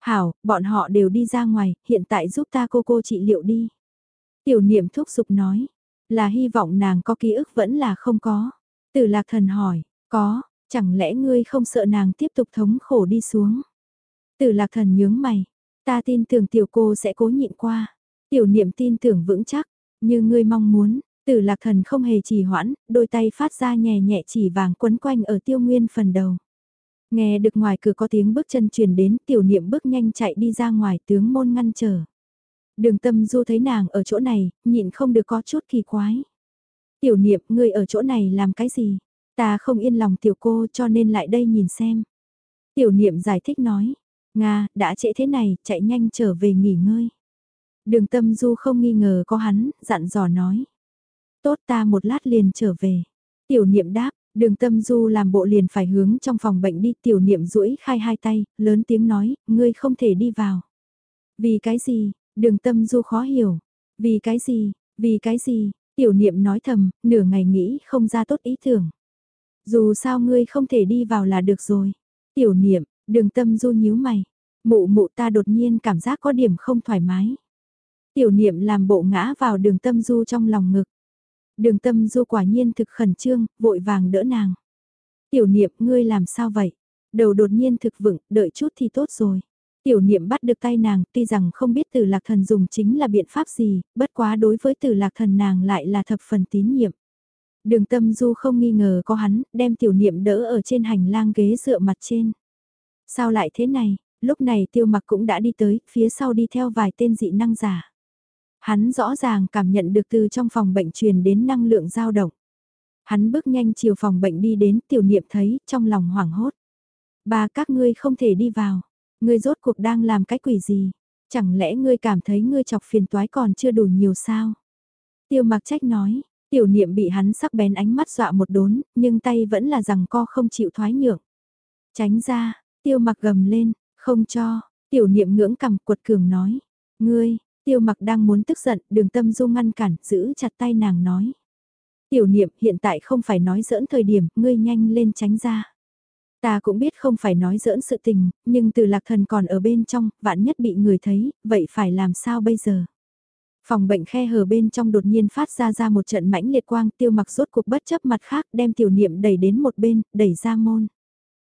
Hảo, bọn họ đều đi ra ngoài, hiện tại giúp ta cô cô trị liệu đi. Tiểu niệm thúc giục nói, là hy vọng nàng có ký ức vẫn là không có. Tử lạc thần hỏi, có, Chẳng lẽ ngươi không sợ nàng tiếp tục thống khổ đi xuống? Tử lạc thần nhướng mày. Ta tin tưởng tiểu cô sẽ cố nhịn qua. Tiểu niệm tin tưởng vững chắc. Như ngươi mong muốn. Tử lạc thần không hề trì hoãn. Đôi tay phát ra nhẹ nhẹ chỉ vàng quấn quanh ở tiêu nguyên phần đầu. Nghe được ngoài cửa có tiếng bước chân truyền đến. Tiểu niệm bước nhanh chạy đi ra ngoài tướng môn ngăn trở. Đường tâm du thấy nàng ở chỗ này. Nhịn không được có chút kỳ quái. Tiểu niệm ngươi ở chỗ này làm cái gì? Ta không yên lòng tiểu cô cho nên lại đây nhìn xem. Tiểu niệm giải thích nói, Nga, đã trễ thế này, chạy nhanh trở về nghỉ ngơi. Đường tâm du không nghi ngờ có hắn, dặn dò nói. Tốt ta một lát liền trở về. Tiểu niệm đáp, đường tâm du làm bộ liền phải hướng trong phòng bệnh đi. Tiểu niệm duỗi khai hai tay, lớn tiếng nói, ngươi không thể đi vào. Vì cái gì, đường tâm du khó hiểu. Vì cái gì, vì cái gì, tiểu niệm nói thầm, nửa ngày nghĩ không ra tốt ý tưởng. Dù sao ngươi không thể đi vào là được rồi. Tiểu niệm, đường tâm du nhíu mày. Mụ mụ ta đột nhiên cảm giác có điểm không thoải mái. Tiểu niệm làm bộ ngã vào đường tâm du trong lòng ngực. Đường tâm du quả nhiên thực khẩn trương, vội vàng đỡ nàng. Tiểu niệm ngươi làm sao vậy? Đầu đột nhiên thực vững, đợi chút thì tốt rồi. Tiểu niệm bắt được tay nàng, tuy rằng không biết từ lạc thần dùng chính là biện pháp gì, bất quá đối với từ lạc thần nàng lại là thập phần tín nhiệm. Đường tâm du không nghi ngờ có hắn, đem tiểu niệm đỡ ở trên hành lang ghế dựa mặt trên. Sao lại thế này, lúc này tiêu mặc cũng đã đi tới, phía sau đi theo vài tên dị năng giả. Hắn rõ ràng cảm nhận được từ trong phòng bệnh truyền đến năng lượng dao động. Hắn bước nhanh chiều phòng bệnh đi đến tiểu niệm thấy, trong lòng hoảng hốt. Ba các ngươi không thể đi vào. Ngươi rốt cuộc đang làm cái quỷ gì? Chẳng lẽ ngươi cảm thấy ngươi chọc phiền toái còn chưa đủ nhiều sao? Tiêu mặc trách nói, tiểu niệm bị hắn sắc bén ánh mắt dọa một đốn, nhưng tay vẫn là rằng co không chịu thoái nhượng. Tránh ra, tiêu mặc gầm lên, không cho, tiểu niệm ngưỡng cầm quật cường nói. Ngươi, tiêu mặc đang muốn tức giận, đường tâm du ngăn cản, giữ chặt tay nàng nói. Tiểu niệm hiện tại không phải nói giỡn thời điểm, ngươi nhanh lên tránh ra. Ta cũng biết không phải nói giỡn sự tình, nhưng từ lạc thần còn ở bên trong, vạn nhất bị người thấy, vậy phải làm sao bây giờ? Phòng bệnh khe hở bên trong đột nhiên phát ra ra một trận mãnh liệt quang tiêu mặc rốt cuộc bất chấp mặt khác đem tiểu niệm đẩy đến một bên, đẩy ra môn.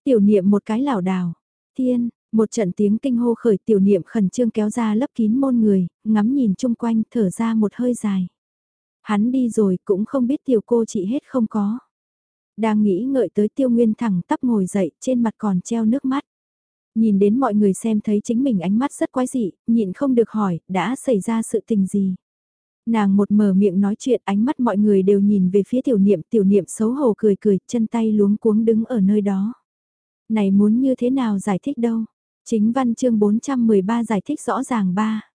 Tiểu niệm một cái lảo đảo, thiên, một trận tiếng kinh hô khởi tiểu niệm khẩn trương kéo ra lấp kín môn người, ngắm nhìn chung quanh thở ra một hơi dài. Hắn đi rồi cũng không biết tiểu cô chị hết không có. Đang nghĩ ngợi tới tiêu nguyên thẳng tắp ngồi dậy trên mặt còn treo nước mắt. Nhìn đến mọi người xem thấy chính mình ánh mắt rất quái dị, nhịn không được hỏi, đã xảy ra sự tình gì. Nàng một mở miệng nói chuyện ánh mắt mọi người đều nhìn về phía tiểu niệm, tiểu niệm xấu hổ cười cười, chân tay luống cuống đứng ở nơi đó. Này muốn như thế nào giải thích đâu? Chính văn chương 413 giải thích rõ ràng ba.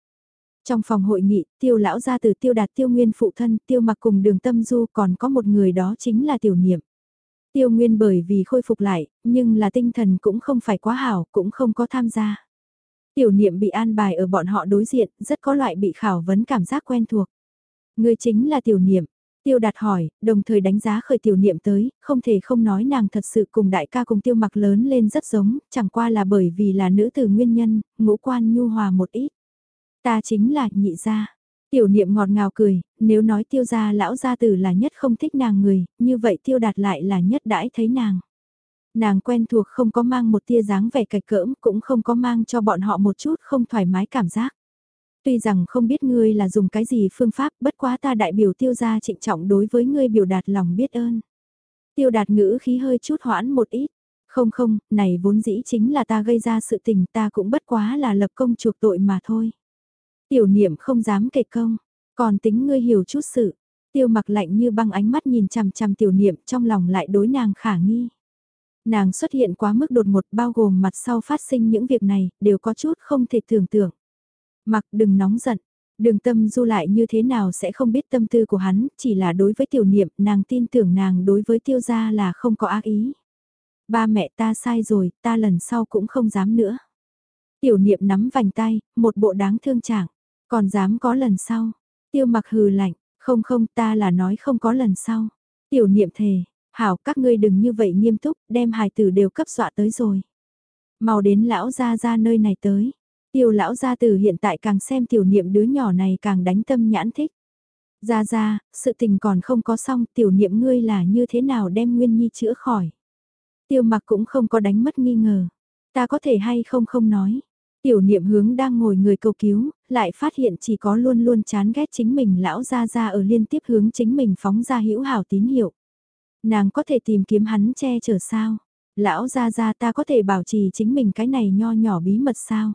Trong phòng hội nghị, tiêu lão ra từ tiêu đạt tiêu nguyên phụ thân, tiêu mặc cùng đường tâm du còn có một người đó chính là tiểu niệm. Tiêu Nguyên bởi vì khôi phục lại, nhưng là tinh thần cũng không phải quá hảo, cũng không có tham gia. Tiểu niệm bị an bài ở bọn họ đối diện, rất có loại bị khảo vấn cảm giác quen thuộc. Người chính là tiểu niệm. Tiêu đạt hỏi, đồng thời đánh giá khởi tiểu niệm tới, không thể không nói nàng thật sự cùng đại ca cùng tiêu mặc lớn lên rất giống, chẳng qua là bởi vì là nữ tử nguyên nhân, ngũ quan nhu hòa một ít. Ta chính là nhị gia. Tiểu niệm ngọt ngào cười, nếu nói tiêu gia lão gia tử là nhất không thích nàng người, như vậy tiêu đạt lại là nhất đãi thấy nàng. Nàng quen thuộc không có mang một tia dáng vẻ cạch cỡm, cũng không có mang cho bọn họ một chút không thoải mái cảm giác. Tuy rằng không biết ngươi là dùng cái gì phương pháp, bất quá ta đại biểu tiêu gia trịnh trọng đối với ngươi biểu đạt lòng biết ơn. Tiêu đạt ngữ khí hơi chút hoãn một ít. Không không, này vốn dĩ chính là ta gây ra sự tình ta cũng bất quá là lập công chuộc tội mà thôi. Tiểu niệm không dám kể công, còn tính ngươi hiểu chút sự. Tiêu mặc lạnh như băng ánh mắt nhìn chằm chằm tiểu niệm trong lòng lại đối nàng khả nghi. Nàng xuất hiện quá mức đột ngột bao gồm mặt sau phát sinh những việc này, đều có chút không thể tưởng tượng. Mặc đừng nóng giận, đường tâm du lại như thế nào sẽ không biết tâm tư của hắn, chỉ là đối với tiểu niệm nàng tin tưởng nàng đối với tiêu gia là không có ác ý. Ba mẹ ta sai rồi, ta lần sau cũng không dám nữa. Tiểu niệm nắm vành tay, một bộ đáng thương trạng. Còn dám có lần sau. Tiêu mặc hừ lạnh, không không ta là nói không có lần sau. Tiểu niệm thề, hảo các ngươi đừng như vậy nghiêm túc, đem hài tử đều cấp dọa tới rồi. Mau đến lão gia ra nơi này tới. Tiêu lão gia từ hiện tại càng xem tiểu niệm đứa nhỏ này càng đánh tâm nhãn thích. Ra ra, sự tình còn không có xong, tiểu niệm ngươi là như thế nào đem Nguyên Nhi chữa khỏi. Tiêu mặc cũng không có đánh mất nghi ngờ. Ta có thể hay không không nói. Tiểu niệm hướng đang ngồi người cầu cứu, lại phát hiện chỉ có luôn luôn chán ghét chính mình lão ra ra ở liên tiếp hướng chính mình phóng ra hữu hảo tín hiệu. Nàng có thể tìm kiếm hắn che chở sao? Lão ra ra ta có thể bảo trì chính mình cái này nho nhỏ bí mật sao?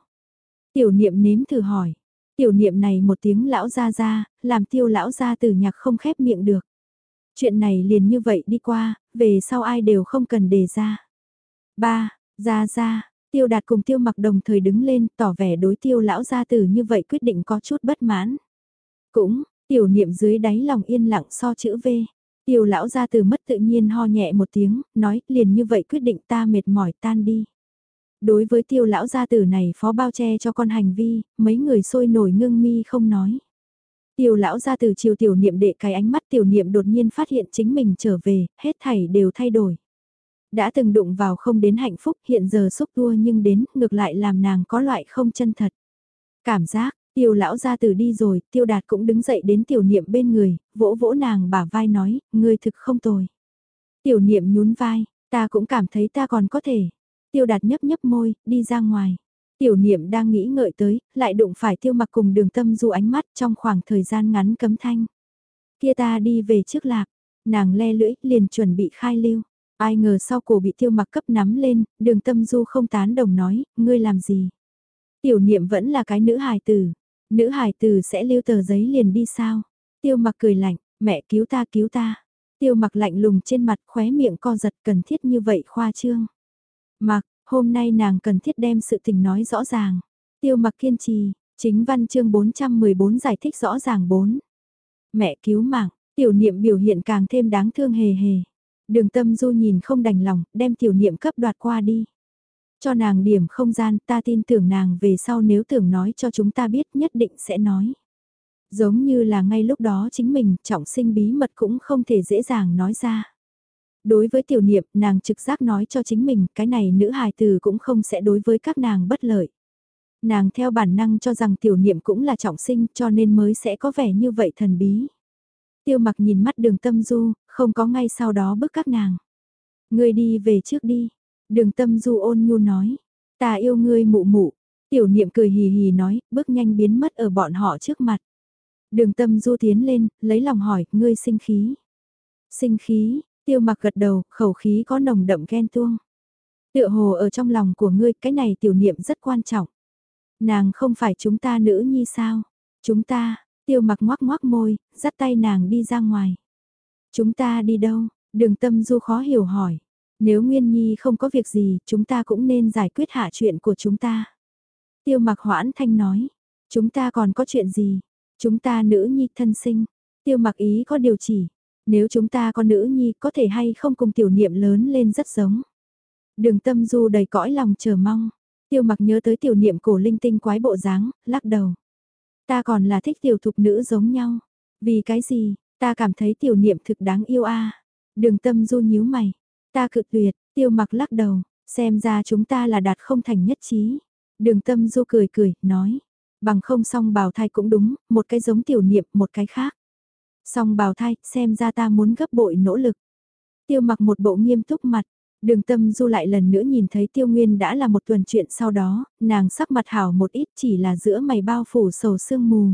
Tiểu niệm nếm thử hỏi. Tiểu niệm này một tiếng lão ra ra, làm tiêu lão ra từ nhạc không khép miệng được. Chuyện này liền như vậy đi qua, về sau ai đều không cần đề ra. Ba, ra ra, Tiêu đạt cùng tiêu mặc đồng thời đứng lên tỏ vẻ đối tiêu lão gia tử như vậy quyết định có chút bất mãn. Cũng, tiểu niệm dưới đáy lòng yên lặng so chữ V. Tiêu lão gia tử mất tự nhiên ho nhẹ một tiếng, nói liền như vậy quyết định ta mệt mỏi tan đi. Đối với tiêu lão gia tử này phó bao che cho con hành vi, mấy người sôi nổi ngưng mi không nói. Tiêu lão gia tử chiều tiểu niệm đệ cái ánh mắt tiểu niệm đột nhiên phát hiện chính mình trở về, hết thảy đều thay đổi. Đã từng đụng vào không đến hạnh phúc hiện giờ xúc tua nhưng đến ngược lại làm nàng có loại không chân thật. Cảm giác, Tiêu lão gia tử đi rồi, tiêu đạt cũng đứng dậy đến tiểu niệm bên người, vỗ vỗ nàng bả vai nói, ngươi thực không tồi. Tiểu niệm nhún vai, ta cũng cảm thấy ta còn có thể. Tiêu đạt nhấp nhấp môi, đi ra ngoài. Tiểu niệm đang nghĩ ngợi tới, lại đụng phải tiêu mặc cùng đường tâm du ánh mắt trong khoảng thời gian ngắn cấm thanh. Kia ta đi về trước lạc, nàng le lưỡi liền chuẩn bị khai lưu. Ai ngờ sau cổ bị tiêu mặc cấp nắm lên, đường tâm du không tán đồng nói, ngươi làm gì? Tiểu niệm vẫn là cái nữ hài tử. Nữ hài tử sẽ lưu tờ giấy liền đi sao? Tiêu mặc cười lạnh, mẹ cứu ta cứu ta. Tiêu mặc lạnh lùng trên mặt khóe miệng co giật cần thiết như vậy khoa trương. Mặc, hôm nay nàng cần thiết đem sự tình nói rõ ràng. Tiêu mặc kiên trì, chính văn chương 414 giải thích rõ ràng 4. Mẹ cứu mạng, tiểu niệm biểu hiện càng thêm đáng thương hề hề. Đường tâm du nhìn không đành lòng, đem tiểu niệm cấp đoạt qua đi. Cho nàng điểm không gian, ta tin tưởng nàng về sau nếu tưởng nói cho chúng ta biết nhất định sẽ nói. Giống như là ngay lúc đó chính mình, trọng sinh bí mật cũng không thể dễ dàng nói ra. Đối với tiểu niệm, nàng trực giác nói cho chính mình, cái này nữ hài từ cũng không sẽ đối với các nàng bất lợi. Nàng theo bản năng cho rằng tiểu niệm cũng là trọng sinh cho nên mới sẽ có vẻ như vậy thần bí. Tiêu mặc nhìn mắt đường tâm du, không có ngay sau đó bức các nàng. Ngươi đi về trước đi. Đường tâm du ôn nhu nói. Ta yêu ngươi mụ mụ. Tiểu niệm cười hì hì nói, bước nhanh biến mất ở bọn họ trước mặt. Đường tâm du tiến lên, lấy lòng hỏi, ngươi sinh khí. Sinh khí, tiêu mặc gật đầu, khẩu khí có nồng đậm ghen tuông. Tựa hồ ở trong lòng của ngươi, cái này tiểu niệm rất quan trọng. Nàng không phải chúng ta nữ nhi sao? Chúng ta, tiêu mặc ngoác ngoác môi, dắt tay nàng đi ra ngoài. Chúng ta đi đâu? Đường tâm du khó hiểu hỏi. Nếu Nguyên Nhi không có việc gì, chúng ta cũng nên giải quyết hạ chuyện của chúng ta. Tiêu mặc hoãn thanh nói. Chúng ta còn có chuyện gì? Chúng ta nữ nhi thân sinh. Tiêu mặc ý có điều chỉ. Nếu chúng ta có nữ nhi có thể hay không cùng tiểu niệm lớn lên rất giống. Đường tâm du đầy cõi lòng chờ mong. Tiêu mặc nhớ tới tiểu niệm cổ linh tinh quái bộ dáng, lắc đầu. Ta còn là thích tiểu thục nữ giống nhau. Vì cái gì, ta cảm thấy tiểu niệm thực đáng yêu a. Đường tâm du nhíu mày. Ta cự tuyệt, tiêu mặc lắc đầu, xem ra chúng ta là đạt không thành nhất trí. Đường tâm du cười cười, nói. Bằng không song bào thai cũng đúng, một cái giống tiểu niệm, một cái khác. Song bào thai, xem ra ta muốn gấp bội nỗ lực. Tiêu mặc một bộ nghiêm túc mặt, Đường tâm du lại lần nữa nhìn thấy tiêu nguyên đã là một tuần chuyện sau đó, nàng sắc mặt hảo một ít chỉ là giữa mày bao phủ sầu sương mù.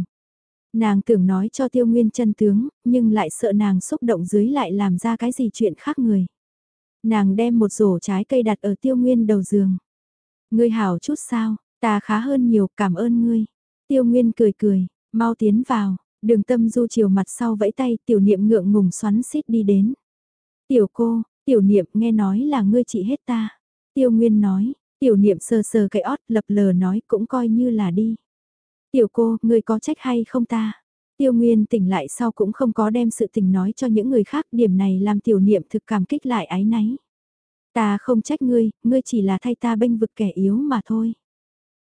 Nàng tưởng nói cho tiêu nguyên chân tướng, nhưng lại sợ nàng xúc động dưới lại làm ra cái gì chuyện khác người. Nàng đem một rổ trái cây đặt ở tiêu nguyên đầu giường. Ngươi hảo chút sao, ta khá hơn nhiều, cảm ơn ngươi. Tiêu nguyên cười cười, mau tiến vào, đường tâm du chiều mặt sau vẫy tay tiểu niệm ngượng ngùng xoắn xít đi đến. Tiểu cô, Tiểu niệm nghe nói là ngươi trị hết ta. Tiêu Nguyên nói, tiểu niệm sờ sờ cái ót lập lờ nói cũng coi như là đi. Tiểu cô, ngươi có trách hay không ta? Tiêu Nguyên tỉnh lại sau cũng không có đem sự tình nói cho những người khác, điểm này làm tiểu niệm thực cảm kích lại ái náy. Ta không trách ngươi, ngươi chỉ là thay ta bênh vực kẻ yếu mà thôi.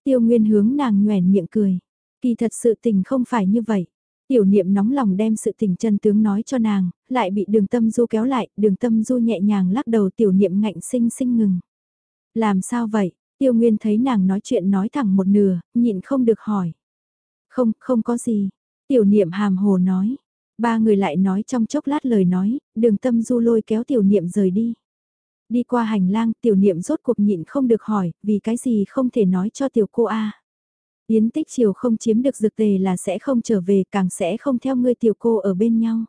Tiêu Nguyên hướng nàng nhoèn miệng cười. Kỳ thật sự tình không phải như vậy. Tiểu niệm nóng lòng đem sự tình chân tướng nói cho nàng, lại bị đường tâm du kéo lại, đường tâm du nhẹ nhàng lắc đầu tiểu niệm ngạnh sinh sinh ngừng. Làm sao vậy? Tiêu Nguyên thấy nàng nói chuyện nói thẳng một nửa, nhịn không được hỏi. Không, không có gì. Tiểu niệm hàm hồ nói. Ba người lại nói trong chốc lát lời nói, đường tâm du lôi kéo tiểu niệm rời đi. Đi qua hành lang, tiểu niệm rốt cuộc nhịn không được hỏi, vì cái gì không thể nói cho tiểu cô A. Yến tích chiều không chiếm được dược tề là sẽ không trở về càng sẽ không theo ngươi tiểu cô ở bên nhau.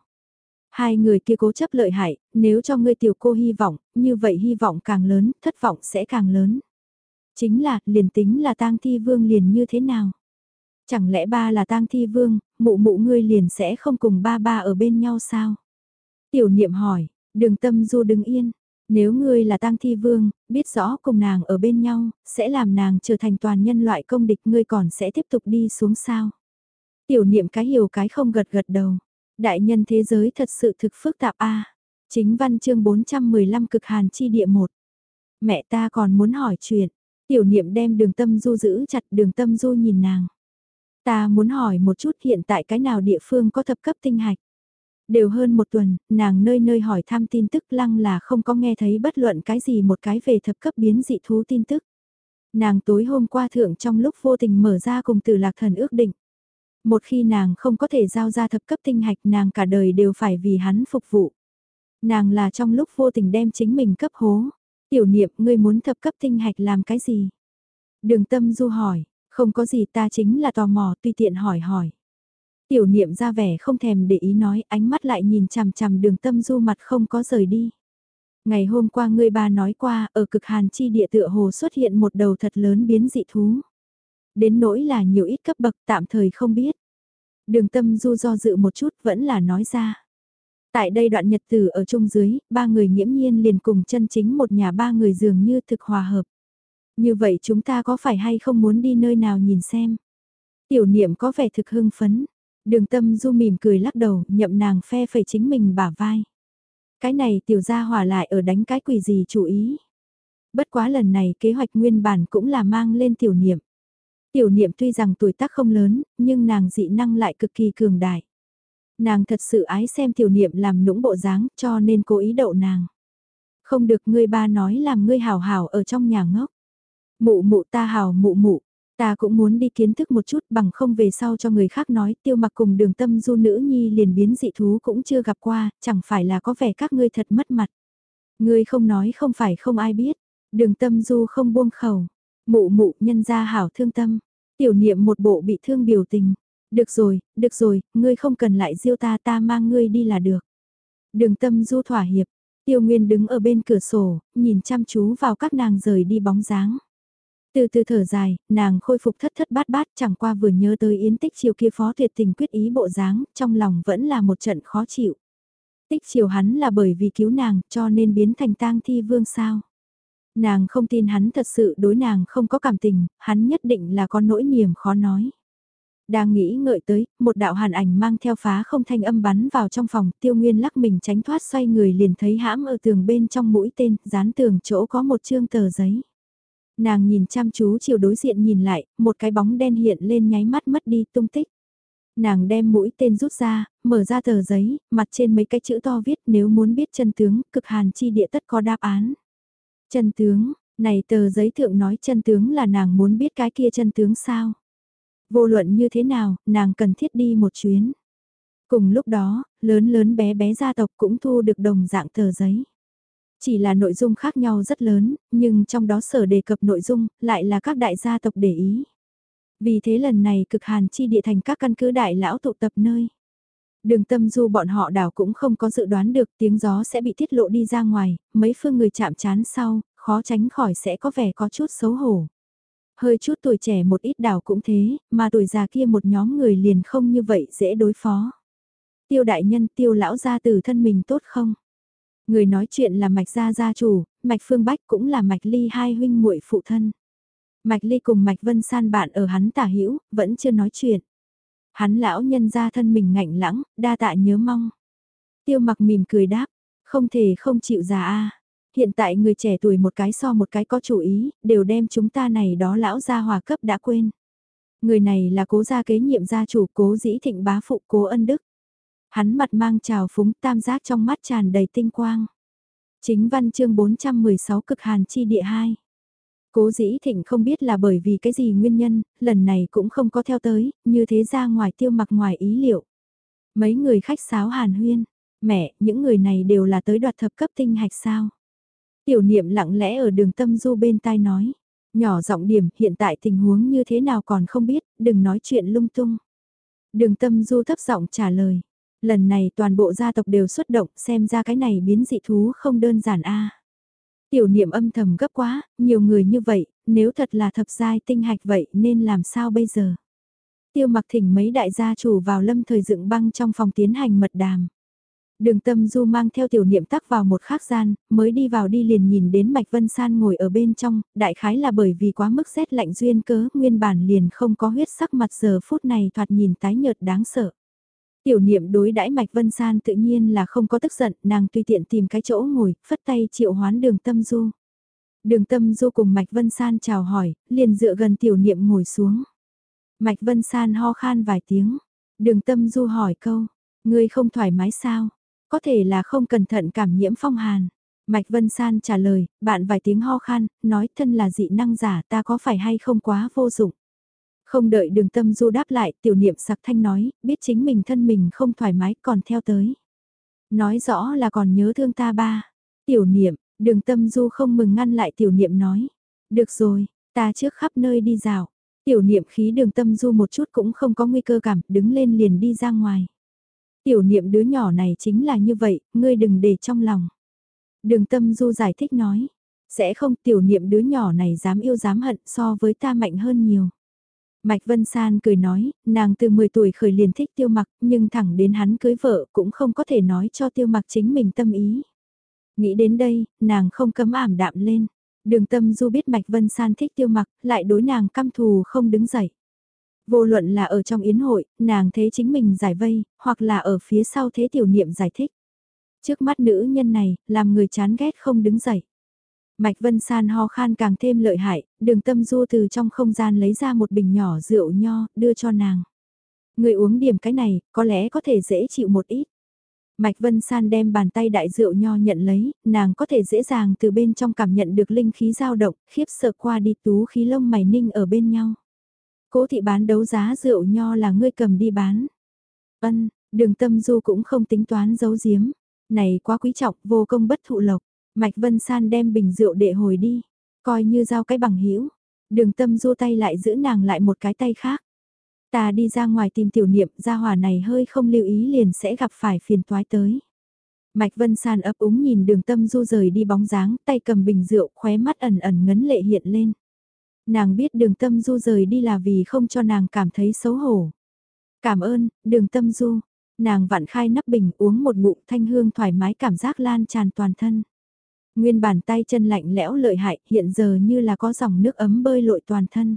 Hai người kia cố chấp lợi hại, nếu cho ngươi tiểu cô hy vọng, như vậy hy vọng càng lớn, thất vọng sẽ càng lớn. Chính là, liền tính là tang thi vương liền như thế nào? Chẳng lẽ ba là tang thi vương, mụ mụ ngươi liền sẽ không cùng ba ba ở bên nhau sao? Tiểu niệm hỏi, đường tâm du đứng yên, nếu ngươi là tang thi vương, biết rõ cùng nàng ở bên nhau, sẽ làm nàng trở thành toàn nhân loại công địch ngươi còn sẽ tiếp tục đi xuống sao. Tiểu niệm cái hiểu cái không gật gật đầu. Đại nhân thế giới thật sự thực phức tạp a Chính văn chương 415 cực hàn chi địa một Mẹ ta còn muốn hỏi chuyện. Tiểu niệm đem đường tâm du giữ chặt đường tâm du nhìn nàng. Ta muốn hỏi một chút hiện tại cái nào địa phương có thập cấp tinh hạch. Đều hơn một tuần, nàng nơi nơi hỏi thăm tin tức lăng là không có nghe thấy bất luận cái gì một cái về thập cấp biến dị thú tin tức. Nàng tối hôm qua thượng trong lúc vô tình mở ra cùng từ lạc thần ước định. Một khi nàng không có thể giao ra thập cấp tinh hạch nàng cả đời đều phải vì hắn phục vụ. Nàng là trong lúc vô tình đem chính mình cấp hố. Tiểu niệm ngươi muốn thập cấp tinh hạch làm cái gì? Đường tâm du hỏi, không có gì ta chính là tò mò tùy tiện hỏi hỏi. Tiểu niệm ra vẻ không thèm để ý nói ánh mắt lại nhìn chằm chằm đường tâm du mặt không có rời đi. Ngày hôm qua ngươi ba nói qua ở cực hàn chi địa tựa hồ xuất hiện một đầu thật lớn biến dị thú. Đến nỗi là nhiều ít cấp bậc tạm thời không biết. Đường tâm du do dự một chút vẫn là nói ra. Tại đây đoạn nhật tử ở trung dưới, ba người nghiễm nhiên liền cùng chân chính một nhà ba người dường như thực hòa hợp. Như vậy chúng ta có phải hay không muốn đi nơi nào nhìn xem? Tiểu niệm có vẻ thực hưng phấn. Đường tâm du mỉm cười lắc đầu, nhậm nàng phe phẩy chính mình bả vai. Cái này tiểu gia hòa lại ở đánh cái quỷ gì chủ ý. Bất quá lần này kế hoạch nguyên bản cũng là mang lên tiểu niệm. Tiểu niệm tuy rằng tuổi tác không lớn, nhưng nàng dị năng lại cực kỳ cường đại. Nàng thật sự ái xem tiểu niệm làm nũng bộ dáng cho nên cố ý đậu nàng. Không được ngươi ba nói làm ngươi hào hào ở trong nhà ngốc. Mụ mụ ta hào mụ mụ, ta cũng muốn đi kiến thức một chút bằng không về sau cho người khác nói tiêu mặc cùng đường tâm du nữ nhi liền biến dị thú cũng chưa gặp qua, chẳng phải là có vẻ các ngươi thật mất mặt. Ngươi không nói không phải không ai biết, đường tâm du không buông khẩu, mụ mụ nhân ra hảo thương tâm, tiểu niệm một bộ bị thương biểu tình. Được rồi, được rồi, ngươi không cần lại diêu ta ta mang ngươi đi là được. Đường tâm du thỏa hiệp, tiêu nguyên đứng ở bên cửa sổ, nhìn chăm chú vào các nàng rời đi bóng dáng. Từ từ thở dài, nàng khôi phục thất thất bát bát chẳng qua vừa nhớ tới yến tích chiều kia phó tuyệt tình quyết ý bộ dáng, trong lòng vẫn là một trận khó chịu. Tích chiều hắn là bởi vì cứu nàng cho nên biến thành tang thi vương sao. Nàng không tin hắn thật sự đối nàng không có cảm tình, hắn nhất định là có nỗi niềm khó nói. Đang nghĩ ngợi tới, một đạo hàn ảnh mang theo phá không thanh âm bắn vào trong phòng, tiêu nguyên lắc mình tránh thoát xoay người liền thấy hãm ở tường bên trong mũi tên, dán tường chỗ có một chương tờ giấy. Nàng nhìn chăm chú chiều đối diện nhìn lại, một cái bóng đen hiện lên nháy mắt mất đi tung tích. Nàng đem mũi tên rút ra, mở ra tờ giấy, mặt trên mấy cái chữ to viết nếu muốn biết chân tướng, cực hàn chi địa tất có đáp án. Chân tướng, này tờ giấy thượng nói chân tướng là nàng muốn biết cái kia chân tướng sao. Vô luận như thế nào, nàng cần thiết đi một chuyến. Cùng lúc đó, lớn lớn bé bé gia tộc cũng thu được đồng dạng tờ giấy. Chỉ là nội dung khác nhau rất lớn, nhưng trong đó sở đề cập nội dung lại là các đại gia tộc để ý. Vì thế lần này cực hàn chi địa thành các căn cứ đại lão tụ tập nơi. Đường tâm du bọn họ đảo cũng không có dự đoán được tiếng gió sẽ bị tiết lộ đi ra ngoài, mấy phương người chạm chán sau, khó tránh khỏi sẽ có vẻ có chút xấu hổ. Hơi chút tuổi trẻ một ít đảo cũng thế, mà tuổi già kia một nhóm người liền không như vậy dễ đối phó. Tiêu đại nhân tiêu lão gia từ thân mình tốt không? Người nói chuyện là Mạch Gia Gia chủ, Mạch Phương Bách cũng là Mạch Ly hai huynh muội phụ thân. Mạch Ly cùng Mạch Vân San bạn ở hắn tả hữu vẫn chưa nói chuyện. Hắn lão nhân ra thân mình ngạnh lãng, đa tạ nhớ mong. Tiêu mặc mỉm cười đáp, không thể không chịu già a. Hiện tại người trẻ tuổi một cái so một cái có chủ ý, đều đem chúng ta này đó lão gia hòa cấp đã quên. Người này là cố gia kế nhiệm gia chủ cố dĩ thịnh bá phụ cố ân đức. Hắn mặt mang trào phúng tam giác trong mắt tràn đầy tinh quang. Chính văn chương 416 cực hàn chi địa 2. Cố dĩ thịnh không biết là bởi vì cái gì nguyên nhân, lần này cũng không có theo tới, như thế ra ngoài tiêu mặc ngoài ý liệu. Mấy người khách sáo hàn huyên, mẹ, những người này đều là tới đoạt thập cấp tinh hạch sao. Tiểu niệm lặng lẽ ở đường tâm du bên tai nói, nhỏ giọng điểm hiện tại tình huống như thế nào còn không biết, đừng nói chuyện lung tung. Đường tâm du thấp giọng trả lời, Lần này toàn bộ gia tộc đều xuất động xem ra cái này biến dị thú không đơn giản a. Tiểu niệm âm thầm gấp quá, nhiều người như vậy, nếu thật là thập giai tinh hạch vậy nên làm sao bây giờ? Tiêu mặc thỉnh mấy đại gia chủ vào lâm thời dựng băng trong phòng tiến hành mật đàm. Đường tâm du mang theo tiểu niệm tắc vào một khắc gian, mới đi vào đi liền nhìn đến Mạch Vân San ngồi ở bên trong, đại khái là bởi vì quá mức rét lạnh duyên cớ, nguyên bản liền không có huyết sắc mặt giờ phút này thoạt nhìn tái nhợt đáng sợ. Tiểu niệm đối đãi Mạch Vân San tự nhiên là không có tức giận, nàng tùy tiện tìm cái chỗ ngồi, phất tay triệu hoán đường tâm du. Đường tâm du cùng Mạch Vân San chào hỏi, liền dựa gần tiểu niệm ngồi xuống. Mạch Vân San ho khan vài tiếng, đường tâm du hỏi câu, ngươi không thoải mái sao, có thể là không cẩn thận cảm nhiễm phong hàn. Mạch Vân San trả lời, bạn vài tiếng ho khan, nói thân là dị năng giả ta có phải hay không quá vô dụng. Không đợi đường tâm du đáp lại, tiểu niệm sặc thanh nói, biết chính mình thân mình không thoải mái còn theo tới. Nói rõ là còn nhớ thương ta ba. Tiểu niệm, đường tâm du không mừng ngăn lại tiểu niệm nói. Được rồi, ta trước khắp nơi đi dạo. Tiểu niệm khí đường tâm du một chút cũng không có nguy cơ cảm, đứng lên liền đi ra ngoài. Tiểu niệm đứa nhỏ này chính là như vậy, ngươi đừng để trong lòng. Đường tâm du giải thích nói, sẽ không tiểu niệm đứa nhỏ này dám yêu dám hận so với ta mạnh hơn nhiều. Mạch Vân San cười nói, nàng từ 10 tuổi khởi liền thích tiêu mặc, nhưng thẳng đến hắn cưới vợ cũng không có thể nói cho tiêu mặc chính mình tâm ý. Nghĩ đến đây, nàng không cấm ảm đạm lên. Đường tâm du biết Mạch Vân San thích tiêu mặc, lại đối nàng căm thù không đứng dậy. Vô luận là ở trong yến hội, nàng thấy chính mình giải vây, hoặc là ở phía sau thế tiểu niệm giải thích. Trước mắt nữ nhân này, làm người chán ghét không đứng dậy. Mạch Vân San ho khan càng thêm lợi hại, đường tâm du từ trong không gian lấy ra một bình nhỏ rượu nho, đưa cho nàng. Người uống điểm cái này, có lẽ có thể dễ chịu một ít. Mạch Vân San đem bàn tay đại rượu nho nhận lấy, nàng có thể dễ dàng từ bên trong cảm nhận được linh khí dao động, khiếp sợ qua đi tú khí lông mày ninh ở bên nhau. Cố thị bán đấu giá rượu nho là ngươi cầm đi bán. Ân, đường tâm du cũng không tính toán giấu giếm. Này quá quý trọng, vô công bất thụ lộc. Mạch Vân San đem bình rượu đệ hồi đi, coi như giao cái bằng hữu Đường tâm du tay lại giữ nàng lại một cái tay khác. Ta đi ra ngoài tìm tiểu niệm, gia hỏa này hơi không lưu ý liền sẽ gặp phải phiền toái tới. Mạch Vân San ấp úng nhìn đường tâm du rời đi bóng dáng, tay cầm bình rượu, khóe mắt ẩn ẩn ngấn lệ hiện lên. Nàng biết đường tâm du rời đi là vì không cho nàng cảm thấy xấu hổ. Cảm ơn, đường tâm du. Nàng vặn khai nắp bình uống một ngụm thanh hương thoải mái cảm giác lan tràn toàn thân. Nguyên bản tay chân lạnh lẽo lợi hại hiện giờ như là có dòng nước ấm bơi lội toàn thân.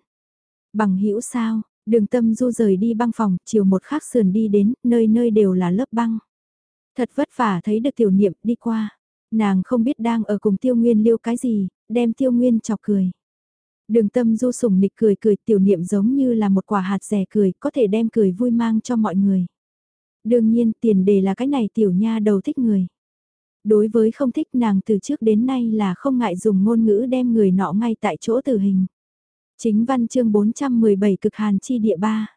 Bằng hữu sao, đường tâm du rời đi băng phòng, chiều một khắc sườn đi đến, nơi nơi đều là lớp băng. Thật vất vả thấy được tiểu niệm đi qua. Nàng không biết đang ở cùng tiêu nguyên liêu cái gì, đem tiêu nguyên chọc cười. Đường tâm du sùng nịch cười cười tiểu niệm giống như là một quả hạt rẻ cười, có thể đem cười vui mang cho mọi người. Đương nhiên tiền đề là cái này tiểu nha đầu thích người. Đối với không thích nàng từ trước đến nay là không ngại dùng ngôn ngữ đem người nọ ngay tại chỗ tử hình. Chính văn chương 417 cực hàn chi địa ba.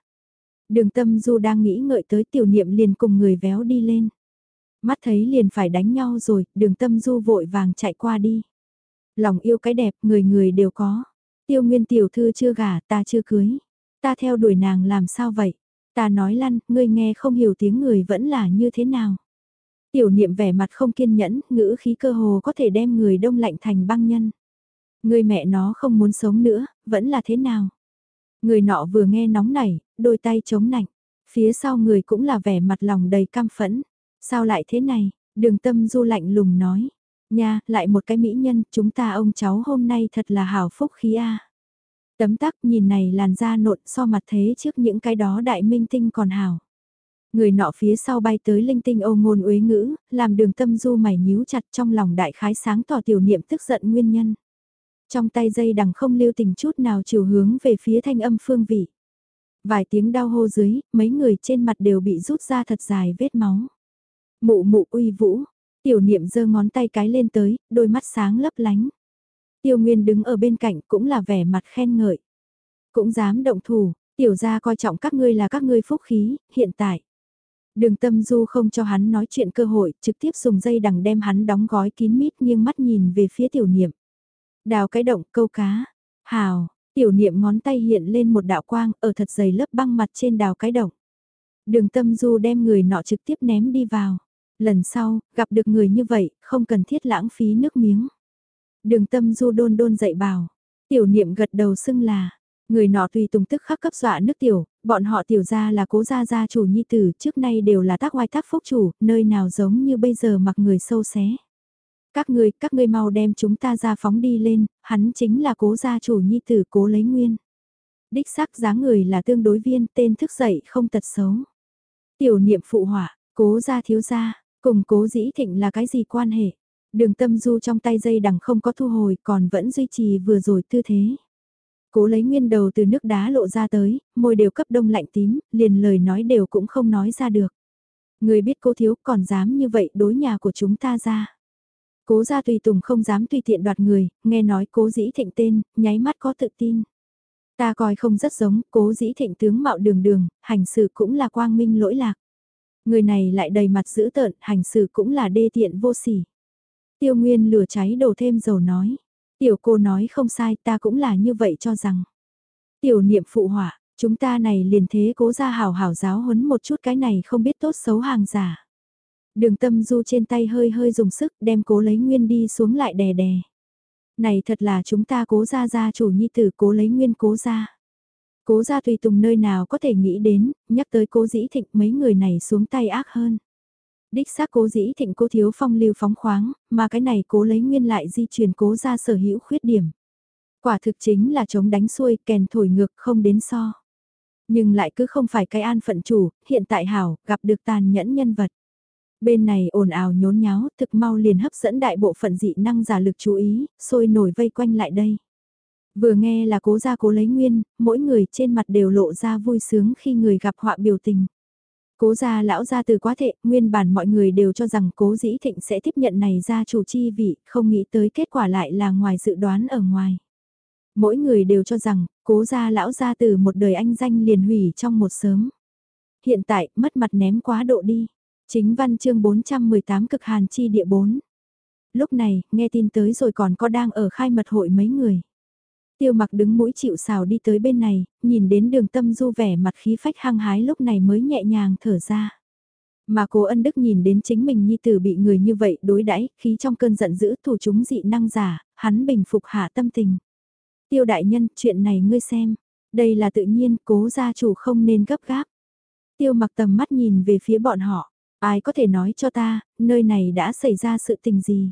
Đường tâm du đang nghĩ ngợi tới tiểu niệm liền cùng người véo đi lên. Mắt thấy liền phải đánh nhau rồi, đường tâm du vội vàng chạy qua đi. Lòng yêu cái đẹp, người người đều có. Tiêu nguyên tiểu thư chưa gả, ta chưa cưới. Ta theo đuổi nàng làm sao vậy? Ta nói lăn, ngươi nghe không hiểu tiếng người vẫn là như thế nào? Tiểu niệm vẻ mặt không kiên nhẫn, ngữ khí cơ hồ có thể đem người đông lạnh thành băng nhân. Người mẹ nó không muốn sống nữa, vẫn là thế nào? Người nọ vừa nghe nóng nảy, đôi tay chống nạnh. Phía sau người cũng là vẻ mặt lòng đầy cam phẫn. Sao lại thế này? Đường tâm du lạnh lùng nói. Nha, lại một cái mỹ nhân, chúng ta ông cháu hôm nay thật là hào phúc khí a. Tấm tắc nhìn này làn da nộn so mặt thế trước những cái đó đại minh tinh còn hào. Người nọ phía sau bay tới linh tinh ô ngôn uế ngữ, làm đường tâm du mày nhíu chặt trong lòng đại khái sáng tỏ tiểu niệm tức giận nguyên nhân. Trong tay dây đằng không lưu tình chút nào chiều hướng về phía thanh âm phương vị. Vài tiếng đau hô dưới, mấy người trên mặt đều bị rút ra thật dài vết máu. Mụ mụ uy vũ, tiểu niệm giơ ngón tay cái lên tới, đôi mắt sáng lấp lánh. Tiêu Nguyên đứng ở bên cạnh cũng là vẻ mặt khen ngợi. Cũng dám động thủ, tiểu gia coi trọng các ngươi là các ngươi phúc khí, hiện tại. Đường tâm du không cho hắn nói chuyện cơ hội, trực tiếp dùng dây đằng đem hắn đóng gói kín mít nghiêng mắt nhìn về phía tiểu niệm. Đào cái động câu cá. Hào, tiểu niệm ngón tay hiện lên một đạo quang ở thật dày lớp băng mặt trên đào cái động. Đường tâm du đem người nọ trực tiếp ném đi vào. Lần sau, gặp được người như vậy, không cần thiết lãng phí nước miếng. Đường tâm du đôn đôn dậy bảo. Tiểu niệm gật đầu xưng là. Người nọ tùy tùng tức khắc cấp dọa nước tiểu, bọn họ tiểu ra là cố gia gia chủ nhi tử, trước nay đều là tác oai tác phúc chủ, nơi nào giống như bây giờ mặc người sâu xé. Các ngươi, các ngươi mau đem chúng ta ra phóng đi lên, hắn chính là cố gia chủ nhi tử cố lấy nguyên. Đích xác dáng người là tương đối viên, tên thức dậy không tật xấu. Tiểu niệm phụ hỏa, cố gia thiếu gia, cùng cố dĩ thịnh là cái gì quan hệ? Đường tâm du trong tay dây đằng không có thu hồi còn vẫn duy trì vừa rồi tư thế. Cố lấy nguyên đầu từ nước đá lộ ra tới, môi đều cấp đông lạnh tím, liền lời nói đều cũng không nói ra được. Người biết cố thiếu còn dám như vậy đối nhà của chúng ta ra. Cố gia tùy tùng không dám tùy tiện đoạt người, nghe nói cố dĩ thịnh tên, nháy mắt có tự tin. Ta coi không rất giống, cố dĩ thịnh tướng mạo đường đường, hành xử cũng là quang minh lỗi lạc. Người này lại đầy mặt dữ tợn, hành xử cũng là đê tiện vô sỉ. Tiêu Nguyên lửa cháy đổ thêm dầu nói. Tiểu cô nói không sai ta cũng là như vậy cho rằng. Tiểu niệm phụ họa, chúng ta này liền thế cố ra hảo hảo giáo huấn một chút cái này không biết tốt xấu hàng giả. Đường tâm du trên tay hơi hơi dùng sức đem cố lấy nguyên đi xuống lại đè đè. Này thật là chúng ta cố ra gia chủ nhi tử cố lấy nguyên cố ra. Cố ra tùy tùng nơi nào có thể nghĩ đến, nhắc tới cố dĩ thịnh mấy người này xuống tay ác hơn. Đích xác cố dĩ thịnh cố thiếu phong lưu phóng khoáng, mà cái này cố lấy nguyên lại di truyền cố ra sở hữu khuyết điểm. Quả thực chính là chống đánh xuôi kèn thổi ngược không đến so. Nhưng lại cứ không phải cái an phận chủ, hiện tại hảo, gặp được tàn nhẫn nhân vật. Bên này ồn ào nhốn nháo, thực mau liền hấp dẫn đại bộ phận dị năng giả lực chú ý, sôi nổi vây quanh lại đây. Vừa nghe là cố gia cố lấy nguyên, mỗi người trên mặt đều lộ ra vui sướng khi người gặp họa biểu tình. Cố gia lão gia từ quá thệ, nguyên bản mọi người đều cho rằng cố dĩ thịnh sẽ tiếp nhận này ra chủ chi vị, không nghĩ tới kết quả lại là ngoài dự đoán ở ngoài. Mỗi người đều cho rằng, cố gia lão gia từ một đời anh danh liền hủy trong một sớm. Hiện tại, mất mặt ném quá độ đi. Chính văn chương 418 cực hàn chi địa 4. Lúc này, nghe tin tới rồi còn có đang ở khai mật hội mấy người. Tiêu mặc đứng mũi chịu xào đi tới bên này, nhìn đến đường tâm du vẻ mặt khí phách hăng hái lúc này mới nhẹ nhàng thở ra. Mà cố ân đức nhìn đến chính mình nhi tử bị người như vậy đối đãi khí trong cơn giận dữ thủ chúng dị năng giả, hắn bình phục hạ tâm tình. Tiêu đại nhân, chuyện này ngươi xem, đây là tự nhiên, cố gia chủ không nên gấp gáp. Tiêu mặc tầm mắt nhìn về phía bọn họ, ai có thể nói cho ta, nơi này đã xảy ra sự tình gì?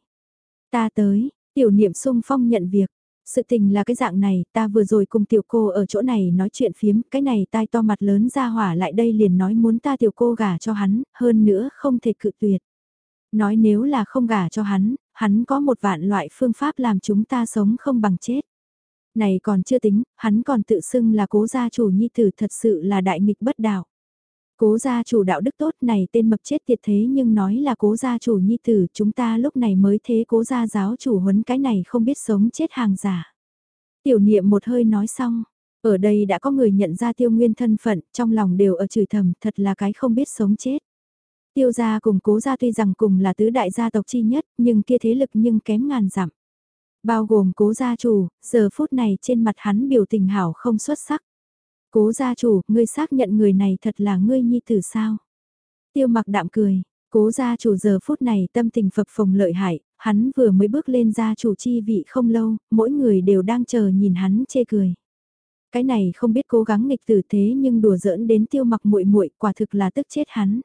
Ta tới, tiểu niệm sung phong nhận việc, sự tình là cái dạng này, ta vừa rồi cùng tiểu cô ở chỗ này nói chuyện phiếm, cái này tai to mặt lớn ra hỏa lại đây liền nói muốn ta tiểu cô gả cho hắn, hơn nữa không thể cự tuyệt. Nói nếu là không gả cho hắn, hắn có một vạn loại phương pháp làm chúng ta sống không bằng chết. Này còn chưa tính, hắn còn tự xưng là cố gia chủ nhi tử thật sự là đại nghịch bất đạo. Cố gia chủ đạo đức tốt này tên mập chết tiệt thế nhưng nói là cố gia chủ nhi tử chúng ta lúc này mới thế cố gia giáo chủ huấn cái này không biết sống chết hàng giả. Tiểu niệm một hơi nói xong, ở đây đã có người nhận ra tiêu nguyên thân phận trong lòng đều ở chửi thầm thật là cái không biết sống chết. Tiêu gia cùng cố gia tuy rằng cùng là tứ đại gia tộc chi nhất nhưng kia thế lực nhưng kém ngàn dặm. Bao gồm cố gia chủ, giờ phút này trên mặt hắn biểu tình hảo không xuất sắc. Cố gia chủ, ngươi xác nhận người này thật là ngươi nhi tử sao? Tiêu mặc đạm cười, cố gia chủ giờ phút này tâm tình phập phồng lợi hại, hắn vừa mới bước lên gia chủ chi vị không lâu, mỗi người đều đang chờ nhìn hắn chê cười. Cái này không biết cố gắng nghịch tử thế nhưng đùa giỡn đến tiêu mặc muội muội quả thực là tức chết hắn.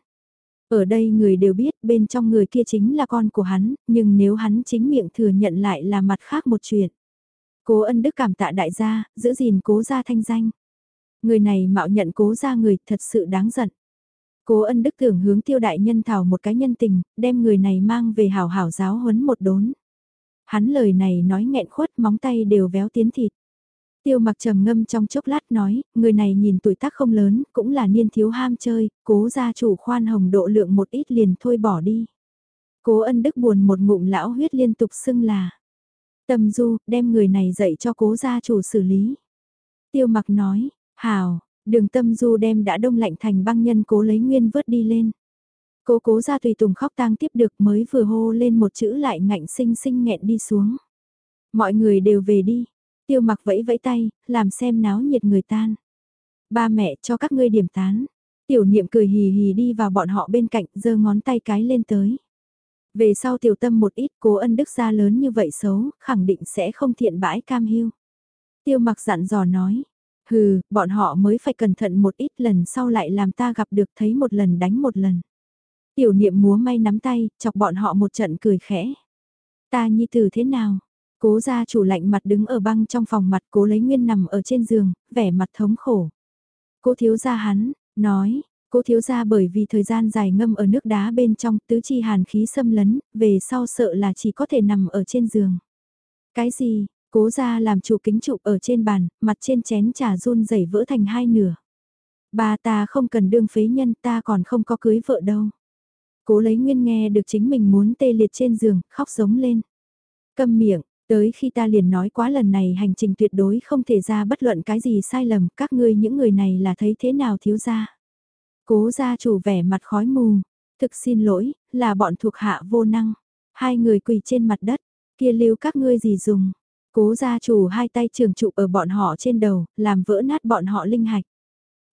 Ở đây người đều biết bên trong người kia chính là con của hắn, nhưng nếu hắn chính miệng thừa nhận lại là mặt khác một chuyện. Cố ân đức cảm tạ đại gia, giữ gìn cố gia thanh danh. Người này mạo nhận cố ra người thật sự đáng giận. Cố ân đức tưởng hướng tiêu đại nhân thảo một cái nhân tình, đem người này mang về hảo hảo giáo huấn một đốn. Hắn lời này nói nghẹn khuất móng tay đều véo tiến thịt. Tiêu mặc trầm ngâm trong chốc lát nói, người này nhìn tuổi tác không lớn, cũng là niên thiếu ham chơi, cố gia chủ khoan hồng độ lượng một ít liền thôi bỏ đi. Cố ân đức buồn một ngụm lão huyết liên tục xưng là. Tâm du, đem người này dạy cho cố gia chủ xử lý. Tiêu mặc nói, Hào, đường tâm du đem đã đông lạnh thành băng nhân cố lấy nguyên vớt đi lên. Cố cố ra tùy tùng khóc tang tiếp được mới vừa hô lên một chữ lại ngạnh sinh sinh nghẹn đi xuống. Mọi người đều về đi, tiêu mặc vẫy vẫy tay, làm xem náo nhiệt người tan. Ba mẹ cho các ngươi điểm tán. Tiểu niệm cười hì hì đi vào bọn họ bên cạnh giơ ngón tay cái lên tới. Về sau tiểu tâm một ít cố ân đức gia lớn như vậy xấu, khẳng định sẽ không thiện bãi cam hiu. Tiêu mặc dặn dò nói, Hừ, bọn họ mới phải cẩn thận một ít lần sau lại làm ta gặp được thấy một lần đánh một lần. Tiểu niệm múa may nắm tay, chọc bọn họ một trận cười khẽ. Ta nhi tử thế nào? Cố gia chủ lạnh mặt đứng ở băng trong phòng mặt cố lấy nguyên nằm ở trên giường, vẻ mặt thống khổ. Cố thiếu gia hắn, nói, cố thiếu gia bởi vì thời gian dài ngâm ở nước đá bên trong tứ chi hàn khí xâm lấn, về sau sợ là chỉ có thể nằm ở trên giường. Cái gì, Cố ra làm chủ kính trụ ở trên bàn, mặt trên chén trà run rẩy vỡ thành hai nửa. Ba ta không cần đương phế nhân ta còn không có cưới vợ đâu. Cố lấy nguyên nghe được chính mình muốn tê liệt trên giường, khóc giống lên. Câm miệng, Tới khi ta liền nói quá lần này hành trình tuyệt đối không thể ra bất luận cái gì sai lầm, các ngươi những người này là thấy thế nào thiếu ra. Cố gia chủ vẻ mặt khói mù, thực xin lỗi, là bọn thuộc hạ vô năng. Hai người quỳ trên mặt đất, kia lưu các ngươi gì dùng. Cố gia chủ hai tay trường trụ ở bọn họ trên đầu, làm vỡ nát bọn họ linh hạch.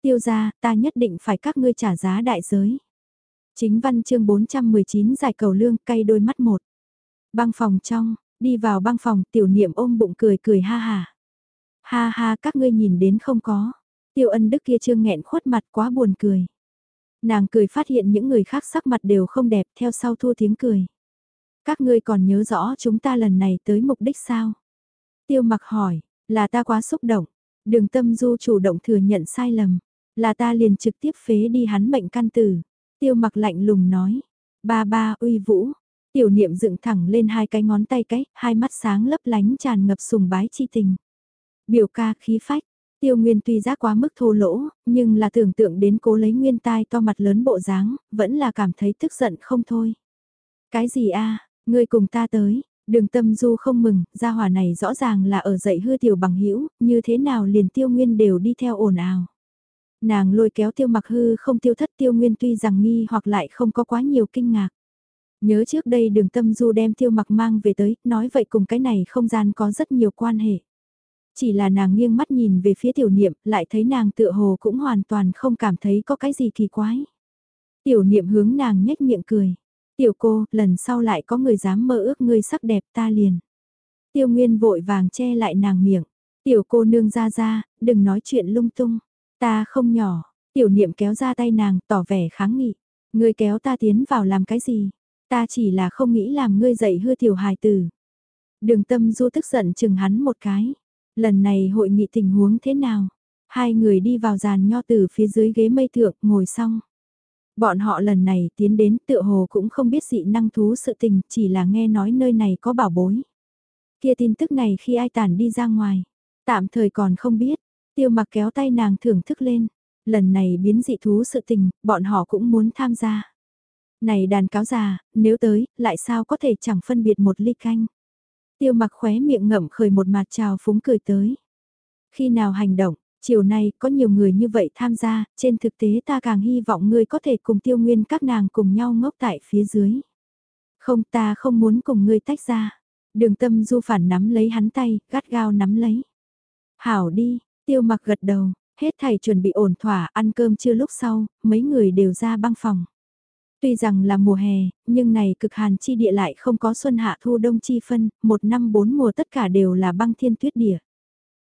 Tiêu gia, ta nhất định phải các ngươi trả giá đại giới. Chính văn chương 419 giải cầu lương cay đôi mắt một. Băng phòng trong, đi vào băng phòng tiểu niệm ôm bụng cười cười ha ha. Ha ha các ngươi nhìn đến không có. Tiêu ân đức kia trương nghẹn khuất mặt quá buồn cười. Nàng cười phát hiện những người khác sắc mặt đều không đẹp theo sau thua tiếng cười. Các ngươi còn nhớ rõ chúng ta lần này tới mục đích sao? Tiêu mặc hỏi, là ta quá xúc động. Đường tâm du chủ động thừa nhận sai lầm. Là ta liền trực tiếp phế đi hắn mệnh căn tử. Tiêu mặc lạnh lùng nói. Ba ba uy vũ. Tiểu niệm dựng thẳng lên hai cái ngón tay cái, hai mắt sáng lấp lánh tràn ngập sùng bái chi tình. Biểu ca khí phách, Tiêu Nguyên tuy giác quá mức thô lỗ, nhưng là tưởng tượng đến cố lấy nguyên tai to mặt lớn bộ dáng, vẫn là cảm thấy tức giận không thôi. Cái gì a ngươi cùng ta tới, đường tâm du không mừng, gia hỏa này rõ ràng là ở dậy hư tiểu bằng hữu như thế nào liền tiêu nguyên đều đi theo ồn ào. Nàng lôi kéo tiêu mặc hư không tiêu thất tiêu nguyên tuy rằng nghi hoặc lại không có quá nhiều kinh ngạc. Nhớ trước đây đường tâm du đem tiêu mặc mang về tới, nói vậy cùng cái này không gian có rất nhiều quan hệ. Chỉ là nàng nghiêng mắt nhìn về phía tiểu niệm, lại thấy nàng tựa hồ cũng hoàn toàn không cảm thấy có cái gì kỳ quái. Tiểu niệm hướng nàng nhếch miệng cười. Tiểu cô, lần sau lại có người dám mơ ước ngươi sắc đẹp ta liền. Tiêu Nguyên vội vàng che lại nàng miệng. Tiểu cô nương ra ra, đừng nói chuyện lung tung. Ta không nhỏ. Tiểu niệm kéo ra tay nàng, tỏ vẻ kháng nghị. Ngươi kéo ta tiến vào làm cái gì? Ta chỉ là không nghĩ làm ngươi dậy hư tiểu hài tử. Đường tâm du tức giận chừng hắn một cái. Lần này hội nghị tình huống thế nào? Hai người đi vào giàn nho từ phía dưới ghế mây thượng, ngồi xong. Bọn họ lần này tiến đến tựa hồ cũng không biết dị năng thú sự tình, chỉ là nghe nói nơi này có bảo bối. Kia tin tức này khi ai tản đi ra ngoài, tạm thời còn không biết, tiêu mặc kéo tay nàng thưởng thức lên. Lần này biến dị thú sự tình, bọn họ cũng muốn tham gia. Này đàn cáo già, nếu tới, lại sao có thể chẳng phân biệt một ly canh. Tiêu mặc khóe miệng ngậm khởi một mặt trào phúng cười tới. Khi nào hành động, chiều nay có nhiều người như vậy tham gia, trên thực tế ta càng hy vọng ngươi có thể cùng tiêu nguyên các nàng cùng nhau ngốc tại phía dưới. Không ta không muốn cùng ngươi tách ra. Đường tâm du phản nắm lấy hắn tay, gắt gao nắm lấy. Hảo đi, tiêu mặc gật đầu, hết thầy chuẩn bị ổn thỏa ăn cơm chưa lúc sau, mấy người đều ra băng phòng. Tuy rằng là mùa hè, nhưng này cực hàn chi địa lại không có xuân hạ thu đông chi phân, một năm bốn mùa tất cả đều là băng thiên tuyết địa.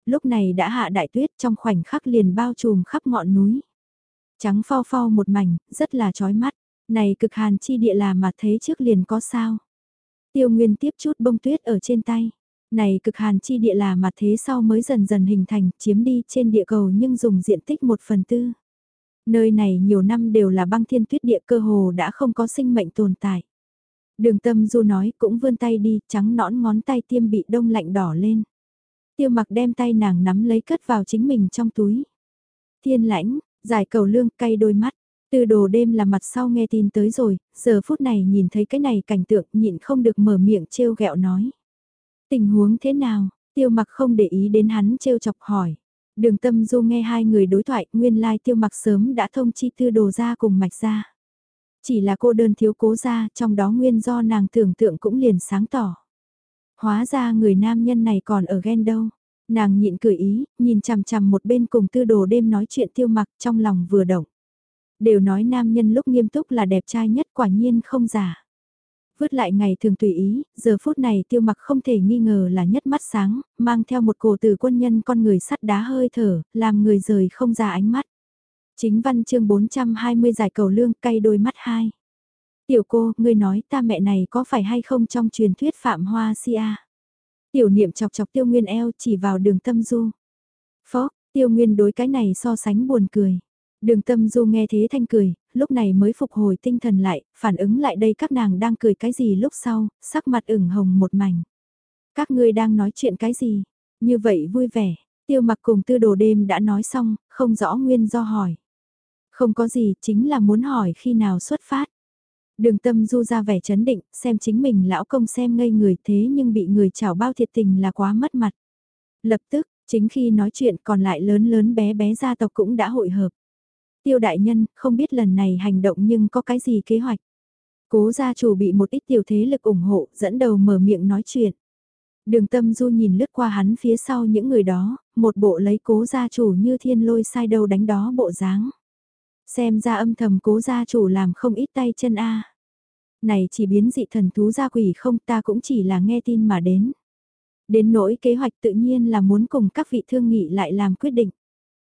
Lúc này đã hạ đại tuyết trong khoảnh khắc liền bao trùm khắp ngọn núi. Trắng phao phao một mảnh, rất là chói mắt. Này cực hàn chi địa là mà thế trước liền có sao. Tiêu Nguyên tiếp chút bông tuyết ở trên tay. Này cực hàn chi địa là mà thế sau mới dần dần hình thành, chiếm đi trên địa cầu nhưng dùng diện tích một phần tư. Nơi này nhiều năm đều là băng thiên tuyết địa cơ hồ đã không có sinh mệnh tồn tại. Đường tâm du nói cũng vươn tay đi, trắng nõn ngón tay tiêm bị đông lạnh đỏ lên. Tiêu mặc đem tay nàng nắm lấy cất vào chính mình trong túi. Thiên lãnh, giải cầu lương cay đôi mắt. Từ đồ đêm là mặt sau nghe tin tới rồi, giờ phút này nhìn thấy cái này cảnh tượng nhịn không được mở miệng trêu ghẹo nói. Tình huống thế nào, tiêu mặc không để ý đến hắn trêu chọc hỏi. Đường tâm du nghe hai người đối thoại, nguyên lai tiêu mặc sớm đã thông chi tư đồ ra cùng mạch ra. Chỉ là cô đơn thiếu cố ra, trong đó nguyên do nàng tưởng tượng cũng liền sáng tỏ. Hóa ra người nam nhân này còn ở ghen đâu. Nàng nhịn cười ý, nhìn chằm chằm một bên cùng tư đồ đêm nói chuyện tiêu mặc trong lòng vừa động. Đều nói nam nhân lúc nghiêm túc là đẹp trai nhất quả nhiên không giả vứt lại ngày thường tùy ý, giờ phút này tiêu mặc không thể nghi ngờ là nhất mắt sáng, mang theo một cổ từ quân nhân con người sắt đá hơi thở, làm người rời không ra ánh mắt. Chính văn chương 420 giải cầu lương cay đôi mắt hai. Tiểu cô, ngươi nói ta mẹ này có phải hay không trong truyền thuyết phạm hoa si a? Tiểu niệm chọc chọc tiêu nguyên eo chỉ vào đường tâm du. Phó, tiêu nguyên đối cái này so sánh buồn cười. Đường tâm du nghe thế thanh cười, lúc này mới phục hồi tinh thần lại, phản ứng lại đây các nàng đang cười cái gì lúc sau, sắc mặt ửng hồng một mảnh. Các ngươi đang nói chuyện cái gì? Như vậy vui vẻ, tiêu mặc cùng tư đồ đêm đã nói xong, không rõ nguyên do hỏi. Không có gì, chính là muốn hỏi khi nào xuất phát. Đường tâm du ra vẻ chấn định, xem chính mình lão công xem ngây người thế nhưng bị người chảo bao thiệt tình là quá mất mặt. Lập tức, chính khi nói chuyện còn lại lớn lớn bé bé gia tộc cũng đã hội hợp. Tiêu đại nhân, không biết lần này hành động nhưng có cái gì kế hoạch. Cố gia chủ bị một ít tiểu thế lực ủng hộ, dẫn đầu mở miệng nói chuyện. Đường tâm du nhìn lướt qua hắn phía sau những người đó, một bộ lấy cố gia chủ như thiên lôi sai đầu đánh đó bộ dáng. Xem ra âm thầm cố gia chủ làm không ít tay chân a. Này chỉ biến dị thần thú gia quỷ không ta cũng chỉ là nghe tin mà đến. Đến nỗi kế hoạch tự nhiên là muốn cùng các vị thương nghị lại làm quyết định.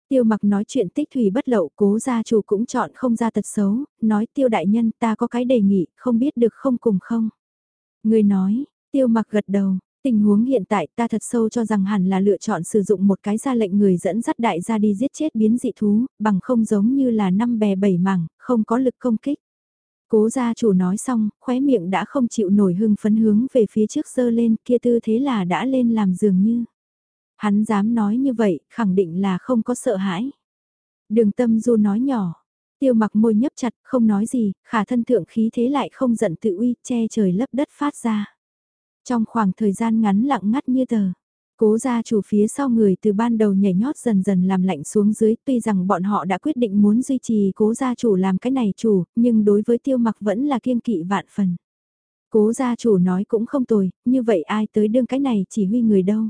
Tiêu mặc nói chuyện tích thủy bất lậu cố gia chủ cũng chọn không ra tật xấu, nói tiêu đại nhân ta có cái đề nghị, không biết được không cùng không. Người nói, tiêu mặc gật đầu, Tình huống hiện tại ta thật sâu cho rằng hẳn là lựa chọn sử dụng một cái ra lệnh người dẫn dắt đại gia đi giết chết biến dị thú, bằng không giống như là năm bè bảy mảng, không có lực công kích. Cố gia chủ nói xong, khóe miệng đã không chịu nổi hưng phấn hướng về phía trước dơ lên kia tư thế là đã lên làm dường như. Hắn dám nói như vậy, khẳng định là không có sợ hãi. Đường tâm du nói nhỏ, tiêu mặc môi nhấp chặt, không nói gì, khả thân thượng khí thế lại không giận tự uy, che trời lấp đất phát ra. Trong khoảng thời gian ngắn lặng ngắt như tờ, cố gia chủ phía sau người từ ban đầu nhảy nhót dần dần làm lạnh xuống dưới tuy rằng bọn họ đã quyết định muốn duy trì cố gia chủ làm cái này chủ, nhưng đối với tiêu mặc vẫn là kiêng kỵ vạn phần. Cố gia chủ nói cũng không tồi, như vậy ai tới đương cái này chỉ huy người đâu.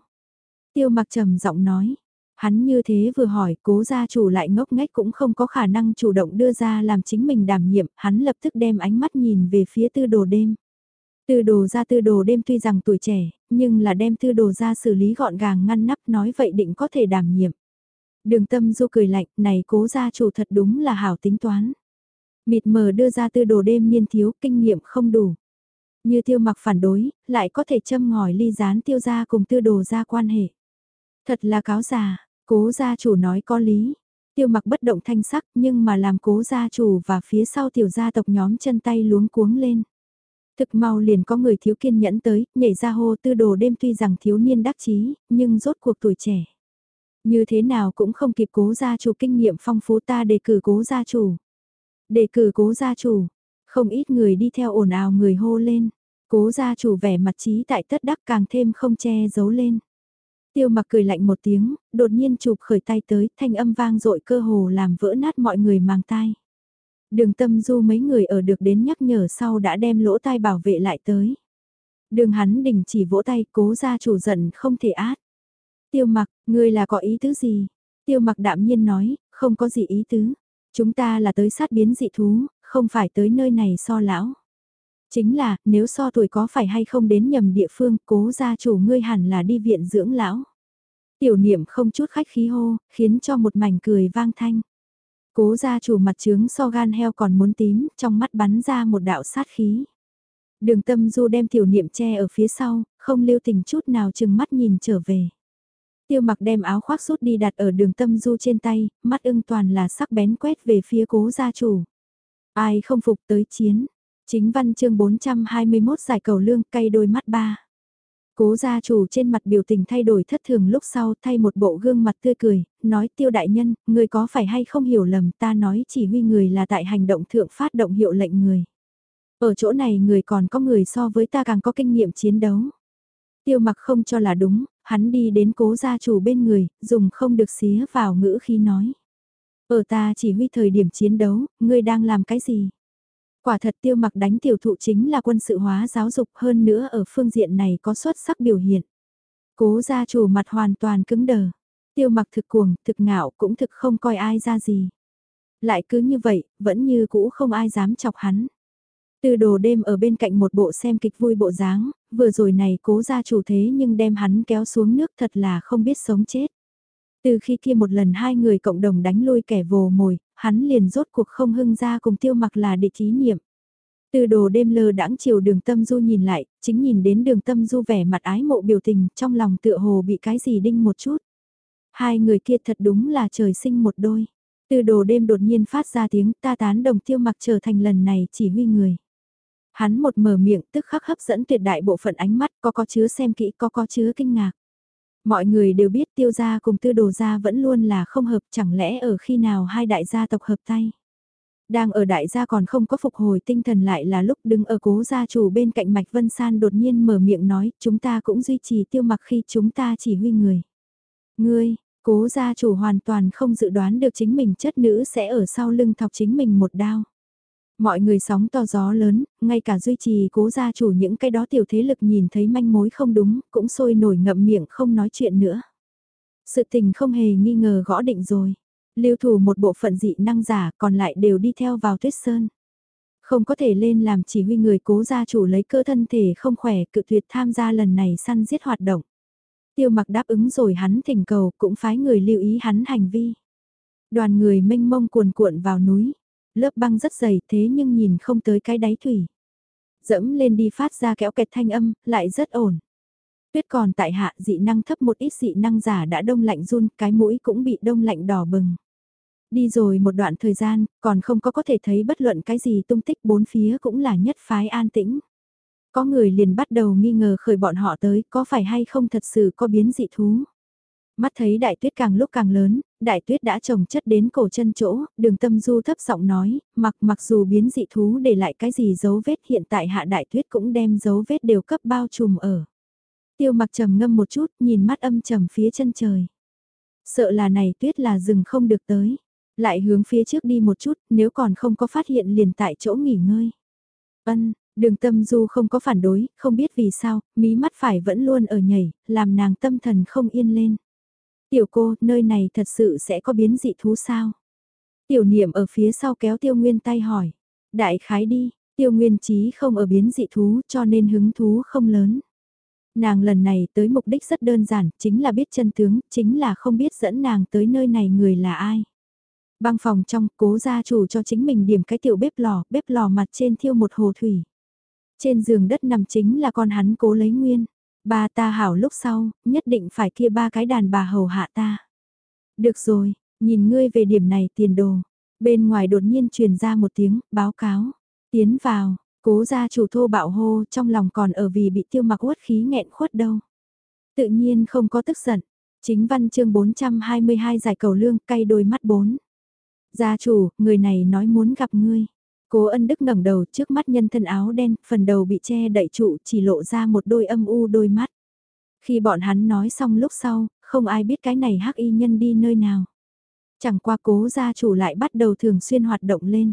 Tiêu mặc trầm giọng nói, hắn như thế vừa hỏi cố gia chủ lại ngốc nghếch cũng không có khả năng chủ động đưa ra làm chính mình đảm nhiệm, hắn lập tức đem ánh mắt nhìn về phía tư đồ đêm. Tư đồ ra tư đồ đêm tuy rằng tuổi trẻ, nhưng là đem tư đồ ra xử lý gọn gàng ngăn nắp nói vậy định có thể đảm nhiệm. Đường tâm du cười lạnh, này cố gia chủ thật đúng là hảo tính toán. Mịt mờ đưa ra tư đồ đêm niên thiếu, kinh nghiệm không đủ. Như tiêu mặc phản đối, lại có thể châm ngòi ly gián tiêu gia cùng tư đồ ra quan hệ. Thật là cáo già, cố gia chủ nói có lý. Tiêu mặc bất động thanh sắc nhưng mà làm cố gia chủ và phía sau tiểu gia tộc nhóm chân tay luống cuống lên. Thực mau liền có người thiếu kiên nhẫn tới, nhảy ra hô tư đồ đêm tuy rằng thiếu niên đắc chí, nhưng rốt cuộc tuổi trẻ. Như thế nào cũng không kịp cố gia chủ kinh nghiệm phong phú ta đề cử cố gia chủ. Đề cử cố gia chủ, không ít người đi theo ồn ào người hô lên. Cố gia chủ vẻ mặt trí tại tất đắc càng thêm không che giấu lên. Tiêu mặc cười lạnh một tiếng, đột nhiên chụp khởi tay tới, thanh âm vang dội cơ hồ làm vỡ nát mọi người màng tai. Đường tâm du mấy người ở được đến nhắc nhở sau đã đem lỗ tai bảo vệ lại tới. Đường hắn đình chỉ vỗ tay cố ra chủ giận không thể át. Tiêu mặc, ngươi là có ý tứ gì? Tiêu mặc đạm nhiên nói, không có gì ý tứ. Chúng ta là tới sát biến dị thú, không phải tới nơi này so lão. Chính là, nếu so tuổi có phải hay không đến nhầm địa phương, cố gia chủ ngươi hẳn là đi viện dưỡng lão. Tiểu niệm không chút khách khí hô, khiến cho một mảnh cười vang thanh. Cố gia chủ mặt trướng so gan heo còn muốn tím, trong mắt bắn ra một đạo sát khí. Đường tâm du đem tiểu niệm che ở phía sau, không lưu tình chút nào chừng mắt nhìn trở về. Tiêu mặc đem áo khoác rút đi đặt ở đường tâm du trên tay, mắt ưng toàn là sắc bén quét về phía cố gia chủ. Ai không phục tới chiến. Chính văn chương 421 giải cầu lương cay đôi mắt ba. Cố gia chủ trên mặt biểu tình thay đổi thất thường lúc sau thay một bộ gương mặt tươi cười, nói tiêu đại nhân, người có phải hay không hiểu lầm ta nói chỉ huy người là tại hành động thượng phát động hiệu lệnh người. Ở chỗ này người còn có người so với ta càng có kinh nghiệm chiến đấu. Tiêu mặc không cho là đúng, hắn đi đến cố gia chủ bên người, dùng không được xía vào ngữ khi nói. Ở ta chỉ huy thời điểm chiến đấu, ngươi đang làm cái gì? Quả thật tiêu mặc đánh tiểu thụ chính là quân sự hóa giáo dục hơn nữa ở phương diện này có xuất sắc biểu hiện. Cố gia chủ mặt hoàn toàn cứng đờ. Tiêu mặc thực cuồng, thực ngạo cũng thực không coi ai ra gì. Lại cứ như vậy, vẫn như cũ không ai dám chọc hắn. Từ đồ đêm ở bên cạnh một bộ xem kịch vui bộ dáng, vừa rồi này cố gia chủ thế nhưng đem hắn kéo xuống nước thật là không biết sống chết. Từ khi kia một lần hai người cộng đồng đánh lui kẻ vồ mồi, hắn liền rốt cuộc không hưng ra cùng tiêu mặc là địch ý niệm. Từ đồ đêm lơ đãng chiều đường tâm du nhìn lại, chính nhìn đến đường tâm du vẻ mặt ái mộ biểu tình, trong lòng tựa hồ bị cái gì đinh một chút. Hai người kia thật đúng là trời sinh một đôi. Từ đồ đêm đột nhiên phát ra tiếng ta tán đồng tiêu mặc trở thành lần này chỉ huy người. Hắn một mở miệng tức khắc hấp dẫn tuyệt đại bộ phận ánh mắt có có chứa xem kỹ có có chứa kinh ngạc. Mọi người đều biết tiêu gia cùng tư đồ gia vẫn luôn là không hợp chẳng lẽ ở khi nào hai đại gia tộc hợp tay. Đang ở đại gia còn không có phục hồi tinh thần lại là lúc đứng ở cố gia chủ bên cạnh Mạch Vân San đột nhiên mở miệng nói, chúng ta cũng duy trì tiêu mặc khi chúng ta chỉ huy người. Ngươi, cố gia chủ hoàn toàn không dự đoán được chính mình chất nữ sẽ ở sau lưng thọc chính mình một đao. Mọi người sóng to gió lớn, ngay cả duy trì cố gia chủ những cái đó tiểu thế lực nhìn thấy manh mối không đúng, cũng sôi nổi ngậm miệng không nói chuyện nữa. Sự tình không hề nghi ngờ gõ định rồi. Lưu thủ một bộ phận dị năng giả còn lại đều đi theo vào tuyết sơn. Không có thể lên làm chỉ huy người cố gia chủ lấy cơ thân thể không khỏe cự tuyệt tham gia lần này săn giết hoạt động. Tiêu mặc đáp ứng rồi hắn thỉnh cầu cũng phái người lưu ý hắn hành vi. Đoàn người mênh mông cuồn cuộn vào núi. Lớp băng rất dày thế nhưng nhìn không tới cái đáy thủy. Dẫm lên đi phát ra kéo kẹt thanh âm, lại rất ổn. Tuyết còn tại hạ dị năng thấp một ít dị năng giả đã đông lạnh run, cái mũi cũng bị đông lạnh đỏ bừng. Đi rồi một đoạn thời gian, còn không có có thể thấy bất luận cái gì tung tích bốn phía cũng là nhất phái an tĩnh. Có người liền bắt đầu nghi ngờ khởi bọn họ tới có phải hay không thật sự có biến dị thú. Mắt thấy đại tuyết càng lúc càng lớn, đại tuyết đã trồng chất đến cổ chân chỗ, đường tâm du thấp giọng nói, mặc mặc dù biến dị thú để lại cái gì dấu vết hiện tại hạ đại tuyết cũng đem dấu vết đều cấp bao trùm ở. Tiêu mặc trầm ngâm một chút, nhìn mắt âm trầm phía chân trời. Sợ là này tuyết là rừng không được tới. Lại hướng phía trước đi một chút, nếu còn không có phát hiện liền tại chỗ nghỉ ngơi. Ân, đường tâm du không có phản đối, không biết vì sao, mí mắt phải vẫn luôn ở nhảy, làm nàng tâm thần không yên lên. Tiểu cô, nơi này thật sự sẽ có biến dị thú sao? Tiểu niệm ở phía sau kéo tiêu nguyên tay hỏi. Đại khái đi, tiêu nguyên trí không ở biến dị thú cho nên hứng thú không lớn. Nàng lần này tới mục đích rất đơn giản, chính là biết chân tướng, chính là không biết dẫn nàng tới nơi này người là ai. Băng phòng trong, cố gia chủ cho chính mình điểm cái tiểu bếp lò, bếp lò mặt trên thiêu một hồ thủy. Trên giường đất nằm chính là con hắn cố lấy nguyên. Ba ta hảo lúc sau, nhất định phải kia ba cái đàn bà hầu hạ ta. Được rồi, nhìn ngươi về điểm này tiền đồ. Bên ngoài đột nhiên truyền ra một tiếng, báo cáo. Tiến vào, cố gia chủ thô bạo hô trong lòng còn ở vì bị tiêu mặc uất khí nghẹn khuất đâu. Tự nhiên không có tức giận. Chính văn chương 422 giải cầu lương cay đôi mắt bốn. Gia chủ, người này nói muốn gặp ngươi. Cố ân đức ngẩng đầu trước mắt nhân thân áo đen, phần đầu bị che đậy trụ chỉ lộ ra một đôi âm u đôi mắt. Khi bọn hắn nói xong lúc sau, không ai biết cái này hắc y nhân đi nơi nào. Chẳng qua cố gia chủ lại bắt đầu thường xuyên hoạt động lên.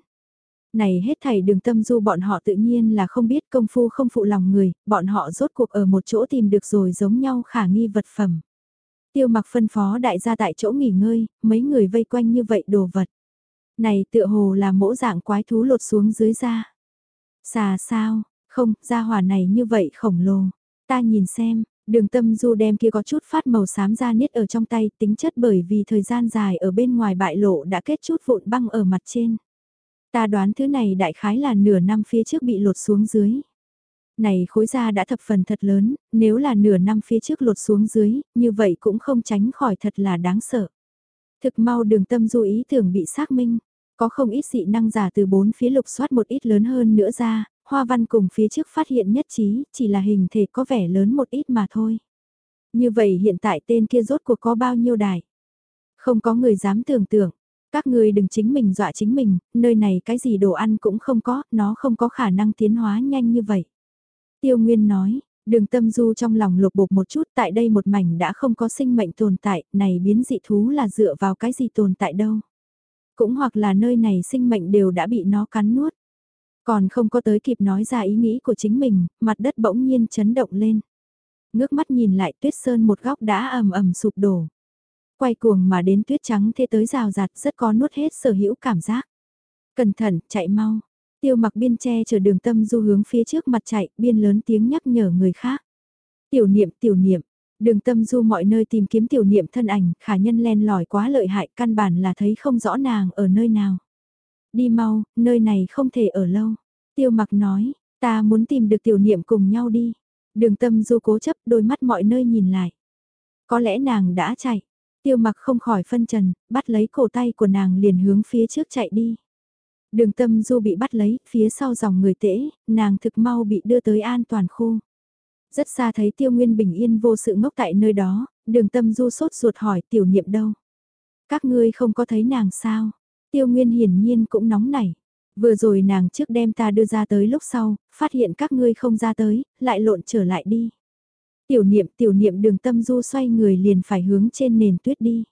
Này hết thảy đường tâm du bọn họ tự nhiên là không biết công phu không phụ lòng người, bọn họ rốt cuộc ở một chỗ tìm được rồi giống nhau khả nghi vật phẩm. Tiêu mặc phân phó đại gia tại chỗ nghỉ ngơi, mấy người vây quanh như vậy đồ vật. Này tựa hồ là mỗ dạng quái thú lột xuống dưới da. Xà sao, không, da hỏa này như vậy khổng lồ. Ta nhìn xem, đường tâm du đem kia có chút phát màu xám da niết ở trong tay tính chất bởi vì thời gian dài ở bên ngoài bại lộ đã kết chút vụn băng ở mặt trên. Ta đoán thứ này đại khái là nửa năm phía trước bị lột xuống dưới. Này khối da đã thập phần thật lớn, nếu là nửa năm phía trước lột xuống dưới, như vậy cũng không tránh khỏi thật là đáng sợ. Thực mau đường tâm du ý tưởng bị xác minh. Có không ít dị năng giả từ bốn phía lục soát một ít lớn hơn nữa ra, hoa văn cùng phía trước phát hiện nhất trí, chỉ là hình thể có vẻ lớn một ít mà thôi. Như vậy hiện tại tên kia rốt cuộc có bao nhiêu đài? Không có người dám tưởng tượng. Các người đừng chính mình dọa chính mình, nơi này cái gì đồ ăn cũng không có, nó không có khả năng tiến hóa nhanh như vậy. Tiêu Nguyên nói, đường tâm du trong lòng lục bục một chút tại đây một mảnh đã không có sinh mệnh tồn tại, này biến dị thú là dựa vào cái gì tồn tại đâu. Cũng hoặc là nơi này sinh mệnh đều đã bị nó cắn nuốt. Còn không có tới kịp nói ra ý nghĩ của chính mình, mặt đất bỗng nhiên chấn động lên. Ngước mắt nhìn lại tuyết sơn một góc đã ầm ầm sụp đổ. Quay cuồng mà đến tuyết trắng thế tới rào rạt rất có nuốt hết sở hữu cảm giác. Cẩn thận, chạy mau. Tiêu mặc biên che chờ đường tâm du hướng phía trước mặt chạy, biên lớn tiếng nhắc nhở người khác. Tiểu niệm, tiểu niệm, Đường tâm du mọi nơi tìm kiếm tiểu niệm thân ảnh, khả nhân len lỏi quá lợi hại, căn bản là thấy không rõ nàng ở nơi nào. Đi mau, nơi này không thể ở lâu. Tiêu mặc nói, ta muốn tìm được tiểu niệm cùng nhau đi. Đường tâm du cố chấp đôi mắt mọi nơi nhìn lại. Có lẽ nàng đã chạy. Tiêu mặc không khỏi phân trần, bắt lấy cổ tay của nàng liền hướng phía trước chạy đi. Đường tâm du bị bắt lấy, phía sau dòng người tễ, nàng thực mau bị đưa tới an toàn khu. Rất xa thấy tiêu nguyên bình yên vô sự ngốc tại nơi đó, đường tâm du sốt ruột hỏi tiểu niệm đâu. Các ngươi không có thấy nàng sao? Tiêu nguyên hiển nhiên cũng nóng nảy. Vừa rồi nàng trước đem ta đưa ra tới lúc sau, phát hiện các ngươi không ra tới, lại lộn trở lại đi. Tiểu niệm tiểu niệm đường tâm du xoay người liền phải hướng trên nền tuyết đi.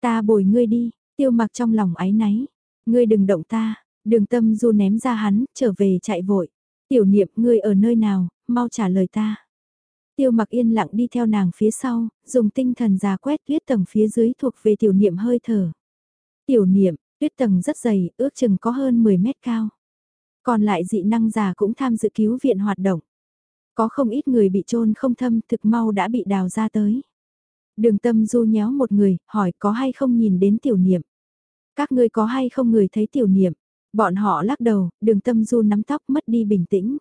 Ta bồi ngươi đi, tiêu mặc trong lòng ái náy. Ngươi đừng động ta, đường tâm du ném ra hắn, trở về chạy vội. Tiểu niệm ngươi ở nơi nào, mau trả lời ta. Tiêu mặc yên lặng đi theo nàng phía sau, dùng tinh thần già quét tuyết tầng phía dưới thuộc về tiểu niệm hơi thở. Tiểu niệm, tuyết tầng rất dày, ước chừng có hơn 10 mét cao. Còn lại dị năng già cũng tham dự cứu viện hoạt động. Có không ít người bị trôn không thâm thực mau đã bị đào ra tới. Đường tâm du nhéo một người, hỏi có hay không nhìn đến tiểu niệm. Các ngươi có hay không người thấy tiểu niệm. Bọn họ lắc đầu, đường tâm du nắm tóc mất đi bình tĩnh.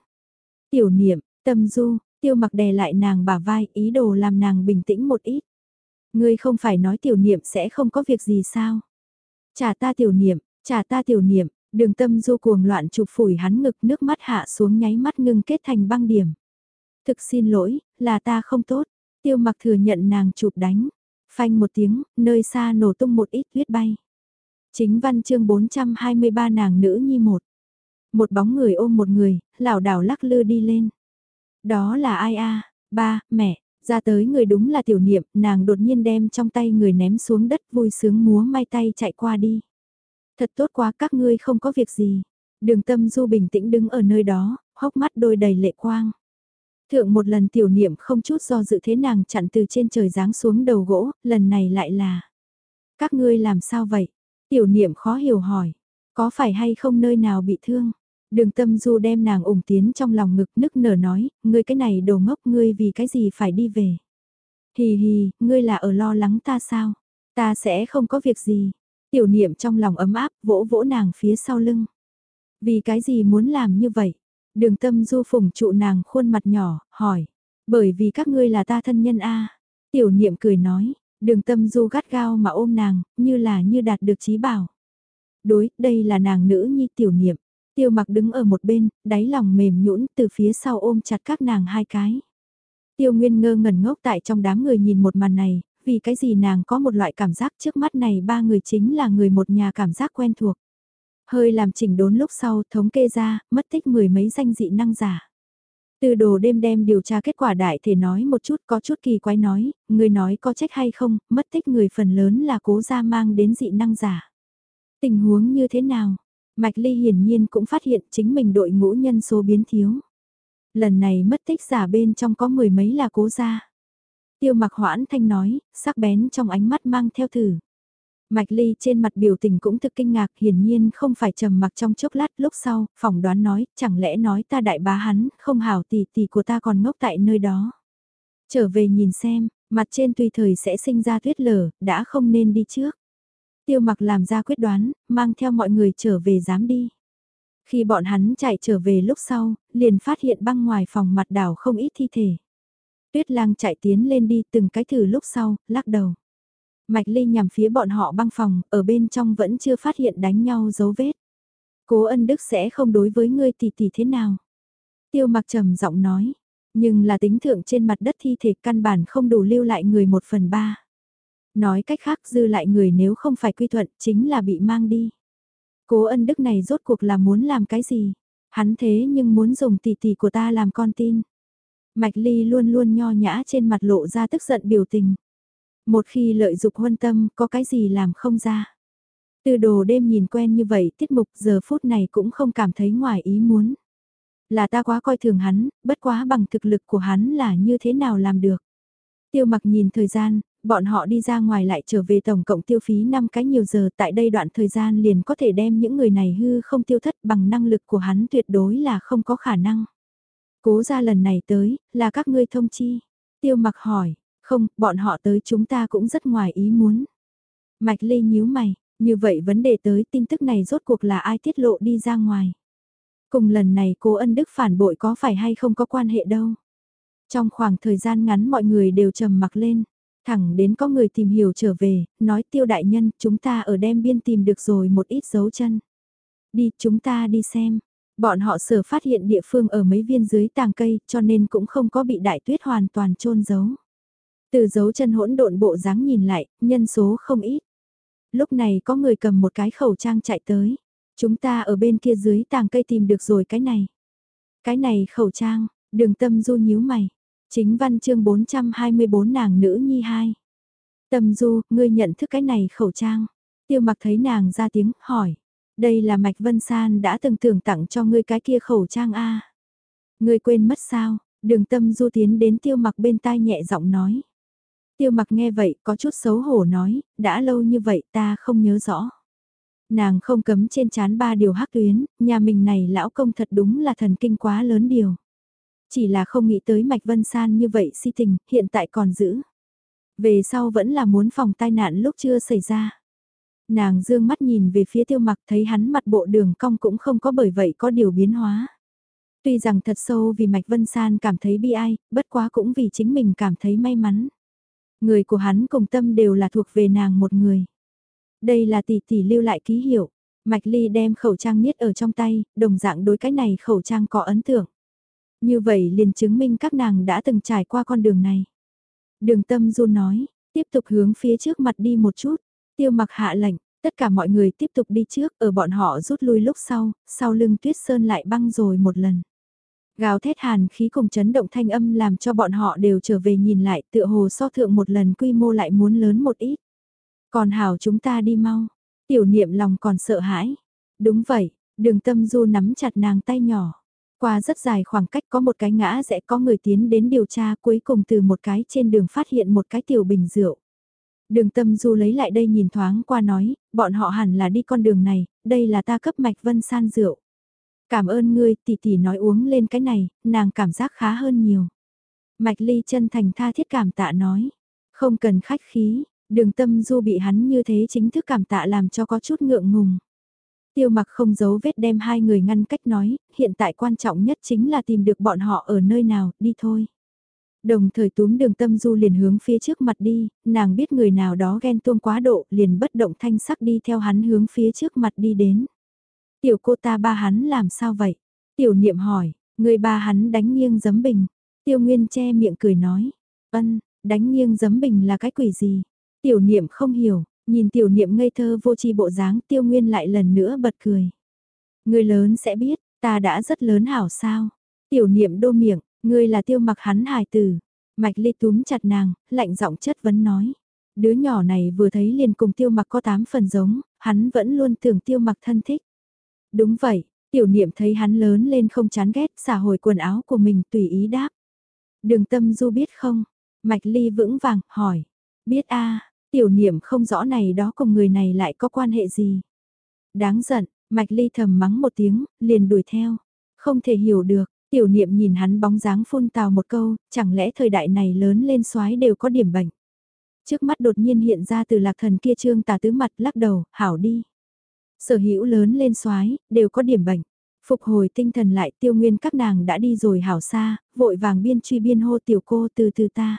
Tiểu niệm, tâm du, tiêu mặc đè lại nàng bả vai, ý đồ làm nàng bình tĩnh một ít. Ngươi không phải nói tiểu niệm sẽ không có việc gì sao? Trả ta tiểu niệm, trả ta tiểu niệm, đường tâm du cuồng loạn chụp phủi hắn ngực nước mắt hạ xuống nháy mắt ngưng kết thành băng điểm. Thực xin lỗi, là ta không tốt. Tiêu mặc thừa nhận nàng chụp đánh. Phanh một tiếng, nơi xa nổ tung một ít tuyết bay. Chính văn chương 423 nàng nữ nhi một. Một bóng người ôm một người, lảo đảo lắc lư đi lên. Đó là ai a Ba, mẹ, ra tới người đúng là tiểu niệm, nàng đột nhiên đem trong tay người ném xuống đất vui sướng múa may tay chạy qua đi. Thật tốt quá các ngươi không có việc gì. Đường tâm du bình tĩnh đứng ở nơi đó, hốc mắt đôi đầy lệ quang. Thượng một lần tiểu niệm không chút do dự thế nàng chặn từ trên trời giáng xuống đầu gỗ, lần này lại là. Các ngươi làm sao vậy? Tiểu niệm khó hiểu hỏi. Có phải hay không nơi nào bị thương? Đường tâm du đem nàng ủng tiến trong lòng ngực nức nở nói, ngươi cái này đồ ngốc ngươi vì cái gì phải đi về. Hì hì, ngươi là ở lo lắng ta sao? Ta sẽ không có việc gì. Tiểu niệm trong lòng ấm áp, vỗ vỗ nàng phía sau lưng. Vì cái gì muốn làm như vậy? Đường tâm du phùng trụ nàng khuôn mặt nhỏ, hỏi. Bởi vì các ngươi là ta thân nhân A. Tiểu niệm cười nói, đường tâm du gắt gao mà ôm nàng, như là như đạt được trí bảo. Đối, đây là nàng nữ nhi tiểu niệm. Tiêu mặc đứng ở một bên, đáy lòng mềm nhũn từ phía sau ôm chặt các nàng hai cái. Tiêu Nguyên ngơ ngẩn ngốc tại trong đám người nhìn một màn này, vì cái gì nàng có một loại cảm giác trước mắt này ba người chính là người một nhà cảm giác quen thuộc. Hơi làm chỉnh đốn lúc sau thống kê ra, mất tích mười mấy danh dị năng giả. Từ đồ đêm đem điều tra kết quả đại thể nói một chút có chút kỳ quái nói, người nói có trách hay không, mất tích người phần lớn là cố gia mang đến dị năng giả. Tình huống như thế nào? Mạch Ly hiển nhiên cũng phát hiện chính mình đội ngũ nhân số biến thiếu. Lần này mất tích giả bên trong có mười mấy là cố gia. Tiêu mặc hoãn thanh nói, sắc bén trong ánh mắt mang theo thử. Mạch Ly trên mặt biểu tình cũng thực kinh ngạc hiển nhiên không phải trầm mặc trong chốc lát lúc sau, phỏng đoán nói, chẳng lẽ nói ta đại bá hắn, không hảo tỷ tỷ của ta còn ngốc tại nơi đó. Trở về nhìn xem, mặt trên tùy thời sẽ sinh ra tuyết lở, đã không nên đi trước. Tiêu mặc làm ra quyết đoán, mang theo mọi người trở về dám đi. Khi bọn hắn chạy trở về lúc sau, liền phát hiện băng ngoài phòng mặt đảo không ít thi thể. Tuyết lang chạy tiến lên đi từng cái thử lúc sau, lắc đầu. Mạch Ly nhằm phía bọn họ băng phòng, ở bên trong vẫn chưa phát hiện đánh nhau dấu vết. Cố ân đức sẽ không đối với ngươi tỷ tỷ thế nào. Tiêu mặc trầm giọng nói, nhưng là tính thượng trên mặt đất thi thể căn bản không đủ lưu lại người một phần ba. Nói cách khác dư lại người nếu không phải quy thuận chính là bị mang đi. Cố ân đức này rốt cuộc là muốn làm cái gì? Hắn thế nhưng muốn dùng tỷ tỷ của ta làm con tin. Mạch Ly luôn luôn nho nhã trên mặt lộ ra tức giận biểu tình. Một khi lợi dục huân tâm, có cái gì làm không ra. Từ đồ đêm nhìn quen như vậy, tiết mục giờ phút này cũng không cảm thấy ngoài ý muốn. Là ta quá coi thường hắn, bất quá bằng thực lực của hắn là như thế nào làm được. Tiêu mặc nhìn thời gian, bọn họ đi ra ngoài lại trở về tổng cộng tiêu phí 5 cái nhiều giờ tại đây đoạn thời gian liền có thể đem những người này hư không tiêu thất bằng năng lực của hắn tuyệt đối là không có khả năng. Cố ra lần này tới, là các ngươi thông chi. Tiêu mặc hỏi, không, bọn họ tới chúng ta cũng rất ngoài ý muốn. Mạch Lê nhíu mày, như vậy vấn đề tới tin tức này rốt cuộc là ai tiết lộ đi ra ngoài. Cùng lần này cố ân đức phản bội có phải hay không có quan hệ đâu. Trong khoảng thời gian ngắn mọi người đều trầm mặc lên, thẳng đến có người tìm hiểu trở về, nói tiêu đại nhân chúng ta ở đem biên tìm được rồi một ít dấu chân. Đi chúng ta đi xem, bọn họ sở phát hiện địa phương ở mấy viên dưới tàng cây cho nên cũng không có bị đại tuyết hoàn toàn trôn giấu. Từ dấu chân hỗn độn bộ dáng nhìn lại, nhân số không ít. Lúc này có người cầm một cái khẩu trang chạy tới. Chúng ta ở bên kia dưới tàng cây tìm được rồi cái này. Cái này khẩu trang, đường tâm du nhíu mày. Chính văn chương 424 nàng nữ nhi hai. Tâm du, ngươi nhận thức cái này khẩu trang. Tiêu mặc thấy nàng ra tiếng, hỏi. Đây là Mạch Vân San đã từng tưởng tặng cho ngươi cái kia khẩu trang A. Ngươi quên mất sao, đường tâm du tiến đến tiêu mặc bên tai nhẹ giọng nói. Tiêu mặc nghe vậy có chút xấu hổ nói, đã lâu như vậy ta không nhớ rõ. Nàng không cấm trên chán ba điều hắc tuyến, nhà mình này lão công thật đúng là thần kinh quá lớn điều. Chỉ là không nghĩ tới Mạch Vân San như vậy si tình, hiện tại còn giữ. Về sau vẫn là muốn phòng tai nạn lúc chưa xảy ra. Nàng dương mắt nhìn về phía tiêu mặc thấy hắn mặt bộ đường cong cũng không có bởi vậy có điều biến hóa. Tuy rằng thật sâu vì Mạch Vân San cảm thấy bi ai, bất quá cũng vì chính mình cảm thấy may mắn. Người của hắn cùng tâm đều là thuộc về nàng một người. Đây là tỷ tỷ lưu lại ký hiệu. Mạch Ly đem khẩu trang niết ở trong tay, đồng dạng đối cái này khẩu trang có ấn tượng. Như vậy liền chứng minh các nàng đã từng trải qua con đường này. Đường tâm du nói, tiếp tục hướng phía trước mặt đi một chút, tiêu mặc hạ lệnh, tất cả mọi người tiếp tục đi trước, ở bọn họ rút lui lúc sau, sau lưng tuyết sơn lại băng rồi một lần. Gào thét hàn khí cùng chấn động thanh âm làm cho bọn họ đều trở về nhìn lại tựa hồ so thượng một lần quy mô lại muốn lớn một ít. Còn hảo chúng ta đi mau, tiểu niệm lòng còn sợ hãi. Đúng vậy, đường tâm du nắm chặt nàng tay nhỏ. Qua rất dài khoảng cách có một cái ngã sẽ có người tiến đến điều tra cuối cùng từ một cái trên đường phát hiện một cái tiểu bình rượu. Đường tâm du lấy lại đây nhìn thoáng qua nói, bọn họ hẳn là đi con đường này, đây là ta cấp mạch vân san rượu. Cảm ơn ngươi, tỷ tỷ nói uống lên cái này, nàng cảm giác khá hơn nhiều. Mạch ly chân thành tha thiết cảm tạ nói, không cần khách khí, đường tâm du bị hắn như thế chính thức cảm tạ làm cho có chút ngượng ngùng. Tiêu mặc không giấu vết đem hai người ngăn cách nói, hiện tại quan trọng nhất chính là tìm được bọn họ ở nơi nào, đi thôi. Đồng thời túm đường tâm du liền hướng phía trước mặt đi, nàng biết người nào đó ghen tuông quá độ, liền bất động thanh sắc đi theo hắn hướng phía trước mặt đi đến. Tiểu cô ta ba hắn làm sao vậy? Tiểu niệm hỏi, người ba hắn đánh nghiêng giấm bình. Tiêu Nguyên che miệng cười nói, ân, đánh nghiêng giấm bình là cái quỷ gì? Tiểu niệm không hiểu, nhìn tiểu niệm ngây thơ vô tri bộ dáng tiêu nguyên lại lần nữa bật cười. Người lớn sẽ biết, ta đã rất lớn hảo sao? Tiểu niệm đô miệng, ngươi là tiêu mặc hắn hài tử. Mạch ly túm chặt nàng, lạnh giọng chất vấn nói. Đứa nhỏ này vừa thấy liền cùng tiêu mặc có tám phần giống, hắn vẫn luôn tưởng tiêu mặc thân thích. Đúng vậy, tiểu niệm thấy hắn lớn lên không chán ghét, xả hồi quần áo của mình tùy ý đáp. Đường tâm du biết không? Mạch ly vững vàng, hỏi. Biết a tiểu niệm không rõ này đó cùng người này lại có quan hệ gì. Đáng giận, mạch ly thầm mắng một tiếng, liền đuổi theo. Không thể hiểu được, tiểu niệm nhìn hắn bóng dáng phun tào một câu, chẳng lẽ thời đại này lớn lên soái đều có điểm bệnh. Trước mắt đột nhiên hiện ra từ lạc thần kia trương tà tứ mặt lắc đầu, hảo đi. Sở hữu lớn lên xoái, đều có điểm bệnh. Phục hồi tinh thần lại tiêu nguyên các nàng đã đi rồi hảo xa, vội vàng biên truy biên hô tiểu cô từ từ ta.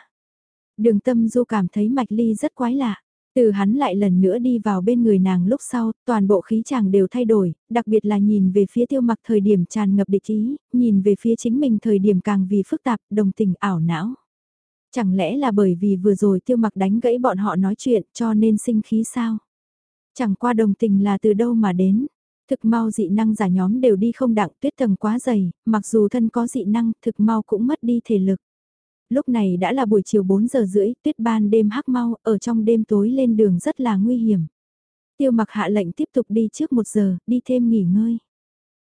Đường tâm du cảm thấy mạch ly rất quái lạ. Từ hắn lại lần nữa đi vào bên người nàng lúc sau, toàn bộ khí chàng đều thay đổi, đặc biệt là nhìn về phía tiêu mặc thời điểm tràn ngập địch ý, nhìn về phía chính mình thời điểm càng vì phức tạp, đồng tình ảo não. Chẳng lẽ là bởi vì vừa rồi tiêu mặc đánh gãy bọn họ nói chuyện cho nên sinh khí sao? Chẳng qua đồng tình là từ đâu mà đến. Thực mau dị năng giả nhóm đều đi không đặng tuyết tầng quá dày, mặc dù thân có dị năng thực mau cũng mất đi thể lực. Lúc này đã là buổi chiều 4 giờ rưỡi, tuyết ban đêm hắc mau, ở trong đêm tối lên đường rất là nguy hiểm. Tiêu mặc hạ lệnh tiếp tục đi trước một giờ, đi thêm nghỉ ngơi.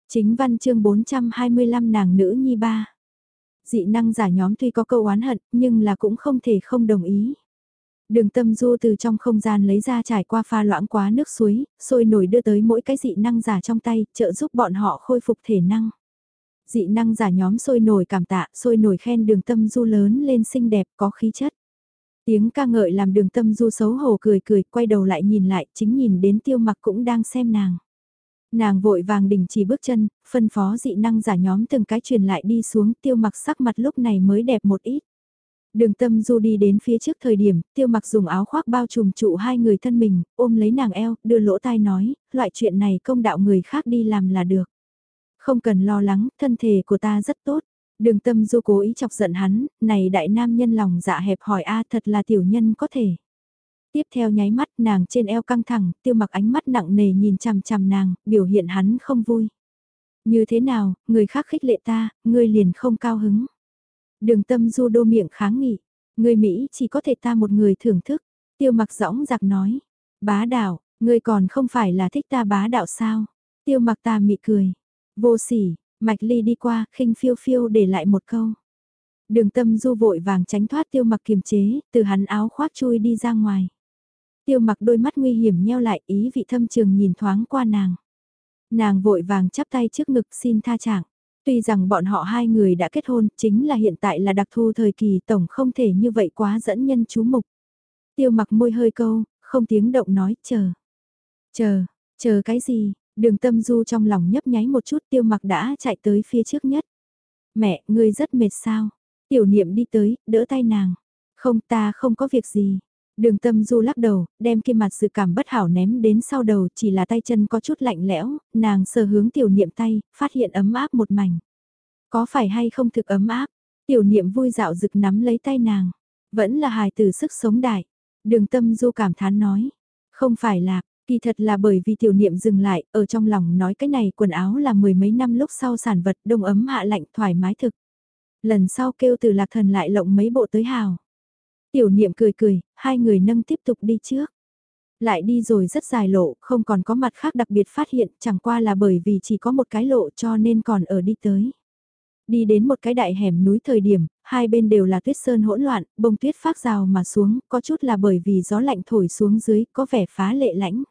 Chính văn chương 425 nàng nữ nhi ba. Dị năng giả nhóm tuy có câu oán hận, nhưng là cũng không thể không đồng ý. Đường tâm du từ trong không gian lấy ra trải qua pha loãng quá nước suối, sôi nổi đưa tới mỗi cái dị năng giả trong tay, trợ giúp bọn họ khôi phục thể năng. Dị năng giả nhóm sôi nổi cảm tạ, sôi nổi khen đường tâm du lớn lên xinh đẹp có khí chất. Tiếng ca ngợi làm đường tâm du xấu hổ cười cười, quay đầu lại nhìn lại, chính nhìn đến tiêu mặc cũng đang xem nàng. Nàng vội vàng đình chỉ bước chân, phân phó dị năng giả nhóm từng cái truyền lại đi xuống tiêu mặc sắc mặt lúc này mới đẹp một ít. Đường tâm du đi đến phía trước thời điểm, tiêu mặc dùng áo khoác bao trùm trụ hai người thân mình, ôm lấy nàng eo, đưa lỗ tai nói, loại chuyện này công đạo người khác đi làm là được. Không cần lo lắng, thân thể của ta rất tốt. Đường tâm du cố ý chọc giận hắn, này đại nam nhân lòng dạ hẹp hỏi a thật là tiểu nhân có thể. Tiếp theo nháy mắt nàng trên eo căng thẳng, tiêu mặc ánh mắt nặng nề nhìn chằm chằm nàng, biểu hiện hắn không vui. Như thế nào, người khác khích lệ ta, ngươi liền không cao hứng. Đường tâm du đô miệng kháng nghị, người Mỹ chỉ có thể ta một người thưởng thức. Tiêu mặc rõng giặc nói, bá đạo, ngươi còn không phải là thích ta bá đạo sao? Tiêu mặc ta mị cười, vô sỉ, mạch ly đi qua, khinh phiêu phiêu để lại một câu. Đường tâm du vội vàng tránh thoát tiêu mặc kiềm chế, từ hắn áo khoác chui đi ra ngoài. Tiêu mặc đôi mắt nguy hiểm nheo lại ý vị thâm trường nhìn thoáng qua nàng. Nàng vội vàng chắp tay trước ngực xin tha trạng. Tuy rằng bọn họ hai người đã kết hôn, chính là hiện tại là đặc thu thời kỳ tổng không thể như vậy quá dẫn nhân chú mục. Tiêu mặc môi hơi câu, không tiếng động nói chờ. Chờ, chờ cái gì? Đường tâm du trong lòng nhấp nháy một chút tiêu mặc đã chạy tới phía trước nhất. Mẹ, ngươi rất mệt sao? Tiểu niệm đi tới, đỡ tay nàng. Không ta không có việc gì. Đường tâm du lắc đầu, đem kim mặt sự cảm bất hảo ném đến sau đầu chỉ là tay chân có chút lạnh lẽo, nàng sờ hướng tiểu niệm tay, phát hiện ấm áp một mảnh. Có phải hay không thực ấm áp? Tiểu niệm vui dạo rực nắm lấy tay nàng. Vẫn là hài tử sức sống đại. Đường tâm du cảm thán nói. Không phải là, kỳ thật là bởi vì tiểu niệm dừng lại, ở trong lòng nói cái này quần áo là mười mấy năm lúc sau sản vật đông ấm hạ lạnh thoải mái thực. Lần sau kêu từ lạc thần lại lộng mấy bộ tới hào. Tiểu niệm cười cười, hai người nâng tiếp tục đi trước. Lại đi rồi rất dài lộ, không còn có mặt khác đặc biệt phát hiện, chẳng qua là bởi vì chỉ có một cái lộ cho nên còn ở đi tới. Đi đến một cái đại hẻm núi thời điểm, hai bên đều là tuyết sơn hỗn loạn, bông tuyết phát rào mà xuống, có chút là bởi vì gió lạnh thổi xuống dưới, có vẻ phá lệ lãnh.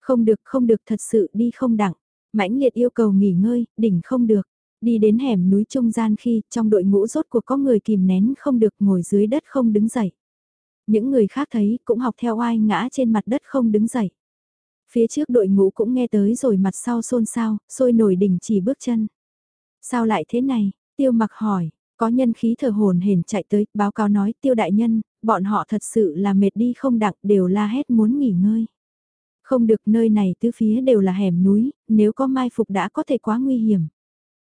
Không được không được thật sự đi không đặng, mãnh liệt yêu cầu nghỉ ngơi, đỉnh không được. Đi đến hẻm núi trung gian khi trong đội ngũ rốt cuộc có người kìm nén không được ngồi dưới đất không đứng dậy. Những người khác thấy cũng học theo ai ngã trên mặt đất không đứng dậy. Phía trước đội ngũ cũng nghe tới rồi mặt sau xôn xao, sôi nổi đỉnh chỉ bước chân. Sao lại thế này? Tiêu mặc hỏi, có nhân khí thở hồn hển chạy tới, báo cáo nói tiêu đại nhân, bọn họ thật sự là mệt đi không đặng đều la hét muốn nghỉ ngơi. Không được nơi này tứ phía đều là hẻm núi, nếu có mai phục đã có thể quá nguy hiểm.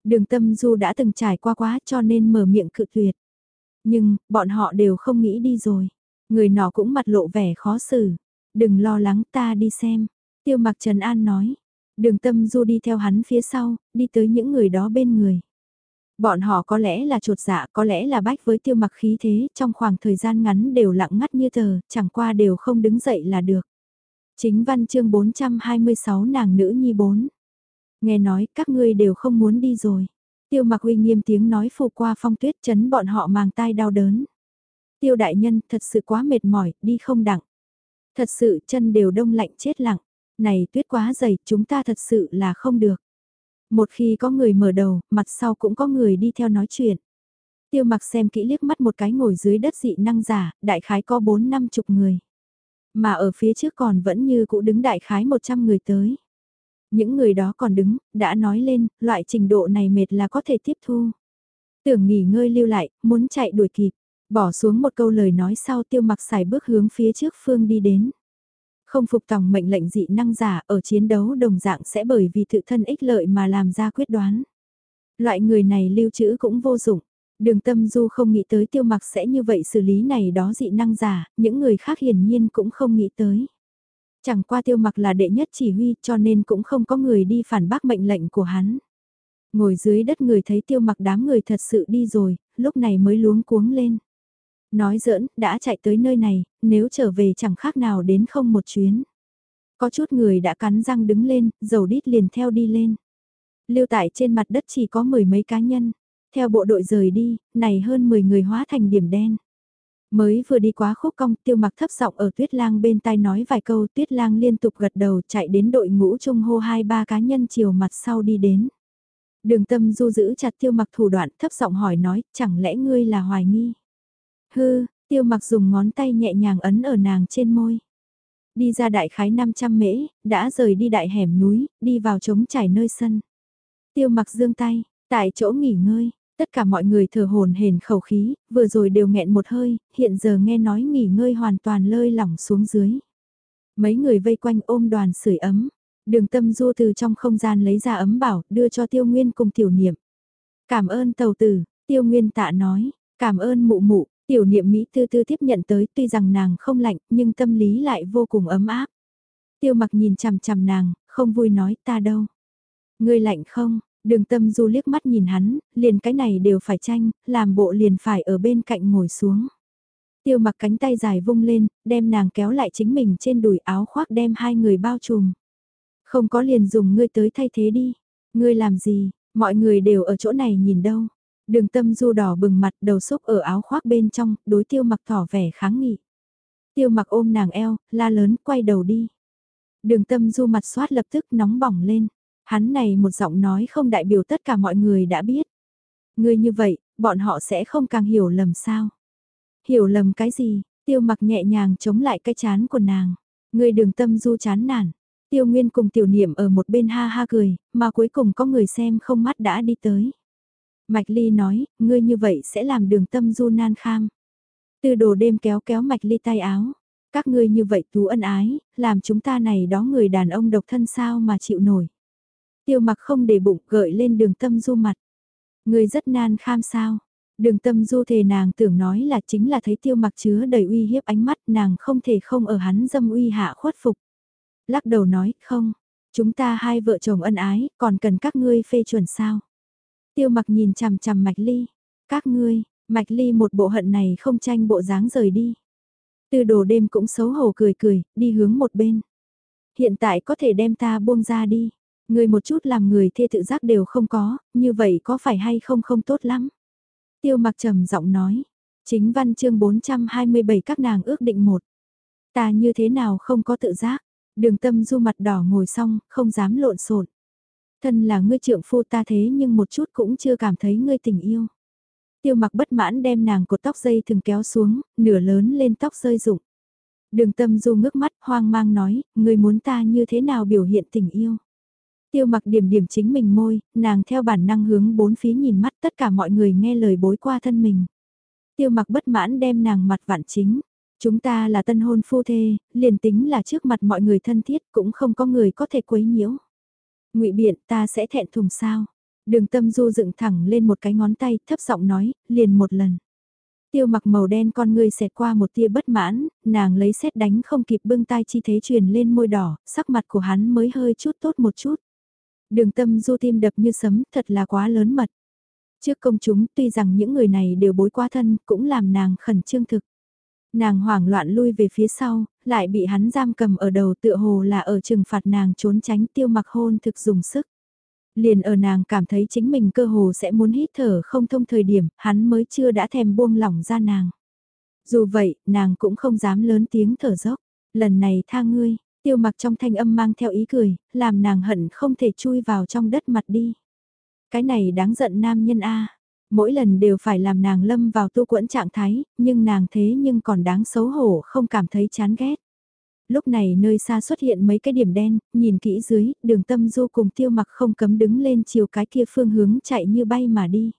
Đường tâm du đã từng trải qua quá cho nên mở miệng cự tuyệt. Nhưng, bọn họ đều không nghĩ đi rồi. Người nọ cũng mặt lộ vẻ khó xử. Đừng lo lắng ta đi xem. Tiêu mặc Trần An nói. Đường tâm du đi theo hắn phía sau, đi tới những người đó bên người. Bọn họ có lẽ là trột dạ, có lẽ là bách với tiêu mặc khí thế, trong khoảng thời gian ngắn đều lặng ngắt như tờ, chẳng qua đều không đứng dậy là được. Chính văn chương 426 nàng nữ nhi 4. Nghe nói các ngươi đều không muốn đi rồi. Tiêu mặc uy nghiêm tiếng nói phù qua phong tuyết chấn bọn họ màng tai đau đớn. Tiêu đại nhân thật sự quá mệt mỏi, đi không đặng. Thật sự chân đều đông lạnh chết lặng. Này tuyết quá dày, chúng ta thật sự là không được. Một khi có người mở đầu, mặt sau cũng có người đi theo nói chuyện. Tiêu mặc xem kỹ liếc mắt một cái ngồi dưới đất dị năng giả, đại khái có bốn năm chục người. Mà ở phía trước còn vẫn như cũ đứng đại khái 100 người tới. Những người đó còn đứng, đã nói lên, loại trình độ này mệt là có thể tiếp thu. Tưởng nghỉ ngơi lưu lại, muốn chạy đuổi kịp. Bỏ xuống một câu lời nói sau tiêu mặc xài bước hướng phía trước phương đi đến. Không phục tòng mệnh lệnh dị năng giả ở chiến đấu đồng dạng sẽ bởi vì tự thân ích lợi mà làm ra quyết đoán. Loại người này lưu trữ cũng vô dụng. Đường tâm du không nghĩ tới tiêu mặc sẽ như vậy xử lý này đó dị năng giả, những người khác hiển nhiên cũng không nghĩ tới. Chẳng qua tiêu mặc là đệ nhất chỉ huy cho nên cũng không có người đi phản bác mệnh lệnh của hắn. Ngồi dưới đất người thấy tiêu mặc đám người thật sự đi rồi, lúc này mới luống cuống lên. Nói giỡn, đã chạy tới nơi này, nếu trở về chẳng khác nào đến không một chuyến. Có chút người đã cắn răng đứng lên, dầu đít liền theo đi lên. Lưu tại trên mặt đất chỉ có mười mấy cá nhân. Theo bộ đội rời đi, này hơn 10 người hóa thành điểm đen. Mới vừa đi quá khúc cong tiêu mặc thấp giọng ở tuyết lang bên tai nói vài câu tuyết lang liên tục gật đầu chạy đến đội ngũ trung hô hai ba cá nhân chiều mặt sau đi đến. Đường tâm du giữ chặt tiêu mặc thủ đoạn thấp giọng hỏi nói chẳng lẽ ngươi là hoài nghi. Hư, tiêu mặc dùng ngón tay nhẹ nhàng ấn ở nàng trên môi. Đi ra đại khái 500 mễ, đã rời đi đại hẻm núi, đi vào trống trải nơi sân. Tiêu mặc dương tay, tại chỗ nghỉ ngơi, tất cả mọi người thở hồn hển khẩu khí, vừa rồi đều nghẹn một hơi, hiện giờ nghe nói nghỉ ngơi hoàn toàn lơi lỏng xuống dưới. Mấy người vây quanh ôm đoàn sưởi ấm, đường tâm du từ trong không gian lấy ra ấm bảo, đưa cho tiêu nguyên cùng tiểu niệm. Cảm ơn tàu tử, tiêu nguyên tạ nói, cảm ơn mụ mụ, Tiểu niệm Mỹ tư tư tiếp nhận tới tuy rằng nàng không lạnh nhưng tâm lý lại vô cùng ấm áp. Tiêu mặc nhìn chằm chằm nàng, không vui nói ta đâu. Ngươi lạnh không, đường tâm du liếc mắt nhìn hắn, liền cái này đều phải tranh, làm bộ liền phải ở bên cạnh ngồi xuống. Tiêu mặc cánh tay dài vung lên, đem nàng kéo lại chính mình trên đùi áo khoác đem hai người bao trùm. Không có liền dùng ngươi tới thay thế đi. Ngươi làm gì, mọi người đều ở chỗ này nhìn đâu. Đường tâm du đỏ bừng mặt đầu xúc ở áo khoác bên trong, đối tiêu mặc tỏ vẻ kháng nghị. Tiêu mặc ôm nàng eo, la lớn quay đầu đi. Đường tâm du mặt xoát lập tức nóng bỏng lên. Hắn này một giọng nói không đại biểu tất cả mọi người đã biết. Ngươi như vậy, bọn họ sẽ không càng hiểu lầm sao. Hiểu lầm cái gì, tiêu mặc nhẹ nhàng chống lại cái chán của nàng. Ngươi đường tâm du chán nản. Tiêu Nguyên cùng tiểu niệm ở một bên ha ha cười, mà cuối cùng có người xem không mắt đã đi tới. Mạch Ly nói, ngươi như vậy sẽ làm đường tâm du nan kham. Từ đồ đêm kéo kéo Mạch Ly tay áo. Các ngươi như vậy tú ân ái, làm chúng ta này đó người đàn ông độc thân sao mà chịu nổi. Tiêu mặc không để bụng gợi lên đường tâm du mặt. Người rất nan kham sao. Đường tâm du thề nàng tưởng nói là chính là thấy tiêu mặc chứa đầy uy hiếp ánh mắt nàng không thể không ở hắn dâm uy hạ khuất phục lắc đầu nói, không, chúng ta hai vợ chồng ân ái, còn cần các ngươi phê chuẩn sao? Tiêu mặc nhìn chằm chằm Mạch Ly, các ngươi, Mạch Ly một bộ hận này không tranh bộ dáng rời đi. Từ đồ đêm cũng xấu hổ cười cười, đi hướng một bên. Hiện tại có thể đem ta buông ra đi. Người một chút làm người thê tự giác đều không có, như vậy có phải hay không không tốt lắm. Tiêu mặc trầm giọng nói. Chính văn chương 427 các nàng ước định một. Ta như thế nào không có tự giác. Đường tâm du mặt đỏ ngồi xong, không dám lộn xộn. Thân là ngươi trượng phu ta thế nhưng một chút cũng chưa cảm thấy ngươi tình yêu. Tiêu mặc bất mãn đem nàng cột tóc dây thường kéo xuống, nửa lớn lên tóc rơi rụng. Đường tâm du ngước mắt hoang mang nói, ngươi muốn ta như thế nào biểu hiện tình yêu. Tiêu mặc điểm điểm chính mình môi, nàng theo bản năng hướng bốn phía nhìn mắt tất cả mọi người nghe lời bối qua thân mình. Tiêu mặc bất mãn đem nàng mặt vạn chính, Chúng ta là tân hôn phu thê, liền tính là trước mặt mọi người thân thiết cũng không có người có thể quấy nhiễu. ngụy biện ta sẽ thẹn thùng sao. Đường tâm du dựng thẳng lên một cái ngón tay thấp giọng nói, liền một lần. Tiêu mặc màu đen con ngươi xẹt qua một tia bất mãn, nàng lấy xét đánh không kịp bưng tay chi thế truyền lên môi đỏ, sắc mặt của hắn mới hơi chút tốt một chút. Đường tâm du tim đập như sấm, thật là quá lớn mật. Trước công chúng tuy rằng những người này đều bối quá thân, cũng làm nàng khẩn trương thực. Nàng hoảng loạn lui về phía sau, lại bị hắn giam cầm ở đầu tựa hồ là ở trừng phạt nàng trốn tránh tiêu mặc hôn thực dùng sức. Liền ở nàng cảm thấy chính mình cơ hồ sẽ muốn hít thở không thông thời điểm, hắn mới chưa đã thèm buông lỏng ra nàng. Dù vậy, nàng cũng không dám lớn tiếng thở dốc. Lần này tha ngươi, tiêu mặc trong thanh âm mang theo ý cười, làm nàng hận không thể chui vào trong đất mặt đi. Cái này đáng giận nam nhân A mỗi lần đều phải làm nàng lâm vào tu quẫn trạng thái, nhưng nàng thế nhưng còn đáng xấu hổ không cảm thấy chán ghét. Lúc này nơi xa xuất hiện mấy cái điểm đen, nhìn kỹ dưới, đường tâm du cùng tiêu mặc không cấm đứng lên chiều cái kia phương hướng chạy như bay mà đi.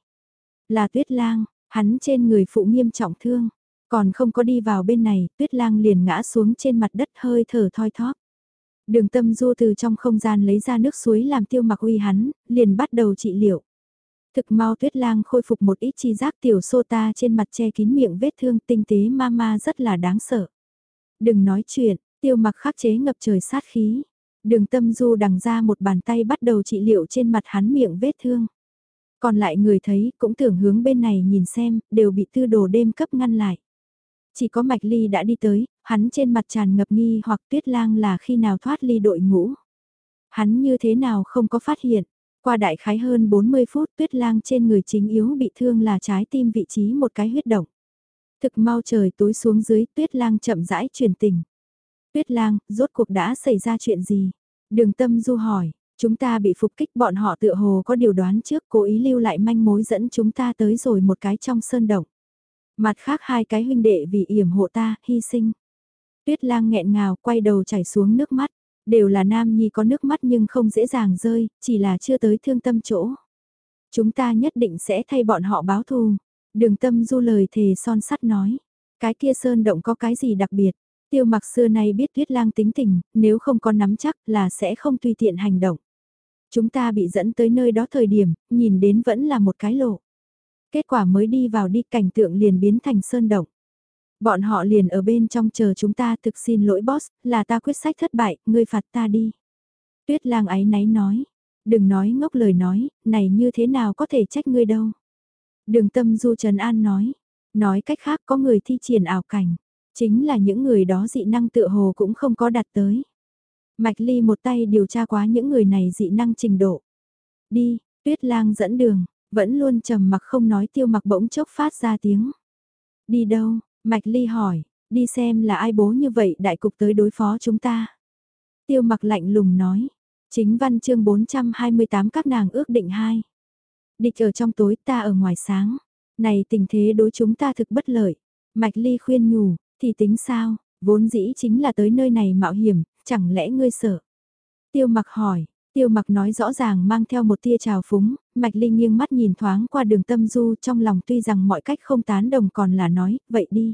Là tuyết lang, hắn trên người phụ nghiêm trọng thương, còn không có đi vào bên này, tuyết lang liền ngã xuống trên mặt đất hơi thở thoi thóp. Đường tâm du từ trong không gian lấy ra nước suối làm tiêu mặc uy hắn, liền bắt đầu trị liệu. Thực mau tuyết lang khôi phục một ít chi giác tiểu sô ta trên mặt che kín miệng vết thương tinh tế ma ma rất là đáng sợ. Đừng nói chuyện, tiêu mặc khắc chế ngập trời sát khí. Đường tâm du đằng ra một bàn tay bắt đầu trị liệu trên mặt hắn miệng vết thương. Còn lại người thấy cũng tưởng hướng bên này nhìn xem, đều bị tư đồ đêm cấp ngăn lại. Chỉ có mạch ly đã đi tới, hắn trên mặt tràn ngập nghi hoặc tuyết lang là khi nào thoát ly đội ngũ. Hắn như thế nào không có phát hiện, qua đại khái hơn 40 phút tuyết lang trên người chính yếu bị thương là trái tim vị trí một cái huyết động. Thực mau trời tối xuống dưới tuyết lang chậm rãi truyền tình. Tuyết lang, rốt cuộc đã xảy ra chuyện gì? Đường tâm du hỏi, chúng ta bị phục kích bọn họ tựa hồ có điều đoán trước cố ý lưu lại manh mối dẫn chúng ta tới rồi một cái trong sơn động. Mặt khác hai cái huynh đệ vì yểm hộ ta, hy sinh. Tuyết lang nghẹn ngào quay đầu chảy xuống nước mắt. Đều là nam nhi có nước mắt nhưng không dễ dàng rơi, chỉ là chưa tới thương tâm chỗ. Chúng ta nhất định sẽ thay bọn họ báo thù. Đường tâm du lời thề son sắt nói. Cái kia sơn động có cái gì đặc biệt. Tiêu mặc xưa nay biết tuyết lang tính tình, nếu không có nắm chắc là sẽ không tùy tiện hành động. Chúng ta bị dẫn tới nơi đó thời điểm, nhìn đến vẫn là một cái lộ. Kết quả mới đi vào đi cảnh tượng liền biến thành sơn động. Bọn họ liền ở bên trong chờ chúng ta thực xin lỗi boss, là ta quyết sách thất bại, ngươi phạt ta đi. Tuyết lang ái náy nói, đừng nói ngốc lời nói, này như thế nào có thể trách ngươi đâu. Đường tâm du Trần An nói, nói cách khác có người thi triển ảo cảnh, chính là những người đó dị năng tựa hồ cũng không có đặt tới. Mạch Ly một tay điều tra quá những người này dị năng trình độ. Đi, Tuyết lang dẫn đường, vẫn luôn trầm mặc không nói tiêu mặc bỗng chốc phát ra tiếng. Đi đâu, Mạch Ly hỏi, đi xem là ai bố như vậy đại cục tới đối phó chúng ta. Tiêu mặc lạnh lùng nói, chính văn chương 428 các nàng ước định hai. Địch ở trong tối ta ở ngoài sáng, này tình thế đối chúng ta thực bất lợi. Mạch Ly khuyên nhủ, thì tính sao, vốn dĩ chính là tới nơi này mạo hiểm, chẳng lẽ ngươi sợ. Tiêu mặc hỏi, Tiêu mặc nói rõ ràng mang theo một tia trào phúng, Mạch Linh nghiêng mắt nhìn thoáng qua đường tâm du trong lòng tuy rằng mọi cách không tán đồng còn là nói, vậy đi.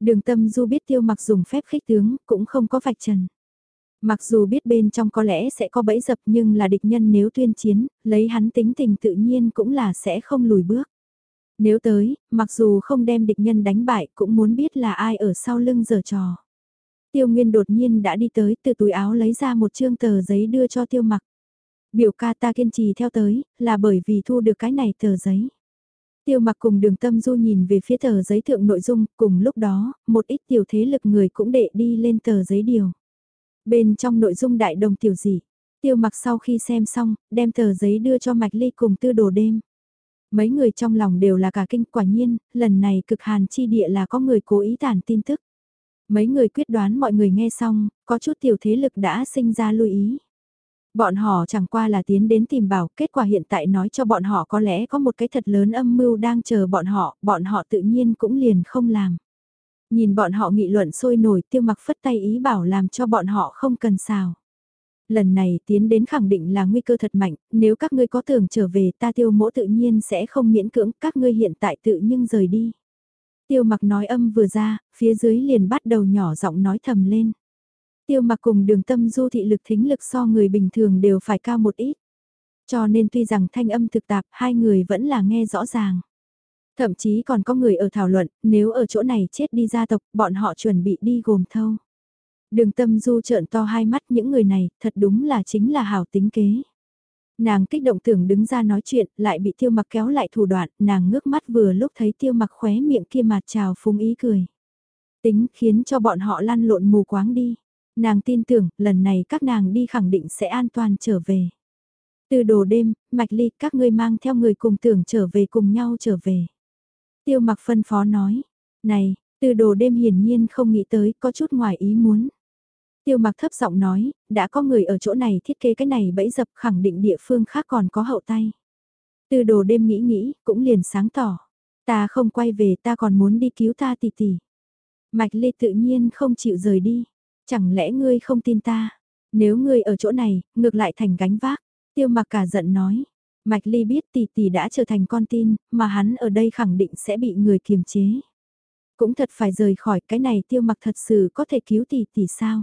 Đường tâm du biết tiêu mặc dùng phép khích tướng, cũng không có vạch trần. Mặc dù biết bên trong có lẽ sẽ có bẫy dập nhưng là địch nhân nếu tuyên chiến, lấy hắn tính tình tự nhiên cũng là sẽ không lùi bước. Nếu tới, mặc dù không đem địch nhân đánh bại cũng muốn biết là ai ở sau lưng giở trò. Tiêu Nguyên đột nhiên đã đi tới từ túi áo lấy ra một chương tờ giấy đưa cho Tiêu mặc. Biểu ca ta kiên trì theo tới, là bởi vì thu được cái này tờ giấy. Tiêu mặc cùng đường tâm du nhìn về phía tờ giấy thượng nội dung, cùng lúc đó, một ít tiểu thế lực người cũng đệ đi lên tờ giấy điều. Bên trong nội dung đại đồng tiểu gì, tiêu mặc sau khi xem xong, đem tờ giấy đưa cho mạch ly cùng tư đồ đêm. Mấy người trong lòng đều là cả kinh quả nhiên, lần này cực hàn chi địa là có người cố ý tản tin tức. Mấy người quyết đoán mọi người nghe xong, có chút tiểu thế lực đã sinh ra lưu ý. Bọn họ chẳng qua là tiến đến tìm bảo, kết quả hiện tại nói cho bọn họ có lẽ có một cái thật lớn âm mưu đang chờ bọn họ, bọn họ tự nhiên cũng liền không làm. Nhìn bọn họ nghị luận sôi nổi tiêu mặc phất tay ý bảo làm cho bọn họ không cần xào. Lần này tiến đến khẳng định là nguy cơ thật mạnh, nếu các ngươi có tưởng trở về ta tiêu mỗ tự nhiên sẽ không miễn cưỡng các ngươi hiện tại tự nhưng rời đi. Tiêu mặc nói âm vừa ra, phía dưới liền bắt đầu nhỏ giọng nói thầm lên. Tiêu mặc cùng đường tâm du thị lực thính lực so người bình thường đều phải cao một ít. Cho nên tuy rằng thanh âm thực tạp, hai người vẫn là nghe rõ ràng. Thậm chí còn có người ở thảo luận, nếu ở chỗ này chết đi gia tộc, bọn họ chuẩn bị đi gồm thâu. Đường tâm du trợn to hai mắt những người này, thật đúng là chính là hảo tính kế. Nàng kích động tưởng đứng ra nói chuyện, lại bị tiêu mặc kéo lại thủ đoạn, nàng ngước mắt vừa lúc thấy tiêu mặc khóe miệng kia mặt trào phúng ý cười. Tính khiến cho bọn họ lăn lộn mù quáng đi. Nàng tin tưởng, lần này các nàng đi khẳng định sẽ an toàn trở về. Từ đồ đêm, mạch ly các ngươi mang theo người cùng tưởng trở về cùng nhau trở về. Tiêu mặc phân phó nói, này, từ đồ đêm hiển nhiên không nghĩ tới có chút ngoài ý muốn. Tiêu mặc thấp giọng nói, đã có người ở chỗ này thiết kế cái này bẫy dập khẳng định địa phương khác còn có hậu tay. Từ đồ đêm nghĩ nghĩ, cũng liền sáng tỏ. Ta không quay về ta còn muốn đi cứu ta tỷ tỷ. Mạch Lê tự nhiên không chịu rời đi. Chẳng lẽ ngươi không tin ta? Nếu ngươi ở chỗ này, ngược lại thành gánh vác. Tiêu mặc cả giận nói. Mạch Ly biết tỷ tỷ đã trở thành con tin, mà hắn ở đây khẳng định sẽ bị người kiềm chế. Cũng thật phải rời khỏi cái này tiêu mặc thật sự có thể cứu tỷ tỷ sao?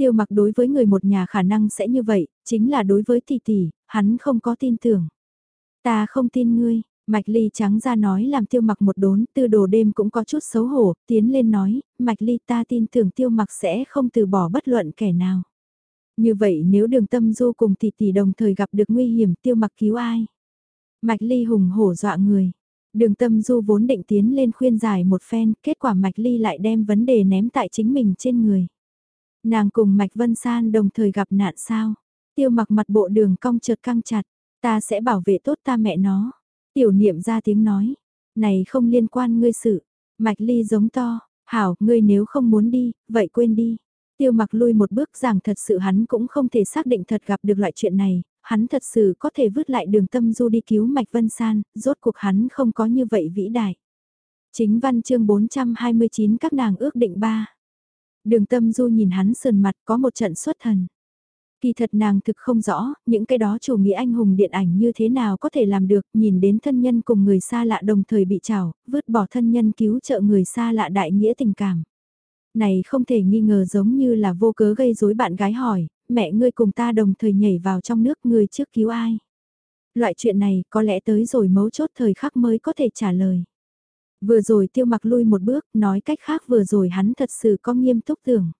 Tiêu mặc đối với người một nhà khả năng sẽ như vậy, chính là đối với tỷ tỷ, hắn không có tin tưởng. Ta không tin ngươi, Mạch Ly trắng ra nói làm tiêu mặc một đốn, tư đồ đêm cũng có chút xấu hổ, tiến lên nói, Mạch Ly ta tin tưởng tiêu mặc sẽ không từ bỏ bất luận kẻ nào. Như vậy nếu đường tâm du cùng tỷ tỷ đồng thời gặp được nguy hiểm tiêu mặc cứu ai? Mạch Ly hùng hổ dọa người. Đường tâm du vốn định tiến lên khuyên giải một phen, kết quả Mạch Ly lại đem vấn đề ném tại chính mình trên người. Nàng cùng Mạch Vân San đồng thời gặp nạn sao? Tiêu mặc mặt bộ đường cong chợt căng chặt, ta sẽ bảo vệ tốt ta mẹ nó. Tiểu niệm ra tiếng nói, này không liên quan ngươi sự. Mạch Ly giống to, hảo, ngươi nếu không muốn đi, vậy quên đi. Tiêu mặc lui một bước rằng thật sự hắn cũng không thể xác định thật gặp được loại chuyện này, hắn thật sự có thể vứt lại đường tâm du đi cứu Mạch Vân San, rốt cuộc hắn không có như vậy vĩ đại. Chính văn chương 429 các nàng ước định ba. Đường tâm du nhìn hắn sườn mặt có một trận xuất thần. Kỳ thật nàng thực không rõ, những cái đó chủ nghĩa anh hùng điện ảnh như thế nào có thể làm được, nhìn đến thân nhân cùng người xa lạ đồng thời bị trào, vứt bỏ thân nhân cứu trợ người xa lạ đại nghĩa tình cảm. Này không thể nghi ngờ giống như là vô cớ gây rối bạn gái hỏi, mẹ ngươi cùng ta đồng thời nhảy vào trong nước ngươi trước cứu ai. Loại chuyện này có lẽ tới rồi mấu chốt thời khắc mới có thể trả lời. Vừa rồi tiêu mặc lui một bước, nói cách khác vừa rồi hắn thật sự có nghiêm túc tưởng.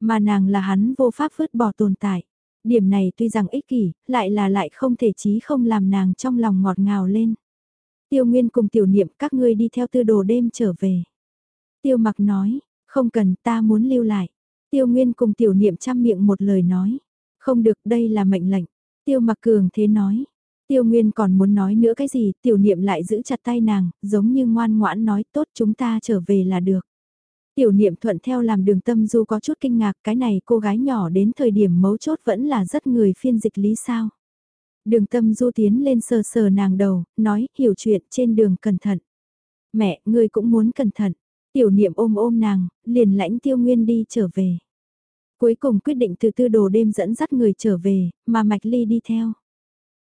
Mà nàng là hắn vô pháp vứt bỏ tồn tại. Điểm này tuy rằng ích kỷ, lại là lại không thể chí không làm nàng trong lòng ngọt ngào lên. Tiêu Nguyên cùng tiểu niệm các ngươi đi theo tư đồ đêm trở về. Tiêu mặc nói, không cần ta muốn lưu lại. Tiêu Nguyên cùng tiểu niệm chăm miệng một lời nói. Không được đây là mệnh lệnh. Tiêu mặc cường thế nói. Tiêu Nguyên còn muốn nói nữa cái gì, tiểu niệm lại giữ chặt tay nàng, giống như ngoan ngoãn nói tốt chúng ta trở về là được. Tiểu niệm thuận theo làm đường tâm du có chút kinh ngạc cái này cô gái nhỏ đến thời điểm mấu chốt vẫn là rất người phiên dịch lý sao. Đường tâm du tiến lên sờ sờ nàng đầu, nói hiểu chuyện trên đường cẩn thận. Mẹ, ngươi cũng muốn cẩn thận. Tiểu niệm ôm ôm nàng, liền lãnh tiêu nguyên đi trở về. Cuối cùng quyết định từ tư đồ đêm dẫn dắt người trở về, mà Mạch Ly đi theo.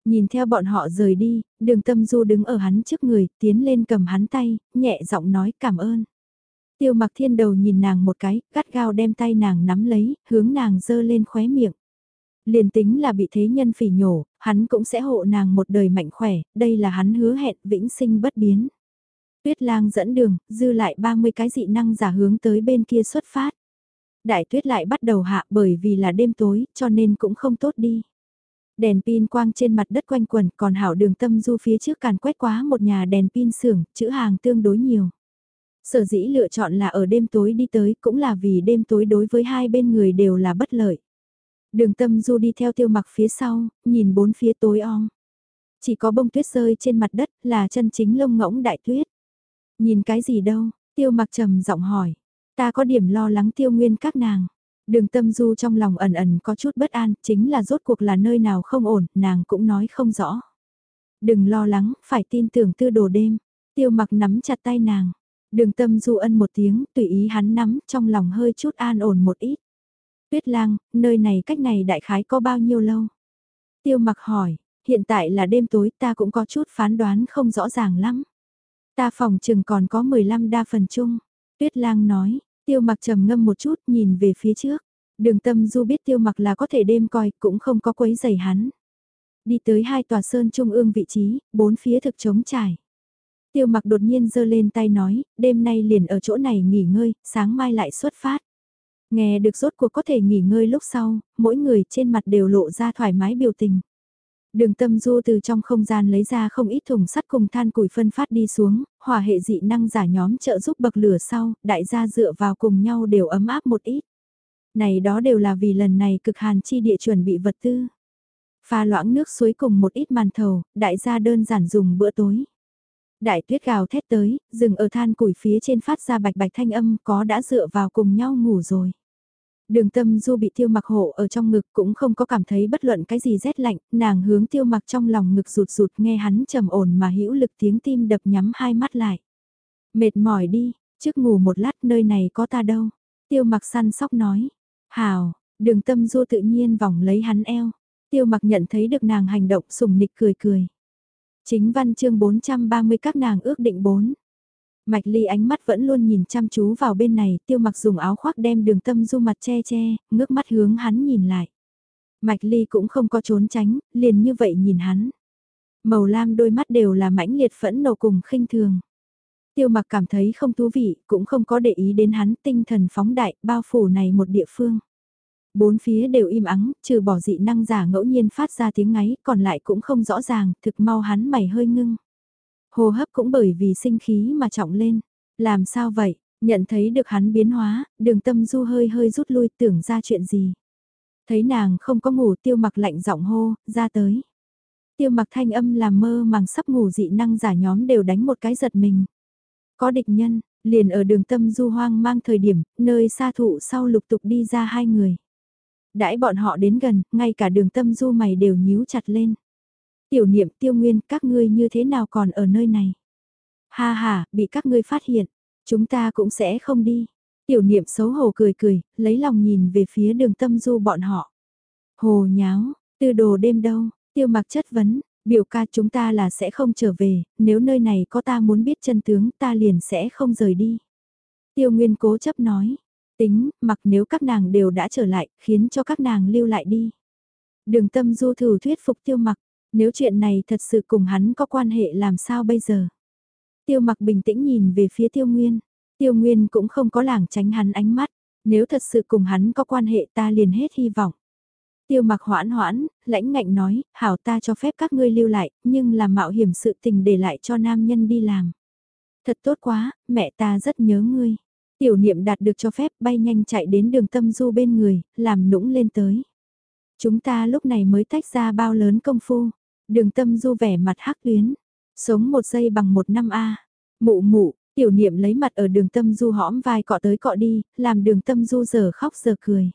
Nhìn theo bọn họ rời đi, đường tâm du đứng ở hắn trước người, tiến lên cầm hắn tay, nhẹ giọng nói cảm ơn. Tiêu mặc thiên đầu nhìn nàng một cái, gắt gao đem tay nàng nắm lấy, hướng nàng dơ lên khóe miệng. Liền tính là bị thế nhân phỉ nhổ, hắn cũng sẽ hộ nàng một đời mạnh khỏe, đây là hắn hứa hẹn vĩnh sinh bất biến. Tuyết lang dẫn đường, dư lại 30 cái dị năng giả hướng tới bên kia xuất phát. Đại tuyết lại bắt đầu hạ bởi vì là đêm tối, cho nên cũng không tốt đi. Đèn pin quang trên mặt đất quanh quần còn hảo đường tâm du phía trước càn quét quá một nhà đèn pin xưởng, chữ hàng tương đối nhiều. Sở dĩ lựa chọn là ở đêm tối đi tới cũng là vì đêm tối đối với hai bên người đều là bất lợi. Đường tâm du đi theo tiêu mặc phía sau, nhìn bốn phía tối om. Chỉ có bông tuyết rơi trên mặt đất là chân chính lông ngỗng đại tuyết. Nhìn cái gì đâu, tiêu mặc trầm giọng hỏi. Ta có điểm lo lắng tiêu nguyên các nàng. Đường tâm du trong lòng ẩn ẩn có chút bất an, chính là rốt cuộc là nơi nào không ổn, nàng cũng nói không rõ. Đừng lo lắng, phải tin tưởng tư đồ đêm. Tiêu mặc nắm chặt tay nàng. Đường tâm du ân một tiếng, tùy ý hắn nắm, trong lòng hơi chút an ổn một ít. Tuyết lang, nơi này cách này đại khái có bao nhiêu lâu? Tiêu mặc hỏi, hiện tại là đêm tối ta cũng có chút phán đoán không rõ ràng lắm. Ta phòng chừng còn có 15 đa phần chung. Tuyết lang nói, tiêu mặc trầm ngâm một chút nhìn về phía trước. Đường tâm du biết tiêu mặc là có thể đêm coi cũng không có quấy giày hắn. Đi tới hai tòa sơn trung ương vị trí, bốn phía thực trống trải. Tiêu mặc đột nhiên giơ lên tay nói, đêm nay liền ở chỗ này nghỉ ngơi, sáng mai lại xuất phát. Nghe được rốt cuộc có thể nghỉ ngơi lúc sau, mỗi người trên mặt đều lộ ra thoải mái biểu tình. Đường tâm du từ trong không gian lấy ra không ít thùng sắt cùng than củi phân phát đi xuống, hỏa hệ dị năng giả nhóm trợ giúp bậc lửa sau, đại gia dựa vào cùng nhau đều ấm áp một ít. Này đó đều là vì lần này cực hàn chi địa chuẩn bị vật tư. Pha loãng nước suối cùng một ít màn thầu, đại gia đơn giản dùng bữa tối. Đại tuyết gào thét tới, dừng ở than củi phía trên phát ra bạch bạch thanh âm có đã dựa vào cùng nhau ngủ rồi. Đường tâm du bị tiêu mặc hộ ở trong ngực cũng không có cảm thấy bất luận cái gì rét lạnh, nàng hướng tiêu mặc trong lòng ngực rụt rụt nghe hắn trầm ổn mà hữu lực tiếng tim đập nhắm hai mắt lại. Mệt mỏi đi, trước ngủ một lát nơi này có ta đâu. Tiêu mặc săn sóc nói. Hào, đường tâm du tự nhiên vòng lấy hắn eo. Tiêu mặc nhận thấy được nàng hành động sùng nịch cười cười. Chính văn chương 430 các nàng ước định 4. Mạch ly ánh mắt vẫn luôn nhìn chăm chú vào bên này, tiêu mặc dùng áo khoác đem đường tâm du mặt che che, ngước mắt hướng hắn nhìn lại. Mạch ly cũng không có trốn tránh, liền như vậy nhìn hắn. Màu lam đôi mắt đều là mãnh liệt phẫn nộ cùng khinh thường. Tiêu mặc cảm thấy không thú vị, cũng không có để ý đến hắn tinh thần phóng đại, bao phủ này một địa phương. Bốn phía đều im ắng, trừ bỏ dị năng giả ngẫu nhiên phát ra tiếng ngáy, còn lại cũng không rõ ràng, thực mau hắn mày hơi ngưng hô hấp cũng bởi vì sinh khí mà trọng lên. Làm sao vậy? Nhận thấy được hắn biến hóa, đường tâm du hơi hơi rút lui tưởng ra chuyện gì. Thấy nàng không có ngủ tiêu mặc lạnh giọng hô, ra tới. Tiêu mặc thanh âm làm mơ màng sắp ngủ dị năng giả nhóm đều đánh một cái giật mình. Có địch nhân, liền ở đường tâm du hoang mang thời điểm, nơi xa thụ sau lục tục đi ra hai người. Đãi bọn họ đến gần, ngay cả đường tâm du mày đều nhíu chặt lên. Tiểu niệm tiêu nguyên các ngươi như thế nào còn ở nơi này? Ha ha, bị các ngươi phát hiện, chúng ta cũng sẽ không đi. Tiểu niệm xấu hổ cười cười, lấy lòng nhìn về phía đường tâm du bọn họ. Hồ nháo, tư đồ đêm đâu, tiêu mặc chất vấn, biểu ca chúng ta là sẽ không trở về, nếu nơi này có ta muốn biết chân tướng ta liền sẽ không rời đi. Tiêu Nguyên cố chấp nói, tính, mặc nếu các nàng đều đã trở lại, khiến cho các nàng lưu lại đi. Đường tâm du thử thuyết phục tiêu mặc, nếu chuyện này thật sự cùng hắn có quan hệ làm sao bây giờ? Tiêu mặc bình tĩnh nhìn về phía tiêu nguyên. Tiêu nguyên cũng không có làng tránh hắn ánh mắt. Nếu thật sự cùng hắn có quan hệ ta liền hết hy vọng. Tiêu mặc hoãn hoãn, lãnh ngạnh nói, hảo ta cho phép các ngươi lưu lại, nhưng làm mạo hiểm sự tình để lại cho nam nhân đi làm. Thật tốt quá, mẹ ta rất nhớ ngươi. Tiểu niệm đạt được cho phép bay nhanh chạy đến đường tâm du bên người, làm nũng lên tới. Chúng ta lúc này mới tách ra bao lớn công phu. Đường tâm du vẻ mặt hắc tuyến. Sống một giây bằng một năm A. Mụ mụ, tiểu niệm lấy mặt ở đường tâm du hõm vai cọ tới cọ đi, làm đường tâm du giờ khóc giờ cười.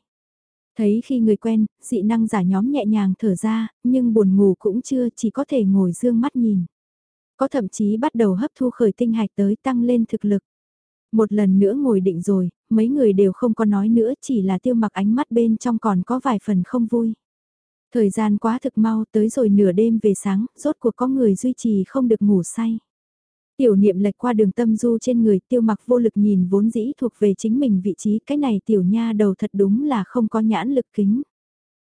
Thấy khi người quen, dị năng giả nhóm nhẹ nhàng thở ra, nhưng buồn ngủ cũng chưa, chỉ có thể ngồi dương mắt nhìn. Có thậm chí bắt đầu hấp thu khởi tinh hạch tới tăng lên thực lực. Một lần nữa ngồi định rồi, mấy người đều không có nói nữa chỉ là tiêu mặc ánh mắt bên trong còn có vài phần không vui. Thời gian quá thực mau tới rồi nửa đêm về sáng, rốt cuộc có người duy trì không được ngủ say. Tiểu niệm lệch qua đường tâm du trên người tiêu mặc vô lực nhìn vốn dĩ thuộc về chính mình vị trí cái này tiểu nha đầu thật đúng là không có nhãn lực kính.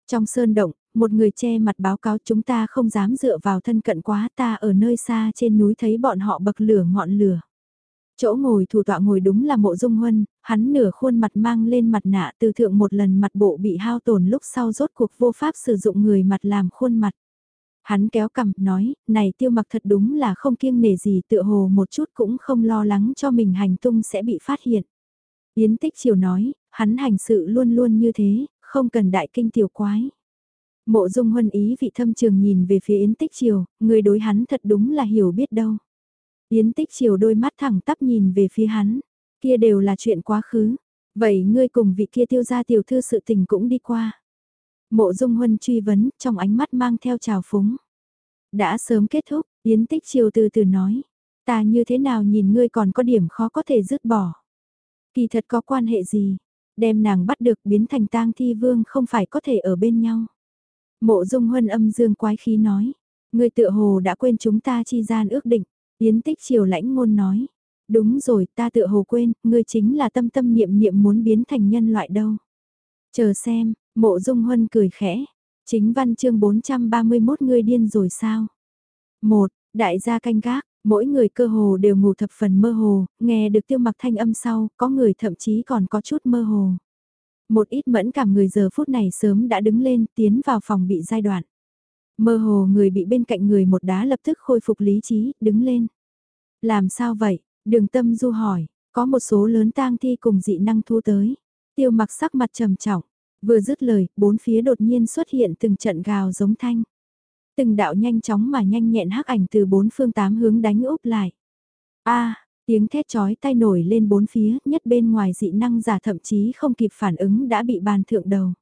Trong sơn động, một người che mặt báo cáo chúng ta không dám dựa vào thân cận quá ta ở nơi xa trên núi thấy bọn họ bậc lửa ngọn lửa. Chỗ ngồi thủ tọa ngồi đúng là mộ dung huân, hắn nửa khuôn mặt mang lên mặt nạ từ thượng một lần mặt bộ bị hao tổn lúc sau rốt cuộc vô pháp sử dụng người mặt làm khuôn mặt. Hắn kéo cằm nói, này tiêu mặc thật đúng là không kiêng nể gì tựa hồ một chút cũng không lo lắng cho mình hành tung sẽ bị phát hiện. Yến tích chiều nói, hắn hành sự luôn luôn như thế, không cần đại kinh tiểu quái. Mộ dung huân ý vị thâm trường nhìn về phía Yến tích chiều, người đối hắn thật đúng là hiểu biết đâu. Yến tích chiều đôi mắt thẳng tắp nhìn về phía hắn, kia đều là chuyện quá khứ. Vậy ngươi cùng vị kia tiêu gia tiểu thư sự tình cũng đi qua. Mộ dung huân truy vấn, trong ánh mắt mang theo trào phúng. Đã sớm kết thúc, Yến tích chiều từ từ nói. Ta như thế nào nhìn ngươi còn có điểm khó có thể dứt bỏ. Kỳ thật có quan hệ gì, đem nàng bắt được biến thành tang thi vương không phải có thể ở bên nhau. Mộ dung huân âm dương quái khí nói, ngươi tựa hồ đã quên chúng ta chi gian ước định, Yến tích chiều lãnh ngôn nói, đúng rồi ta tựa hồ quên, ngươi chính là tâm tâm niệm niệm muốn biến thành nhân loại đâu. Chờ xem, mộ dung huân cười khẽ, chính văn chương 431 ngươi điên rồi sao? một Đại gia canh gác, mỗi người cơ hồ đều ngủ thập phần mơ hồ, nghe được tiêu mặc thanh âm sau, có người thậm chí còn có chút mơ hồ. Một ít mẫn cảm người giờ phút này sớm đã đứng lên tiến vào phòng bị giai đoạn. Mơ hồ người bị bên cạnh người một đá lập tức khôi phục lý trí, đứng lên. Làm sao vậy? Đường tâm du hỏi, có một số lớn tang thi cùng dị năng thu tới. Tiêu mặc sắc mặt trầm trọng, vừa dứt lời, bốn phía đột nhiên xuất hiện từng trận gào giống thanh. Từng đạo nhanh chóng mà nhanh nhẹn hắc ảnh từ bốn phương tám hướng đánh úp lại. a tiếng thét chói tay nổi lên bốn phía, nhất bên ngoài dị năng giả thậm chí không kịp phản ứng đã bị bàn thượng đầu.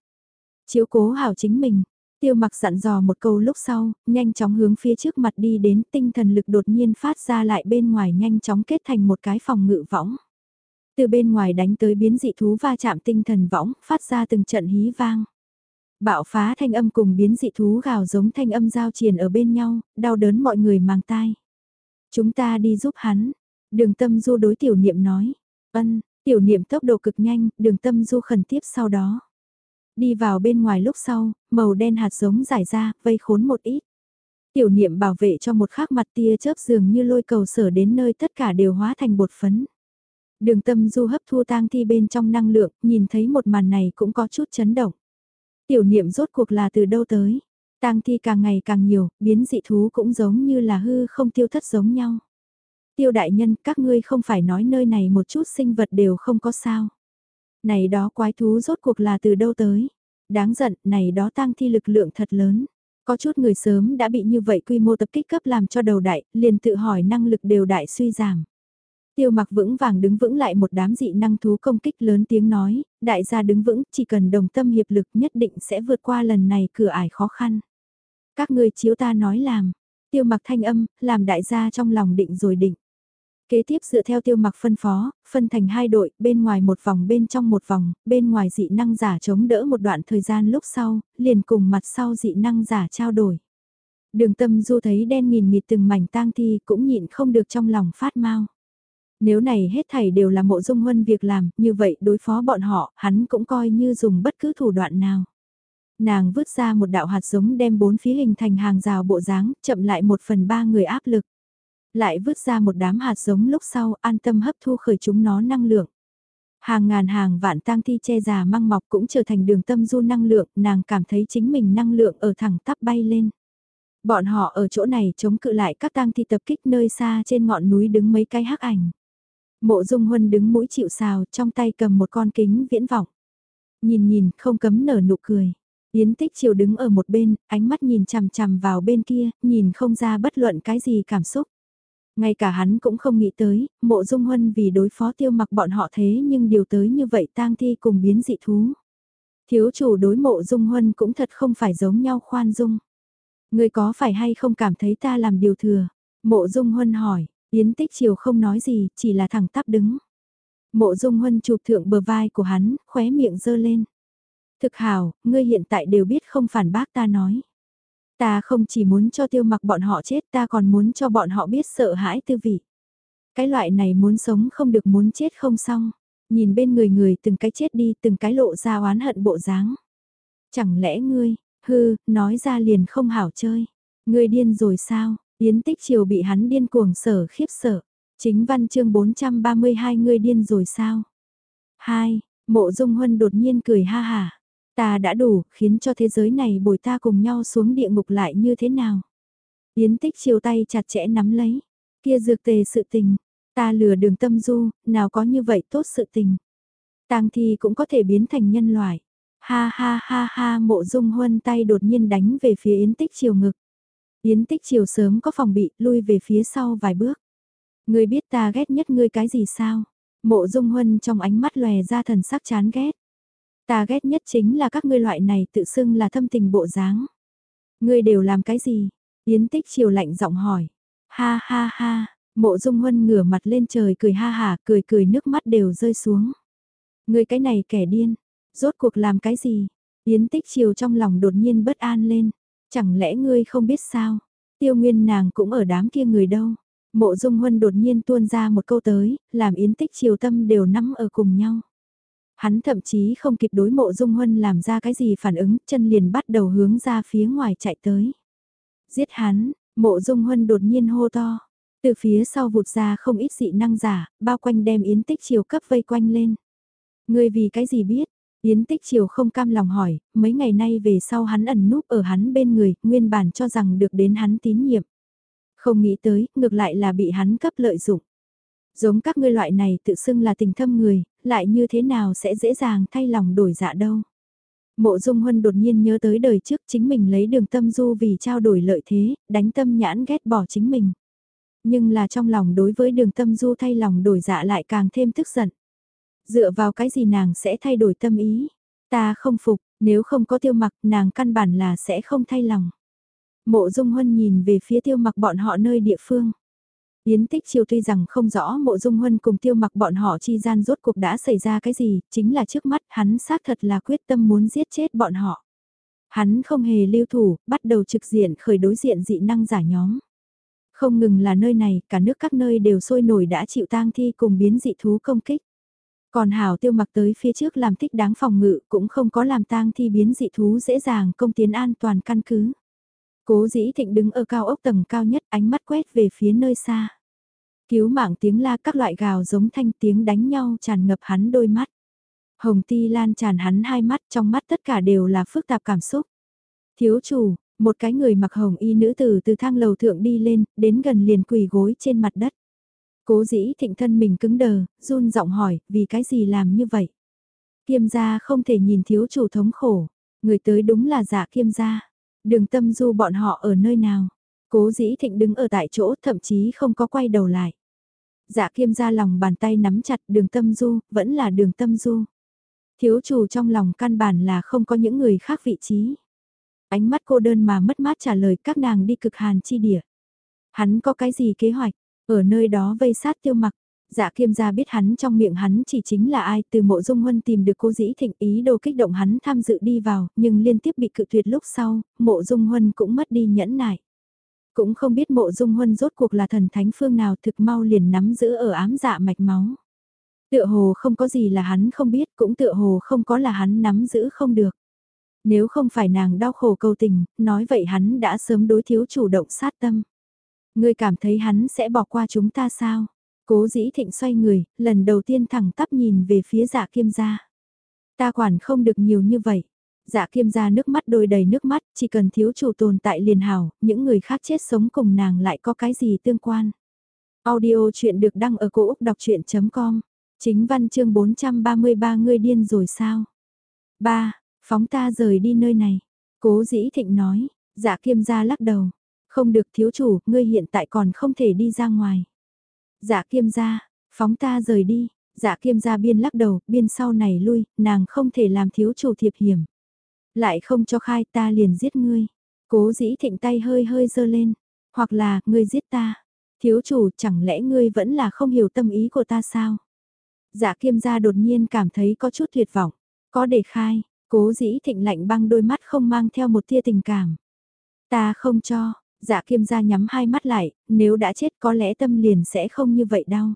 Chiếu cố hảo chính mình, Tiêu mặc dặn dò một câu lúc sau, nhanh chóng hướng phía trước mặt đi đến tinh thần lực đột nhiên phát ra lại bên ngoài nhanh chóng kết thành một cái phòng ngự võng. Từ bên ngoài đánh tới biến dị thú va chạm tinh thần võng, phát ra từng trận hí vang. Bạo phá thanh âm cùng biến dị thú gào giống thanh âm giao triền ở bên nhau, đau đớn mọi người mang tai. Chúng ta đi giúp hắn. Đường tâm du đối tiểu niệm nói. Ân, tiểu niệm tốc độ cực nhanh, đường tâm du khẩn tiếp sau đó. Đi vào bên ngoài lúc sau, màu đen hạt giống giải ra, vây khốn một ít. Tiểu niệm bảo vệ cho một khắc mặt tia chớp dường như lôi cầu sở đến nơi tất cả đều hóa thành bột phấn. Đường tâm du hấp thu tang thi bên trong năng lượng, nhìn thấy một màn này cũng có chút chấn động. Tiểu niệm rốt cuộc là từ đâu tới? Tang thi càng ngày càng nhiều, biến dị thú cũng giống như là hư không tiêu thất giống nhau. Tiêu đại nhân, các ngươi không phải nói nơi này một chút sinh vật đều không có sao. Này đó quái thú rốt cuộc là từ đâu tới? Đáng giận, này đó tăng thi lực lượng thật lớn. Có chút người sớm đã bị như vậy quy mô tập kích cấp làm cho đầu đại, liền tự hỏi năng lực đều đại suy giảm. Tiêu mặc vững vàng đứng vững lại một đám dị năng thú công kích lớn tiếng nói, đại gia đứng vững, chỉ cần đồng tâm hiệp lực nhất định sẽ vượt qua lần này cửa ải khó khăn. Các người chiếu ta nói làm, tiêu mặc thanh âm, làm đại gia trong lòng định rồi định. Kế tiếp dựa theo tiêu mặc phân phó, phân thành hai đội, bên ngoài một vòng bên trong một vòng, bên ngoài dị năng giả chống đỡ một đoạn thời gian lúc sau, liền cùng mặt sau dị năng giả trao đổi. Đường tâm du thấy đen nghìn nghịt từng mảnh tang thi cũng nhịn không được trong lòng phát mau. Nếu này hết thảy đều là mộ dung huân việc làm, như vậy đối phó bọn họ, hắn cũng coi như dùng bất cứ thủ đoạn nào. Nàng vứt ra một đạo hạt giống đem bốn phía hình thành hàng rào bộ dáng, chậm lại một phần ba người áp lực. Lại vứt ra một đám hạt giống lúc sau an tâm hấp thu khởi chúng nó năng lượng. Hàng ngàn hàng vạn tang thi che già măng mọc cũng trở thành đường tâm du năng lượng, nàng cảm thấy chính mình năng lượng ở thẳng tắp bay lên. Bọn họ ở chỗ này chống cự lại các tang thi tập kích nơi xa trên ngọn núi đứng mấy cái hắc ảnh. Mộ Dung Huân đứng mũi chịu sào, trong tay cầm một con kính viễn vọng. Nhìn nhìn, không cấm nở nụ cười. Yến Tích Triều đứng ở một bên, ánh mắt nhìn chằm chằm vào bên kia, nhìn không ra bất luận cái gì cảm xúc. Ngay cả hắn cũng không nghĩ tới, mộ dung huân vì đối phó tiêu mặc bọn họ thế nhưng điều tới như vậy tang thi cùng biến dị thú. Thiếu chủ đối mộ dung huân cũng thật không phải giống nhau khoan dung. Người có phải hay không cảm thấy ta làm điều thừa? Mộ dung huân hỏi, Yến Tích Triều không nói gì, chỉ là thẳng tắp đứng. Mộ Dung Huân chụp thượng bờ vai của hắn, khóe miệng dơ lên. Thực hào, ngươi hiện tại đều biết không phản bác ta nói. Ta không chỉ muốn cho tiêu mặc bọn họ chết ta còn muốn cho bọn họ biết sợ hãi tư vị. Cái loại này muốn sống không được muốn chết không xong. Nhìn bên người người từng cái chết đi từng cái lộ ra oán hận bộ dáng. Chẳng lẽ ngươi, hư, nói ra liền không hảo chơi. Ngươi điên rồi sao, Yến Tích Triều bị hắn điên cuồng sở khiếp sợ. Chính văn chương 432 ngươi điên rồi sao? Hai, Mộ Dung Huân đột nhiên cười ha hà. Ta đã đủ, khiến cho thế giới này bồi ta cùng nhau xuống địa ngục lại như thế nào? Yến Tích chiều tay chặt chẽ nắm lấy. Kia dược tề sự tình, ta lừa đường tâm du, nào có như vậy tốt sự tình. Tang thi cũng có thể biến thành nhân loại. Ha ha ha ha mộ dung huân tay đột nhiên đánh về phía Yến Tích chiều ngực. Yến Tích chiều sớm có phòng bị, lui về phía sau vài bước. Ngươi biết ta ghét nhất ngươi cái gì sao? Mộ dung huân trong ánh mắt lòe ra thần sắc chán ghét. Ta ghét nhất chính là các ngươi loại này tự xưng là thâm tình bộ dáng. Ngươi đều làm cái gì? Yến tích chiều lạnh giọng hỏi. Ha ha ha, mộ dung huân ngửa mặt lên trời cười ha hà, cười cười nước mắt đều rơi xuống. Ngươi cái này kẻ điên, rốt cuộc làm cái gì? Yến tích chiều trong lòng đột nhiên bất an lên. Chẳng lẽ ngươi không biết sao? Tiêu nguyên nàng cũng ở đám kia người đâu. Mộ dung huân đột nhiên tuôn ra một câu tới, làm yến tích chiều tâm đều nắm ở cùng nhau. Hắn thậm chí không kịp đối mộ dung huân làm ra cái gì phản ứng, chân liền bắt đầu hướng ra phía ngoài chạy tới. Giết hắn, mộ dung huân đột nhiên hô to. Từ phía sau vụt ra không ít dị năng giả, bao quanh đem yến tích chiều cấp vây quanh lên. Người vì cái gì biết? Yến tích chiều không cam lòng hỏi, mấy ngày nay về sau hắn ẩn núp ở hắn bên người, nguyên bản cho rằng được đến hắn tín nhiệm. Không nghĩ tới, ngược lại là bị hắn cấp lợi dụng. Giống các ngươi loại này tự xưng là tình thâm người, lại như thế nào sẽ dễ dàng thay lòng đổi dạ đâu. Mộ Dung Huân đột nhiên nhớ tới đời trước chính mình lấy đường tâm du vì trao đổi lợi thế, đánh tâm nhãn ghét bỏ chính mình. Nhưng là trong lòng đối với đường tâm du thay lòng đổi dạ lại càng thêm tức giận. Dựa vào cái gì nàng sẽ thay đổi tâm ý? Ta không phục, nếu không có tiêu mặc nàng căn bản là sẽ không thay lòng. Mộ Dung Huân nhìn về phía tiêu mặc bọn họ nơi địa phương. Yến Tích Chiêu tuy rằng không rõ mộ dung huân cùng tiêu mặc bọn họ chi gian rốt cuộc đã xảy ra cái gì, chính là trước mắt hắn xác thật là quyết tâm muốn giết chết bọn họ. Hắn không hề lưu thủ, bắt đầu trực diện khởi đối diện dị năng giả nhóm. Không ngừng là nơi này, cả nước các nơi đều sôi nổi đã chịu tang thi cùng biến dị thú công kích. Còn Hảo tiêu mặc tới phía trước làm thích đáng phòng ngự cũng không có làm tang thi biến dị thú dễ dàng công tiến an toàn căn cứ. Cố dĩ thịnh đứng ở cao ốc tầng cao nhất ánh mắt quét về phía nơi xa. Cứu mạng tiếng la các loại gào giống thanh tiếng đánh nhau tràn ngập hắn đôi mắt. Hồng ti lan tràn hắn hai mắt trong mắt tất cả đều là phức tạp cảm xúc. Thiếu chủ, một cái người mặc hồng y nữ tử từ thang lầu thượng đi lên, đến gần liền quỳ gối trên mặt đất. Cố dĩ thịnh thân mình cứng đờ, run giọng hỏi, vì cái gì làm như vậy? Kiêm gia không thể nhìn thiếu chủ thống khổ, người tới đúng là giả kiêm gia. Đường tâm du bọn họ ở nơi nào? Cố dĩ thịnh đứng ở tại chỗ thậm chí không có quay đầu lại. Dạ kiêm ra lòng bàn tay nắm chặt đường tâm du, vẫn là đường tâm du. Thiếu chủ trong lòng căn bản là không có những người khác vị trí. Ánh mắt cô đơn mà mất mát trả lời các nàng đi cực hàn chi địa. Hắn có cái gì kế hoạch, ở nơi đó vây sát tiêu mặc, Dạ kiêm gia biết hắn trong miệng hắn chỉ chính là ai từ mộ dung huân tìm được cô dĩ thịnh ý đồ kích động hắn tham dự đi vào, nhưng liên tiếp bị cự tuyệt lúc sau, mộ dung huân cũng mất đi nhẫn nại. Cũng không biết mộ dung huân rốt cuộc là thần thánh phương nào thực mau liền nắm giữ ở ám dạ mạch máu. Tựa hồ không có gì là hắn không biết cũng tựa hồ không có là hắn nắm giữ không được. Nếu không phải nàng đau khổ cầu tình, nói vậy hắn đã sớm đối thiếu chủ động sát tâm. Ngươi cảm thấy hắn sẽ bỏ qua chúng ta sao? Cố dĩ thịnh xoay người, lần đầu tiên thẳng tắp nhìn về phía dạ kiêm gia. Ta quản không được nhiều như vậy. Dạ kiêm gia nước mắt đôi đầy nước mắt, chỉ cần thiếu chủ tồn tại liền hảo, những người khác chết sống cùng nàng lại có cái gì tương quan. Audio chuyện được đăng ở cổ Úc đọc chuyện.com, chính văn chương 433 người điên rồi sao? 3. Phóng ta rời đi nơi này. Cố dĩ thịnh nói, dạ kiêm gia lắc đầu. Không được thiếu chủ, ngươi hiện tại còn không thể đi ra ngoài. Dạ kiêm gia, phóng ta rời đi. Dạ kiêm gia biên lắc đầu, biên sau này lui, nàng không thể làm thiếu chủ thiệp hiểm. Lại không cho khai ta liền giết ngươi. Cố dĩ thịnh tay hơi hơi dơ lên. Hoặc là, ngươi giết ta. Thiếu chủ, chẳng lẽ ngươi vẫn là không hiểu tâm ý của ta sao? Dạ kiêm gia đột nhiên cảm thấy có chút tuyệt vọng. Có để khai, cố dĩ thịnh lạnh băng đôi mắt không mang theo một tia tình cảm. Ta không cho, dạ kiêm gia nhắm hai mắt lại, nếu đã chết có lẽ tâm liền sẽ không như vậy đâu.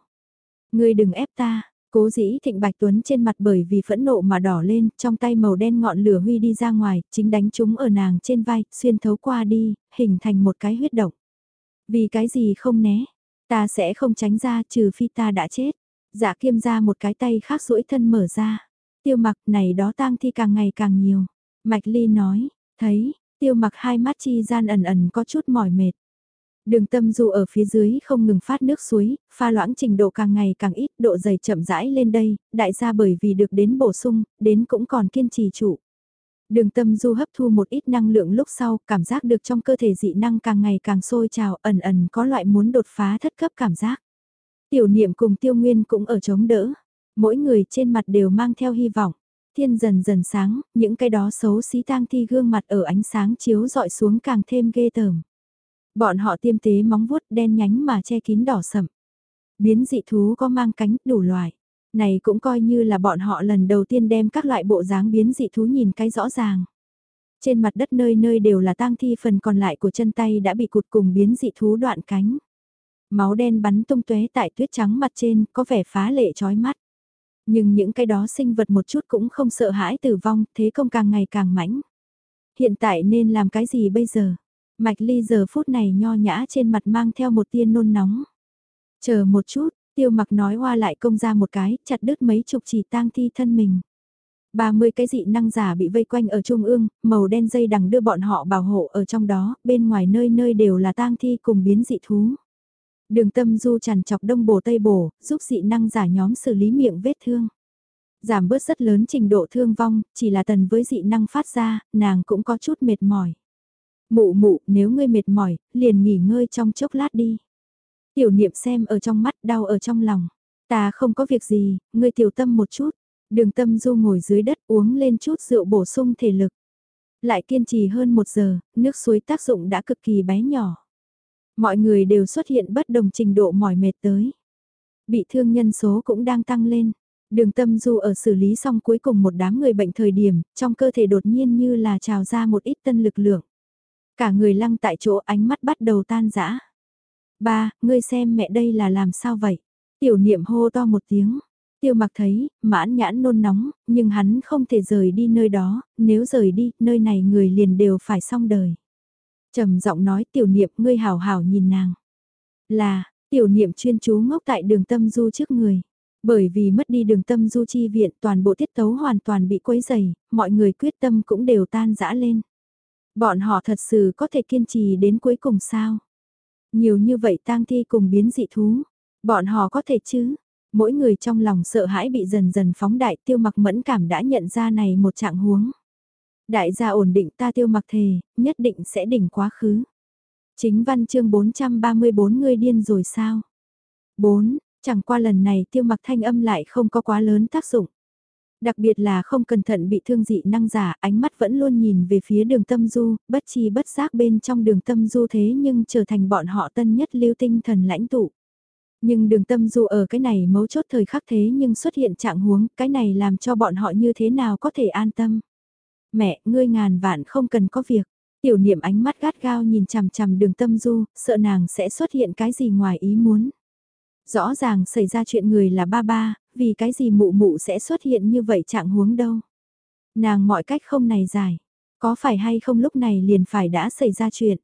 Ngươi đừng ép ta, Cố dĩ thịnh Bạch Tuấn trên mặt bởi vì phẫn nộ mà đỏ lên, trong tay màu đen ngọn lửa huy đi ra ngoài, chính đánh chúng ở nàng trên vai, xuyên thấu qua đi, hình thành một cái huyết động. Vì cái gì không né, ta sẽ không tránh ra trừ phi ta đã chết. Dạ kiêm ra một cái tay khác duỗi thân mở ra. Tiêu mặc này đó tang thi càng ngày càng nhiều. Mạch Ly nói, thấy, tiêu mặc hai mắt chi gian ẩn ẩn có chút mỏi mệt. Đường tâm du ở phía dưới không ngừng phát nước suối, pha loãng trình độ càng ngày càng ít, độ dày chậm rãi lên đây, đại gia bởi vì được đến bổ sung, đến cũng còn kiên trì trụ. Đường tâm du hấp thu một ít năng lượng lúc sau, cảm giác được trong cơ thể dị năng càng ngày càng sôi trào, ẩn ẩn có loại muốn đột phá thất cấp cảm giác. Tiểu niệm cùng tiêu nguyên cũng ở chống đỡ, mỗi người trên mặt đều mang theo hy vọng. Thiên dần dần sáng, những cái đó xấu xí tang thi gương mặt ở ánh sáng chiếu dọi xuống càng thêm ghê tởm. Bọn họ tiêm tế móng vuốt đen nhánh mà che kín đỏ sậm. Biến dị thú có mang cánh đủ loại. Này cũng coi như là bọn họ lần đầu tiên đem các loại bộ dáng biến dị thú nhìn cái rõ ràng. Trên mặt đất nơi nơi đều là tang thi phần còn lại của chân tay đã bị cụt cùng biến dị thú đoạn cánh. Máu đen bắn tung tóe tại tuyết trắng mặt trên có vẻ phá lệ chói mắt. Nhưng những cái đó sinh vật một chút cũng không sợ hãi tử vong, thế công càng ngày càng mãnh. Hiện tại nên làm cái gì bây giờ? Mạch ly giờ phút này nho nhã trên mặt mang theo một tia nôn nóng. Chờ một chút, tiêu mặc nói hoa lại công ra một cái, chặt đứt mấy chục chỉ tang thi thân mình. 30 cái dị năng giả bị vây quanh ở trung ương, màu đen dây đằng đưa bọn họ bảo hộ ở trong đó, bên ngoài nơi nơi đều là tang thi cùng biến dị thú. Đường tâm du tràn chọc đông bổ tây bổ, giúp dị năng giả nhóm xử lý miệng vết thương. Giảm bớt rất lớn trình độ thương vong, chỉ là tần với dị năng phát ra, nàng cũng có chút mệt mỏi. Mụ mụ, nếu ngươi mệt mỏi, liền nghỉ ngơi trong chốc lát đi. Tiểu niệm xem ở trong mắt, đau ở trong lòng. Ta không có việc gì, ngươi tiểu tâm một chút. Đường tâm du ngồi dưới đất uống lên chút rượu bổ sung thể lực. Lại kiên trì hơn một giờ, nước suối tác dụng đã cực kỳ bé nhỏ. Mọi người đều xuất hiện bất đồng trình độ mỏi mệt tới. Bị thương nhân số cũng đang tăng lên. Đường tâm du ở xử lý xong cuối cùng một đám người bệnh thời điểm, trong cơ thể đột nhiên như là trào ra một ít tân lực lượng. Cả người lăng tại chỗ ánh mắt bắt đầu tan rã. Ba, ngươi xem mẹ đây là làm sao vậy? Tiểu niệm hô to một tiếng. Tiêu mặc thấy, mãn nhãn nôn nóng, nhưng hắn không thể rời đi nơi đó, nếu rời đi, nơi này người liền đều phải xong đời. trầm giọng nói tiểu niệm ngươi hào hào nhìn nàng. Là, tiểu niệm chuyên chú ngốc tại đường tâm du trước người. Bởi vì mất đi đường tâm du chi viện toàn bộ tiết tấu hoàn toàn bị quấy dày, mọi người quyết tâm cũng đều tan rã lên. Bọn họ thật sự có thể kiên trì đến cuối cùng sao? Nhiều như vậy tang thi cùng biến dị thú. Bọn họ có thể chứ? Mỗi người trong lòng sợ hãi bị dần dần phóng đại tiêu mặc mẫn cảm đã nhận ra này một trạng huống. Đại gia ổn định ta tiêu mặc thề, nhất định sẽ đỉnh quá khứ. Chính văn chương 434 người điên rồi sao? 4. Chẳng qua lần này tiêu mặc thanh âm lại không có quá lớn tác dụng. Đặc biệt là không cẩn thận bị thương dị năng giả, ánh mắt vẫn luôn nhìn về phía đường tâm du, bất chi bất giác bên trong đường tâm du thế nhưng trở thành bọn họ tân nhất lưu tinh thần lãnh tụ. Nhưng đường tâm du ở cái này mấu chốt thời khắc thế nhưng xuất hiện trạng huống, cái này làm cho bọn họ như thế nào có thể an tâm. Mẹ, ngươi ngàn vạn không cần có việc. Tiểu niệm ánh mắt gắt gao nhìn chằm chằm đường tâm du, sợ nàng sẽ xuất hiện cái gì ngoài ý muốn. Rõ ràng xảy ra chuyện người là ba ba, vì cái gì mụ mụ sẽ xuất hiện như vậy trạng huống đâu. Nàng mọi cách không này dài. Có phải hay không lúc này liền phải đã xảy ra chuyện.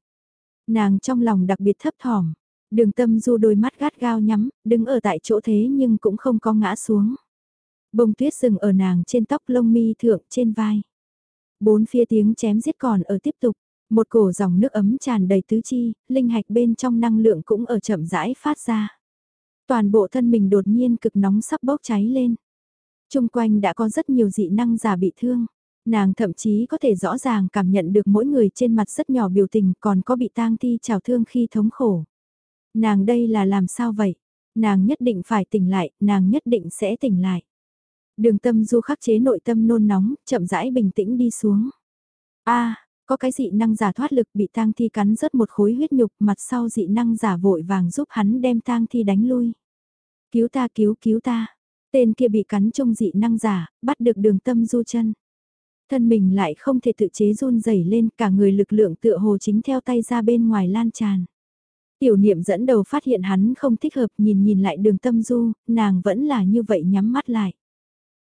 Nàng trong lòng đặc biệt thấp thỏm. Đường tâm du đôi mắt gắt gao nhắm, đứng ở tại chỗ thế nhưng cũng không có ngã xuống. Bông tuyết rừng ở nàng trên tóc lông mi thượng trên vai. Bốn phía tiếng chém giết còn ở tiếp tục. Một cổ dòng nước ấm tràn đầy tứ chi, linh hạch bên trong năng lượng cũng ở chậm rãi phát ra. Toàn bộ thân mình đột nhiên cực nóng sắp bốc cháy lên. Trung quanh đã có rất nhiều dị năng giả bị thương. Nàng thậm chí có thể rõ ràng cảm nhận được mỗi người trên mặt rất nhỏ biểu tình còn có bị tang thi trào thương khi thống khổ. Nàng đây là làm sao vậy? Nàng nhất định phải tỉnh lại, nàng nhất định sẽ tỉnh lại. Đường tâm du khắc chế nội tâm nôn nóng, chậm rãi bình tĩnh đi xuống. a có cái dị năng giả thoát lực bị tang thi cắn rớt một khối huyết nhục mặt sau dị năng giả vội vàng giúp hắn đem tang thi đánh lui. Cứu ta cứu cứu ta. Tên kia bị cắn trong dị năng giả, bắt được đường tâm du chân. Thân mình lại không thể tự chế run rẩy lên cả người lực lượng tựa hồ chính theo tay ra bên ngoài lan tràn. Tiểu niệm dẫn đầu phát hiện hắn không thích hợp nhìn nhìn lại đường tâm du, nàng vẫn là như vậy nhắm mắt lại.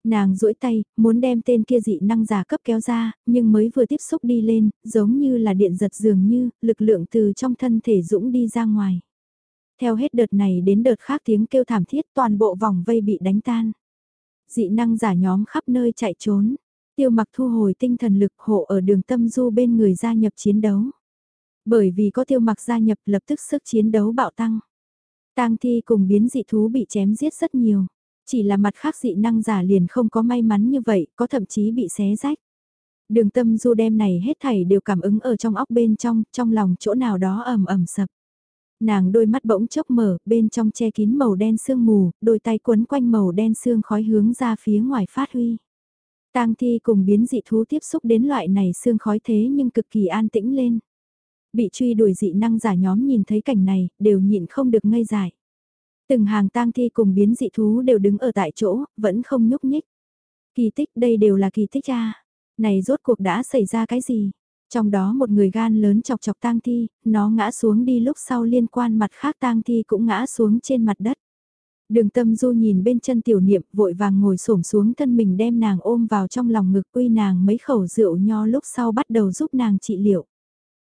Nàng duỗi tay, muốn đem tên kia dị năng giả cấp kéo ra, nhưng mới vừa tiếp xúc đi lên, giống như là điện giật dường như, lực lượng từ trong thân thể dũng đi ra ngoài. Theo hết đợt này đến đợt khác tiếng kêu thảm thiết toàn bộ vòng vây bị đánh tan. Dị năng giả nhóm khắp nơi chạy trốn, tiêu mặc thu hồi tinh thần lực hộ ở đường tâm du bên người gia nhập chiến đấu. Bởi vì có tiêu mặc gia nhập lập tức sức chiến đấu bạo tăng. tang thi cùng biến dị thú bị chém giết rất nhiều. Chỉ là mặt khác dị năng giả liền không có may mắn như vậy, có thậm chí bị xé rách. Đường tâm du đem này hết thảy đều cảm ứng ở trong óc bên trong, trong lòng chỗ nào đó ẩm ẩm sập. Nàng đôi mắt bỗng chốc mở, bên trong che kín màu đen sương mù, đôi tay quấn quanh màu đen sương khói hướng ra phía ngoài phát huy. Tang thi cùng biến dị thú tiếp xúc đến loại này sương khói thế nhưng cực kỳ an tĩnh lên. Bị truy đuổi dị năng giả nhóm nhìn thấy cảnh này, đều nhịn không được ngây dại. Từng hàng tang thi cùng biến dị thú đều đứng ở tại chỗ, vẫn không nhúc nhích. Kỳ tích đây đều là kỳ tích a. Này rốt cuộc đã xảy ra cái gì? Trong đó một người gan lớn chọc chọc tang thi, nó ngã xuống đi lúc sau liên quan mặt khác tang thi cũng ngã xuống trên mặt đất. Đường tâm du nhìn bên chân tiểu niệm vội vàng ngồi xổm xuống thân mình đem nàng ôm vào trong lòng ngực quy nàng mấy khẩu rượu nho lúc sau bắt đầu giúp nàng trị liệu.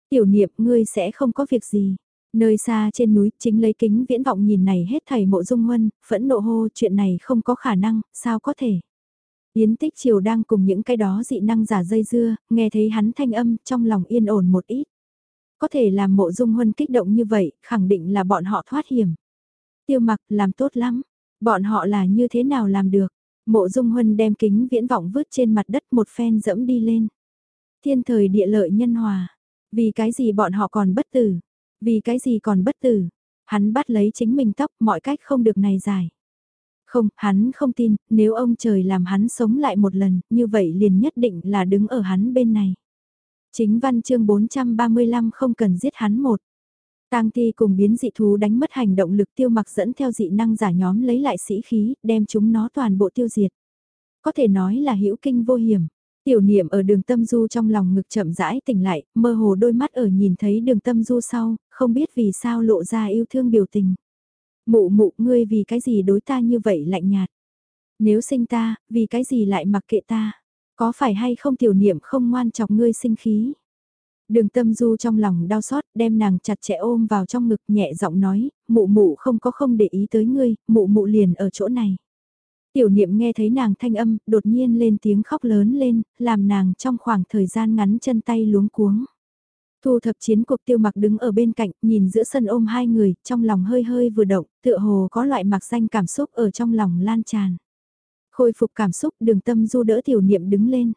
Tiểu niệm ngươi sẽ không có việc gì. Nơi xa trên núi chính lấy kính viễn vọng nhìn này hết thầy mộ dung huân, phẫn nộ hô chuyện này không có khả năng, sao có thể. Yến tích triều đang cùng những cái đó dị năng giả dây dưa, nghe thấy hắn thanh âm trong lòng yên ổn một ít. Có thể làm mộ dung huân kích động như vậy, khẳng định là bọn họ thoát hiểm. Tiêu mặc làm tốt lắm, bọn họ là như thế nào làm được. Mộ dung huân đem kính viễn vọng vứt trên mặt đất một phen dẫm đi lên. Thiên thời địa lợi nhân hòa, vì cái gì bọn họ còn bất tử, vì cái gì còn bất tử. Hắn bắt lấy chính mình tóc mọi cách không được này dài. Không, hắn không tin, nếu ông trời làm hắn sống lại một lần, như vậy liền nhất định là đứng ở hắn bên này. Chính văn chương 435 không cần giết hắn một. Tang thi cùng biến dị thú đánh mất hành động lực tiêu mặc dẫn theo dị năng giả nhóm lấy lại sĩ khí, đem chúng nó toàn bộ tiêu diệt. Có thể nói là hữu kinh vô hiểm. Tiểu niệm ở đường tâm du trong lòng ngực chậm rãi tỉnh lại, mơ hồ đôi mắt ở nhìn thấy đường tâm du sau, không biết vì sao lộ ra yêu thương biểu tình. Mụ mụ ngươi vì cái gì đối ta như vậy lạnh nhạt. Nếu sinh ta, vì cái gì lại mặc kệ ta. Có phải hay không tiểu niệm không ngoan chọc ngươi sinh khí. Đường tâm du trong lòng đau xót, đem nàng chặt chẽ ôm vào trong ngực nhẹ giọng nói, mụ mụ không có không để ý tới ngươi, mụ mụ liền ở chỗ này. Tiểu niệm nghe thấy nàng thanh âm, đột nhiên lên tiếng khóc lớn lên, làm nàng trong khoảng thời gian ngắn chân tay luống cuống. Thu thập chiến cuộc tiêu mặc đứng ở bên cạnh, nhìn giữa sân ôm hai người, trong lòng hơi hơi vừa động, tựa hồ có loại mặc danh cảm xúc ở trong lòng lan tràn. Khôi phục cảm xúc đường tâm du đỡ tiểu niệm đứng lên.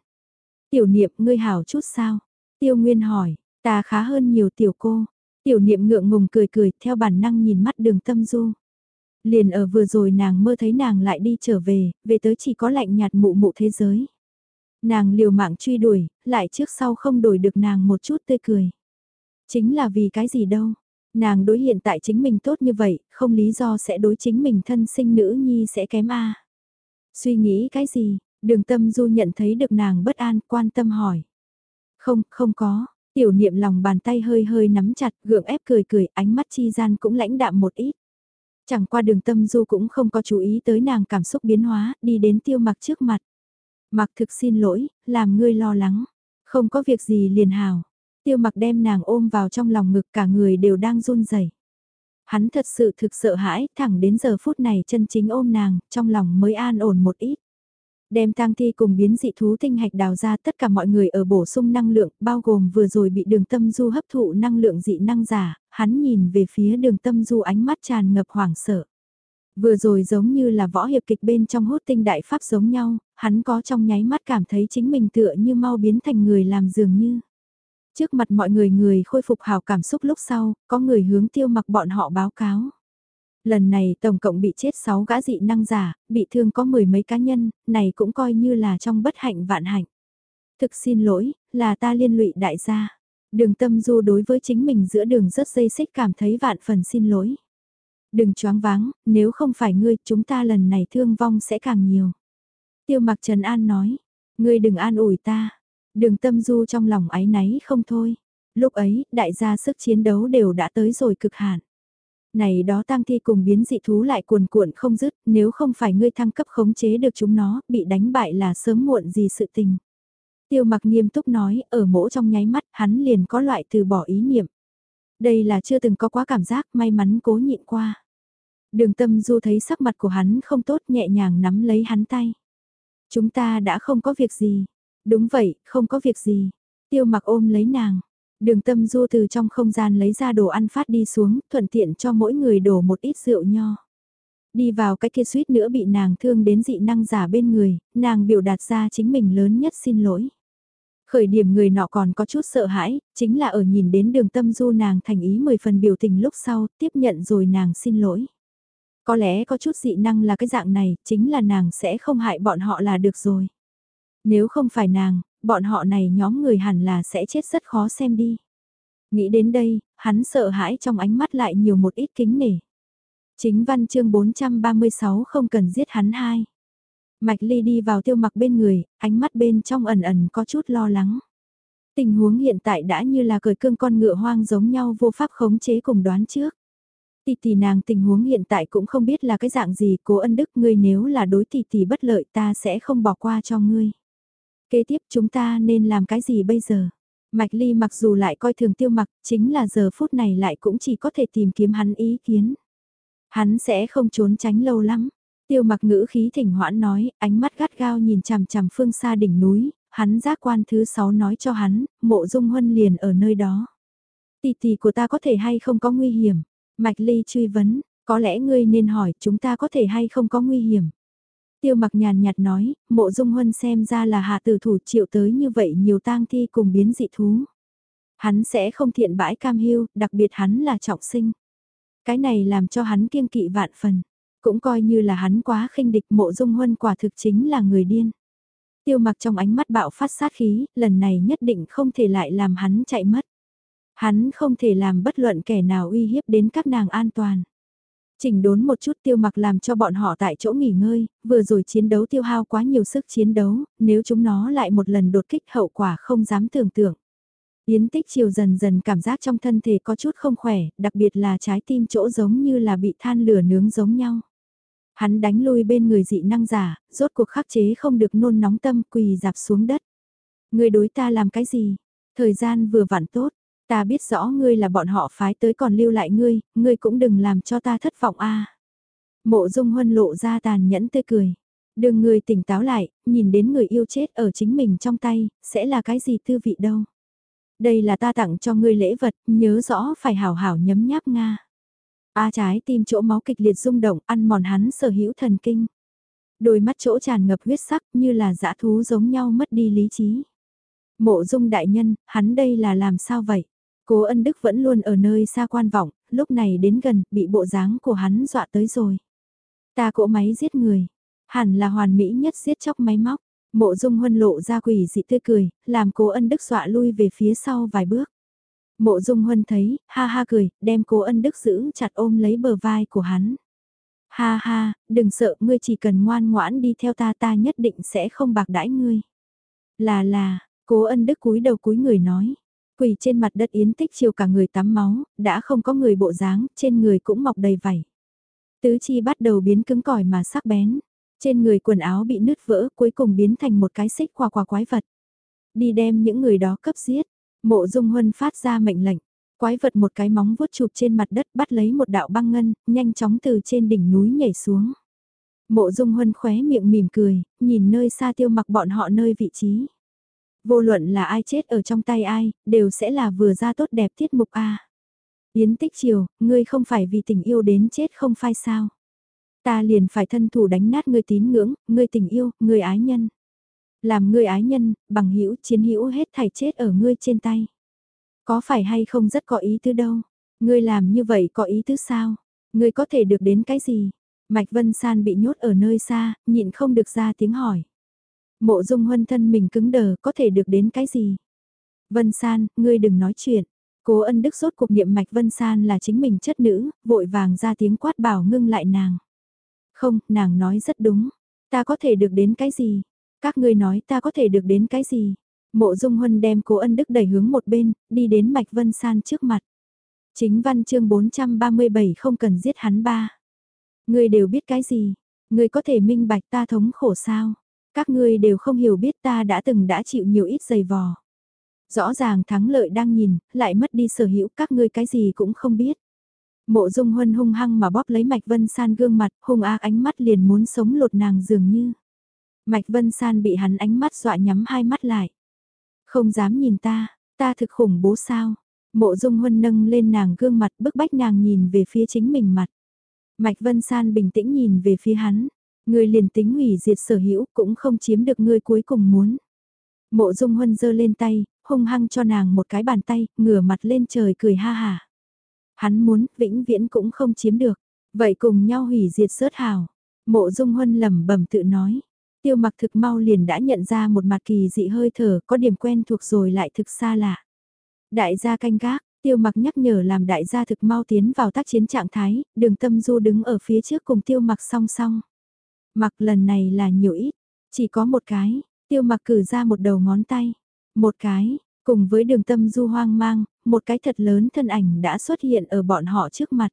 Tiểu niệm ngươi hảo chút sao? Tiêu Nguyên hỏi, ta khá hơn nhiều tiểu cô. Tiểu niệm ngượng ngùng cười cười theo bản năng nhìn mắt đường tâm du. Liền ở vừa rồi nàng mơ thấy nàng lại đi trở về, về tới chỉ có lạnh nhạt mụ mụ thế giới. Nàng liều mạng truy đuổi, lại trước sau không đổi được nàng một chút tươi cười. Chính là vì cái gì đâu. Nàng đối hiện tại chính mình tốt như vậy, không lý do sẽ đối chính mình thân sinh nữ nhi sẽ kém a. Suy nghĩ cái gì, đường tâm du nhận thấy được nàng bất an, quan tâm hỏi. Không, không có, tiểu niệm lòng bàn tay hơi hơi nắm chặt, gượng ép cười cười, ánh mắt chi gian cũng lãnh đạm một ít. Chẳng qua đường tâm du cũng không có chú ý tới nàng cảm xúc biến hóa, đi đến tiêu mặc trước mặt. Mặc thực xin lỗi, làm ngươi lo lắng. Không có việc gì liền hào. Tiêu mặc đem nàng ôm vào trong lòng ngực cả người đều đang run rẩy. Hắn thật sự thực sợ hãi, thẳng đến giờ phút này chân chính ôm nàng, trong lòng mới an ổn một ít. Đem tang thi cùng biến dị thú tinh hạch đào ra tất cả mọi người ở bổ sung năng lượng, bao gồm vừa rồi bị đường tâm du hấp thụ năng lượng dị năng giả, hắn nhìn về phía đường tâm du ánh mắt tràn ngập hoảng sợ. Vừa rồi giống như là võ hiệp kịch bên trong hút tinh đại pháp giống nhau, hắn có trong nháy mắt cảm thấy chính mình tựa như mau biến thành người làm dường như. Trước mặt mọi người người khôi phục hào cảm xúc lúc sau, có người hướng tiêu mặc bọn họ báo cáo. Lần này tổng cộng bị chết 6 gã dị năng giả, bị thương có mười mấy cá nhân, này cũng coi như là trong bất hạnh vạn hạnh. Thực xin lỗi, là ta liên lụy đại gia. Đường tâm du đối với chính mình giữa đường rất dây xích cảm thấy vạn phần xin lỗi. Đừng choáng váng, nếu không phải ngươi, chúng ta lần này thương vong sẽ càng nhiều. Tiêu mặc Trần An nói, ngươi đừng an ủi ta. Đường tâm du trong lòng ái náy không thôi. Lúc ấy, đại gia sức chiến đấu đều đã tới rồi cực hạn. Này đó tang thi cùng biến dị thú lại cuồn cuộn không dứt, nếu không phải ngươi thăng cấp khống chế được chúng nó, bị đánh bại là sớm muộn gì sự tình. Tiêu mặc nghiêm túc nói, ở mỗ trong nháy mắt, hắn liền có loại từ bỏ ý niệm. Đây là chưa từng có quá cảm giác may mắn cố nhịn qua. Đường tâm du thấy sắc mặt của hắn không tốt nhẹ nhàng nắm lấy hắn tay. Chúng ta đã không có việc gì. Đúng vậy, không có việc gì. Tiêu mặc ôm lấy nàng. Đường tâm du từ trong không gian lấy ra đồ ăn phát đi xuống, thuận tiện cho mỗi người đổ một ít rượu nho. Đi vào cái kia suýt nữa bị nàng thương đến dị năng giả bên người, nàng biểu đạt ra chính mình lớn nhất xin lỗi. Khởi điểm người nọ còn có chút sợ hãi, chính là ở nhìn đến đường tâm du nàng thành ý mười phần biểu tình lúc sau, tiếp nhận rồi nàng xin lỗi. Có lẽ có chút dị năng là cái dạng này, chính là nàng sẽ không hại bọn họ là được rồi. Nếu không phải nàng, bọn họ này nhóm người hẳn là sẽ chết rất khó xem đi. Nghĩ đến đây, hắn sợ hãi trong ánh mắt lại nhiều một ít kính nể. Chính văn chương 436 không cần giết hắn hai. Mạch Ly đi vào tiêu mặc bên người, ánh mắt bên trong ẩn ẩn có chút lo lắng. Tình huống hiện tại đã như là cởi cương con ngựa hoang giống nhau vô pháp khống chế cùng đoán trước. Tỷ tỷ nàng tình huống hiện tại cũng không biết là cái dạng gì, cố ân đức ngươi nếu là đối tỷ tỷ bất lợi ta sẽ không bỏ qua cho ngươi. Kế tiếp chúng ta nên làm cái gì bây giờ? Mạch Ly mặc dù lại coi thường tiêu mặc, chính là giờ phút này lại cũng chỉ có thể tìm kiếm hắn ý kiến. Hắn sẽ không trốn tránh lâu lắm. Tiêu mặc ngữ khí thỉnh hoãn nói, ánh mắt gắt gao nhìn chằm chằm phương xa đỉnh núi, hắn giác quan thứ sáu nói cho hắn, mộ dung huân liền ở nơi đó. Tỷ tỷ của ta có thể hay không có nguy hiểm? Mạch Ly truy vấn, có lẽ ngươi nên hỏi chúng ta có thể hay không có nguy hiểm? Tiêu mặc nhàn nhạt nói, mộ dung huân xem ra là hạ tử thủ triệu tới như vậy nhiều tang thi cùng biến dị thú. Hắn sẽ không thiện bãi cam hưu, đặc biệt hắn là trọng sinh. Cái này làm cho hắn kiêng kỵ vạn phần. Cũng coi như là hắn quá khinh địch mộ dung huân quả thực chính là người điên. Tiêu mặc trong ánh mắt bạo phát sát khí, lần này nhất định không thể lại làm hắn chạy mất. Hắn không thể làm bất luận kẻ nào uy hiếp đến các nàng an toàn. Chỉnh đốn một chút tiêu mặc làm cho bọn họ tại chỗ nghỉ ngơi, vừa rồi chiến đấu tiêu hao quá nhiều sức chiến đấu, nếu chúng nó lại một lần đột kích hậu quả không dám tưởng tượng. Yến tích chiều dần dần cảm giác trong thân thể có chút không khỏe, đặc biệt là trái tim chỗ giống như là bị than lửa nướng giống nhau. Hắn đánh lui bên người dị năng giả, rốt cuộc khắc chế không được nôn nóng tâm quỳ dạp xuống đất. Người đối ta làm cái gì? Thời gian vừa vặn tốt, Ta biết rõ ngươi là bọn họ phái tới còn lưu lại ngươi, ngươi cũng đừng làm cho ta thất vọng a. Mộ dung huân lộ ra tàn nhẫn tươi cười. Đừng người tỉnh táo lại, nhìn đến người yêu chết ở chính mình trong tay, sẽ là cái gì tư vị đâu. Đây là ta tặng cho ngươi lễ vật, nhớ rõ phải hảo hảo nhấm nháp Nga. A trái tim chỗ máu kịch liệt rung động, ăn mòn hắn sở hữu thần kinh. Đôi mắt chỗ tràn ngập huyết sắc như là dã thú giống nhau mất đi lý trí. Mộ dung đại nhân, hắn đây là làm sao vậy? Cố ân đức vẫn luôn ở nơi xa quan vọng, lúc này đến gần, bị bộ dáng của hắn dọa tới rồi. Ta cỗ máy giết người, hẳn là hoàn mỹ nhất giết chóc máy móc. Mộ dung huân lộ ra quỷ dị tươi cười, làm cố ân đức dọa lui về phía sau vài bước. Mộ dung huân thấy, ha ha cười, đem cố ân đức giữ chặt ôm lấy bờ vai của hắn. Ha ha, đừng sợ, ngươi chỉ cần ngoan ngoãn đi theo ta ta nhất định sẽ không bạc đãi ngươi. Là là, cố ân đức cúi đầu cúi người nói. Quỳ trên mặt đất yến tích chiều cả người tắm máu, đã không có người bộ dáng, trên người cũng mọc đầy vảy. Tứ chi bắt đầu biến cứng cỏi mà sắc bén. Trên người quần áo bị nứt vỡ cuối cùng biến thành một cái xích qua qua quái vật. đi đem những người đó cấp giết. Mộ Dung Huân phát ra mệnh lệnh, quái vật một cái móng vuốt chụp trên mặt đất bắt lấy một đạo băng ngân, nhanh chóng từ trên đỉnh núi nhảy xuống. Mộ Dung Huân khóe miệng mỉm cười, nhìn nơi xa tiêu mặc bọn họ nơi vị trí. Vô luận là ai chết ở trong tay ai, đều sẽ là vừa ra tốt đẹp tiết mục A. Yến tích chiều, ngươi không phải vì tình yêu đến chết không phải sao. Ta liền phải thân thủ đánh nát ngươi tín ngưỡng, ngươi tình yêu, ngươi ái nhân. Làm ngươi ái nhân, bằng hữu chiến hữu hết thảy chết ở ngươi trên tay. Có phải hay không rất có ý tứ đâu. Ngươi làm như vậy có ý tứ sao? Ngươi có thể được đến cái gì? Mạch Vân San bị nhốt ở nơi xa, nhịn không được ra tiếng hỏi. Mộ dung huân thân mình cứng đờ có thể được đến cái gì? Vân San, ngươi đừng nói chuyện. Cố ân đức sốt cuộc niệm Mạch Vân San là chính mình chất nữ, vội vàng ra tiếng quát bảo ngưng lại nàng. Không, nàng nói rất đúng. Ta có thể được đến cái gì? Các ngươi nói ta có thể được đến cái gì? Mộ Dung Huân đem Cố Ân Đức đẩy hướng một bên, đi đến Mạch Vân San trước mặt. Chính văn chương 437 không cần giết hắn ba. Ngươi đều biết cái gì? Ngươi có thể minh bạch ta thống khổ sao? Các ngươi đều không hiểu biết ta đã từng đã chịu nhiều ít giày vò. Rõ ràng thắng lợi đang nhìn, lại mất đi sở hữu các ngươi cái gì cũng không biết. Mộ dung huân hung hăng mà bóp lấy Mạch Vân San gương mặt, hung ác ánh mắt liền muốn sống lột nàng dường như. Mạch Vân San bị hắn ánh mắt dọa nhắm hai mắt lại. Không dám nhìn ta, ta thực khủng bố sao. Mộ dung huân nâng lên nàng gương mặt bức bách nàng nhìn về phía chính mình mặt. Mạch Vân San bình tĩnh nhìn về phía hắn. Người liền tính hủy diệt sở hữu cũng không chiếm được ngươi cuối cùng muốn. Mộ dung huân giơ lên tay, hung hăng cho nàng một cái bàn tay, ngửa mặt lên trời cười ha hà. Hắn muốn, vĩnh viễn cũng không chiếm được. Vậy cùng nhau hủy diệt sớt hào. Mộ dung huân lẩm bẩm tự nói. Tiêu mặc thực mau liền đã nhận ra một mặt kỳ dị hơi thở, có điểm quen thuộc rồi lại thực xa lạ. Đại gia canh gác, tiêu mặc nhắc nhở làm đại gia thực mau tiến vào tác chiến trạng thái, đường tâm du đứng ở phía trước cùng tiêu mặc song song. Mặc lần này là nhiều ít, chỉ có một cái, tiêu mặc cử ra một đầu ngón tay. Một cái, cùng với đường tâm du hoang mang, một cái thật lớn thân ảnh đã xuất hiện ở bọn họ trước mặt.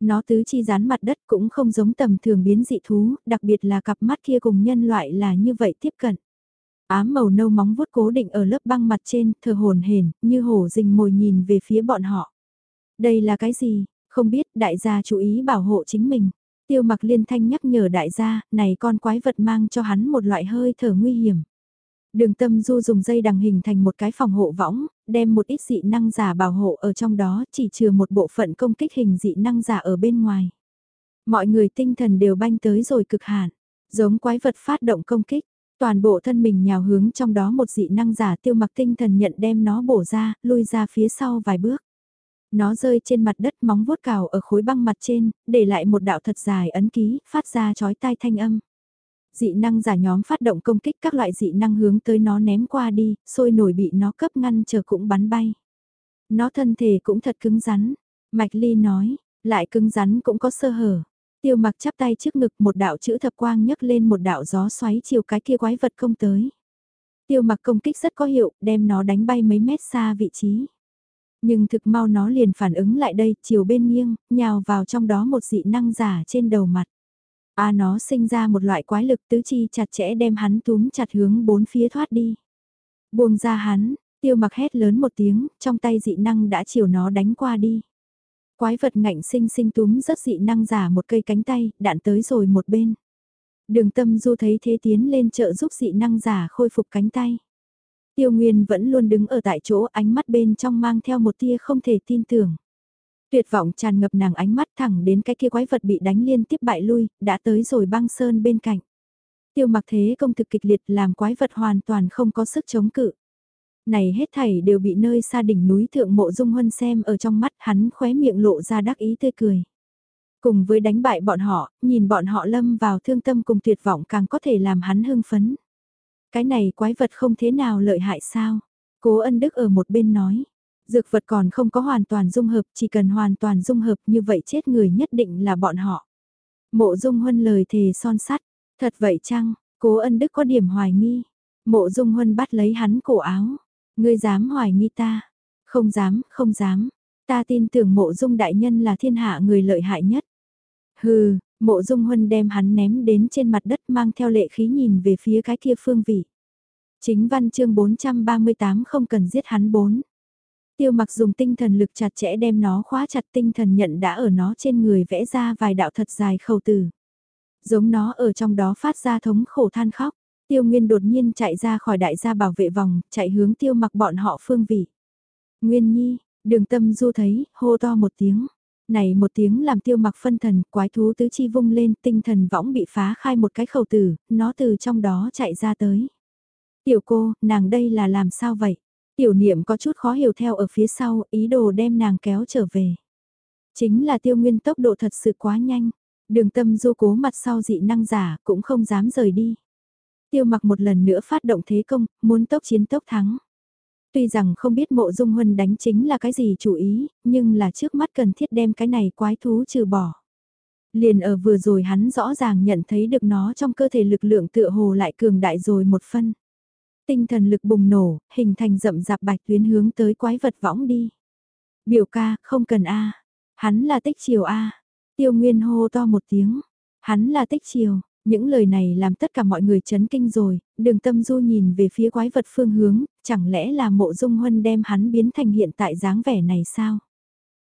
Nó tứ chi dán mặt đất cũng không giống tầm thường biến dị thú, đặc biệt là cặp mắt kia cùng nhân loại là như vậy tiếp cận. Ám màu nâu móng vuốt cố định ở lớp băng mặt trên, thờ hồn hển như hổ rình mồi nhìn về phía bọn họ. Đây là cái gì? Không biết, đại gia chú ý bảo hộ chính mình. Tiêu mặc liên thanh nhắc nhở đại gia, này con quái vật mang cho hắn một loại hơi thở nguy hiểm. Đường tâm du dùng dây đằng hình thành một cái phòng hộ võng, đem một ít dị năng giả bảo hộ ở trong đó chỉ trừ một bộ phận công kích hình dị năng giả ở bên ngoài. Mọi người tinh thần đều banh tới rồi cực hạn, giống quái vật phát động công kích, toàn bộ thân mình nhào hướng trong đó một dị năng giả tiêu mặc tinh thần nhận đem nó bổ ra, lui ra phía sau vài bước. Nó rơi trên mặt đất móng vuốt cào ở khối băng mặt trên, để lại một đạo thật dài ấn ký, phát ra chói tai thanh âm. Dị năng giả nhóm phát động công kích các loại dị năng hướng tới nó ném qua đi, sôi nổi bị nó cấp ngăn chờ cũng bắn bay. Nó thân thể cũng thật cứng rắn. Mạch Ly nói, lại cứng rắn cũng có sơ hở. Tiêu mặc chắp tay trước ngực một đạo chữ thập quang nhấc lên một đạo gió xoáy chiều cái kia quái vật công tới. Tiêu mặc công kích rất có hiệu, đem nó đánh bay mấy mét xa vị trí. Nhưng thực mau nó liền phản ứng lại đây, chiều bên nghiêng, nhào vào trong đó một dị năng giả trên đầu mặt. A nó sinh ra một loại quái lực tứ chi chặt chẽ đem hắn túm chặt hướng bốn phía thoát đi. Buông ra hắn, tiêu mặc hét lớn một tiếng, trong tay dị năng đã chiều nó đánh qua đi. Quái vật ngạnh sinh sinh túm rất dị năng giả một cây cánh tay, đạn tới rồi một bên. Đường tâm du thấy thế tiến lên trợ giúp dị năng giả khôi phục cánh tay. Tiêu Nguyên vẫn luôn đứng ở tại chỗ ánh mắt bên trong mang theo một tia không thể tin tưởng. Tuyệt vọng tràn ngập nàng ánh mắt thẳng đến cái kia quái vật bị đánh liên tiếp bại lui, đã tới rồi băng sơn bên cạnh. Tiêu mặc thế công thực kịch liệt làm quái vật hoàn toàn không có sức chống cự. Này hết thảy đều bị nơi xa đỉnh núi thượng mộ dung huân xem ở trong mắt hắn khóe miệng lộ ra đắc ý tươi cười. Cùng với đánh bại bọn họ, nhìn bọn họ lâm vào thương tâm cùng tuyệt vọng càng có thể làm hắn hưng phấn. Cái này quái vật không thế nào lợi hại sao? Cố ân đức ở một bên nói. Dược vật còn không có hoàn toàn dung hợp, chỉ cần hoàn toàn dung hợp như vậy chết người nhất định là bọn họ. Mộ dung huân lời thề son sắt, thật vậy chăng, cố ân đức có điểm hoài nghi. Mộ dung huân bắt lấy hắn cổ áo, ngươi dám hoài nghi ta, không dám, không dám, ta tin tưởng mộ dung đại nhân là thiên hạ người lợi hại nhất. Hừ, mộ dung huân đem hắn ném đến trên mặt đất mang theo lệ khí nhìn về phía cái kia phương vị. Chính văn chương 438 không cần giết hắn bốn. Tiêu mặc dùng tinh thần lực chặt chẽ đem nó khóa chặt tinh thần nhận đã ở nó trên người vẽ ra vài đạo thật dài khẩu tử. Giống nó ở trong đó phát ra thống khổ than khóc. Tiêu Nguyên đột nhiên chạy ra khỏi đại gia bảo vệ vòng, chạy hướng tiêu mặc bọn họ phương vị. Nguyên Nhi, đường tâm du thấy, hô to một tiếng. Này một tiếng làm tiêu mặc phân thần, quái thú tứ chi vung lên, tinh thần võng bị phá khai một cái khẩu tử, nó từ trong đó chạy ra tới. Tiểu cô, nàng đây là làm sao vậy? Tiểu niệm có chút khó hiểu theo ở phía sau, ý đồ đem nàng kéo trở về. Chính là tiêu nguyên tốc độ thật sự quá nhanh. Đường tâm du cố mặt sau dị năng giả, cũng không dám rời đi. Tiêu mặc một lần nữa phát động thế công, muốn tốc chiến tốc thắng. Tuy rằng không biết mộ dung huân đánh chính là cái gì chủ ý, nhưng là trước mắt cần thiết đem cái này quái thú trừ bỏ. Liền ở vừa rồi hắn rõ ràng nhận thấy được nó trong cơ thể lực lượng tựa hồ lại cường đại rồi một phân. Tinh thần lực bùng nổ, hình thành rậm rạp bạch tuyến hướng tới quái vật võng đi. Biểu ca, không cần A. Hắn là tích chiều A. Tiêu Nguyên hô to một tiếng. Hắn là tích chiều. Những lời này làm tất cả mọi người chấn kinh rồi, đường tâm du nhìn về phía quái vật phương hướng, chẳng lẽ là mộ dung huân đem hắn biến thành hiện tại dáng vẻ này sao?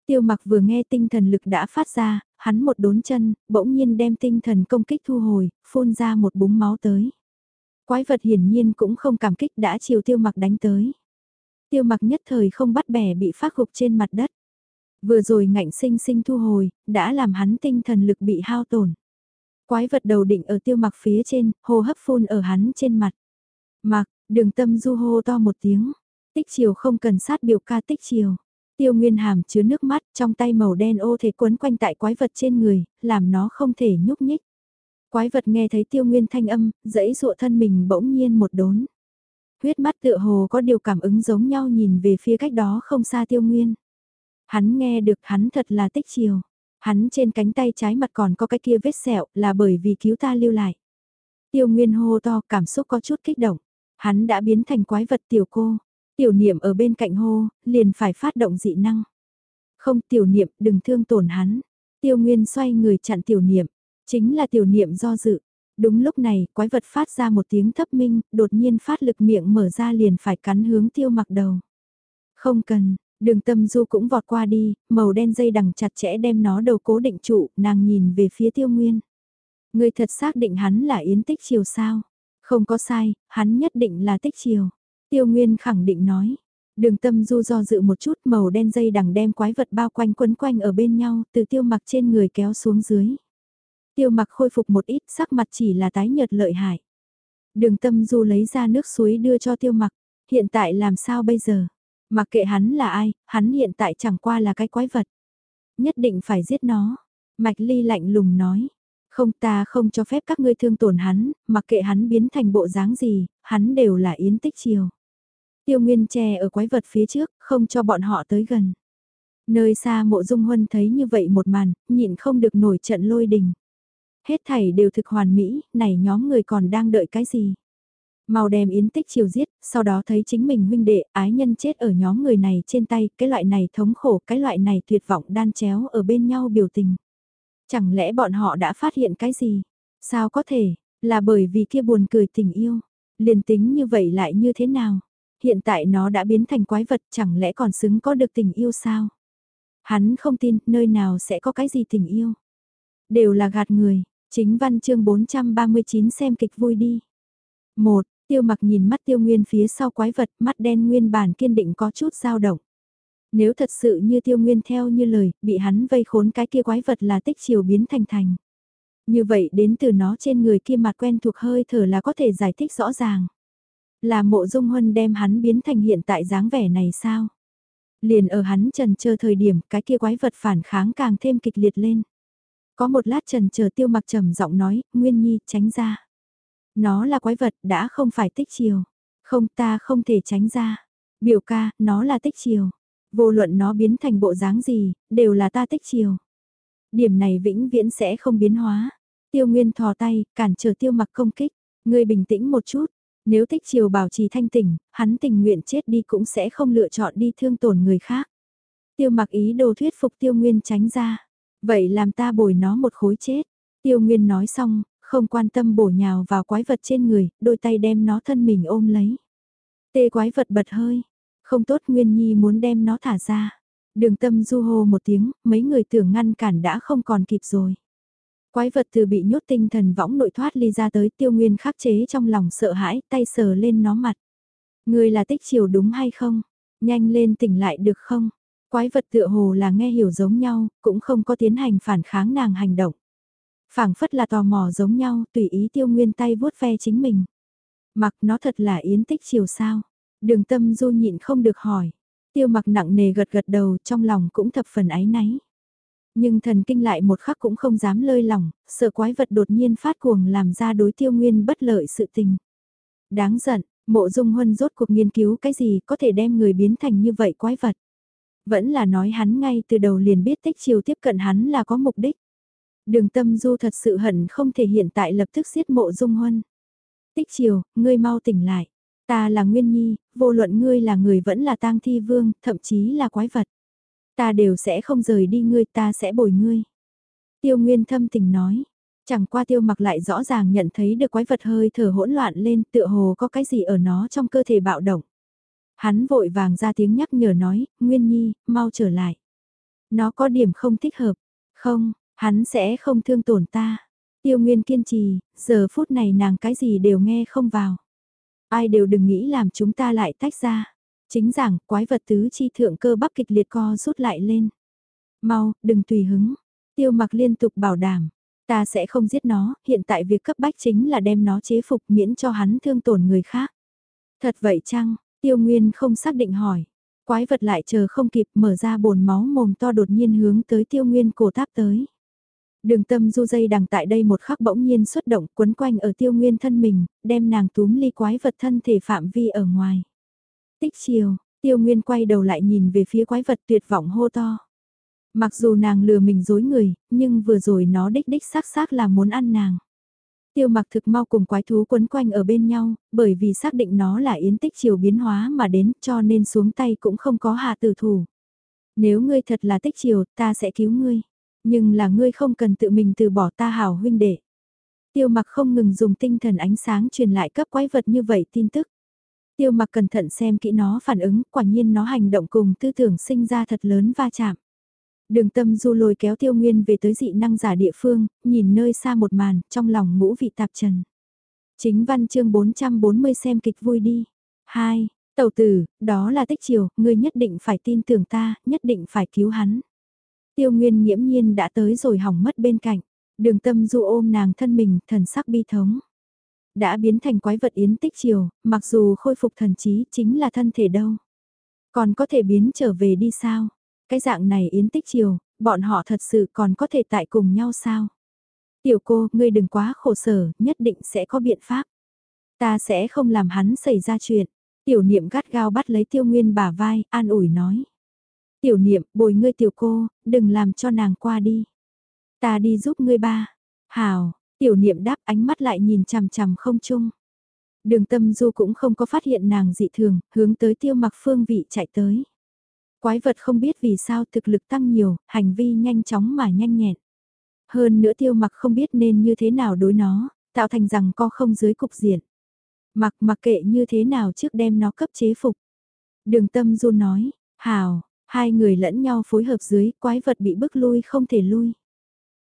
Tiêu mặc vừa nghe tinh thần lực đã phát ra, hắn một đốn chân, bỗng nhiên đem tinh thần công kích thu hồi, phun ra một búng máu tới. Quái vật hiển nhiên cũng không cảm kích đã chiều tiêu mặc đánh tới. Tiêu mặc nhất thời không bắt bẻ bị phát gục trên mặt đất. Vừa rồi ngạnh sinh sinh thu hồi, đã làm hắn tinh thần lực bị hao tổn. Quái vật đầu định ở tiêu mặc phía trên, hô hấp phun ở hắn trên mặt. Mặc, đường tâm du hô to một tiếng. Tích chiều không cần sát biểu ca tích chiều. Tiêu nguyên hàm chứa nước mắt trong tay màu đen ô thể quấn quanh tại quái vật trên người, làm nó không thể nhúc nhích. Quái vật nghe thấy tiêu nguyên thanh âm, dẫy dụa thân mình bỗng nhiên một đốn. Huyết mắt tựa hồ có điều cảm ứng giống nhau nhìn về phía cách đó không xa tiêu nguyên. Hắn nghe được hắn thật là tích chiều. Hắn trên cánh tay trái mặt còn có cái kia vết sẹo là bởi vì cứu ta lưu lại. Tiêu Nguyên hô to cảm xúc có chút kích động. Hắn đã biến thành quái vật tiểu cô. Tiểu niệm ở bên cạnh hô, liền phải phát động dị năng. Không tiểu niệm đừng thương tổn hắn. Tiêu Nguyên xoay người chặn tiểu niệm. Chính là tiểu niệm do dự. Đúng lúc này, quái vật phát ra một tiếng thấp minh, đột nhiên phát lực miệng mở ra liền phải cắn hướng tiêu mặc đầu. Không cần, Đường tâm du cũng vọt qua đi, màu đen dây đằng chặt chẽ đem nó đầu cố định trụ, nàng nhìn về phía tiêu nguyên. Người thật xác định hắn là yến tích chiều sao? Không có sai, hắn nhất định là tích chiều. Tiêu nguyên khẳng định nói. Đường tâm du do dự một chút màu đen dây đằng đem quái vật bao quanh quấn quanh ở bên nhau từ tiêu mặc trên người kéo xuống dưới. Tiêu mặc khôi phục một ít sắc mặt chỉ là tái nhợt lợi hại. Đường tâm du lấy ra nước suối đưa cho tiêu mặc. Hiện tại làm sao bây giờ? Mặc kệ hắn là ai, hắn hiện tại chẳng qua là cái quái vật. Nhất định phải giết nó. Mạch Ly lạnh lùng nói. Không ta không cho phép các ngươi thương tổn hắn, mặc kệ hắn biến thành bộ dáng gì, hắn đều là yến tích chiều. Tiêu Nguyên che ở quái vật phía trước, không cho bọn họ tới gần. Nơi xa mộ dung huân thấy như vậy một màn, nhịn không được nổi trận lôi đình. Hết thảy đều thực hoàn mỹ, này nhóm người còn đang đợi cái gì? Mau đem yến tích chiều giết, sau đó thấy chính mình huynh đệ, ái nhân chết ở nhóm người này trên tay, cái loại này thống khổ, cái loại này tuyệt vọng đan chéo ở bên nhau biểu tình. Chẳng lẽ bọn họ đã phát hiện cái gì? Sao có thể, là bởi vì kia buồn cười tình yêu. Liền tính như vậy lại như thế nào? Hiện tại nó đã biến thành quái vật chẳng lẽ còn xứng có được tình yêu sao? Hắn không tin nơi nào sẽ có cái gì tình yêu. Đều là gạt người, chính văn chương 439 xem kịch vui đi. Một, Tiêu mặc nhìn mắt tiêu nguyên phía sau quái vật, mắt đen nguyên bản kiên định có chút dao động. Nếu thật sự như tiêu nguyên theo như lời, bị hắn vây khốn cái kia quái vật là tích chiều biến thành thành. Như vậy đến từ nó trên người kia mặt quen thuộc hơi thở là có thể giải thích rõ ràng. Là mộ dung huân đem hắn biến thành hiện tại dáng vẻ này sao? Liền ở hắn trần chờ thời điểm cái kia quái vật phản kháng càng thêm kịch liệt lên. Có một lát trần chờ tiêu mặc trầm giọng nói, Nguyên Nhi tránh ra. Nó là quái vật đã không phải tích chiều. Không ta không thể tránh ra. Biểu ca, nó là tích chiều. Vô luận nó biến thành bộ dáng gì, đều là ta tích chiều. Điểm này vĩnh viễn sẽ không biến hóa. Tiêu Nguyên thò tay, cản trở tiêu mặc công kích. Ngươi bình tĩnh một chút. Nếu tích chiều bảo trì thanh tỉnh, hắn tình nguyện chết đi cũng sẽ không lựa chọn đi thương tổn người khác. Tiêu mặc ý đồ thuyết phục tiêu nguyên tránh ra. Vậy làm ta bồi nó một khối chết. Tiêu Nguyên nói xong, không quan tâm bổ nhào vào quái vật trên người, đôi tay đem nó thân mình ôm lấy. Tê quái vật bật hơi. Không tốt Nguyên Nhi muốn đem nó thả ra. Đường tâm du hô một tiếng, mấy người tưởng ngăn cản đã không còn kịp rồi. Quái vật từ bị nhốt tinh thần võng nội thoát ly ra tới tiêu nguyên khắc chế trong lòng sợ hãi, tay sờ lên nó mặt. Người là tích chiều đúng hay không? Nhanh lên tỉnh lại được không? Quái vật tựa hồ là nghe hiểu giống nhau, cũng không có tiến hành phản kháng nàng hành động phảng phất là tò mò giống nhau, tùy ý tiêu nguyên tay vuốt ve chính mình. Mặc nó thật là yến tích chiều sao? Đường tâm du nhịn không được hỏi. Tiêu mặc nặng nề gật gật đầu trong lòng cũng thập phần ái náy. Nhưng thần kinh lại một khắc cũng không dám lơi lỏng, sợ quái vật đột nhiên phát cuồng làm ra đối tiêu nguyên bất lợi sự tình. Đáng giận, mộ dung huân rốt cuộc nghiên cứu cái gì có thể đem người biến thành như vậy quái vật. Vẫn là nói hắn ngay từ đầu liền biết tích chiều tiếp cận hắn là có mục đích. Đường tâm du thật sự hận không thể hiện tại lập tức giết mộ dung huân. Tích chiều, ngươi mau tỉnh lại. Ta là Nguyên Nhi, vô luận ngươi là người vẫn là tang thi vương, thậm chí là quái vật. Ta đều sẽ không rời đi ngươi, ta sẽ bồi ngươi. Tiêu Nguyên thâm tình nói. Chẳng qua tiêu mặc lại rõ ràng nhận thấy được quái vật hơi thở hỗn loạn lên tựa hồ có cái gì ở nó trong cơ thể bạo động. Hắn vội vàng ra tiếng nhắc nhở nói, Nguyên Nhi, mau trở lại. Nó có điểm không thích hợp. Không, hắn sẽ không thương tổn ta. Tiêu Nguyên kiên trì, giờ phút này nàng cái gì đều nghe không vào. Ai đều đừng nghĩ làm chúng ta lại tách ra. Chính rằng, quái vật tứ chi thượng cơ bắp kịch liệt co rút lại lên. Mau, đừng tùy hứng. Tiêu mặc liên tục bảo đảm. Ta sẽ không giết nó, hiện tại việc cấp bách chính là đem nó chế phục miễn cho hắn thương tổn người khác. Thật vậy chăng? Tiêu Nguyên không xác định hỏi. Quái vật lại chờ không kịp mở ra bồn máu mồm to đột nhiên hướng tới Tiêu Nguyên cổ táp tới. Đường tâm du dây đằng tại đây một khắc bỗng nhiên xuất động quấn quanh ở tiêu nguyên thân mình, đem nàng túm ly quái vật thân thể phạm vi ở ngoài. Tích chiều, tiêu nguyên quay đầu lại nhìn về phía quái vật tuyệt vọng hô to. Mặc dù nàng lừa mình dối người, nhưng vừa rồi nó đích đích xác xác là muốn ăn nàng. Tiêu mặc thực mau cùng quái thú quấn quanh ở bên nhau, bởi vì xác định nó là yến tích chiều biến hóa mà đến cho nên xuống tay cũng không có hạ tử thủ. Nếu ngươi thật là tích chiều, ta sẽ cứu ngươi. Nhưng là ngươi không cần tự mình từ bỏ ta hảo huynh đệ. Tiêu mặc không ngừng dùng tinh thần ánh sáng truyền lại cấp quái vật như vậy tin tức. Tiêu mặc cẩn thận xem kỹ nó phản ứng, quả nhiên nó hành động cùng tư tưởng sinh ra thật lớn va chạm. Đường tâm du lôi kéo tiêu nguyên về tới dị năng giả địa phương, nhìn nơi xa một màn, trong lòng ngũ vị tạp trần. Chính văn chương 440 xem kịch vui đi. 2. Tẩu tử, đó là tích chiều, ngươi nhất định phải tin tưởng ta, nhất định phải cứu hắn. Tiêu Nguyên nghiễm nhiên đã tới rồi hỏng mất bên cạnh. Đường tâm du ôm nàng thân mình, thần sắc bi thống. Đã biến thành quái vật yến tích chiều, mặc dù khôi phục thần trí chính là thân thể đâu. Còn có thể biến trở về đi sao? Cái dạng này yến tích chiều, bọn họ thật sự còn có thể tại cùng nhau sao? Tiểu cô, ngươi đừng quá khổ sở, nhất định sẽ có biện pháp. Ta sẽ không làm hắn xảy ra chuyện. Tiểu niệm gắt gao bắt lấy tiêu nguyên bả vai, an ủi nói. Tiểu niệm, bồi ngươi tiểu cô, đừng làm cho nàng qua đi. Ta đi giúp ngươi ba. Hào, tiểu niệm đáp ánh mắt lại nhìn chằm chằm không chung. Đường tâm du cũng không có phát hiện nàng dị thường, hướng tới tiêu mặc phương vị chạy tới. Quái vật không biết vì sao thực lực tăng nhiều, hành vi nhanh chóng mà nhanh nhẹn. Hơn nữa tiêu mặc không biết nên như thế nào đối nó, tạo thành rằng co không dưới cục diện. Mặc mặc kệ như thế nào trước đem nó cấp chế phục. Đường tâm du nói, hào, Hai người lẫn nhau phối hợp dưới, quái vật bị bức lui không thể lui.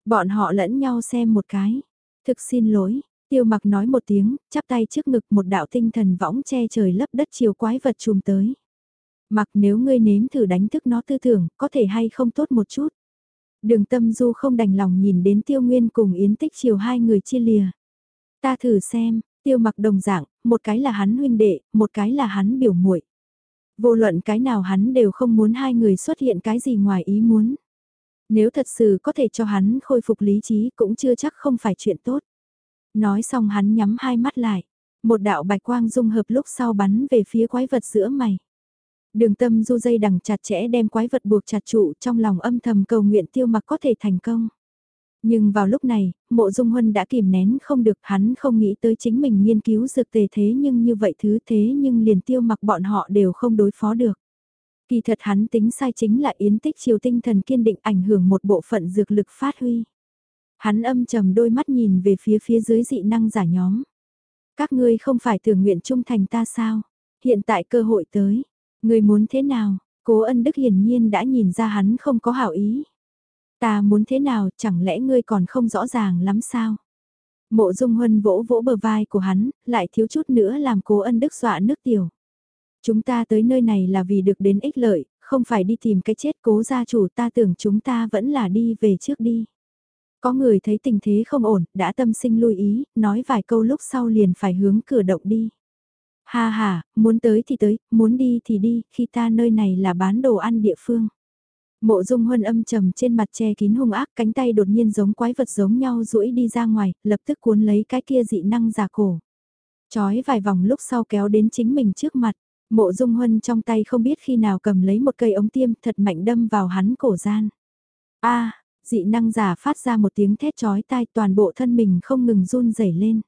Bọn họ lẫn nhau xem một cái. Thực xin lỗi, tiêu mặc nói một tiếng, chắp tay trước ngực một đạo tinh thần võng che trời lấp đất chiều quái vật chùm tới. Mặc nếu ngươi nếm thử đánh thức nó tư tưởng, có thể hay không tốt một chút. Đường tâm du không đành lòng nhìn đến tiêu nguyên cùng yến tích chiều hai người chia lìa. Ta thử xem, tiêu mặc đồng dạng, một cái là hắn huynh đệ, một cái là hắn biểu muội Vô luận cái nào hắn đều không muốn hai người xuất hiện cái gì ngoài ý muốn. Nếu thật sự có thể cho hắn khôi phục lý trí cũng chưa chắc không phải chuyện tốt. Nói xong hắn nhắm hai mắt lại. Một đạo bạch quang dung hợp lúc sau bắn về phía quái vật giữa mày. Đường tâm du dây đằng chặt chẽ đem quái vật buộc chặt trụ trong lòng âm thầm cầu nguyện tiêu mặc có thể thành công. Nhưng vào lúc này, mộ dung huân đã kìm nén không được hắn không nghĩ tới chính mình nghiên cứu dược tề thế nhưng như vậy thứ thế nhưng liền tiêu mặc bọn họ đều không đối phó được. Kỳ thật hắn tính sai chính là yến tích chiều tinh thần kiên định ảnh hưởng một bộ phận dược lực phát huy. Hắn âm trầm đôi mắt nhìn về phía phía dưới dị năng giả nhóm. Các ngươi không phải tưởng nguyện trung thành ta sao? hiện tại cơ hội tới. Người muốn thế nào? Cố ân đức hiển nhiên đã nhìn ra hắn không có hảo ý. Ta muốn thế nào, chẳng lẽ ngươi còn không rõ ràng lắm sao? Mộ dung huân vỗ vỗ bờ vai của hắn, lại thiếu chút nữa làm cố ân đức dọa nước tiểu. Chúng ta tới nơi này là vì được đến ích lợi, không phải đi tìm cái chết cố gia chủ ta tưởng chúng ta vẫn là đi về trước đi. Có người thấy tình thế không ổn, đã tâm sinh lưu ý, nói vài câu lúc sau liền phải hướng cửa động đi. Ha ha, muốn tới thì tới, muốn đi thì đi, khi ta nơi này là bán đồ ăn địa phương. Mộ dung huân âm trầm trên mặt che kín hung ác cánh tay đột nhiên giống quái vật giống nhau duỗi đi ra ngoài, lập tức cuốn lấy cái kia dị năng giả cổ. Chói vài vòng lúc sau kéo đến chính mình trước mặt, mộ dung huân trong tay không biết khi nào cầm lấy một cây ống tiêm thật mạnh đâm vào hắn cổ gian. a dị năng giả phát ra một tiếng thét chói tai toàn bộ thân mình không ngừng run rẩy lên.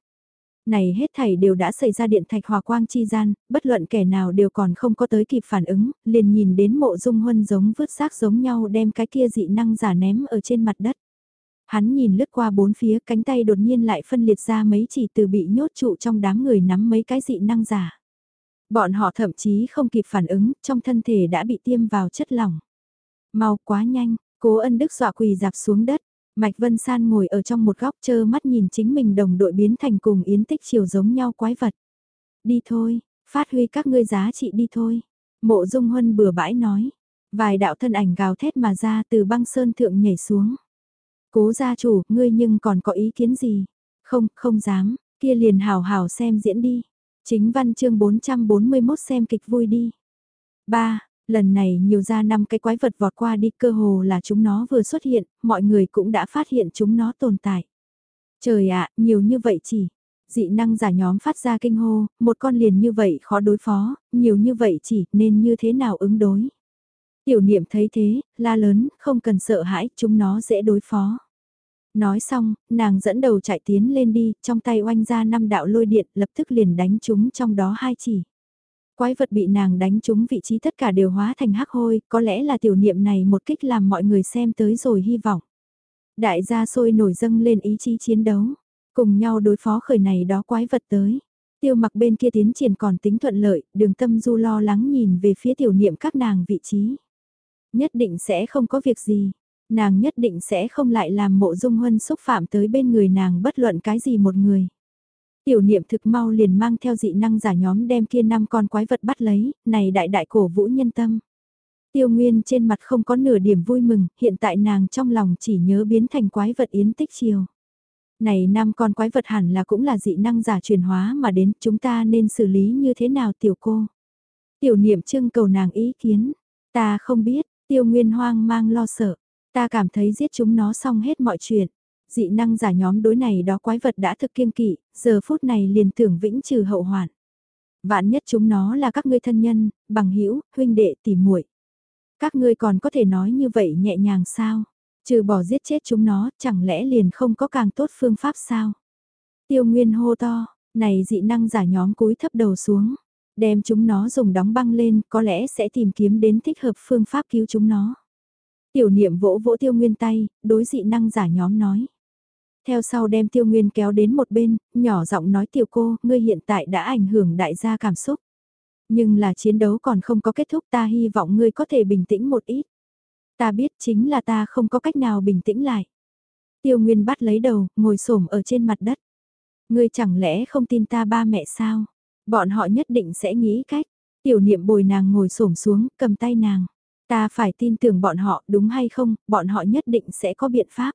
Này hết thảy đều đã xảy ra điện thạch hòa quang chi gian, bất luận kẻ nào đều còn không có tới kịp phản ứng, liền nhìn đến mộ dung huân giống vứt xác giống nhau đem cái kia dị năng giả ném ở trên mặt đất. Hắn nhìn lướt qua bốn phía cánh tay đột nhiên lại phân liệt ra mấy chỉ từ bị nhốt trụ trong đám người nắm mấy cái dị năng giả. Bọn họ thậm chí không kịp phản ứng, trong thân thể đã bị tiêm vào chất lỏng. Mau quá nhanh, cố ân đức dọa quỳ dạp xuống đất. Mạch Vân San ngồi ở trong một góc chơ mắt nhìn chính mình đồng đội biến thành cùng yến tích chiều giống nhau quái vật. Đi thôi, phát huy các ngươi giá trị đi thôi. Mộ Dung Huân bừa bãi nói. Vài đạo thân ảnh gào thét mà ra từ băng sơn thượng nhảy xuống. Cố gia chủ, ngươi nhưng còn có ý kiến gì? Không, không dám, kia liền hào hào xem diễn đi. Chính văn chương 441 xem kịch vui đi. 3. Lần này nhiều ra năm cái quái vật vọt qua đi cơ hồ là chúng nó vừa xuất hiện, mọi người cũng đã phát hiện chúng nó tồn tại. Trời ạ, nhiều như vậy chỉ. Dị năng giả nhóm phát ra kinh hô, một con liền như vậy khó đối phó, nhiều như vậy chỉ nên như thế nào ứng đối. Tiểu niệm thấy thế, la lớn, không cần sợ hãi, chúng nó dễ đối phó. Nói xong, nàng dẫn đầu chạy tiến lên đi, trong tay oanh ra năm đạo lôi điện, lập tức liền đánh chúng trong đó hai chỉ. Quái vật bị nàng đánh trúng vị trí tất cả đều hóa thành hắc hôi, có lẽ là tiểu niệm này một kích làm mọi người xem tới rồi hy vọng. Đại gia sôi nổi dâng lên ý chí chiến đấu, cùng nhau đối phó khởi này đó quái vật tới. Tiêu mặc bên kia tiến triển còn tính thuận lợi, đường tâm du lo lắng nhìn về phía tiểu niệm các nàng vị trí. Nhất định sẽ không có việc gì, nàng nhất định sẽ không lại làm mộ dung huân xúc phạm tới bên người nàng bất luận cái gì một người. Tiểu niệm thực mau liền mang theo dị năng giả nhóm đem kia năm con quái vật bắt lấy, này đại đại cổ vũ nhân tâm. Tiêu Nguyên trên mặt không có nửa điểm vui mừng, hiện tại nàng trong lòng chỉ nhớ biến thành quái vật yến tích chiều. Này năm con quái vật hẳn là cũng là dị năng giả truyền hóa mà đến chúng ta nên xử lý như thế nào tiểu cô. Tiểu niệm trưng cầu nàng ý kiến, ta không biết, tiêu nguyên hoang mang lo sợ, ta cảm thấy giết chúng nó xong hết mọi chuyện dị năng giả nhóm đối này đó quái vật đã thực kiên kỵ, giờ phút này liền tưởng vĩnh trừ hậu hoạn. Vạn nhất chúng nó là các ngươi thân nhân, bằng hữu huynh đệ tỉ muội. Các ngươi còn có thể nói như vậy nhẹ nhàng sao? Trừ bỏ giết chết chúng nó, chẳng lẽ liền không có càng tốt phương pháp sao? Tiêu Nguyên hô to, này dị năng giả nhóm cúi thấp đầu xuống, đem chúng nó dùng đóng băng lên, có lẽ sẽ tìm kiếm đến thích hợp phương pháp cứu chúng nó. Tiểu niệm vỗ vỗ tiêu nguyên tay, đối dị năng giả nhóm nói. Theo sau đem tiêu nguyên kéo đến một bên, nhỏ giọng nói tiểu cô, ngươi hiện tại đã ảnh hưởng đại gia cảm xúc. Nhưng là chiến đấu còn không có kết thúc ta hy vọng ngươi có thể bình tĩnh một ít. Ta biết chính là ta không có cách nào bình tĩnh lại. Tiêu Nguyên bắt lấy đầu, ngồi xổm ở trên mặt đất. Ngươi chẳng lẽ không tin ta ba mẹ sao? Bọn họ nhất định sẽ nghĩ cách. Tiểu niệm bồi nàng ngồi xổm xuống, cầm tay nàng. Ta phải tin tưởng bọn họ đúng hay không, bọn họ nhất định sẽ có biện pháp.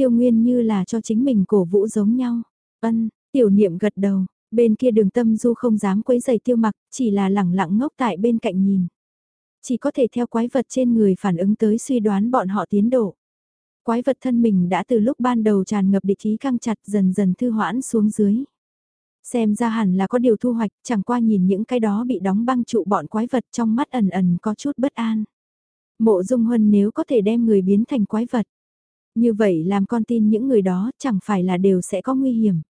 Tiêu Nguyên như là cho chính mình cổ vũ giống nhau. Ân, tiểu niệm gật đầu, bên kia đường tâm du không dám quấy giày tiêu mặc, chỉ là lẳng lặng ngốc tại bên cạnh nhìn. Chỉ có thể theo quái vật trên người phản ứng tới suy đoán bọn họ tiến độ. Quái vật thân mình đã từ lúc ban đầu tràn ngập địch khí căng chặt dần dần thư hoãn xuống dưới. Xem ra hẳn là có điều thu hoạch, chẳng qua nhìn những cái đó bị đóng băng trụ bọn quái vật trong mắt ẩn ẩn có chút bất an. Mộ dung huân nếu có thể đem người biến thành quái vật, như vậy làm con tin những người đó chẳng phải là đều sẽ có nguy hiểm.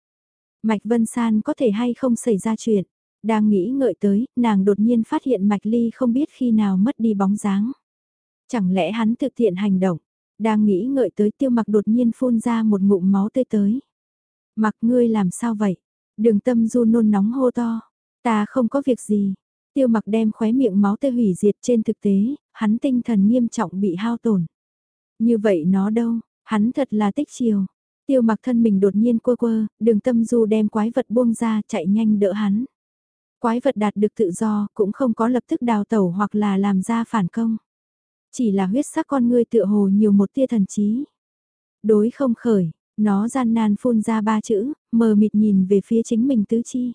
Mạch Vân San có thể hay không xảy ra chuyện. Đang nghĩ ngợi tới, nàng đột nhiên phát hiện Mạch Ly không biết khi nào mất đi bóng dáng. Chẳng lẽ hắn thực hiện hành động? Đang nghĩ ngợi tới tiêu mặc đột nhiên phun ra một ngụm máu tươi tới. Mặc ngươi làm sao vậy? Đường tâm du nôn nóng hô to. Ta không có việc gì, Tiêu mặc đem khóe miệng máu tươi hủy diệt trên thực tế, hắn tinh thần nghiêm trọng bị hao tổn. Như vậy nó đâu, hắn thật là tích chiều. Tiêu mặc thân mình đột nhiên quơ quơ, đường tâm du đem quái vật buông ra chạy nhanh đỡ hắn. Quái vật đạt được tự do cũng không có lập tức đào tẩu hoặc là làm ra phản công. Chỉ là huyết sắc con ngươi tựa hồ nhiều một tia thần trí. Đối không khởi, nó gian nan phun ra ba chữ, mờ mịt nhìn về phía chính mình tứ chi.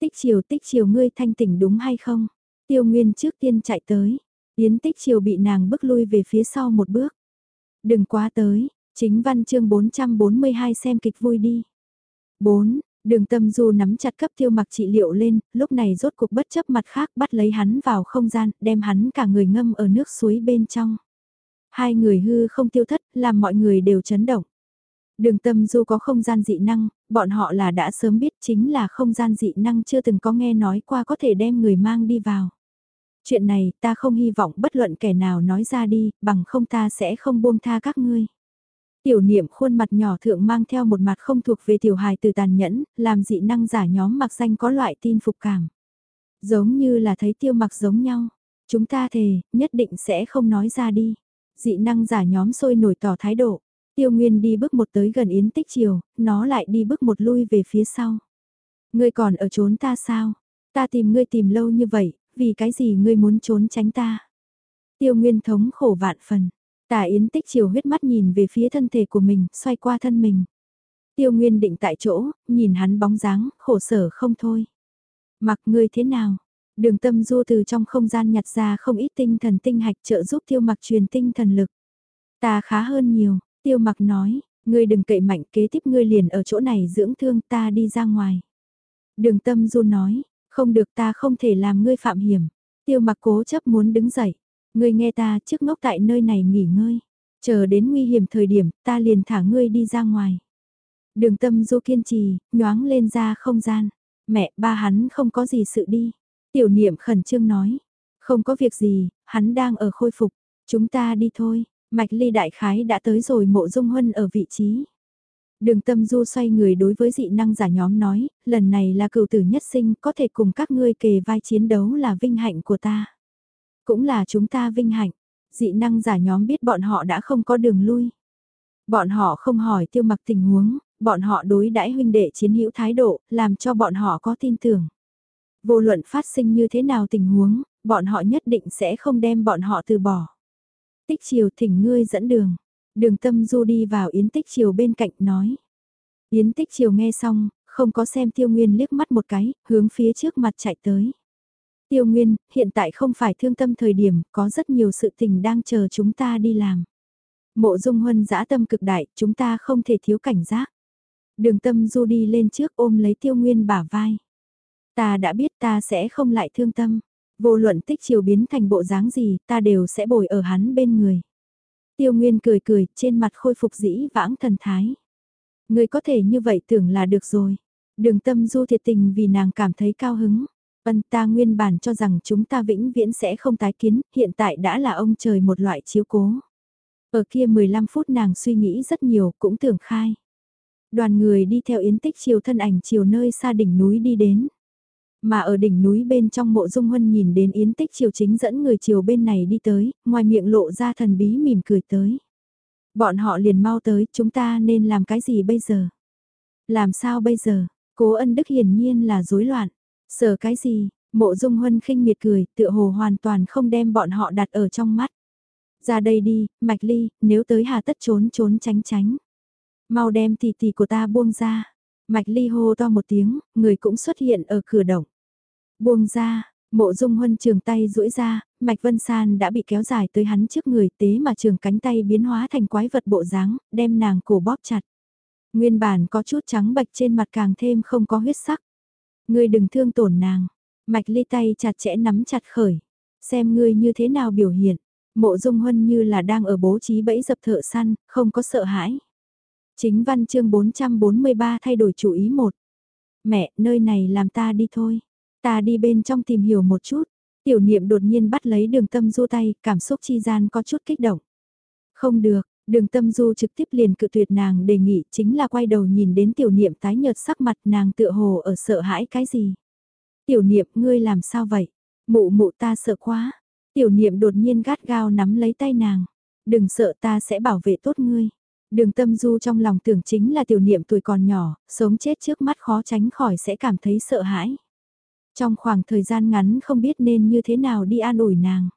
Tích chiều tích chiều ngươi thanh tỉnh đúng hay không? Tiêu Nguyên trước tiên chạy tới. Yến tích chiều bị nàng bước lui về phía sau một bước. Đừng quá tới, chính văn chương 442 xem kịch vui đi. 4. Đường tâm du nắm chặt cấp tiêu mặc trị liệu lên, lúc này rốt cuộc bất chấp mặt khác bắt lấy hắn vào không gian, đem hắn cả người ngâm ở nước suối bên trong. Hai người hư không tiêu thất, làm mọi người đều chấn động. Đường tâm du có không gian dị năng, bọn họ là đã sớm biết chính là không gian dị năng chưa từng có nghe nói qua có thể đem người mang đi vào. Chuyện này ta không hy vọng bất luận kẻ nào nói ra đi, bằng không ta sẽ không buông tha các ngươi. Tiểu niệm khuôn mặt nhỏ thượng mang theo một mặt không thuộc về tiểu hài từ tàn nhẫn, làm dị năng giả nhóm mặc danh có loại tin phục cảm. Giống như là thấy tiêu mặc giống nhau. Chúng ta thề, nhất định sẽ không nói ra đi. Dị năng giả nhóm sôi nổi tỏ thái độ. Tiêu Nguyên đi bước một tới gần Yến Tích Triều, nó lại đi bước một lui về phía sau. Ngươi còn ở trốn ta sao? Ta tìm ngươi tìm lâu như vậy, vì cái gì ngươi muốn trốn tránh ta? Tiêu Nguyên thống khổ vạn phần. Tà Yến Tích Triều huyết mắt nhìn về phía thân thể của mình, xoay qua thân mình. Tiêu Nguyên định tại chỗ, nhìn hắn bóng dáng, khổ sở không thôi. Mặc ngươi thế nào? Đường tâm du từ trong không gian nhặt ra không ít tinh thần tinh hạch trợ giúp tiêu mặc truyền tinh thần lực. Ta khá hơn nhiều, Tiêu mặc nói, ngươi đừng cậy mạnh kế tiếp ngươi liền ở chỗ này dưỡng thương ta đi ra ngoài. Đường tâm du nói, không được ta không thể làm ngươi phạm hiểm. Tiêu mặc cố chấp muốn đứng dậy. Ngươi nghe ta trước ngốc tại nơi này nghỉ ngơi. Chờ đến nguy hiểm thời điểm ta liền thả ngươi đi ra ngoài. Đường tâm du kiên trì, nhoáng lên ra không gian. Mẹ ba hắn không có gì sự đi. Tiểu niệm khẩn trương nói. Không có việc gì, hắn đang ở khôi phục. Chúng ta đi thôi. Mạch ly đại khái đã tới rồi mộ dung huân ở vị trí. Đường tâm du xoay người đối với dị năng giả nhóm nói, lần này là cựu tử nhất sinh có thể cùng các ngươi kề vai chiến đấu là vinh hạnh của ta. Cũng là chúng ta vinh hạnh, dị năng giả nhóm biết bọn họ đã không có đường lui. Bọn họ không hỏi tiêu mặc tình huống, bọn họ đối đãi huynh đệ chiến hữu thái độ, làm cho bọn họ có tin tưởng. Vô luận phát sinh như thế nào tình huống, bọn họ nhất định sẽ không đem bọn họ từ bỏ. Tích Triều thỉnh ngươi dẫn đường. Đường tâm du đi vào Yến Tích Triều bên cạnh nói. Yến Tích Triều nghe xong, không có xem Tiêu Nguyên liếc mắt một cái, hướng phía trước mặt chạy tới. Tiêu Nguyên, hiện tại không phải thương tâm thời điểm, có rất nhiều sự tình đang chờ chúng ta đi làm. Mộ dung huân dã tâm cực đại, chúng ta không thể thiếu cảnh giác. Đường tâm du đi lên trước ôm lấy Tiêu Nguyên bả vai. Ta đã biết ta sẽ không lại thương tâm. Vô luận tích chiều biến thành bộ dáng gì, ta đều sẽ bồi ở hắn bên người. Tiêu Nguyên cười cười, trên mặt khôi phục dĩ vãng thần thái. Người có thể như vậy tưởng là được rồi. Đường tâm du thiệt tình vì nàng cảm thấy cao hứng. Vân ta nguyên bản cho rằng chúng ta vĩnh viễn sẽ không tái kiến, hiện tại đã là ông trời một loại chiếu cố. Ở kia 15 phút nàng suy nghĩ rất nhiều, cũng tưởng khai. Đoàn người đi theo yến tích chiều thân ảnh chiều nơi xa đỉnh núi đi đến. Mà ở đỉnh núi bên trong mộ dung huân nhìn đến yến tích triều chính dẫn người chiều bên này đi tới, ngoài miệng lộ ra thần bí mỉm cười tới. Bọn họ liền mau tới, chúng ta nên làm cái gì bây giờ? Làm sao bây giờ? Cố ân đức hiển nhiên là rối loạn. Sợ cái gì? Mộ dung huân khinh miệt cười, tựa hồ hoàn toàn không đem bọn họ đặt ở trong mắt. Ra đây đi, mạch ly, nếu tới hà tất trốn trốn tránh tránh. Mau đem tỷ tỷ của ta buông ra. Mạch ly hô to một tiếng, người cũng xuất hiện ở cửa động. Buông ra, mộ dung huân trường tay duỗi ra, Mạch Vân San đã bị kéo dài tới hắn trước người tế mà trường cánh tay biến hóa thành quái vật bộ dáng, đem nàng cổ bóp chặt. Nguyên bản có chút trắng bạch trên mặt càng thêm không có huyết sắc. Ngươi đừng thương tổn nàng. Mạch ly tay chặt chẽ nắm chặt khởi. Xem ngươi như thế nào biểu hiện. Mộ dung huân như là đang ở bố trí bẫy dập thợ săn, không có sợ hãi. Chính văn chương 443 thay đổi chủ ý một. Mẹ, nơi này làm ta đi thôi. Ta đi bên trong tìm hiểu một chút. Tiểu niệm đột nhiên bắt lấy đường tâm du tay, cảm xúc chi gian có chút kích động. Không được, đường tâm du trực tiếp liền cự tuyệt nàng đề nghị chính là quay đầu nhìn đến tiểu niệm tái nhợt sắc mặt nàng tựa hồ ở sợ hãi cái gì. Tiểu niệm ngươi làm sao vậy? Mụ mụ ta sợ quá. Tiểu niệm đột nhiên gắt gao nắm lấy tay nàng. Đừng sợ ta sẽ bảo vệ tốt ngươi. Đường tâm du trong lòng tưởng chính là tiểu niệm tuổi còn nhỏ, sống chết trước mắt khó tránh khỏi sẽ cảm thấy sợ hãi. Trong khoảng thời gian ngắn không biết nên như thế nào đi an ủi nàng.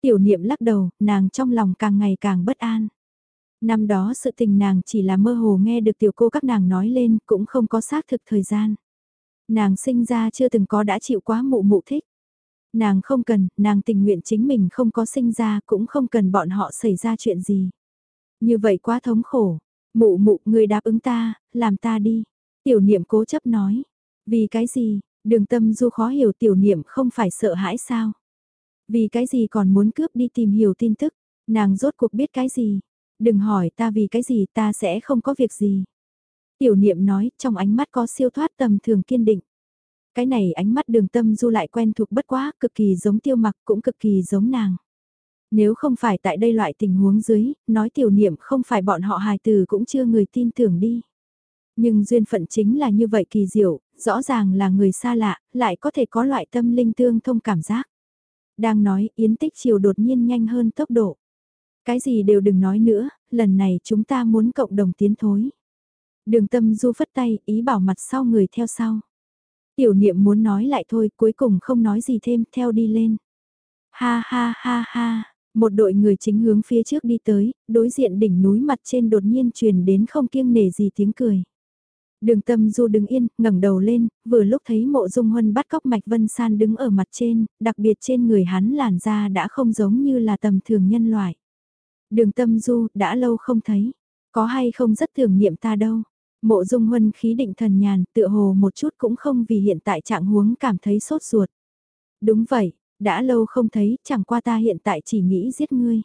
Tiểu niệm lắc đầu, nàng trong lòng càng ngày càng bất an. Năm đó sự tình nàng chỉ là mơ hồ nghe được tiểu cô các nàng nói lên cũng không có xác thực thời gian. Nàng sinh ra chưa từng có đã chịu quá mụ mụ thích. Nàng không cần, nàng tình nguyện chính mình không có sinh ra cũng không cần bọn họ xảy ra chuyện gì. Như vậy quá thống khổ. Mụ mụ người đáp ứng ta, làm ta đi. Tiểu niệm cố chấp nói. Vì cái gì, đường tâm du khó hiểu tiểu niệm không phải sợ hãi sao. Vì cái gì còn muốn cướp đi tìm hiểu tin tức, nàng rốt cuộc biết cái gì. Đừng hỏi ta vì cái gì ta sẽ không có việc gì. Tiểu niệm nói trong ánh mắt có siêu thoát tầm thường kiên định. Cái này ánh mắt đường tâm du lại quen thuộc bất quá, cực kỳ giống tiêu mặc cũng cực kỳ giống nàng. Nếu không phải tại đây loại tình huống dưới, nói tiểu niệm không phải bọn họ hài từ cũng chưa người tin tưởng đi. Nhưng duyên phận chính là như vậy kỳ diệu, rõ ràng là người xa lạ, lại có thể có loại tâm linh tương thông cảm giác. Đang nói, Yến Tích Chiều đột nhiên nhanh hơn tốc độ. Cái gì đều đừng nói nữa, lần này chúng ta muốn cộng đồng tiến thối. Đường tâm du phất tay, ý bảo mặt sau người theo sau. Tiểu niệm muốn nói lại thôi, cuối cùng không nói gì thêm, theo đi lên. Ha ha ha ha, một đội người chính hướng phía trước đi tới, đối diện đỉnh núi mặt trên đột nhiên truyền đến không kiêng nể gì tiếng cười. Đường tâm du đứng yên, ngẩng đầu lên, vừa lúc thấy mộ dung huân bắt cóc mạch vân san đứng ở mặt trên, đặc biệt trên người hắn làn da đã không giống như là tầm thường nhân loại. Đường tâm du, đã lâu không thấy, có hay không rất tưởng niệm ta đâu. Mộ dung huân khí định thần nhàn, tựa hồ một chút cũng không vì hiện tại trạng huống cảm thấy sốt ruột. Đúng vậy, đã lâu không thấy, chẳng qua ta hiện tại chỉ nghĩ giết ngươi.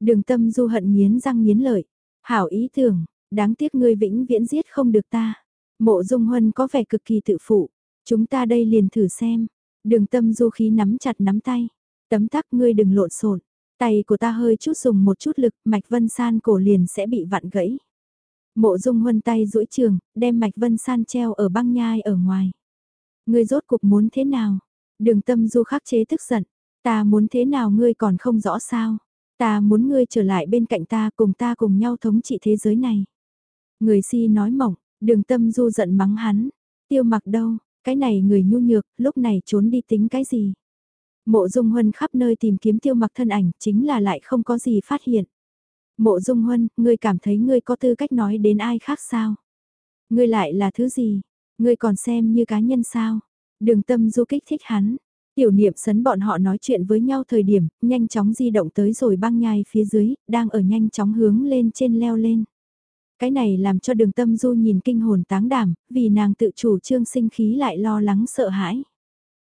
Đường tâm du hận nghiến răng nghiến lợi. Hảo ý tưởng, đáng tiếc ngươi vĩnh viễn giết không được ta. Mộ dung huân có vẻ cực kỳ tự phụ. Chúng ta đây liền thử xem. Đường tâm du khí nắm chặt nắm tay. Tấm tắc ngươi đừng lộn xộn. Tay của ta hơi chút dùng một chút lực, mạch vân san cổ liền sẽ bị vặn gãy. Mộ dung huân tay duỗi trường, đem mạch vân san treo ở băng nhai ở ngoài. Ngươi rốt cuộc muốn thế nào? Đường tâm du khắc chế tức giận. Ta muốn thế nào ngươi còn không rõ sao? Ta muốn ngươi trở lại bên cạnh ta cùng ta cùng nhau thống trị thế giới này. Người si nói mỏng, đường tâm du giận mắng hắn. Tiêu mặc đâu, cái này người nhu nhược, lúc này trốn đi tính cái gì? Mộ Dung Huân khắp nơi tìm kiếm tiêu mặc thân ảnh, chính là lại không có gì phát hiện. Mộ Dung Huân, ngươi cảm thấy ngươi có tư cách nói đến ai khác sao? Ngươi lại là thứ gì? Ngươi còn xem như cá nhân sao? Đường tâm du kích thích hắn. Tiểu niệm sấn bọn họ nói chuyện với nhau thời điểm, nhanh chóng di động tới rồi băng nhai phía dưới, đang ở nhanh chóng hướng lên trên leo lên. Cái này làm cho đường tâm du nhìn kinh hồn táng đảm, vì nàng tự chủ trương sinh khí lại lo lắng sợ hãi.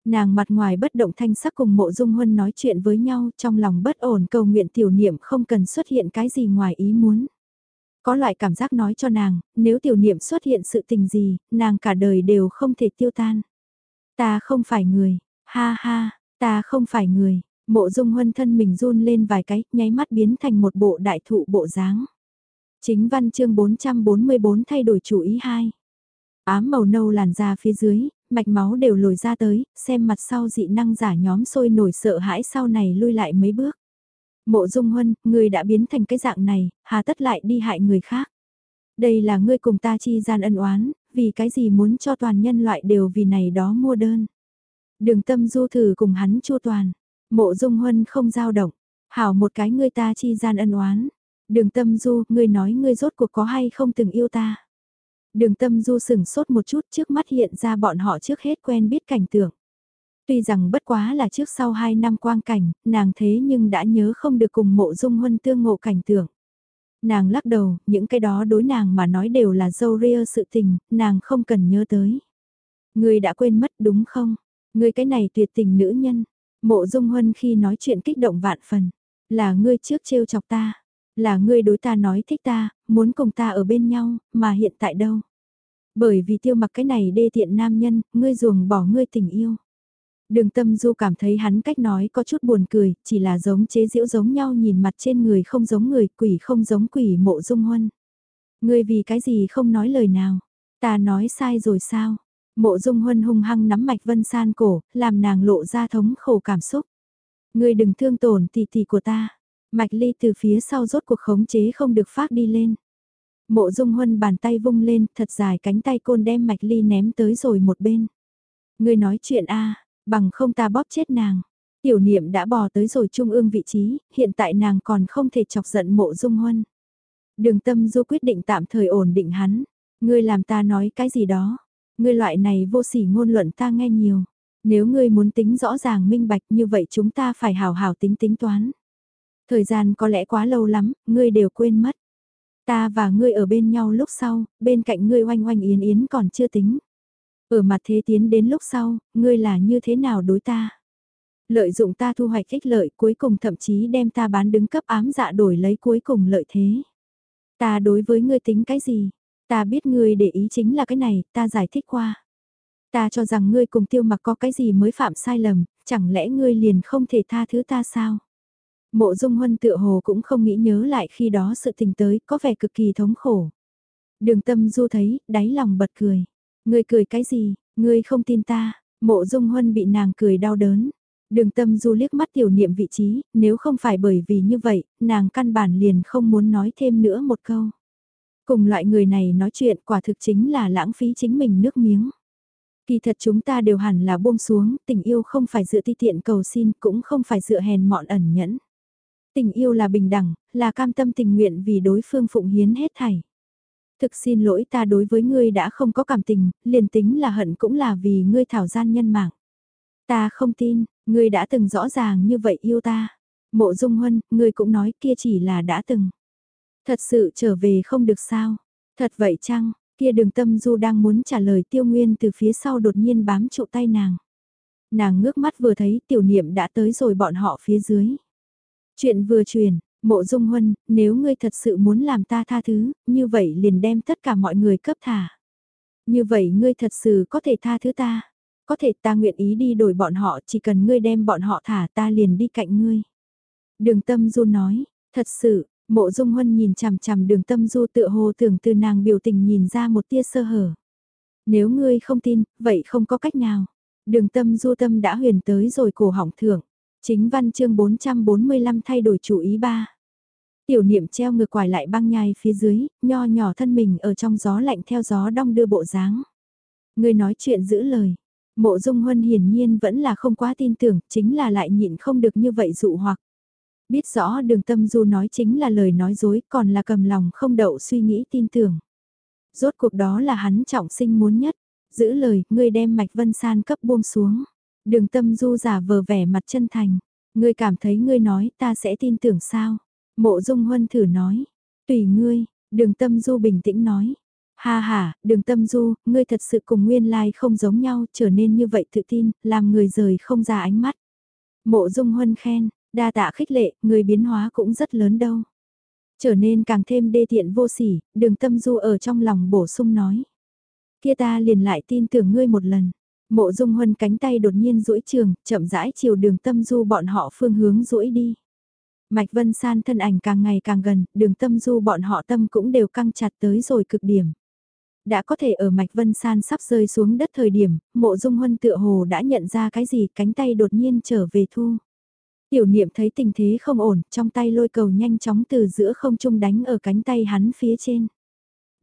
Nàng mặt ngoài bất động thanh sắc cùng mộ dung huân nói chuyện với nhau trong lòng bất ổn cầu nguyện tiểu niệm không cần xuất hiện cái gì ngoài ý muốn. Có loại cảm giác nói cho nàng, nếu tiểu niệm xuất hiện sự tình gì, nàng cả đời đều không thể tiêu tan. Ta không phải người, ha ha, ta không phải người, mộ dung huân thân mình run lên vài cái, nháy mắt biến thành một bộ đại thụ bộ dáng. Chính văn chương 444 thay đổi chủ ý 2. Ám màu nâu làn da phía dưới, mạch máu đều lồi ra tới, xem mặt sau dị năng giả nhóm sôi nổi sợ hãi sau này lui lại mấy bước. Mộ dung huân, người đã biến thành cái dạng này, hà tất lại đi hại người khác. Đây là ngươi cùng ta chi gian ân oán, vì cái gì muốn cho toàn nhân loại đều vì này đó mua đơn. Đường tâm du thử cùng hắn chua toàn, mộ dung huân không giao động, hảo một cái ngươi ta chi gian ân oán. Đường tâm du, ngươi nói ngươi rốt cuộc có hay không từng yêu ta. Đường tâm du sừng sốt một chút trước mắt hiện ra bọn họ trước hết quen biết cảnh tượng. Tuy rằng bất quá là trước sau hai năm quang cảnh, nàng thế nhưng đã nhớ không được cùng mộ dung huân tương ngộ cảnh tượng. Nàng lắc đầu, những cái đó đối nàng mà nói đều là dâu ria sự tình, nàng không cần nhớ tới. Người đã quên mất đúng không? Người cái này tuyệt tình nữ nhân. Mộ dung huân khi nói chuyện kích động vạn phần. Là ngươi trước trêu chọc ta. Là ngươi đối ta nói thích ta, muốn cùng ta ở bên nhau, mà hiện tại đâu? Bởi vì tiêu mặc cái này đê tiện nam nhân, ngươi ruồng bỏ ngươi tình yêu. Đường tâm du cảm thấy hắn cách nói có chút buồn cười, chỉ là giống chế diễu giống nhau nhìn mặt trên người không giống người, quỷ không giống quỷ mộ dung huân. Ngươi vì cái gì không nói lời nào? Ta nói sai rồi sao? Mộ dung huân hung hăng nắm mạch vân san cổ, làm nàng lộ ra thống khổ cảm xúc. Ngươi đừng thương tổn tỷ tỷ của ta. Mạch ly từ phía sau rốt cuộc khống chế không được phát đi lên. Mộ dung huân bàn tay vung lên, thật dài cánh tay côn đem mạch ly ném tới rồi một bên. người nói chuyện a bằng không ta bóp chết nàng. Tiểu niệm đã bò tới rồi trung ương vị trí, hiện tại nàng còn không thể chọc giận mộ dung huân. Đường tâm du quyết định tạm thời ổn định hắn. Ngươi làm ta nói cái gì đó. Ngươi loại này vô sỉ ngôn luận ta nghe nhiều. Nếu ngươi muốn tính rõ ràng minh bạch như vậy chúng ta phải hào hào tính tính toán. Thời gian có lẽ quá lâu lắm, ngươi đều quên mất. Ta và ngươi ở bên nhau lúc sau, bên cạnh ngươi oanh oanh yến yến còn chưa tính. Ở mặt thế tiến đến lúc sau, ngươi là như thế nào đối ta? Lợi dụng ta thu hoạch ích lợi cuối cùng thậm chí đem ta bán đứng cấp ám dạ đổi lấy cuối cùng lợi thế. Ta đối với ngươi tính cái gì? Ta biết ngươi để ý chính là cái này, ta giải thích qua. Ta cho rằng ngươi cùng tiêu mặc có cái gì mới phạm sai lầm, chẳng lẽ ngươi liền không thể tha thứ ta sao? Mộ dung huân tựa hồ cũng không nghĩ nhớ lại khi đó sự tình tới, có vẻ cực kỳ thống khổ. Đường tâm du thấy, đáy lòng bật cười. Ngươi cười cái gì, ngươi không tin ta, mộ dung huân bị nàng cười đau đớn. Đường tâm du liếc mắt tiểu niệm vị trí, nếu không phải bởi vì như vậy, nàng căn bản liền không muốn nói thêm nữa một câu. Cùng loại người này nói chuyện quả thực chính là lãng phí chính mình nước miếng. Kỳ thật chúng ta đều hẳn là buông xuống, tình yêu không phải dựa ti tiện cầu xin, cũng không phải dựa hèn mọn ẩn nhẫn. Tình yêu là bình đẳng, là cam tâm tình nguyện vì đối phương phụng hiến hết thảy. Thực xin lỗi ta đối với ngươi đã không có cảm tình, liền tính là hận cũng là vì ngươi thảo gian nhân mạng. Ta không tin, ngươi đã từng rõ ràng như vậy yêu ta. Mộ Dung Huân, ngươi cũng nói kia chỉ là đã từng. Thật sự trở về không được sao? Thật vậy chăng? Kia đường tâm du đang muốn trả lời tiêu nguyên từ phía sau đột nhiên bám trụ tay nàng. Nàng ngước mắt vừa thấy tiểu niệm đã tới rồi bọn họ phía dưới. Chuyện vừa truyền, mộ dung huân, nếu ngươi thật sự muốn làm ta tha thứ, như vậy liền đem tất cả mọi người cấp thả. Như vậy ngươi thật sự có thể tha thứ ta. Có thể ta nguyện ý đi đổi bọn họ, chỉ cần ngươi đem bọn họ thả ta liền đi cạnh ngươi. Đường tâm du nói, thật sự, mộ dung huân nhìn chằm chằm đường tâm du tựa hồ tưởng từ nàng biểu tình nhìn ra một tia sơ hở. Nếu ngươi không tin, vậy không có cách nào. Đường tâm du tâm đã huyền tới rồi cổ hỏng thưởng. Chính văn chương 445 thay đổi chủ ý ba. Tiểu niệm treo ngược quải lại băng nhai phía dưới, nho nhỏ thân mình ở trong gió lạnh theo gió đong đưa bộ dáng. Người nói chuyện giữ lời. Mộ dung huân hiển nhiên vẫn là không quá tin tưởng, chính là lại nhịn không được như vậy dụ hoặc. Biết rõ đường tâm du nói chính là lời nói dối, còn là cầm lòng không đậu suy nghĩ tin tưởng. Rốt cuộc đó là hắn trọng sinh muốn nhất. Giữ lời, ngươi đem mạch vân san cấp buông xuống. Đường tâm du giả vờ vẻ mặt chân thành. Ngươi cảm thấy ngươi nói ta sẽ tin tưởng sao? Mộ dung huân thử nói. Tùy ngươi, đường tâm du bình tĩnh nói. Ha ha, đường tâm du, ngươi thật sự cùng nguyên lai không giống nhau, trở nên như vậy tự tin, làm người rời không ra ánh mắt. Mộ dung huân khen, đa tạ khích lệ, người biến hóa cũng rất lớn đâu. Trở nên càng thêm đê tiện vô sỉ, đường tâm du ở trong lòng bổ sung nói. Kia ta liền lại tin tưởng ngươi một lần. Mộ dung huân cánh tay đột nhiên duỗi trường, chậm rãi chiều đường tâm du bọn họ phương hướng duỗi đi. Mạch Vân San thân ảnh càng ngày càng gần, đường tâm du bọn họ tâm cũng đều căng chặt tới rồi cực điểm. Đã có thể ở Mạch Vân San sắp rơi xuống đất thời điểm, mộ dung huân tựa hồ đã nhận ra cái gì cánh tay đột nhiên trở về thu. Tiểu niệm thấy tình thế không ổn, trong tay lôi cầu nhanh chóng từ giữa không trung đánh ở cánh tay hắn phía trên.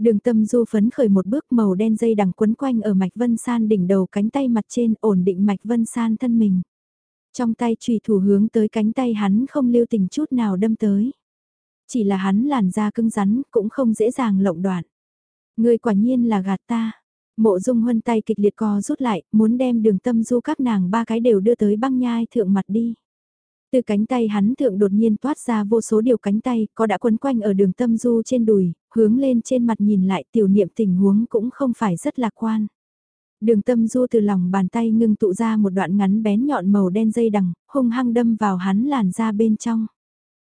Đường tâm du phấn khởi một bước màu đen dây đằng quấn quanh ở mạch vân san đỉnh đầu cánh tay mặt trên ổn định mạch vân san thân mình. Trong tay trùy thủ hướng tới cánh tay hắn không lưu tình chút nào đâm tới. Chỉ là hắn làn da cứng rắn cũng không dễ dàng lộng đoạn. Người quả nhiên là gạt ta. Mộ dung huân tay kịch liệt co rút lại, muốn đem đường tâm du các nàng ba cái đều đưa tới băng nhai thượng mặt đi. Từ cánh tay hắn thượng đột nhiên toát ra vô số điều cánh tay, có đã quấn quanh ở đường tâm du trên đùi, hướng lên trên mặt nhìn lại tiểu niệm tình huống cũng không phải rất lạc quan. Đường tâm du từ lòng bàn tay ngưng tụ ra một đoạn ngắn bén nhọn màu đen dây đằng, hung hăng đâm vào hắn làn ra bên trong.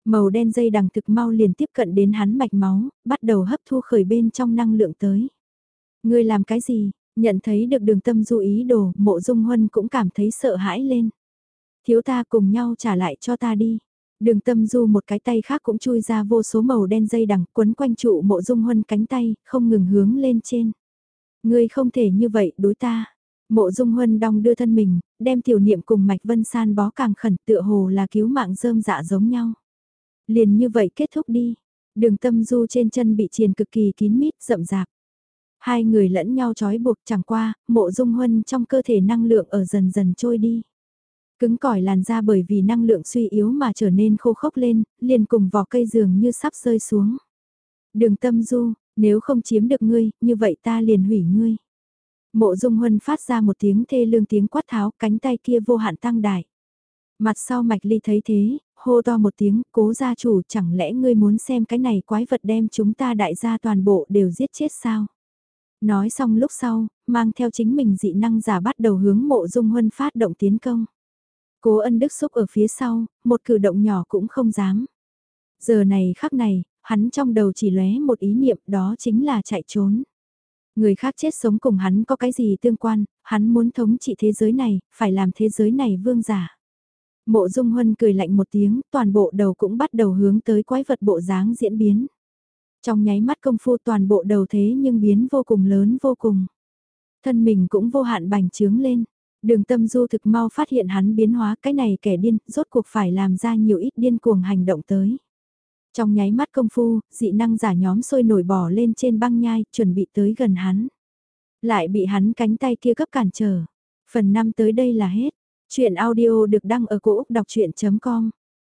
Màu đen dây đằng thực mau liền tiếp cận đến hắn mạch máu, bắt đầu hấp thu khởi bên trong năng lượng tới. Ngươi làm cái gì? Nhận thấy được đường tâm du ý đồ, mộ dung huân cũng cảm thấy sợ hãi lên. Thiếu ta cùng nhau trả lại cho ta đi. Đường tâm du một cái tay khác cũng chui ra vô số màu đen dây đằng quấn quanh trụ mộ dung huân cánh tay, không ngừng hướng lên trên. Ngươi không thể như vậy đối ta. Mộ Dung Huân đong đưa thân mình, đem tiểu niệm cùng Mạch Vân San bó càng khẩn tựa hồ là cứu mạng rơm dạ giống nhau. Liền như vậy kết thúc đi. Đường tâm du trên chân bị triền cực kỳ kín mít, rậm rạp. Hai người lẫn nhau trói buộc chẳng qua, mộ dung huân trong cơ thể năng lượng ở dần dần trôi đi. Cứng cỏi làn da bởi vì năng lượng suy yếu mà trở nên khô khốc lên, liền cùng vỏ cây dường như sắp rơi xuống. Đường tâm du, nếu không chiếm được ngươi, như vậy ta liền hủy ngươi. Mộ dung huân phát ra một tiếng thê lương tiếng quát tháo, cánh tay kia vô hạn tăng đại. Mặt sau mạch ly thấy thế, hô to một tiếng, cố gia chủ chẳng lẽ ngươi muốn xem cái này quái vật đem chúng ta đại gia toàn bộ đều giết chết sao? Nói xong lúc sau, mang theo chính mình dị năng giả bắt đầu hướng mộ dung huân phát động tiến công. Cố ân đức xúc ở phía sau, một cử động nhỏ cũng không dám. Giờ này khắc này, hắn trong đầu chỉ lóe một ý niệm đó chính là chạy trốn. Người khác chết sống cùng hắn có cái gì tương quan, hắn muốn thống trị thế giới này, phải làm thế giới này vương giả. Mộ Dung Huân cười lạnh một tiếng, toàn bộ đầu cũng bắt đầu hướng tới quái vật bộ dáng diễn biến. Trong nháy mắt công phu toàn bộ đầu thế nhưng biến vô cùng lớn vô cùng. Thân mình cũng vô hạn bành trướng lên. Đường tâm du thực mau phát hiện hắn biến hóa cái này kẻ điên, rốt cuộc phải làm ra nhiều ít điên cuồng hành động tới. Trong nháy mắt công phu, dị năng giả nhóm sôi nổi bỏ lên trên băng nhai, chuẩn bị tới gần hắn. Lại bị hắn cánh tay kia cấp cản trở. Phần 5 tới đây là hết. Chuyện audio được đăng ở cổ Úc đọc chuyện.com